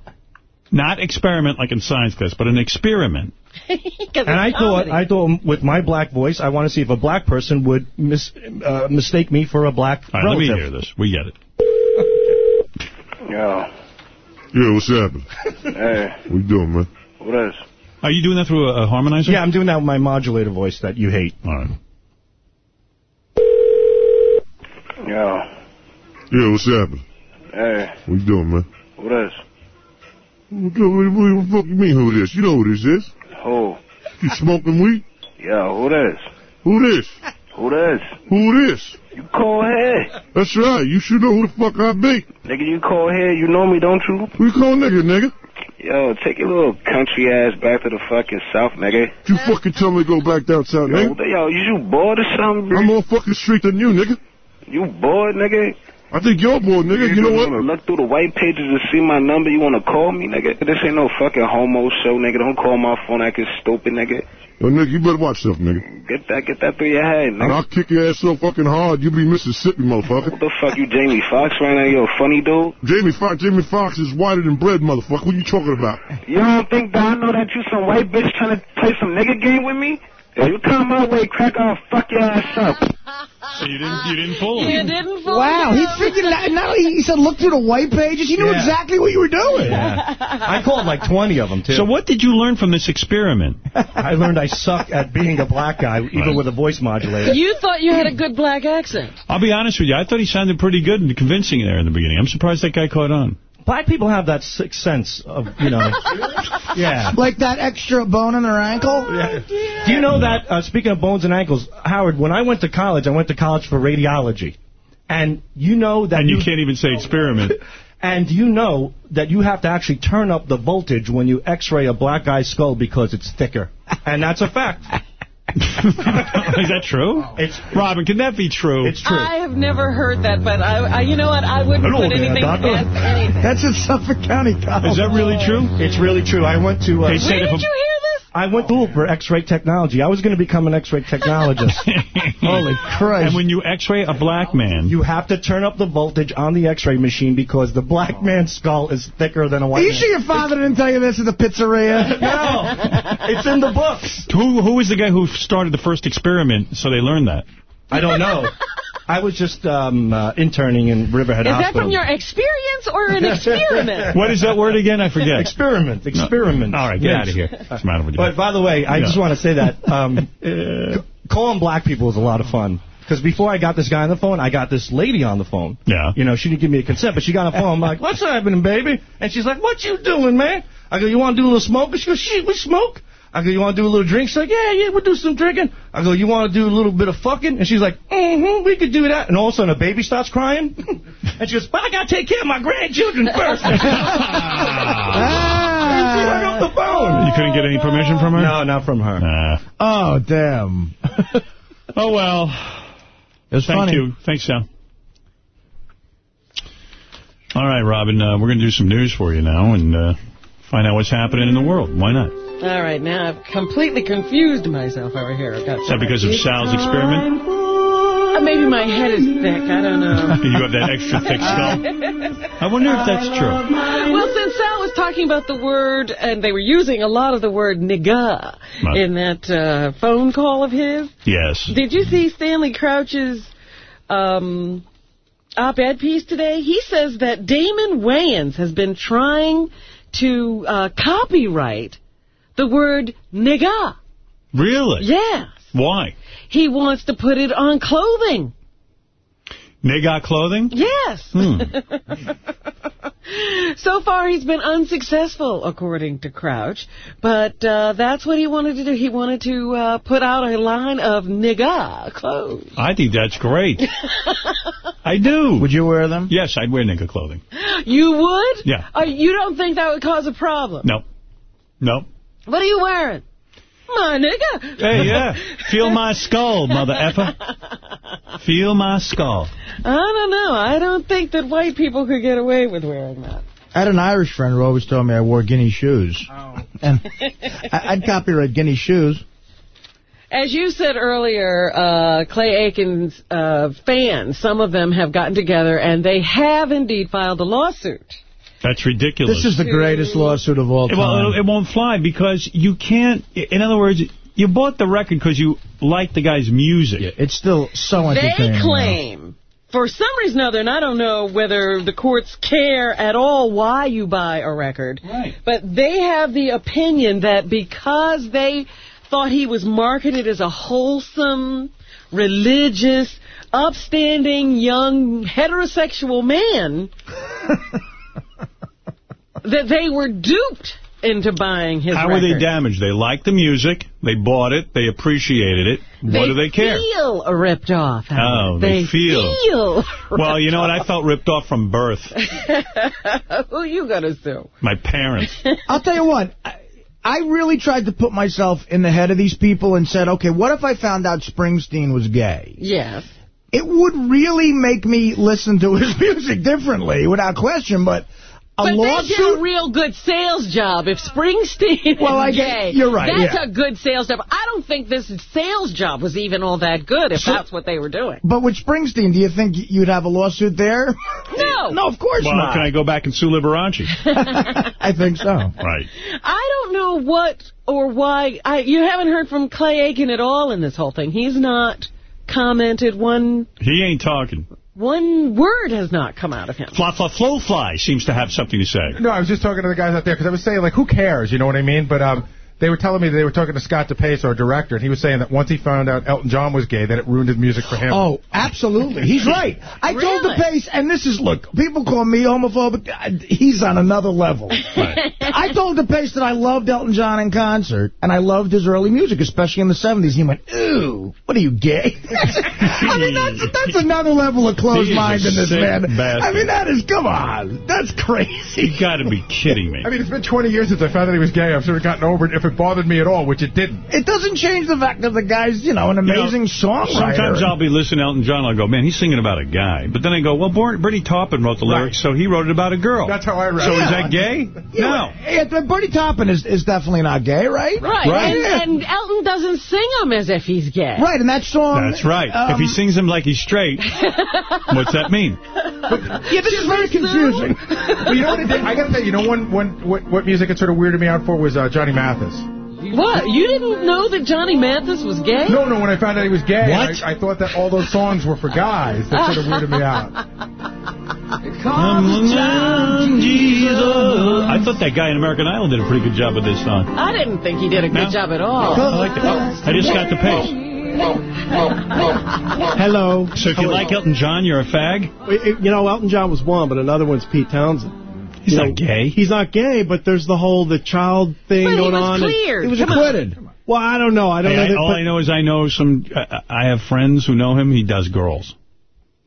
S1: Not experiment like in science class, but an experiment.
S47: And I thought, I thought with my black voice, I want to see if a black person would mis, uh, mistake me for a black
S1: All right, let me hear this. We get it.
S59: Yo,
S60: Yeah, what's happening?
S59: hey,
S60: What you doing, man?
S59: what is?
S1: Are you doing that through a, a harmonizer?
S47: Yeah, I'm doing that with my modulator voice that you hate.
S1: All right.
S59: Yo,
S60: Yeah, what's happening?
S59: hey,
S60: What you doing, man?
S59: what is?
S60: What the, what, what the fuck you mean who this? You know who this is.
S59: Who?
S60: You smoking weed?
S59: Yeah, who this?
S60: Who this?
S59: Who this?
S60: Who this?
S59: You call here.
S60: That's right. You should know who the fuck I be.
S59: Nigga, you call here, you know me, don't you?
S60: Who you call nigga, nigga?
S59: Yo, take your little country ass back to the fucking south, nigga.
S60: You fucking tell me to go back down south,
S59: Yo,
S60: nigga.
S59: yo, you bored or something, bro?
S60: I'm more fucking street than you, nigga.
S59: You bored, nigga?
S60: I think your boy, nigga. You know what?
S59: wanna look through the white pages to see my number? You wanna call me, nigga? This ain't no fucking homo show, nigga. Don't call my phone acting stupid, nigga.
S60: Yo, nigga, you better watch yourself, nigga.
S59: Get that, get that through your head, nigga.
S60: And
S59: nigga.
S60: I'll kick your ass so fucking hard, you be Mississippi, motherfucker.
S59: What the fuck, you Jamie Foxx right now? You a funny dude?
S60: Jamie Foxx, Jamie Foxx is whiter than bread, motherfucker. What you talking about?
S59: You don't think that I know that you some white bitch trying to play some nigga game with me? If you come my way, crack, I'll fuck your ass up.
S1: So you didn't, you didn't fool him.
S2: You didn't fool
S3: Wow, he
S2: him.
S3: figured out. Not only he said look through the white pages, he knew
S47: Yeah.
S3: exactly what you were doing.
S47: I called like 20 of them, too.
S1: So what did you learn from this experiment?
S47: I learned I suck at being a black guy, even with a voice modulator.
S2: You thought you had a good black accent.
S1: I'll be honest with you. I thought he sounded pretty good and convincing there in the beginning. I'm surprised that guy caught on.
S47: Black people have that sixth sense of, you know. yeah.
S3: Like that extra bone in their ankle? Yeah.
S47: Do you know that, uh, speaking of bones and ankles, Howard, when I went to college, I went to college for radiology. And you know that...
S1: And you can't even say experiment.
S47: And you know that you have to actually turn up the voltage when you x-ray a black guy's skull because it's thicker. And that's a fact.
S1: Is that true?
S47: It's
S1: Robin, can that be true?
S47: It's true.
S2: I have never heard that, but I, I you know what? I wouldn't
S47: Hello
S2: put
S47: there,
S2: anything
S47: doctor.
S2: past anything.
S3: That's in Suffolk County College.
S1: Is that really true?
S47: It's really true. I went to... Uh,
S2: Where did
S1: a-
S2: you hear this?
S47: I went to school for X-ray technology. I was going to become an X-ray technologist.
S3: Holy Christ.
S1: And when you x-ray a black man,
S47: You have to turn up the voltage on the X-ray machine because the black man's skull is thicker than a white
S3: Are
S47: white
S3: you
S47: man's.
S3: sure your father didn't tell you this at the pizzeria?
S47: No, it's in the books.
S1: who who was the guy who started the first experiment so they learned that?
S47: I don't know. I was just um, uh, interning in Riverhead
S2: Is that
S47: Hospital.
S2: from your experience or an experiment?
S1: What is that word again? I forget.
S47: Experiment. Experiment.
S1: All right, get
S47: Yes.
S1: out of here. What's the matter with you?
S47: But by the way, I
S1: Yeah.
S47: just want to say that um, c- calling black people is a lot of fun. Because before I got this guy on the phone, I got this lady on the phone.
S1: Yeah.
S47: You know, she didn't give me a consent, but she got on the phone. I'm like, what's happening, baby? And she's like, what you doing, man? I go, you want to do a little smoke? She goes, shit, we smoke. I go, you want to do a little drink? She's like, yeah, yeah, we'll do some drinking. I go, you want to do a little bit of fucking? And she's like, mm-hmm, we could do that. And all of a sudden, a baby starts crying. and she goes, but I got to take care of my grandchildren first. and she hung up the phone.
S1: You couldn't get any permission from her?
S47: No, not from her.
S1: Nah.
S3: oh, damn.
S1: Oh, well.
S3: It was
S1: Thank
S3: funny.
S1: you. Thanks, Sal. All right, Robin, uh, we're going to do some news for you now and uh, find out what's happening in the world. Why not?
S2: All right, now I've completely confused myself over here. I've got
S1: Is that because of Sal's experiment?
S2: Uh, maybe my head is thick. I don't know.
S1: You have that extra thick skull? I wonder if that's true.
S2: Well, since Sal was talking about the word, and they were using a lot of the word nigga
S1: Right.
S2: in that uh, phone call of his,
S1: Yes.
S2: did you see Stanley Crouch's um, op-ed piece today? He says that Damon Wayans has been trying to uh, copyright the word nigga.
S1: Really?
S2: Yes.
S1: Why?
S2: He wants to put it on clothing.
S1: They got clothing?
S2: Yes.
S1: Hmm.
S2: so far, he's been unsuccessful, according to Crouch. But uh, that's what he wanted to do. He wanted to uh, put out a line of nigga clothes.
S1: I think that's great. I do.
S3: Would you wear them?
S1: Yes, I'd wear nigga clothing.
S2: You would?
S1: Yeah.
S2: Uh, you don't think that would cause a problem?
S1: No. No.
S2: What are you wearing? My nigga.
S1: Hey, yeah. Feel my skull, mother effer. Feel my skull.
S2: I don't know. I don't think that white people could get away with wearing that.
S3: I had an Irish friend who always told me I wore guinea shoes. And I- I'd copyright guinea shoes.
S2: As you said earlier, uh, Clay Aiken's uh, fans, some of them have gotten together and they have indeed filed a lawsuit.
S1: That's ridiculous.
S3: This is the greatest lawsuit of all time.
S1: Well, it, it won't fly because you can't. In other words, you bought the record because you liked the guy's music.
S3: It's still so
S2: They
S3: entertaining.
S2: claim, for some reason or other, and I don't know whether the courts care at all why you buy a record,
S1: Right.
S2: but they have the opinion that because they thought he was marketed as a wholesome, religious, upstanding, young, heterosexual man, that they were duped into buying his
S1: How
S2: record.
S1: were they damaged? They liked the music. They bought it. They appreciated it. What do they care?
S2: They feel ripped off.
S1: Oh, they feel.
S2: feel
S1: Well, you know what? I felt ripped off from birth.
S2: Who you gonna sue?
S1: My parents.
S3: I'll tell you what. I, I really tried to put myself in the head of these people and said, okay, what if I found out Springsteen was gay?
S2: Yes.
S3: it would really make me listen to his music differently, without question, but a
S2: but
S3: lawsuit...
S2: they did a real good sales job. If Springsteen
S3: Well, I
S2: is
S3: get-
S2: gay,
S3: you're right,
S2: that's
S3: yeah.
S2: a good sales job. I don't think this sales job was even all that good if
S3: So-
S2: that's what they were doing.
S3: But with Springsteen, do you think you'd have a lawsuit there?
S2: No.
S3: no, of course
S1: well,
S3: not.
S1: can I go back and sue Liberace?
S3: I think so.
S1: Right.
S2: I don't know what or why. I You haven't heard from Clay Aiken at all in this whole thing. He's not commented one
S1: He ain't talking.
S2: One word has not come out of him.
S1: Fla Fla Flo Fly seems to have something to say.
S10: No, I was just talking to the guys out there because I was saying, like, who cares? You know what I mean? But um, they were telling me that they were talking to Scott DePace, our director, and he was saying that once he found out Elton John was gay, that it ruined his music for him.
S3: Oh, absolutely. He's right. I told DePace, and this is, look, people call me homophobic. Uh, He's on another level. I told DePace that I loved Elton John in concert, and I loved his early music, especially in the 70s. He went, ooh, what are you, gay? I mean, that's that's another level of closed-mindedness, man.
S1: bastard.
S3: I mean, that is, come on. That's crazy.
S1: You got to be kidding me.
S10: I mean, it's been 20 years since I found out he was gay. I've sort of gotten over it if it bothered me at all, which it didn't.
S3: It doesn't change the fact that the guy's, you know, an
S1: You know,
S3: amazing songwriter.
S1: Sometimes I'll be listening to Elton John, I'll go, man, he's singing about a guy. But then I go, well, Bor- Bernie Taupin wrote the lyrics, so he wrote it about a girl.
S10: That's how I read it.
S1: So is that gay? no.
S3: Yeah, but Bernie Taupin is, is definitely not gay, right?
S2: Right.
S1: Right.
S2: And, and Elton doesn't sing him as if he's gay.
S3: Right, and that song...
S1: That's right.
S3: um,
S1: if he sings him like he's straight, what's that mean?
S3: Yeah, this is very confusing.
S10: But you know what it did? I got to say, you know one, one, what, what music it sort of weirded me out for was uh, Johnny Mathis.
S2: What? You didn't know that Johnny Mathis was gay?
S10: No, no, when I found out he was gay, I, I thought that all those songs were for guys. That sort of weirded me out.
S1: I thought that guy in American Idol did a pretty good job with this song.
S2: I didn't think he did a good
S1: No?
S2: job at all.
S1: I like it. I just got DePace.
S61: Hello.
S1: So if you like Elton John, you're a fag?
S61: You know, Elton John was one, but another one's Pete Townshend.
S1: He's not
S61: know,
S1: gay.
S61: He's not gay, but there's the whole the child thing
S2: But he
S61: going
S2: was
S61: on.
S2: cleared.
S3: He was
S2: Come on.
S3: acquitted.
S61: Well, I don't know. I don't
S1: Hey,
S61: know.
S1: I-
S61: That,
S1: all I know is I know some. Uh, I have friends who know him. He does girls.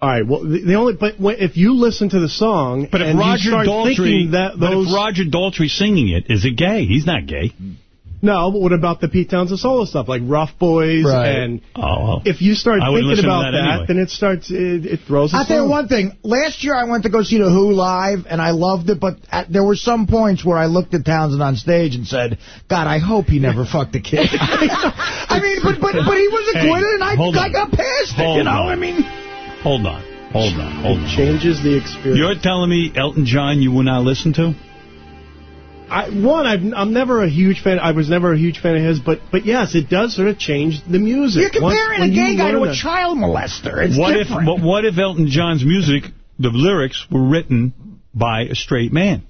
S61: all right. Well, the, the only but when, if you listen to the song,
S1: But if
S61: and
S1: Roger
S61: you start
S1: Daltrey,
S61: that
S1: but if Roger Daltrey singing it, is it gay? He's not gay.
S61: No, but what about the Pete Townshend solo stuff like Rough Boys
S3: Right.
S61: and
S1: Oh, well.
S61: if you start
S1: I
S61: thinking about
S1: that
S61: that,
S1: anyway.
S61: then it starts it, it throws. the
S3: I'll tell you one thing. Last year I went to go see The Who live, and I loved it, but at, there were some points where I looked at Townshend on stage and said, God, I hope he never fucked a kid. I mean, but but but he was
S1: Hey,
S3: acquitted, and I, I got past it,
S1: Hold
S3: you know?
S1: on.
S3: I mean...
S1: Hold on. Hold on. Hold on.
S61: changes the experience.
S1: You're telling me Elton John you will not listen to?
S61: I, one, I've, I'm never a huge fan. I was never a huge fan of his, but but yes, it does sort of change the music.
S3: You're comparing
S61: Once-
S3: a gay guy to
S61: learn
S3: a child molester. It's
S1: what
S3: different.
S1: if but what if Elton John's music, the lyrics, were written by a straight man?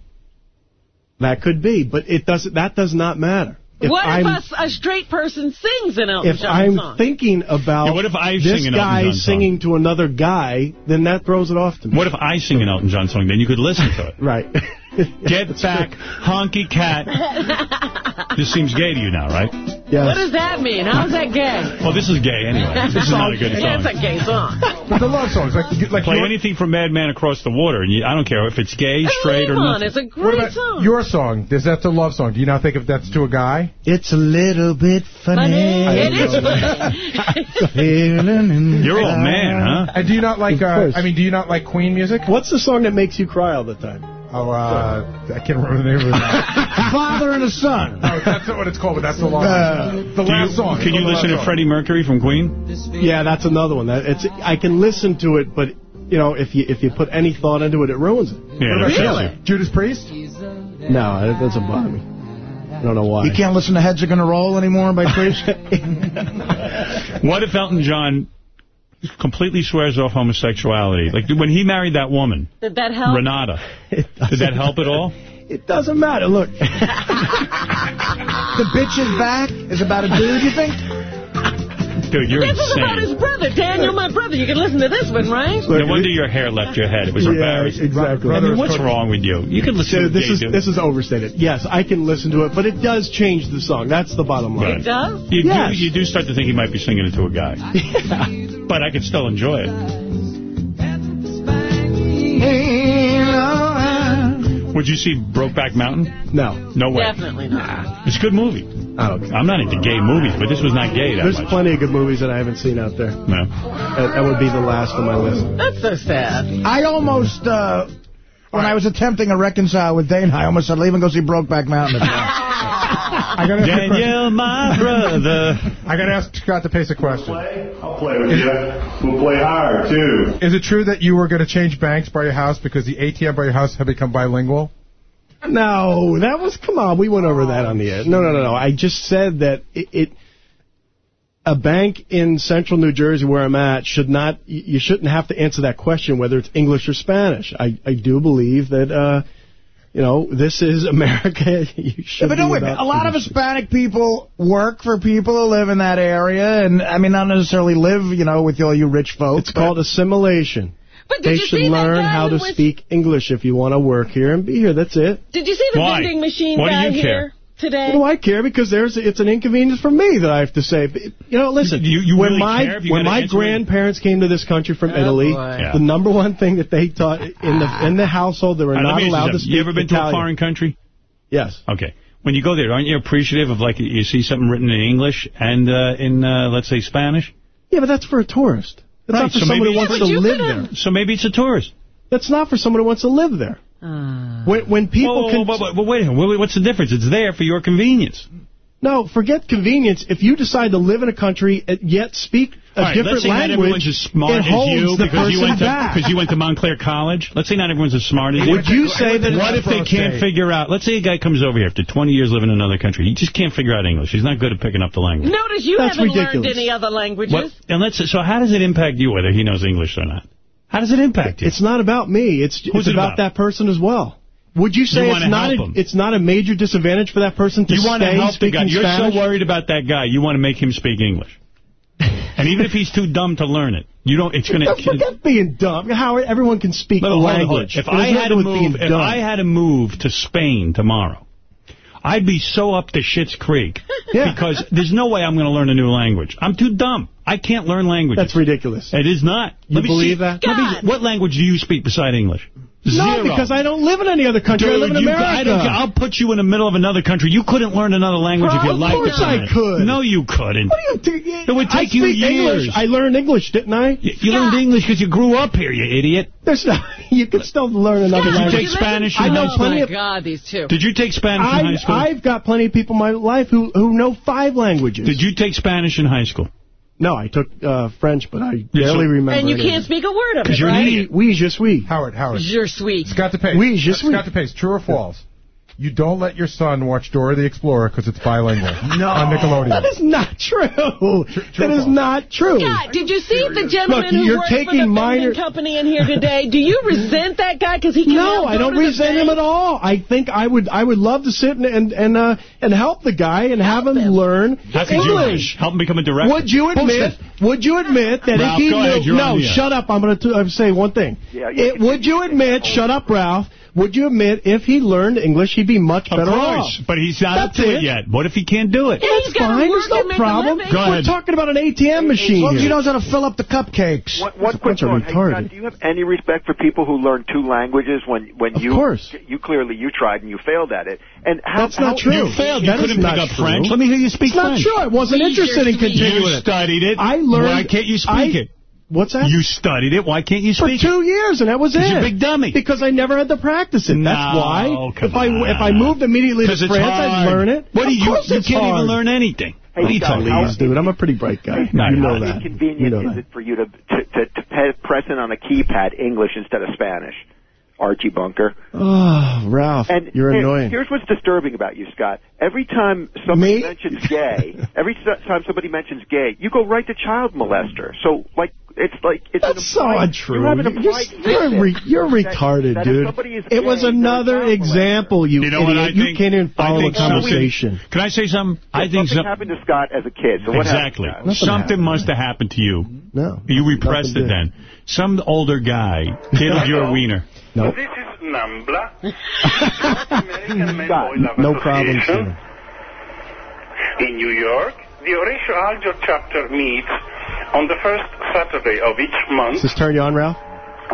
S61: That could be, but it doesn't. That does not matter. If
S2: what
S61: I'm,
S2: if a, a straight person sings an Elton
S61: if
S2: John
S61: I'm
S2: song?
S61: thinking about
S1: Yeah, what if I
S61: this
S1: sing an Elton
S61: guy
S1: John song?
S61: singing to another guy, then that throws it off to me.
S1: What if I sing an Elton John song? Then you could listen to it.
S61: Right.
S1: Get back, honky cat. This seems gay to you now, right?
S61: Yes.
S2: What does that mean? How's that gay?
S1: Well, this is gay anyway. This is not a good song.
S2: It's a gay song.
S10: But the love songs, like, like
S1: Play
S10: your,
S1: anything from Madman Across the Water, and you, I don't care if it's gay, straight, or not.
S2: it's a
S10: what
S2: great
S10: about
S2: song.
S10: your song? Is that the love song? Do you not think if that's to a guy?
S3: It's a little bit funny.
S2: It is funny.
S1: You're old man, huh?
S10: And do you not like? Uh. I mean, do you not like Queen music?
S61: What's the song that makes you cry all the time?
S10: Oh, uh, I can't remember the name of it.
S3: Father and a son.
S10: no, that's not what it's called, but that's the long.
S3: Uh,
S10: the
S1: Do
S10: last
S1: you,
S10: song.
S1: Can you listen to
S10: song.
S1: Freddie Mercury from Queen?
S61: Yeah, that's another one. That it's I can listen to it, but you know, if you if you put any thought into it, it ruins it.
S1: Yeah,
S10: What
S1: that
S10: about
S1: kills
S10: you? Judas Priest?
S61: No, that doesn't bother me. I don't know why.
S3: You can't listen to Heads Are Gonna Roll anymore by Priest?
S1: What if Elton John completely swears off homosexuality? Like when he married that woman,
S2: Did that help?
S1: Renata, did that help at all?
S61: It doesn't matter. Look,
S3: the bitch is back is about a dude, you think?
S1: Dude, you're
S2: This is about his
S1: insane.
S2: brother, Daniel, my brother. You can listen to this one, right?
S1: No wonder your hair left your head. It was
S61: Yeah,
S1: embarrassing.
S61: exactly.
S1: I mean, what's wrong with you? You can listen
S61: So
S1: to
S61: this is
S1: dude.
S61: this is overstated. Yes, I can listen to it, but it does change the song. That's the bottom line.
S1: Right.
S2: does?
S1: You,
S61: Yes.
S1: do, you do start to think he might be singing it to a guy. But I can still enjoy it. Would you see Brokeback Mountain?
S61: No.
S1: No way.
S2: Definitely not.
S1: It's a good movie.
S61: I don't care.
S1: I'm not into gay movies, but this was not gay that
S61: There's
S1: much.
S61: plenty of good movies that I haven't seen out there.
S1: No.
S61: That, that would be the last on my list.
S2: That's so sad.
S3: I almost, uh, when I was attempting to reconcile with Dana, I almost said, leave and go see Brokeback Mountain.
S46: I gotta ask
S1: Daniel, my brother.
S46: I got to ask Scott DePace a question.
S60: Play, I'll play with you. We'll play hard, too.
S46: Is it true that you were going to change banks by your house because the ATM by your house had become bilingual?
S61: No, that was, come on, we went over that on the air. No, no, no, no. I just said that it, it a bank in central New Jersey where I'm at should not, you shouldn't have to answer that question whether it's English or Spanish. I, I do believe that, uh, you know, this is America. you should
S3: Yeah, but no,
S61: be
S3: wait a minute.
S61: about
S3: A lot of. Hispanic people work for people who live in that area, and, I mean, not necessarily live, you know, with all you rich folks.
S61: It's called assimilation.
S2: But did
S61: They
S2: you
S61: should
S2: see that
S61: learn how to
S2: was-
S61: speak English if you want to work here and be here. That's it.
S2: Did you see the
S61: Why?
S2: vending machine
S61: Why do you
S2: here
S61: care?
S2: Today?
S61: What do I care? Because there's it's an inconvenience for me that I have to say. You know, listen.
S1: You- you
S61: when
S1: really
S61: my
S1: care you
S61: when my
S1: answer me?
S61: grandparents came to this country from
S1: Oh,
S61: Italy.
S1: Yeah.
S61: the number one thing that they taught in the in the household they were
S1: All right,
S61: not
S1: me ask you
S61: allowed to
S1: something.
S61: speak
S1: You ever been to a foreign country?
S61: Yes.
S1: Okay. When you go there, aren't you appreciative of, like, you see something written in English and uh, in, uh, let's say, Spanish?
S61: Yeah, but that's for a tourist. That's
S1: Right,
S61: not for
S1: so
S61: someone who wants
S1: Yeah,
S61: to live there.
S1: So maybe it's a tourist.
S61: That's not for someone who wants to live there. Ah. When, when people
S1: Oh,
S61: can...
S1: but, but, but wait a minute. What's the difference? It's there for your convenience.
S61: No, forget convenience. If you decide to live in a country and yet speak a
S1: All right,
S61: different
S1: let's say
S61: language,
S1: everyone's as smart
S61: it
S1: as you
S61: the
S1: because you
S61: person
S1: went to
S61: back.
S1: because you went to Montclair College. Let's say not everyone's as smart as you.
S61: Would you say that
S1: What if they can't figure out? Let's say a guy comes over here after 20 years living in another country. He just can't figure out English. He's not good at picking up the language.
S2: Notice you
S61: That's
S2: haven't
S61: ridiculous.
S2: learned any other languages.
S1: What, and let's so how does it impact you whether he knows English or not? How does it impact you?
S61: It's not about me. It's it's
S1: it
S61: about,
S1: about?
S61: that person as well. Would you say
S1: You
S61: it's not a, it's not a major disadvantage for that person to
S1: you want to
S61: stay
S1: help the
S61: speaking
S1: guy. You're
S61: Spanish?
S1: so worried about that guy. You want to make him speak English. and even if he's too dumb to learn it, you don't. It's going
S61: Don't forget being dumb. Howard, everyone can speak the
S1: hold on, hold on.
S61: language.
S1: If I had to move, if. I had to move to Spain tomorrow, I'd be so up to shit's creek because there's no way I'm going to learn a new language. I'm too dumb. I can't learn languages.
S61: That's ridiculous.
S1: It is not.
S61: You
S1: Let
S61: believe that?
S1: Let me- what language do you speak beside English?
S61: No, because I don't live in any other country. I live in
S1: you-
S61: America.
S1: I don't, I'll put you in the middle of another country. You couldn't learn another language if you liked.
S61: Of
S1: liked
S61: course
S1: it.
S61: I could.
S1: No, you couldn't.
S61: What do you think?
S1: It would
S61: I
S1: take you years.
S61: English. I learned English, didn't I?
S1: You, you learned English because you grew up here, you idiot.
S61: There's no, you can still learn another language.
S1: Did you
S61: language.
S1: take Spanish in
S61: I know
S1: high
S61: plenty
S1: school?
S61: of.
S2: Oh God, these two.
S1: Did you take Spanish in high
S61: I,
S1: school?
S61: I've got plenty of people in my life who who know five languages.
S1: Did you take Spanish in high school?
S61: No, I took uh, French, but I
S1: Yeah, so-
S61: barely remember.
S2: And you
S61: any
S2: can't
S61: it.
S2: speak a word of it,
S61: Because you're
S2: right?
S61: an idiot. Oui, je suis.
S46: Howard, Howard.
S2: You're sweet.
S46: Scott DePace.
S61: Oui, je suis.
S46: Scott DePace. True or false? You don't let your son watch Dora the Explorer because it's bilingual.
S61: No.
S46: On Nickelodeon.
S61: That is not true. that is not true.
S2: Scott, did you see the gentleman
S61: Look,
S2: who
S61: you're
S2: works for the
S61: minor-
S2: company in here today? Do you resent that guy because he can
S61: No, I don't
S2: to the
S61: resent him at all. I think I would I would love to sit and and and, uh, and help the guy and have him, learn
S1: How could
S61: English.
S1: help him become a director?
S61: Would you admit? Would you admit that
S1: Ralph,
S61: if he
S1: go
S61: knew?
S1: ahead,
S61: no,
S1: on the air.
S61: shut up. I'm going to say one thing.
S62: Yeah, yeah,
S61: It, would you admit? Shut up, Ralph. Would you admit if he learned English, he'd be much
S1: Of
S61: better
S1: course,
S61: off?
S1: but he's not up to it.
S61: it.
S1: yet. What if he can't do it?
S2: Yeah,
S61: That's fine. There's no
S2: and make a
S61: problem.
S2: living.
S1: Go
S61: We're talking about an ATM machine
S3: As long as he knows how to fill up the cupcakes.
S62: One, one
S61: It's a
S62: quick
S61: bunch of
S62: thought. Hey,
S61: retarded.
S62: Scott, do you have any respect for people who learn two languages when when
S61: Of
S62: you
S61: course.
S62: you clearly you tried and you failed at it? And how,
S61: That's not
S62: how-
S61: true.
S1: You failed. You
S61: That is
S1: couldn't pick up
S61: true.
S1: French. Let me hear you speak
S61: It's not
S1: French.
S61: true. I wasn't interested in
S2: suite.
S61: continuing
S1: You studied it.
S61: I learned.
S1: Why can't you speak it?
S61: What's that?
S1: You studied it. Why can't you speak?
S61: for
S1: speak
S61: two years, and that was it.
S1: 'Cause you're a big dummy.
S61: Because I never had to practice it. That's
S1: No,
S61: why.
S1: come
S61: if I
S1: on.
S61: if I moved immediately to
S1: 'Cause it's
S61: France,
S1: hard.
S61: I'd learn it.
S1: What
S61: of
S1: do you? You can't
S61: hard.
S1: even learn anything.
S62: Hey,
S1: what are you
S62: Scott,
S1: talking
S62: how-
S1: about?
S61: Dude. I'm a pretty bright guy.
S1: No,
S61: you
S1: you're
S61: know
S1: not.
S62: How
S61: that.
S62: inconvenient
S61: You know
S62: is
S61: that.
S62: it for you to to, to, to press in on a keypad English instead of Spanish? Archie Bunker.
S61: Oh, Ralph,
S62: And
S61: you're
S62: here-
S61: annoying.
S62: Here's what's disturbing about you, Scott. Every time somebody
S61: Me?
S62: mentions gay, every time somebody mentions gay, you go right to child molester. So, like, it's like it's
S61: That's so untrue.
S62: You
S61: you're you're, re- you're
S62: that-
S61: retarded,
S62: that if
S61: dude. It was
S62: gay, they're a
S61: another example, you,
S1: You know
S61: idiot.
S1: what I
S61: you
S1: think?
S61: can't even follow a conversation.
S1: Can I say something? I think
S62: something
S1: some,
S62: happened to Scott as a kid. So what
S1: exactly.
S62: happened?
S1: Something
S61: happened.
S1: must have happened to you.
S61: No.
S1: You repressed it then. Some older guy killed your wiener.
S61: No.
S60: This is NAMBLA, American
S62: Scott,
S61: No problem, sir.
S60: In New York, the Horatio Alger chapter meets on the first Saturday of each month
S61: Does this turn you on, Ralph?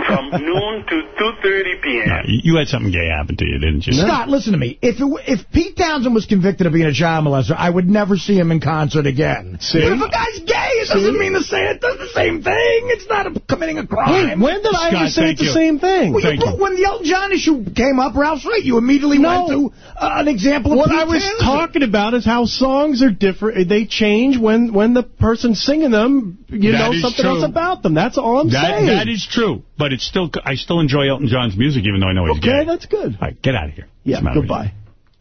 S63: From noon to 2.30 p.m.
S1: You you had something gay happen to you, didn't you?
S3: Scott, listen to me. If it, if Pete Townshend was convicted of being a child molester, I would never see him in concert again.
S61: See?
S3: But if a guy's gay, it doesn't mean the same. It does the same thing. It's not a, committing a crime.
S61: When did I ever say
S1: thank
S61: it's the
S1: you.
S61: same thing?
S3: Well, you
S1: Thank
S3: brought-
S1: you.
S3: When the Elton John issue came up, Ralph's right. You immediately
S61: No.
S3: went to uh, an example of
S61: What
S3: Pete
S61: I was
S3: Townshend.
S61: talking about is how songs are different. They change when when the person singing them, you
S1: That
S61: know something
S1: true.
S61: else about them. That's all I'm
S1: That
S61: saying.
S1: That is true, but it's still I still enjoy Elton John's music, even though I know he's
S61: okay.
S1: gay.
S61: That's good.
S1: All right, get out of here.
S61: Yeah.
S1: What's the matter with
S61: Goodbye.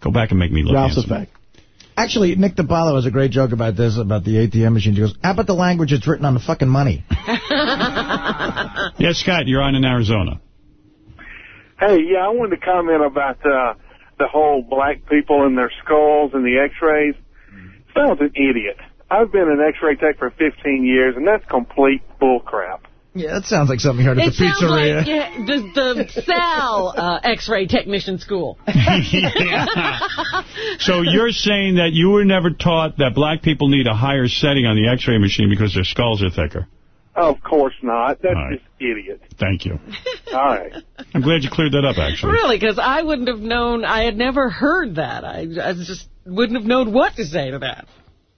S1: Go back and make me look
S61: Ralph's
S1: handsome.
S61: effect.
S3: Actually, Nick DiPaolo has a great joke about this, about the ATM machine. He goes, how about the language it's written on the fucking money?
S1: Yes, Scott, you're on in Arizona.
S63: Hey, yeah, I wanted to comment about uh, the whole black people and their skulls and the x-rays. Sounds an idiot. I've been an x-ray tech for 15 years, and that's complete bullcrap.
S3: Yeah, that sounds like something you heard at
S2: It
S3: the
S2: sounds
S3: pizzeria.
S2: like yeah, the, the Sal uh, X-ray technician school.
S1: So you're saying that you were never taught that black people need a higher setting on the x-ray machine because their skulls are thicker.
S63: Of course not. That's
S1: All right.
S63: just idiot.
S1: Thank you.
S63: All right.
S1: I'm glad you cleared that up, actually.
S2: Really, because I wouldn't have known. I had never heard that. I, I just wouldn't have known what to say to that.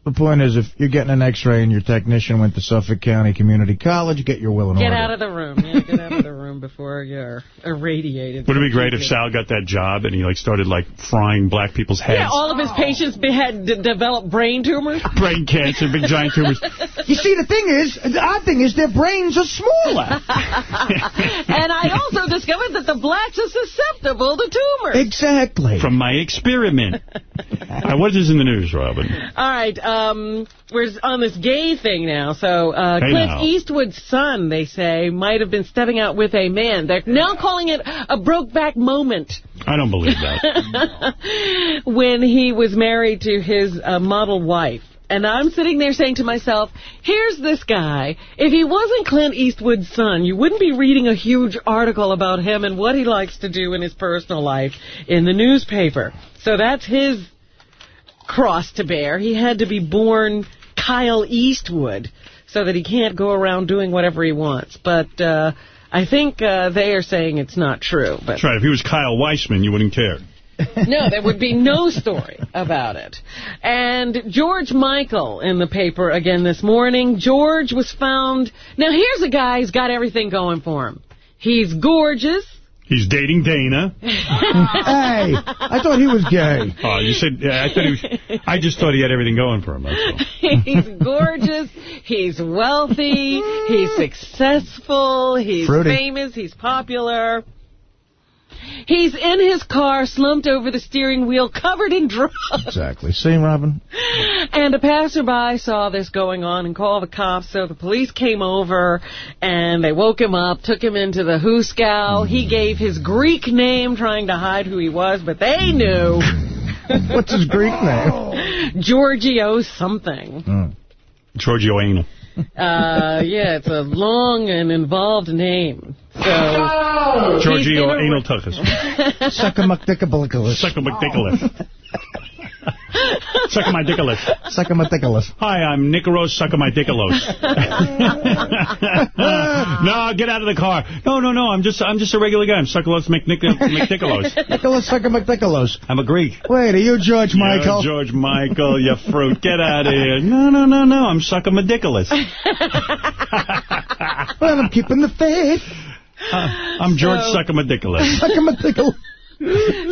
S3: The point is, if you're getting an x-ray and your technician went to Suffolk County Community College, get your will in
S2: Get
S3: order.
S2: out of the room. Yeah, get out of the room before you're irradiated.
S1: Would it be great if Sal got that job and he like started like frying black people's heads?
S2: Yeah, all of his patients had developed brain tumors.
S1: Brain cancer, big giant tumors.
S3: You see, the thing is, the odd thing is their brains are smaller.
S2: and I also discovered that the blacks are susceptible to tumors.
S3: exactly.
S1: From my experiment. uh, what is in the news, Robin?
S2: All right, um, we're on this gay thing now. So uh,
S1: Hey,
S2: Clint
S1: now.
S2: Eastwood's son, they say, might have been stepping out with a man. They're now calling it a brokeback moment
S1: I don't believe that.
S2: when he was married to his uh, model wife. And I'm sitting there saying to myself, here's this guy. If he wasn't Clint Eastwood's son, you wouldn't be reading a huge article about him and what he likes to do in his personal life in the newspaper. So that's his cross to bear. He had to be born Kyle Eastwood so that he can't go around doing whatever he wants. But uh, I think uh, they are saying it's not true. But
S1: That's right. If he was Kyle Weissman, you wouldn't care.
S2: no, there would be no story about it. And George Michael in the paper again this morning. George was found. Now, here's a guy who's got everything going for him. He's gorgeous.
S1: He's dating Dana.
S3: hey, I thought he was gay.
S1: Oh, you said, yeah, I thought he was, I just thought he had everything going for him. That's all.
S2: He's gorgeous. He's wealthy. He's successful. He's
S3: Fruity.
S2: famous. He's popular. He's in his car, slumped over the steering wheel, covered in drugs.
S3: Exactly. See, Robin?
S2: And a passerby saw this going on and called the cops, so the police came over and they woke him up, took him into the hoosegow. He hmm. gave his Greek name, trying to hide who he was, but they knew.
S3: What's his Greek name?
S2: Giorgio something. Hmm.
S1: Giorgio Anal.
S2: Uh, yeah, it's a long and involved name. So
S1: Giorgio
S2: he's in a-
S1: Anal Tuchus.
S3: Suckamacticablicalus.
S1: Suckamacdiculus. Suckamadiculus.
S3: Suckamaticulus.
S1: Hi, I'm Nicaros Suckamadiculos. no, get out of the car. No, no, no, I'm just I'm just a regular guy. I'm Suckalos McNicolos.
S3: Nicholas uh, Suckamacticulus.
S1: I'm a Greek.
S3: Wait, are you George Michael?
S1: Yeah, George Michael, you fruit. Get out of here. No, no, no, no. I'm Suckamadiculus.
S3: well, I'm keeping the faith.
S1: Uh, I'm George
S2: So-
S1: Suckamadiculus.
S3: Suckamaticulus.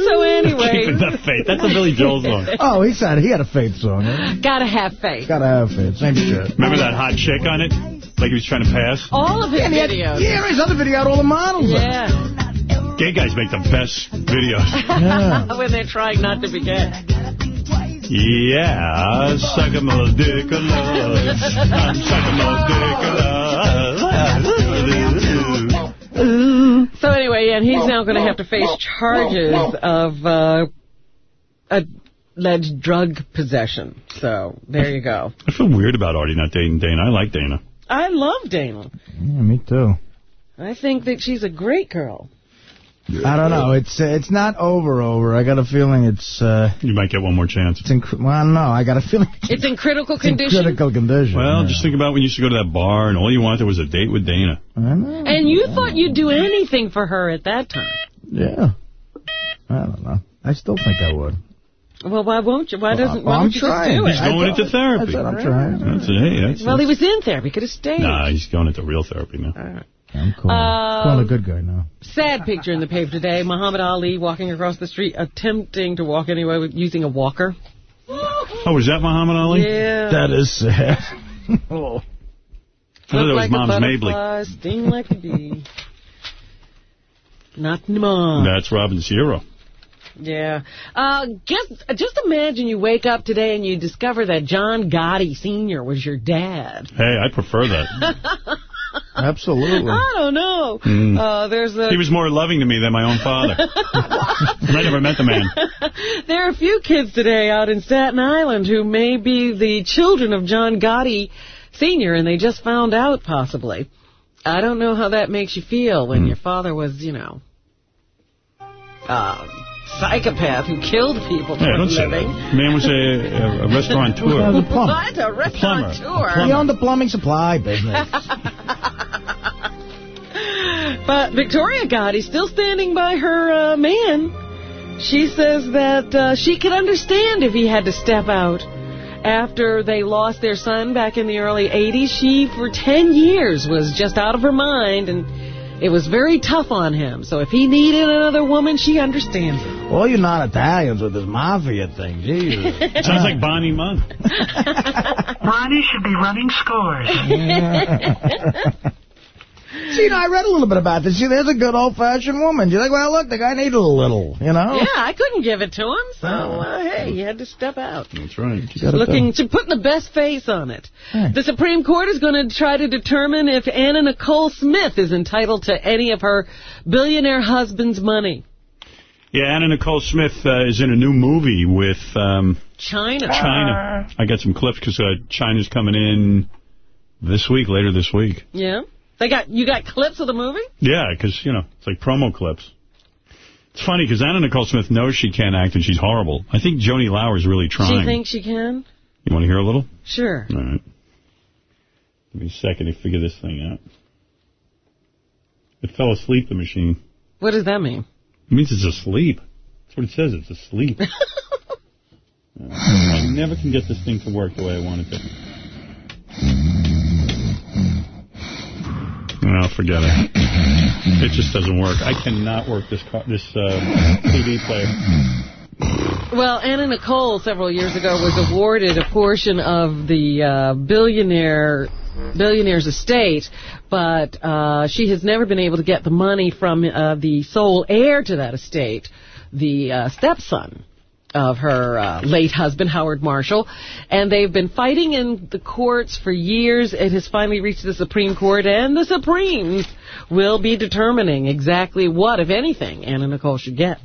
S2: So anyway,
S1: Keeping the faith. That's a Billy Joel song.
S3: Oh, he said he had a faith song. Right?
S2: gotta have faith.
S3: Gotta have faith. Same shit.
S1: Remember that hot chick on it? Like he was trying to pass?
S2: All of his
S3: And he had-
S2: videos.
S3: yeah, his other video had all the models. in it.
S2: Yeah.
S1: Gay guys make the best videos.
S3: Yeah.
S2: when they're trying not to be gay.
S1: Yeah, suckamadiculus. I'm suckamadiculus.
S2: So anyway, and he's now going to have to face charges of uh, alleged drug possession. So there you go.
S1: I feel weird about Artie not dating Dana. I like Dana.
S2: I love Dana.
S3: Yeah, me too.
S2: I think that she's a great girl.
S3: I don't know. It's uh, it's not over over. I got a feeling it's... Uh,
S1: you might get one more chance.
S3: It's in, well, I don't know. I got a feeling
S2: It's in critical
S3: it's in
S2: condition.
S3: critical condition.
S1: Well,
S3: yeah.
S1: just think about when you used to go to that bar and all you wanted was a date with Dana.
S3: I know.
S2: And you thought you'd do anything for her at that time.
S3: Yeah. I don't know. I still think I would.
S2: Well, why won't you? Why doesn't? Why
S3: I'm
S2: don't you
S3: trying.
S2: just do it?
S1: He's going into therapy.
S3: I said I'm trying.
S1: That's it. Hey, that's,
S2: Well, he was in therapy. Could have stayed.
S1: Nah, he's going into real therapy now.
S3: I'm cool.
S2: Um,
S3: Calling a good guy now.
S2: Sad picture in the paper today. Muhammad Ali walking across the street, attempting to walk anyway with using a walker.
S1: Oh, was that Muhammad Ali?
S2: Yeah.
S3: That is sad. oh.
S1: I thought that was
S2: like
S1: Mom's
S2: a
S1: Mabley.
S2: sting like a bee. Not anymore.
S1: That's Robin Zero.
S2: Yeah. Uh, guess, just imagine you wake up today and you discover that John Gotti Sr. was your dad.
S1: Hey, I prefer that.
S3: Absolutely.
S2: I don't know.
S1: Mm.
S2: Uh, there's a,
S1: He was more loving to me than my own father. I never met the man.
S2: there are a few kids today out in Staten Island who may be the children of John Gotti Sr., and they just found out, possibly. I don't know how that makes you feel when your father was, you know, a psychopath who killed people for
S1: Hey,
S2: a
S1: don't say that.
S2: living.
S1: Man was a, a, a restaurateur.
S3: Well, the plumber.
S2: What? A restaurateur?
S3: He owned the plumbing supply business.
S2: But Victoria Gotti still standing by her uh, man. She says that uh, she could understand if he had to step out. After they lost their son back in the early 80s, she, for 10 years, was just out of her mind, and it was very tough on him. So if he needed another woman, she understands it.
S3: All you non-Italians with this mafia thing, Jesus.
S1: Sounds like Bonnie Munn.
S59: Bonnie should be running scores.
S3: See, you know, I read a little bit about this. See, there's a good old-fashioned woman. You're like, well, look, the guy needed a little, you know?
S2: Yeah, I couldn't give it to him, so uh, hey, he had to step out.
S1: That's right.
S2: She's looking to put the best face on it. The Supreme Court is going to try to determine if Anna Nicole Smith is entitled to any of her billionaire husband's money.
S1: Yeah, Anna Nicole Smith uh, is in a new movie with um,
S2: Chyna.
S1: Chyna. I got some clips because uh, Chyna's coming in this week, later this week.
S2: Yeah. They got you got clips of the movie?
S1: Yeah, because, you know, it's like promo clips. It's funny because Anna Nicole Smith knows she can't act and she's horrible. I think Joanie Laurer's really trying.
S2: She thinks she can?
S1: You want to hear a little?
S2: Sure.
S1: All right. Give me a second to figure this thing out. It fell asleep, the machine.
S2: What does that mean?
S1: It means it's asleep. That's what it says. It's asleep. I never can get this thing to work the way I want it to. No, forget it. It just doesn't work. I cannot work this car, this uh, TV player.
S2: Well, Anna Nicole several years ago was awarded a portion of the uh, billionaire billionaire's estate, but uh, she has never been able to get the money from uh, the sole heir to that estate, the uh, stepson of her uh, late husband, Howard Marshall. And they've been fighting in the courts for years. It has finally reached the Supreme Court, and the Supremes will be determining exactly what, if anything, Anna Nicole should get.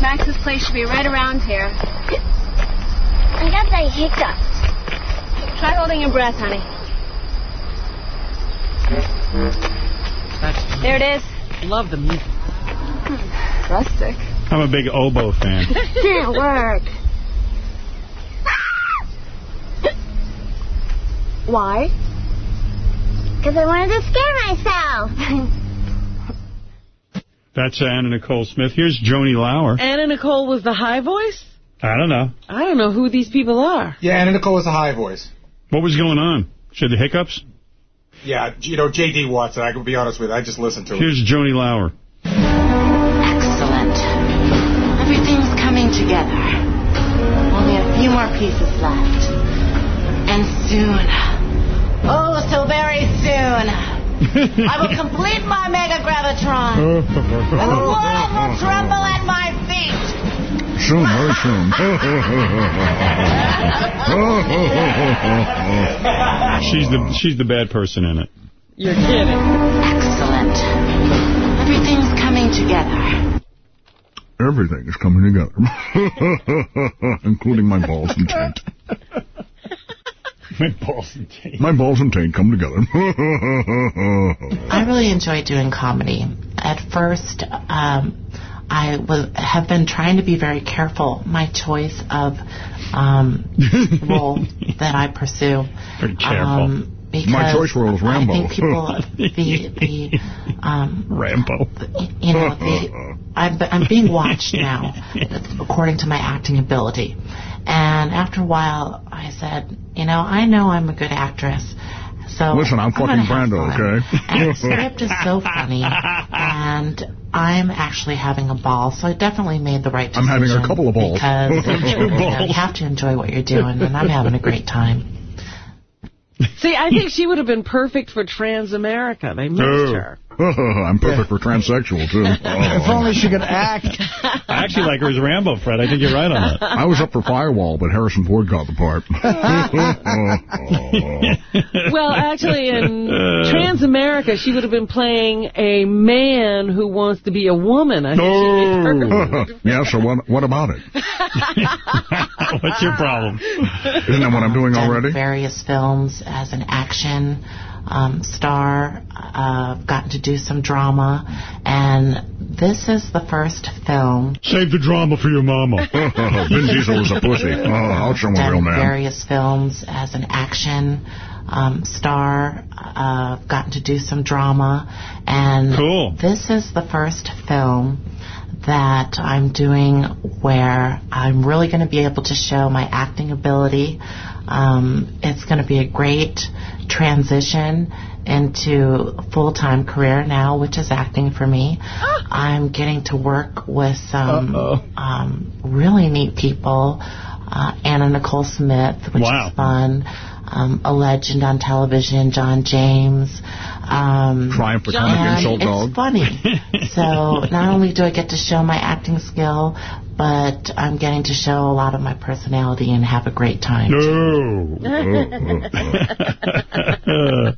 S54: Max's place should be right around here. I got the hiccups. Try holding your breath, honey. There it is.
S2: Love the music. Hmm.
S54: Rustic.
S1: I'm a big oboe fan.
S54: Can't work. Why? Because I wanted to scare myself.
S1: That's Anna Nicole Smith. Here's Joanie Laurer.
S2: Anna Nicole was the high voice?
S1: I don't know.
S2: I don't know who these people are.
S46: Yeah, Anna Nicole was the high voice.
S1: What was going on? She had the hiccups?
S46: Yeah, you know, J.D. Watson, I can be honest with you, I just listened to it.
S1: Here's
S64: Joanie Laurer. I will complete my Mega Gravitron. and the world will tremble at my feet.
S60: Soon, very soon.
S1: she's the she's the bad person in it.
S2: You're kidding.
S64: Excellent. Everything's coming together.
S60: Everything is coming together. Including my balls and taint.
S1: My balls and taint.
S60: My balls and taint come together.
S64: I really enjoy doing comedy. At first, um, I was have been trying to be very careful my choice of um, role that I pursue.
S1: Very careful.
S64: Um, because
S60: My choice role is Rambo.
S64: I think people, the, the, um,
S1: Rambo.
S64: you know, the, I'm, I'm being watched now according to my acting ability. And after a while, I said, you know, I know I'm a good actress. So
S60: Listen, I'm
S64: gonna
S60: fucking
S64: have
S60: Brando,
S64: fun.
S60: okay?
S64: And the script is so funny, and I'm actually having a ball. So I definitely made the right
S60: choice.
S64: I'm
S60: having a couple of balls.
S64: Because you, know, you have to enjoy what you're doing, and I'm having a great time.
S2: See, I think she would have been perfect for Transamerica. They missed
S60: Oh.
S2: her.
S60: I'm perfect for transsexual, too. Oh.
S3: If only she could act.
S1: I actually like her as Rambo, Fred. I think you're right on that.
S60: I was up for Firewall, but Harrison Ford got the part.
S2: Well, actually, in uh. Transamerica, she would have been playing a man who wants to be a woman. I think she'd be perfect.
S60: yeah, so what, what about it?
S1: What's your problem?
S60: Isn't that what I'm doing already?
S64: various films as an action um, star. Uh, I've gotten to do some drama, and this is the first film.
S1: Save the drama for your mama.
S60: Vin Diesel is a pussy. Oh, I'll show him a real
S64: done
S60: man.
S64: various films as an action um, star. Uh, I've gotten to do some drama, and
S1: Cool.
S64: this is the first film that I'm doing where I'm really going to be able to show my acting ability. Um, it's going to be a great transition into full-time career now, which is acting for me. I'm getting to work with some um, really neat people. Uh, Anna Nicole Smith, which
S1: Wow.
S64: is fun. Um, a legend on television, John James. Um,
S60: Triumph the comic
S64: and
S60: insult
S64: it's
S60: dog.
S64: funny. so not only do I get to show my acting skill, but I'm getting to show a lot of my personality and have a great time.
S1: No.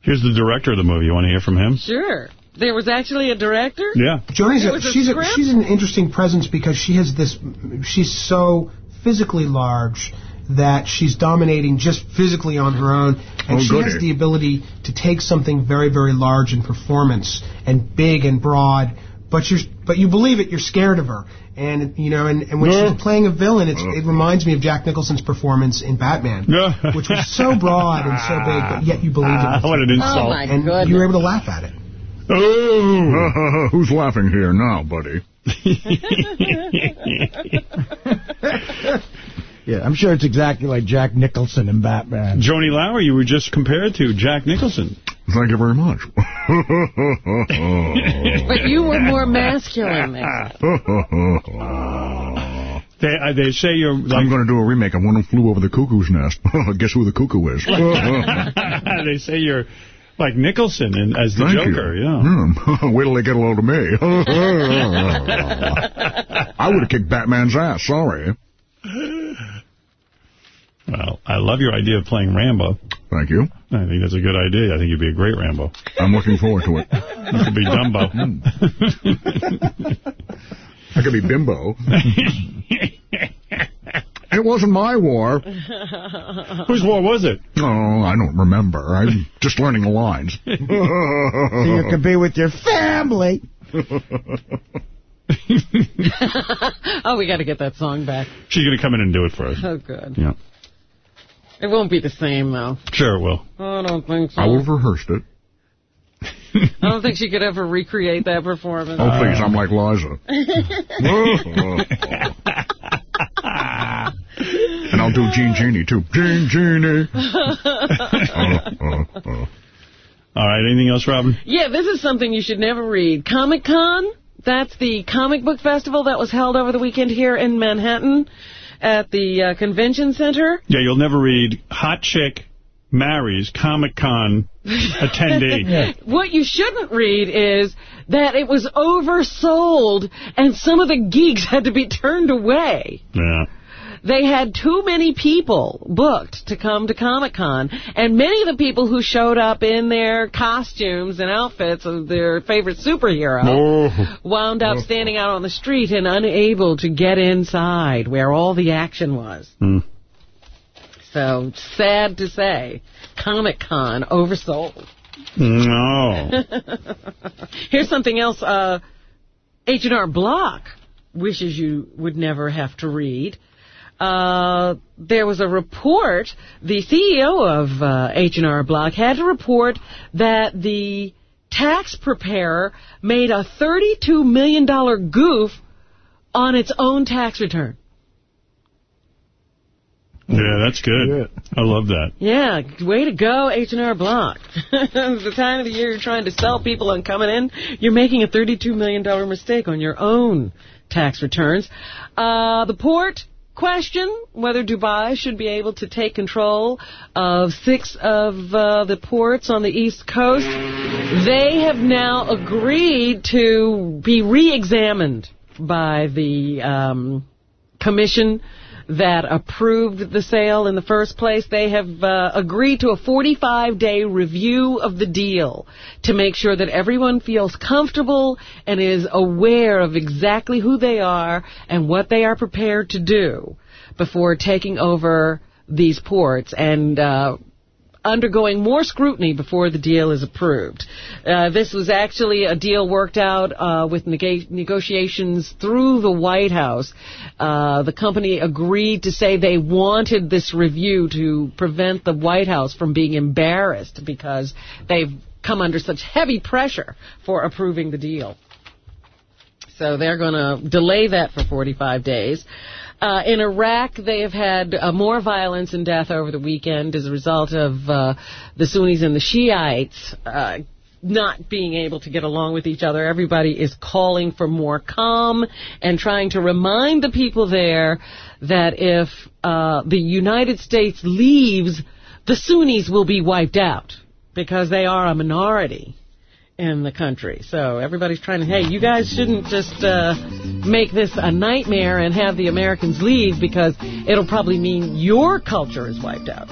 S1: Here's the director of the movie. You want to hear from him?
S2: Sure. There was actually a director?
S1: Yeah.
S2: Joanie's
S65: a,
S2: a
S65: she's a, she's an interesting presence because she has this she's so physically large that she's dominating just physically on her own and
S60: Oh,
S65: she
S60: goody.
S65: has the ability to take something very very large in performance and big and broad but you're but you believe it you're scared of her and you know and, and when
S1: Yeah.
S65: she's playing a villain it's, it reminds me of Jack Nicholson's performance in Batman
S1: Yeah.
S65: which was so broad and so big but yet you believed
S1: Ah,
S65: it
S1: what an insult.
S2: Oh,
S65: and
S2: goodness.
S65: you were able to laugh at it
S1: Oh.
S60: Who's laughing here now, buddy?
S3: Yeah, I'm sure it's exactly like Jack Nicholson in Batman.
S1: Joanie Laurer, you were just compared to Jack Nicholson.
S60: Thank you very much.
S2: But you were more masculine. Nick.
S1: They uh, they say you're
S60: I'm going to do a remake of One Who Flew Over the Cuckoo's Nest. Guess who the cuckoo is?
S1: they say you're like Nicholson in, as the
S60: Thank
S1: Joker.
S60: you.
S1: Yeah.
S60: Hmm. Wait till they get a load of me. I would have kicked Batman's ass. Sorry.
S1: Well, I love your idea of playing Rambo.
S60: Thank you.
S1: I think that's a good idea. I think you'd be a great Rambo.
S60: I'm looking forward to it.
S1: You could be Dumbo. Hmm.
S60: I could be Bimbo. It wasn't my war.
S1: Whose war was it?
S60: Oh, I don't remember. I'm just learning the lines.
S3: So you could be with your family.
S2: oh, we got to get that song back.
S1: She's going to come in and do it for us.
S2: Oh, good.
S1: Yeah.
S2: It won't be the same, though.
S1: Sure it will.
S2: I don't think so.
S60: I would have rehearsed it.
S2: I don't think she could ever recreate that performance.
S60: Oh, please, I'm like Liza. and I'll do Gene Genie, too. Gene Genie.
S1: All right, anything else, Robin?
S2: Yeah, this is something you should never read. Comic Con, that's the comic book festival that was held over the weekend here in Manhattan at the uh, convention center.
S1: Yeah, you'll never read Hot Chick Marries Comic-Con Attendee.
S2: What you shouldn't read is that it was oversold and some of the geeks had to be turned away.
S1: Yeah.
S2: They had too many people booked to come to Comic-Con, and many of the people who showed up in their costumes and outfits of their favorite superhero
S1: Oh.
S2: wound up standing out on the street and unable to get inside where all the action was.
S1: Hmm.
S2: So, sad to say, Comic-Con oversold.
S1: No.
S2: Here's something else uh, H&R Block wishes you would never have to read. Uh, there was a report, the CEO of uh, H&R Block had to report that the tax preparer made a $32 million goof on its own tax return.
S1: Yeah, that's good. I love that.
S2: Yeah, way to go, H&R Block. the time of the year you're trying to sell people on coming in, you're making a $32 million mistake on your own tax returns. Uh, the port question, whether Dubai should be able to take control of six of uh, the ports on the East Coast, they have now agreed to be re-examined by the um, commission that approved the sale in the first place. They have uh, agreed to a 45-day review of the deal to make sure that everyone feels comfortable and is aware of exactly who they are and what they are prepared to do before taking over these ports and uh, undergoing more scrutiny before the deal is approved. Uh, this was actually a deal worked out uh, with neg negotiations through the White House. Uh, the company agreed to say they wanted this review to prevent the White House from being embarrassed because they've come under such heavy pressure for approving the deal. So they're going to delay that for 45 days. Uh, in Iraq, they have had uh, more violence and death over the weekend as a result of uh, the Sunnis and the Shiites uh, not being able to get along with each other. Everybody is calling for more calm and trying to remind the people there that if uh, the United States leaves, the Sunnis will be wiped out because they are a minority in the country. So everybody's trying to, hey, you guys shouldn't just uh, make this a nightmare and have the Americans leave because it'll probably mean your culture is wiped out.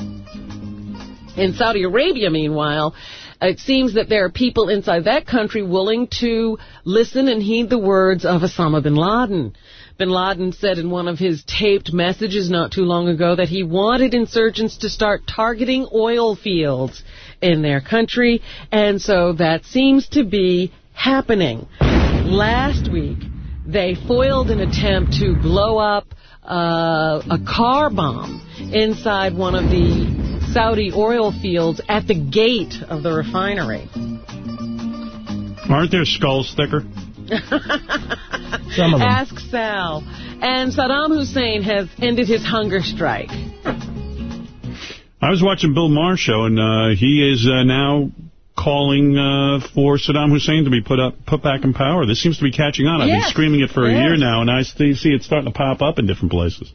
S2: In Saudi Arabia, meanwhile, it seems that there are people inside that country willing to listen and heed the words of Osama bin Laden. Bin Laden said in one of his taped messages not too long ago that he wanted insurgents to start targeting oil fields in their country, and so that seems to be happening. Last week, they foiled an attempt to blow up uh, a car bomb inside one of the Saudi oil fields at the gate of the refinery.
S1: Aren't their skulls thicker?
S3: Some of them.
S2: Ask Sal. And Saddam Hussein has ended his hunger strike.
S1: I was watching Bill Maher's show, and uh, he is uh, now calling uh, for Saddam Hussein to be put up, put back in power. This seems to be catching on. I've
S2: Yes.
S1: been screaming it for
S2: Yes.
S1: a year now, and I see see it starting to pop up in different places.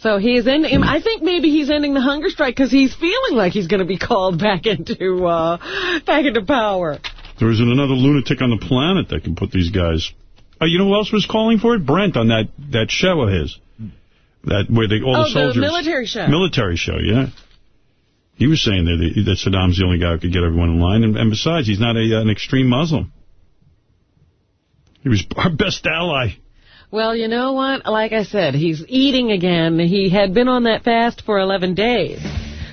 S2: So he is ending. I think maybe he's ending the hunger strike because he's feeling like he's going to be called back into uh, back into power.
S1: There isn't another lunatic on the planet that can put these guys. Uh, you know who else was calling for it? Brent on that, that show of his. That where they all
S2: oh,
S1: the soldiers.
S2: military show.
S1: Military show, yeah. He was saying that, that Saddam's the only guy who could get everyone in line. And, and besides, he's not a, uh, an extreme Muslim. He was our best ally.
S2: well, you know what? Like I said, he's eating again. He had been on that fast for 11 days.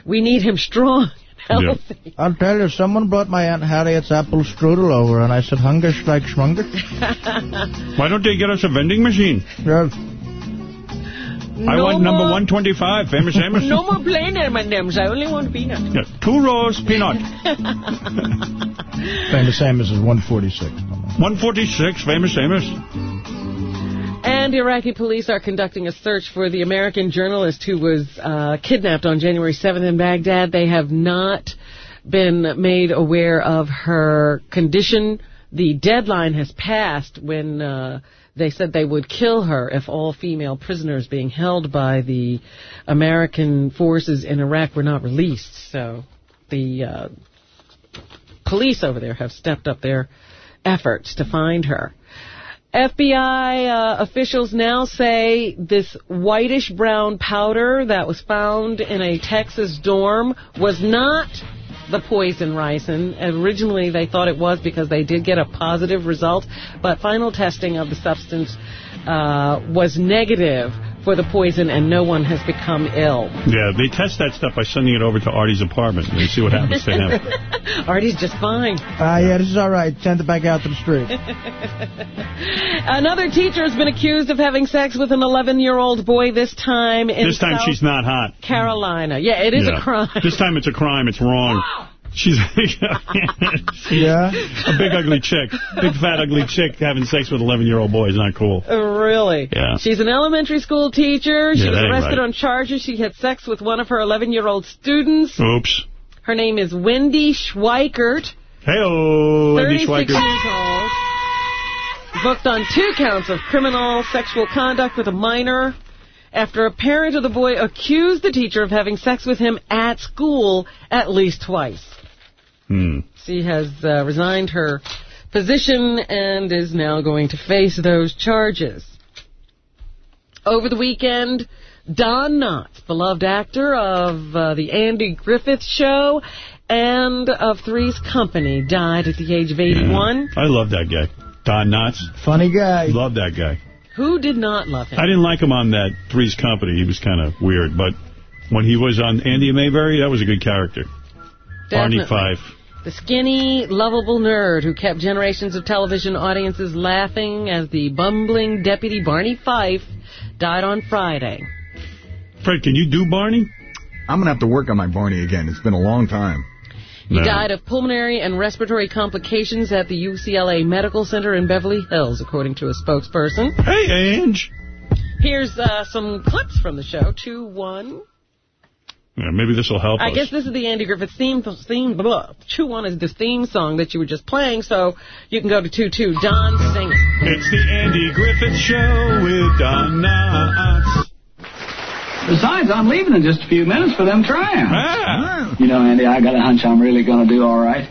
S2: We need him strong and healthy.
S3: I'll tell you, someone brought my Aunt Harriet's apple strudel over, and I said, hunger strikes hunger.
S1: Why don't they get us a vending machine?
S3: Yeah.
S1: I want number 125, famous Amos.
S2: no more plain M&M's. I only want peanut.
S1: Yeah, two rows, peanut.
S3: Famous Amos is 146.
S1: 146, famous Amos.
S2: And Iraqi police are conducting a search for the American journalist who was uh, kidnapped on January 7th in Baghdad. They have not been made aware of her condition. The deadline has passed when uh, they said they would kill her if all female prisoners being held by the American forces in Iraq were not released. So the uh, police over there have stepped up their efforts to find her. FBI uh, officials now say this whitish brown powder that was found in a Texas dorm was not the poison ricin. Originally, they thought it was because they did get a positive result, but final testing of the substance uh, was negative for the poison, and no one has become ill.
S1: Yeah, they test that stuff by sending it over to Artie's apartment and see what happens to him.
S2: Artie's just fine.
S3: Uh, yeah, this is all right. Send it back out to the street.
S2: Another teacher has been accused of having sex with an 11-year-old boy, this time in
S1: This time
S2: South
S1: she's not hot.
S2: Carolina. Yeah, it is
S1: Yeah.
S2: a crime.
S1: This time it's a crime. It's wrong. She's
S3: yeah,
S1: a big ugly chick, big fat ugly chick having sex with 11 year old boy is not cool.
S2: Uh, really?
S1: Yeah.
S2: She's an elementary school teacher. She
S1: Yeah,
S2: was
S1: that ain't
S2: arrested
S1: right.
S2: on charges. She had sex with one of her 11-year-old students.
S1: Oops.
S2: Her name is Wendy Schweikert.
S1: Hey-oh, Wendy
S2: 36 years old. Booked on two counts of criminal sexual conduct with a minor after a parent of the boy accused the teacher of having sex with him at school at least twice.
S1: Hmm.
S2: She has uh, resigned her position and is now going to face those charges. Over the weekend, Don Knotts, beloved actor of uh, the Andy Griffith Show and of Three's Company, died at the age of 81.
S1: I love that guy. Don Knotts.
S3: Funny guy.
S1: Love that guy.
S2: Who did not love him?
S1: I didn't like him on that Three's Company. He was kind of weird. But when he was on Andy Mayberry, that was a good character. Barney Fife.
S2: The skinny, lovable nerd who kept generations of television audiences laughing as the bumbling deputy Barney Fife died on Friday.
S1: Fred, can you do Barney?
S66: I'm going to have to work on my Barney again. It's been a long time.
S2: He died of pulmonary and respiratory complications at the UCLA Medical Center in Beverly Hills, according to a spokesperson.
S1: Hey, Ange.
S2: Here's uh, some clips from the show. Two, one.
S1: Yeah, maybe this will help
S2: I
S1: us.
S2: guess this is the Andy Griffith theme. theme blah. Chew One is the theme song that you were just playing, so you can go to 2-2. Don sing it.
S1: It's the Andy Griffith Show with Don Knotts.
S67: Besides, I'm leaving in just a few minutes for them tryouts.
S1: Ah.
S67: You know, Andy, I got a hunch I'm really going to do all right.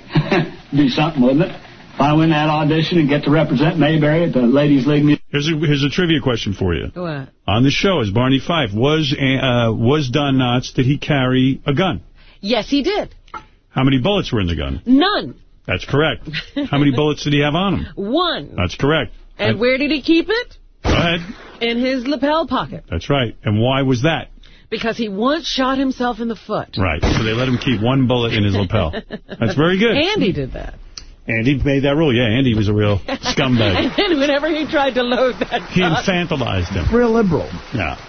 S67: do something, wouldn't it? If I win that audition and get to represent Mayberry at the Ladies League Music.
S1: Here's a, here's a trivia question for you.
S2: What?
S1: On the show as Barney Fife, was uh, was Don Knotts, did he carry a gun?
S2: Yes, he did.
S1: How many bullets were in the gun?
S2: None.
S1: That's correct. How many bullets did he have on him?
S2: One.
S1: That's correct.
S2: And where did he keep it?
S1: Go ahead.
S2: In his lapel pocket.
S1: That's right. And why was that?
S2: Because he once shot himself in the foot.
S1: Right. So they let him keep one bullet in his lapel. That's very good.
S2: Andy did that.
S1: Andy made that rule. Yeah, Andy was a real scumbag.
S2: And then whenever he tried to load that
S1: He
S2: gun,
S1: infantilized him.
S3: Real liberal.
S1: Yeah.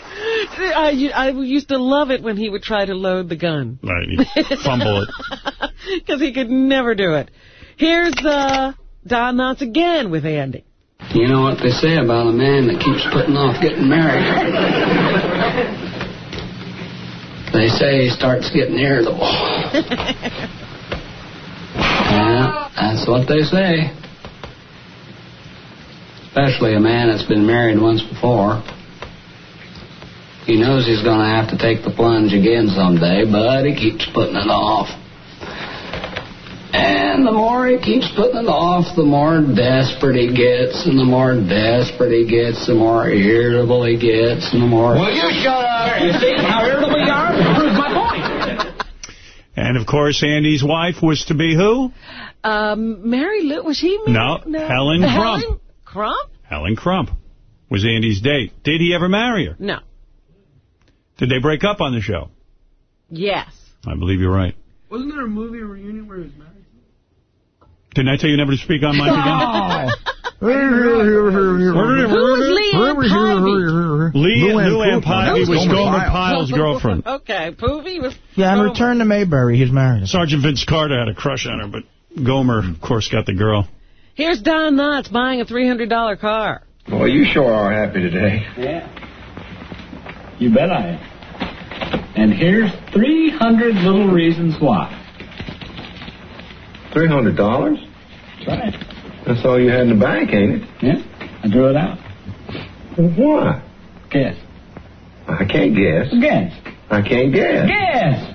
S2: I, I used to love it when he would try to load the gun.
S1: Right. He'd fumble it.
S2: Because he could never do it. Here's uh, Don Knotts again with Andy.
S67: You know what they say about a man that keeps putting off getting married? they say he starts getting irritable. yeah, that's what they say. Especially a man that's been married once before. He knows he's going to have to take the plunge again someday, but he keeps putting it off. And the more he keeps putting it off, the more desperate he gets, and the more desperate he gets, the more irritable he gets, and the more... Will you shut up? You see how irritable you are? Proves my point.
S1: And, of course, Andy's wife was to be who?
S2: Um, Mary Lou, was she
S1: No,
S2: married?
S1: Helen Crump.
S2: Helen Crump?
S1: Helen Crump was Andy's date. Did he ever marry her?
S2: No.
S1: Did they break up on the show?
S2: Yes.
S1: I believe you're right.
S65: Wasn't there a movie reunion where he was married?
S1: Didn't I tell you never to speak on Mike again?
S3: Who
S2: was Leanne Pivey?
S1: Lee,
S3: Luann
S1: Luann
S3: Poovey.
S1: Pivey
S3: That was
S1: was
S3: Gomer
S1: Gomer Pyle's girlfriend.
S2: Okay, Poovey was...
S3: Yeah, and
S2: Gomer.
S3: return to Mayberry. He's married.
S1: Sergeant Vince Carter had a crush on her, but Gomer, of course, got the girl.
S2: Here's Don Knotts buying a $300 car.
S68: Boy, you sure are happy today.
S67: Yeah. You bet I am. And here's 300 little reasons why.
S68: Three hundred dollars?
S67: That's right.
S68: That's all you had in the bank, ain't it?
S67: Yeah, I drew it out.
S68: Well, why?
S67: Guess.
S68: I can't guess.
S67: Guess.
S68: I can't guess.
S67: Guess.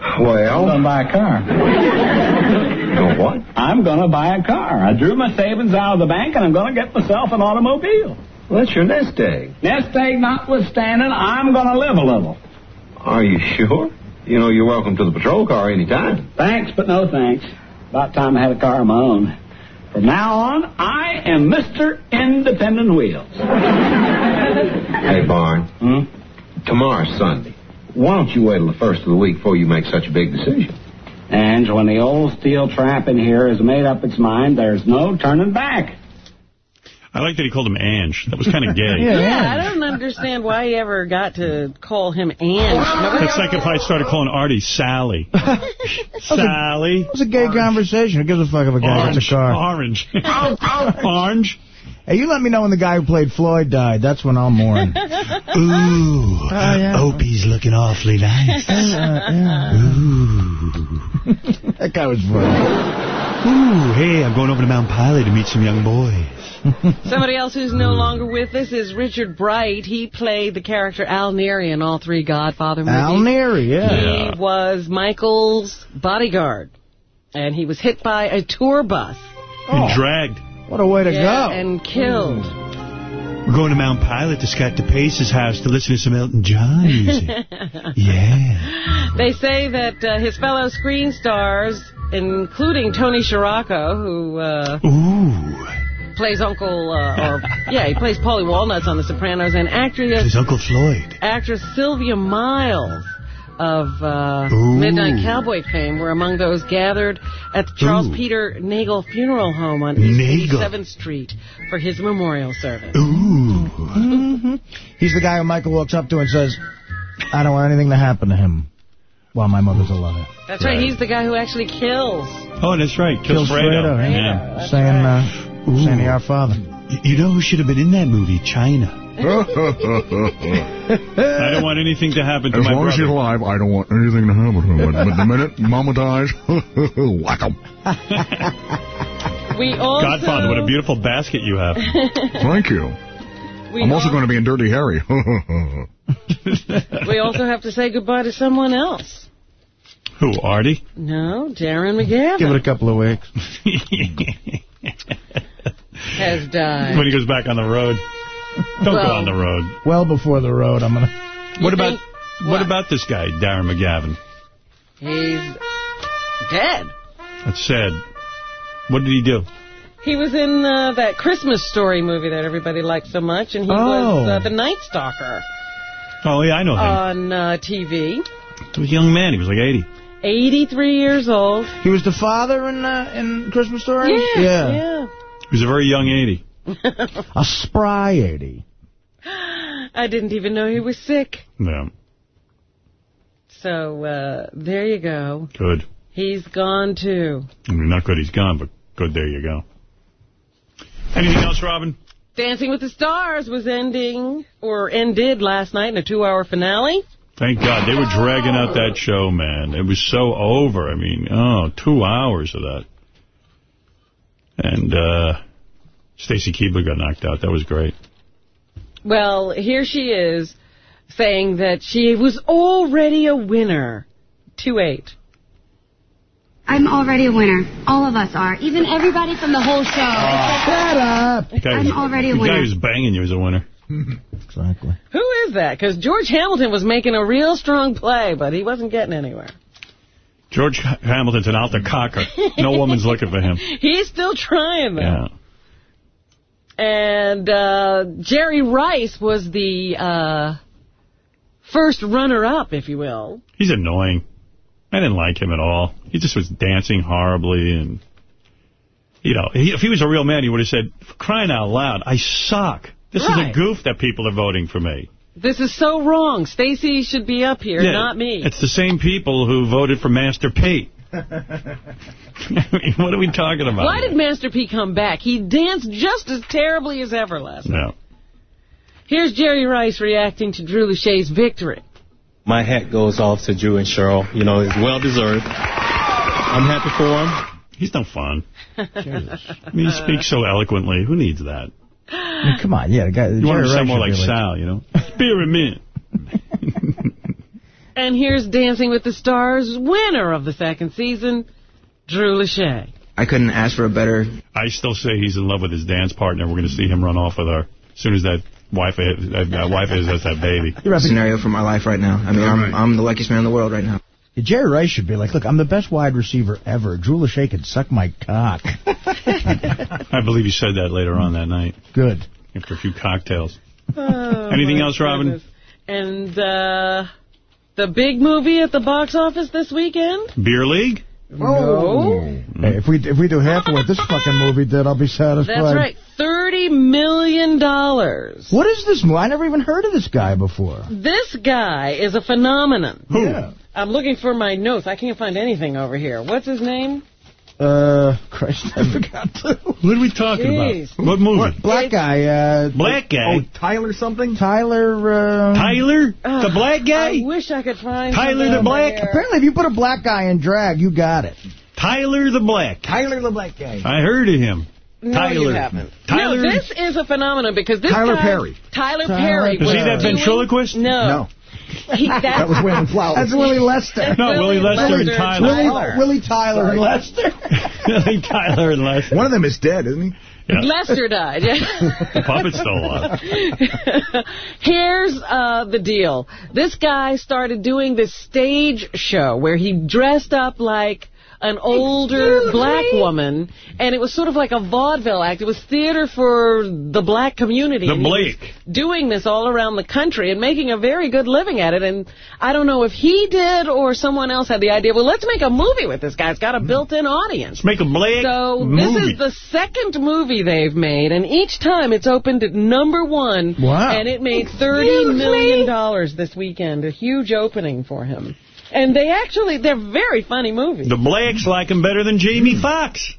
S67: I'm
S68: Well,
S67: going to buy a car.
S68: oh, what?
S67: I'm going to buy a car. I drew my savings out of the bank, and I'm going to get myself an automobile.
S68: Well, that's your nest egg.
S67: Nest egg notwithstanding, I'm going to live a little.
S68: Are you sure? You know, you're welcome to the patrol car anytime.
S67: Thanks, but no thanks. About time I had a car of my own. From now on, I am Mr. Independent Wheels.
S68: Hey, Barn. Hmm? Tomorrow's Sunday. Why don't you wait till the first of the week before you make such a big decision?
S67: And when the old steel trap in here has made up its mind, there's no turning back.
S1: I like that he called him Ange. That was kind of gay.
S2: Yeah, I don't understand why he ever got to call him Ange. Nobody
S1: It's like if I started calling Artie Sally. Sally.
S3: It was a gay conversation. Who gives a fuck if a guy
S1: Orange.
S3: gets a car?
S1: Orange. Orange.
S3: Hey, you let me know when the guy who played Floyd died. That's when I'll mourn.
S69: Ooh, oh, Opie's looking awfully nice.
S3: Uh, that guy was funny.
S69: Ooh, hey, I'm going over to Mount Pilot to meet some young boys.
S2: Somebody else who's no longer with us is Richard Bright. He played the character Al Neary in all three Godfather movies.
S3: Al Neary, yeah.
S2: He was Michael's bodyguard, and he was hit by a tour bus.
S1: And dragged.
S3: What a way to
S2: Yeah,
S3: go.
S2: and killed.
S69: We're going to Mount Pilot to Scott DePace's house to listen to some Elton John music. yeah.
S2: They say that uh, his fellow screen stars, including Tony Sirico, who uh,
S69: Ooh,
S2: plays Uncle, uh, or yeah, he plays Paulie Walnuts on The Sopranos, and actress
S69: his Uncle Floyd.
S2: actress Sylvia Miles of uh, Midnight Cowboy fame were among those gathered at the Charles
S69: Ooh.
S2: Peter Nagel Funeral Home on East
S69: Nagel.
S2: 87th Street for his memorial service.
S3: Ooh. Mm -hmm. He's the guy who Michael walks up to and says, I don't want anything to happen to him while my mother's alive.
S2: That's right. He's the guy who actually kills.
S1: Oh, that's right. Kills,
S3: Kills
S1: Fredo.
S3: Fredo, yeah.
S1: Yeah.
S3: Saying, uh, saying, "Our Father."
S69: You know who should have been in that movie? Chyna.
S1: I don't want anything to happen to
S60: As
S1: my
S60: long as
S1: brother.
S60: he's alive, I don't want anything to happen to him. But, but the minute Mama dies, whack him.
S2: We also...
S1: Godfather, what a beautiful basket you have.
S60: Thank you.
S2: We
S60: I'm also
S2: al-
S60: going to be in Dirty Harry.
S2: We also have to say goodbye to someone else.
S1: Who, Artie?
S2: No, Darren McGavin
S3: Give it a couple of weeks.
S2: has died.
S1: when he goes back on the road. Don't
S2: Well-
S1: go on the road.
S3: Well before the road, I'm gonna.
S1: What about what?
S2: what?
S1: about this guy, Darren McGavin?
S2: He's dead.
S1: That's sad. What did he do?
S2: He was in uh, that Christmas Story movie that everybody liked so much, and he was
S1: Oh.
S2: uh, the Night Stalker
S1: Oh, yeah, I know him.
S2: on uh, TV.
S1: he was a young man. He was like 80.
S2: 83 years old.
S3: He was the father in uh, in Christmas Story.
S2: Yes, yeah.
S1: He was a very young 80.
S3: A spry 80.
S2: I didn't even know he was sick.
S1: No,
S2: So uh, there you go.
S1: good.
S2: He's gone too.
S1: I mean, not good he's gone, but good there you go. Anything else, Robin?
S2: Dancing with the Stars was ending, or ended last night in a two-hour finale.
S1: Thank God. They were dragging out that show, man. It was so over. I mean, oh, two hours of that. And uh, Stacy Keibler got knocked out. That was great.
S2: Well, here she is saying that she was already a winner. 2-8.
S54: I'm already a winner. All of us are. Even everybody from the whole show. Ah.
S3: Shut up.
S1: Guy
S54: I'm
S1: who's-
S54: already a winner.
S1: the guy
S54: winner.
S1: who's banging you is a winner.
S3: Exactly.
S2: Who is that? Because George Hamilton was making a real strong play, but he wasn't getting anywhere.
S1: George Hamilton's an alter kocker. No woman's looking for him.
S2: He's still trying, though.
S1: Yeah.
S2: And uh, Jerry Rice was the uh, first runner-up, if you will.
S1: He's annoying. I didn't like him at all. He just was dancing horribly and, you know, he, if he was a real man, he would have said, crying out loud, I suck. This is a goof that people are voting for me.
S2: This is so wrong. Stacy should be up here,
S1: Yeah,
S2: not me.
S1: It's the same people who voted for Master P. I mean, what are we talking about?
S2: Why did Master P come back? He danced just as terribly as ever last night.
S1: No.
S2: Here's Jerry Rice reacting to Drew Lachey's victory.
S70: My hat goes off to Drew and Cheryl. You know, it's well deserved. I'm happy for him.
S1: He's no fun. I mean, he speaks so eloquently. Who needs that?
S3: I mean, come on, yeah, the guy.
S1: You want to sound more
S3: Rice
S1: like
S3: should be
S1: Sal, you know? Spearmint.
S2: And here's Dancing with the Stars winner of the second season, Drew Lachey.
S71: I couldn't ask for a better.
S1: I still say he's in love with his dance partner. We're going to see him run off with her as soon as that wife, that, that wife is has that baby.
S71: scenario for my life right now. I mean, I'm I'm the luckiest man in the world right now.
S3: Yeah, Jerry Rice should be like, look, I'm the best wide receiver ever. Drew Lachey can suck my cock.
S1: I believe he said that later on that night.
S3: Good.
S1: After a few cocktails.
S2: Oh,
S1: Anything else, Robin?
S2: goodness. And uh, the big movie at the box office this weekend?
S1: Beer League?
S3: Oh. Hey, if we if we do half of what this fucking movie did, I'll be satisfied.
S2: That's right. 30 million. dollars.
S3: What is this movie? I never even heard of this guy before.
S2: This guy is a phenomenon.
S3: Who? Yeah.
S2: I'm looking for my notes. I can't find anything over here. What's his name?
S3: Uh, Christ, I forgot to.
S1: What are we talking
S2: Jeez.
S1: about? What movie?
S3: Black guy. Uh,
S1: Black guy?
S3: Oh, Tyler something? Tyler. Uh,
S1: Tyler? the black guy?
S2: I wish I could find
S1: Tyler the Black?
S2: here.
S3: Apparently, if you put a black guy in drag, you got it.
S1: Tyler the Black.
S3: Tyler the Black Guy.
S1: I heard of him.
S2: No,
S1: Tyler.
S2: you haven't.
S1: Tyler.
S2: No, this is a phenomenon because this
S1: Tyler
S2: guy,
S1: Perry.
S2: Tyler
S3: Tyler
S2: Perry.
S1: Is he that
S2: doing-
S1: ventriloquist?
S2: No. He,
S3: That was Wayland Flowers. That's Willie Lester.
S1: No, Willie Lester and Tyler.
S3: Willie, Willie Tyler and Lester.
S1: Willie Tyler and Lester.
S66: One of them is dead, isn't he?
S1: Yeah.
S2: Lester died. Yeah.
S1: The puppet's still alive.
S2: Here's uh, the deal. This guy started doing this stage show where he dressed up like an older black woman, and it was sort of like a vaudeville act. It was theater for the black community.
S1: The
S2: and he was
S1: Blake.
S2: Doing this all around the country and making a very good living at it. And I don't know if he did or someone else had the idea, well, let's make a movie with this guy. It's got a built-in audience.
S1: Let's make a Blake
S2: So
S1: movie.
S2: this is the second movie they've made, and each time it's opened at number one.
S3: Wow.
S2: And it made $30 million this weekend. A huge opening for him. And they actually, they're very funny movies.
S1: The Blacks like him better than Jamie Foxx.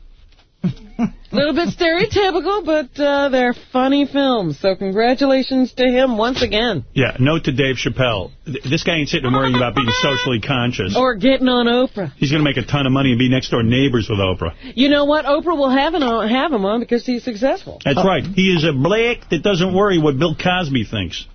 S2: A little bit stereotypical, but uh, they're funny films. So congratulations to him once again.
S1: Yeah, note to Dave Chappelle. This guy ain't sitting and worrying about being socially conscious.
S2: Or getting on Oprah.
S1: He's going to make a ton of money and be next door neighbors with Oprah.
S2: You know what? Oprah will have, on, have him on because he's successful.
S1: That's right. He is a black that doesn't worry what Bill Cosby thinks.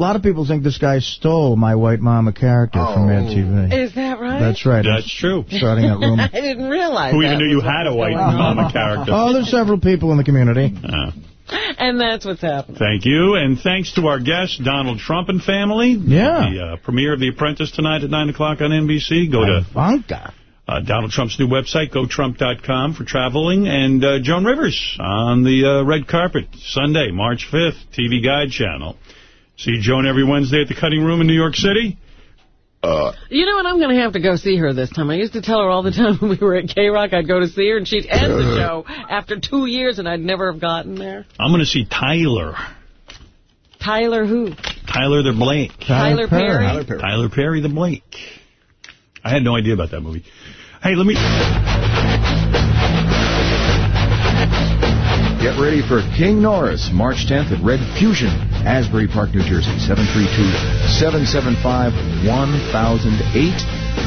S3: A lot of people think this guy stole my white mama character from MTV.
S2: Is that right?
S3: That's right.
S1: That's true.
S3: Starting that rumor.
S2: I didn't realize
S1: Who
S2: that
S1: even knew you had a white
S2: on.
S1: mama character?
S3: Oh, there's several people in the community.
S1: Uh,
S2: And that's what's happening.
S1: thank you. And thanks to our guest, Donald Trump and family.
S3: Yeah.
S1: The uh, premiere of The Apprentice tonight at 9 o'clock on NBC. Go to
S3: Ivanka.
S1: uh, Donald Trump's new website, gotrump.com, for traveling. And uh, Joan Rivers on the uh, red carpet, Sunday, March 5th, TV Guide channel. See Joan every Wednesday at the Cutting Room in New York City. Uh,
S2: You know what? I'm going to have to go see her this time. I used to tell her all the time when we were at K-Rock, I'd go to see her, and she'd end the show after two years, and I'd never have gotten there.
S1: I'm going to see Tyler.
S2: Tyler who?
S1: Tyler the Blake.
S2: Tyler Perry.
S1: Tyler Perry. Tyler Perry the Blake. I had no idea about that movie. Hey, let me...
S72: Get ready for King Norris, March 10th at Red Fusion, Asbury Park, New Jersey, 732-775-1008.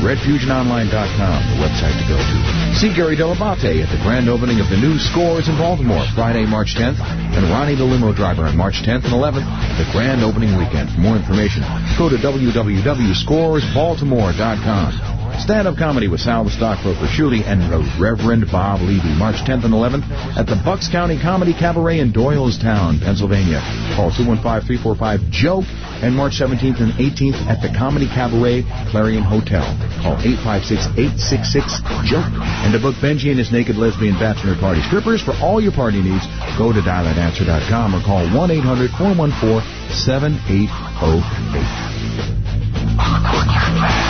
S72: RedFusionOnline.com, the website to go to. See Gary Dell'Abate at the grand opening of the new Scores in Baltimore, Friday, March 10th, and Ronnie the Limo Driver on March 10th and 11th, the grand opening weekend. For more information, go to www.scoresbaltimore.com. Stand-up comedy with Sal the Stockbroker Shuley and Reverend Bob Levy, March 10th and 11th at the Bucks County Comedy Cabaret in Doylestown, Pennsylvania. Call 215-345-JOKE and March 17th and 18th at the Comedy Cabaret Clarion Hotel. Call 856-866-JOKE. And to book Benji and his naked lesbian bachelor party strippers for all your party needs, go to dialadancer.com or call 1-800-414-7808.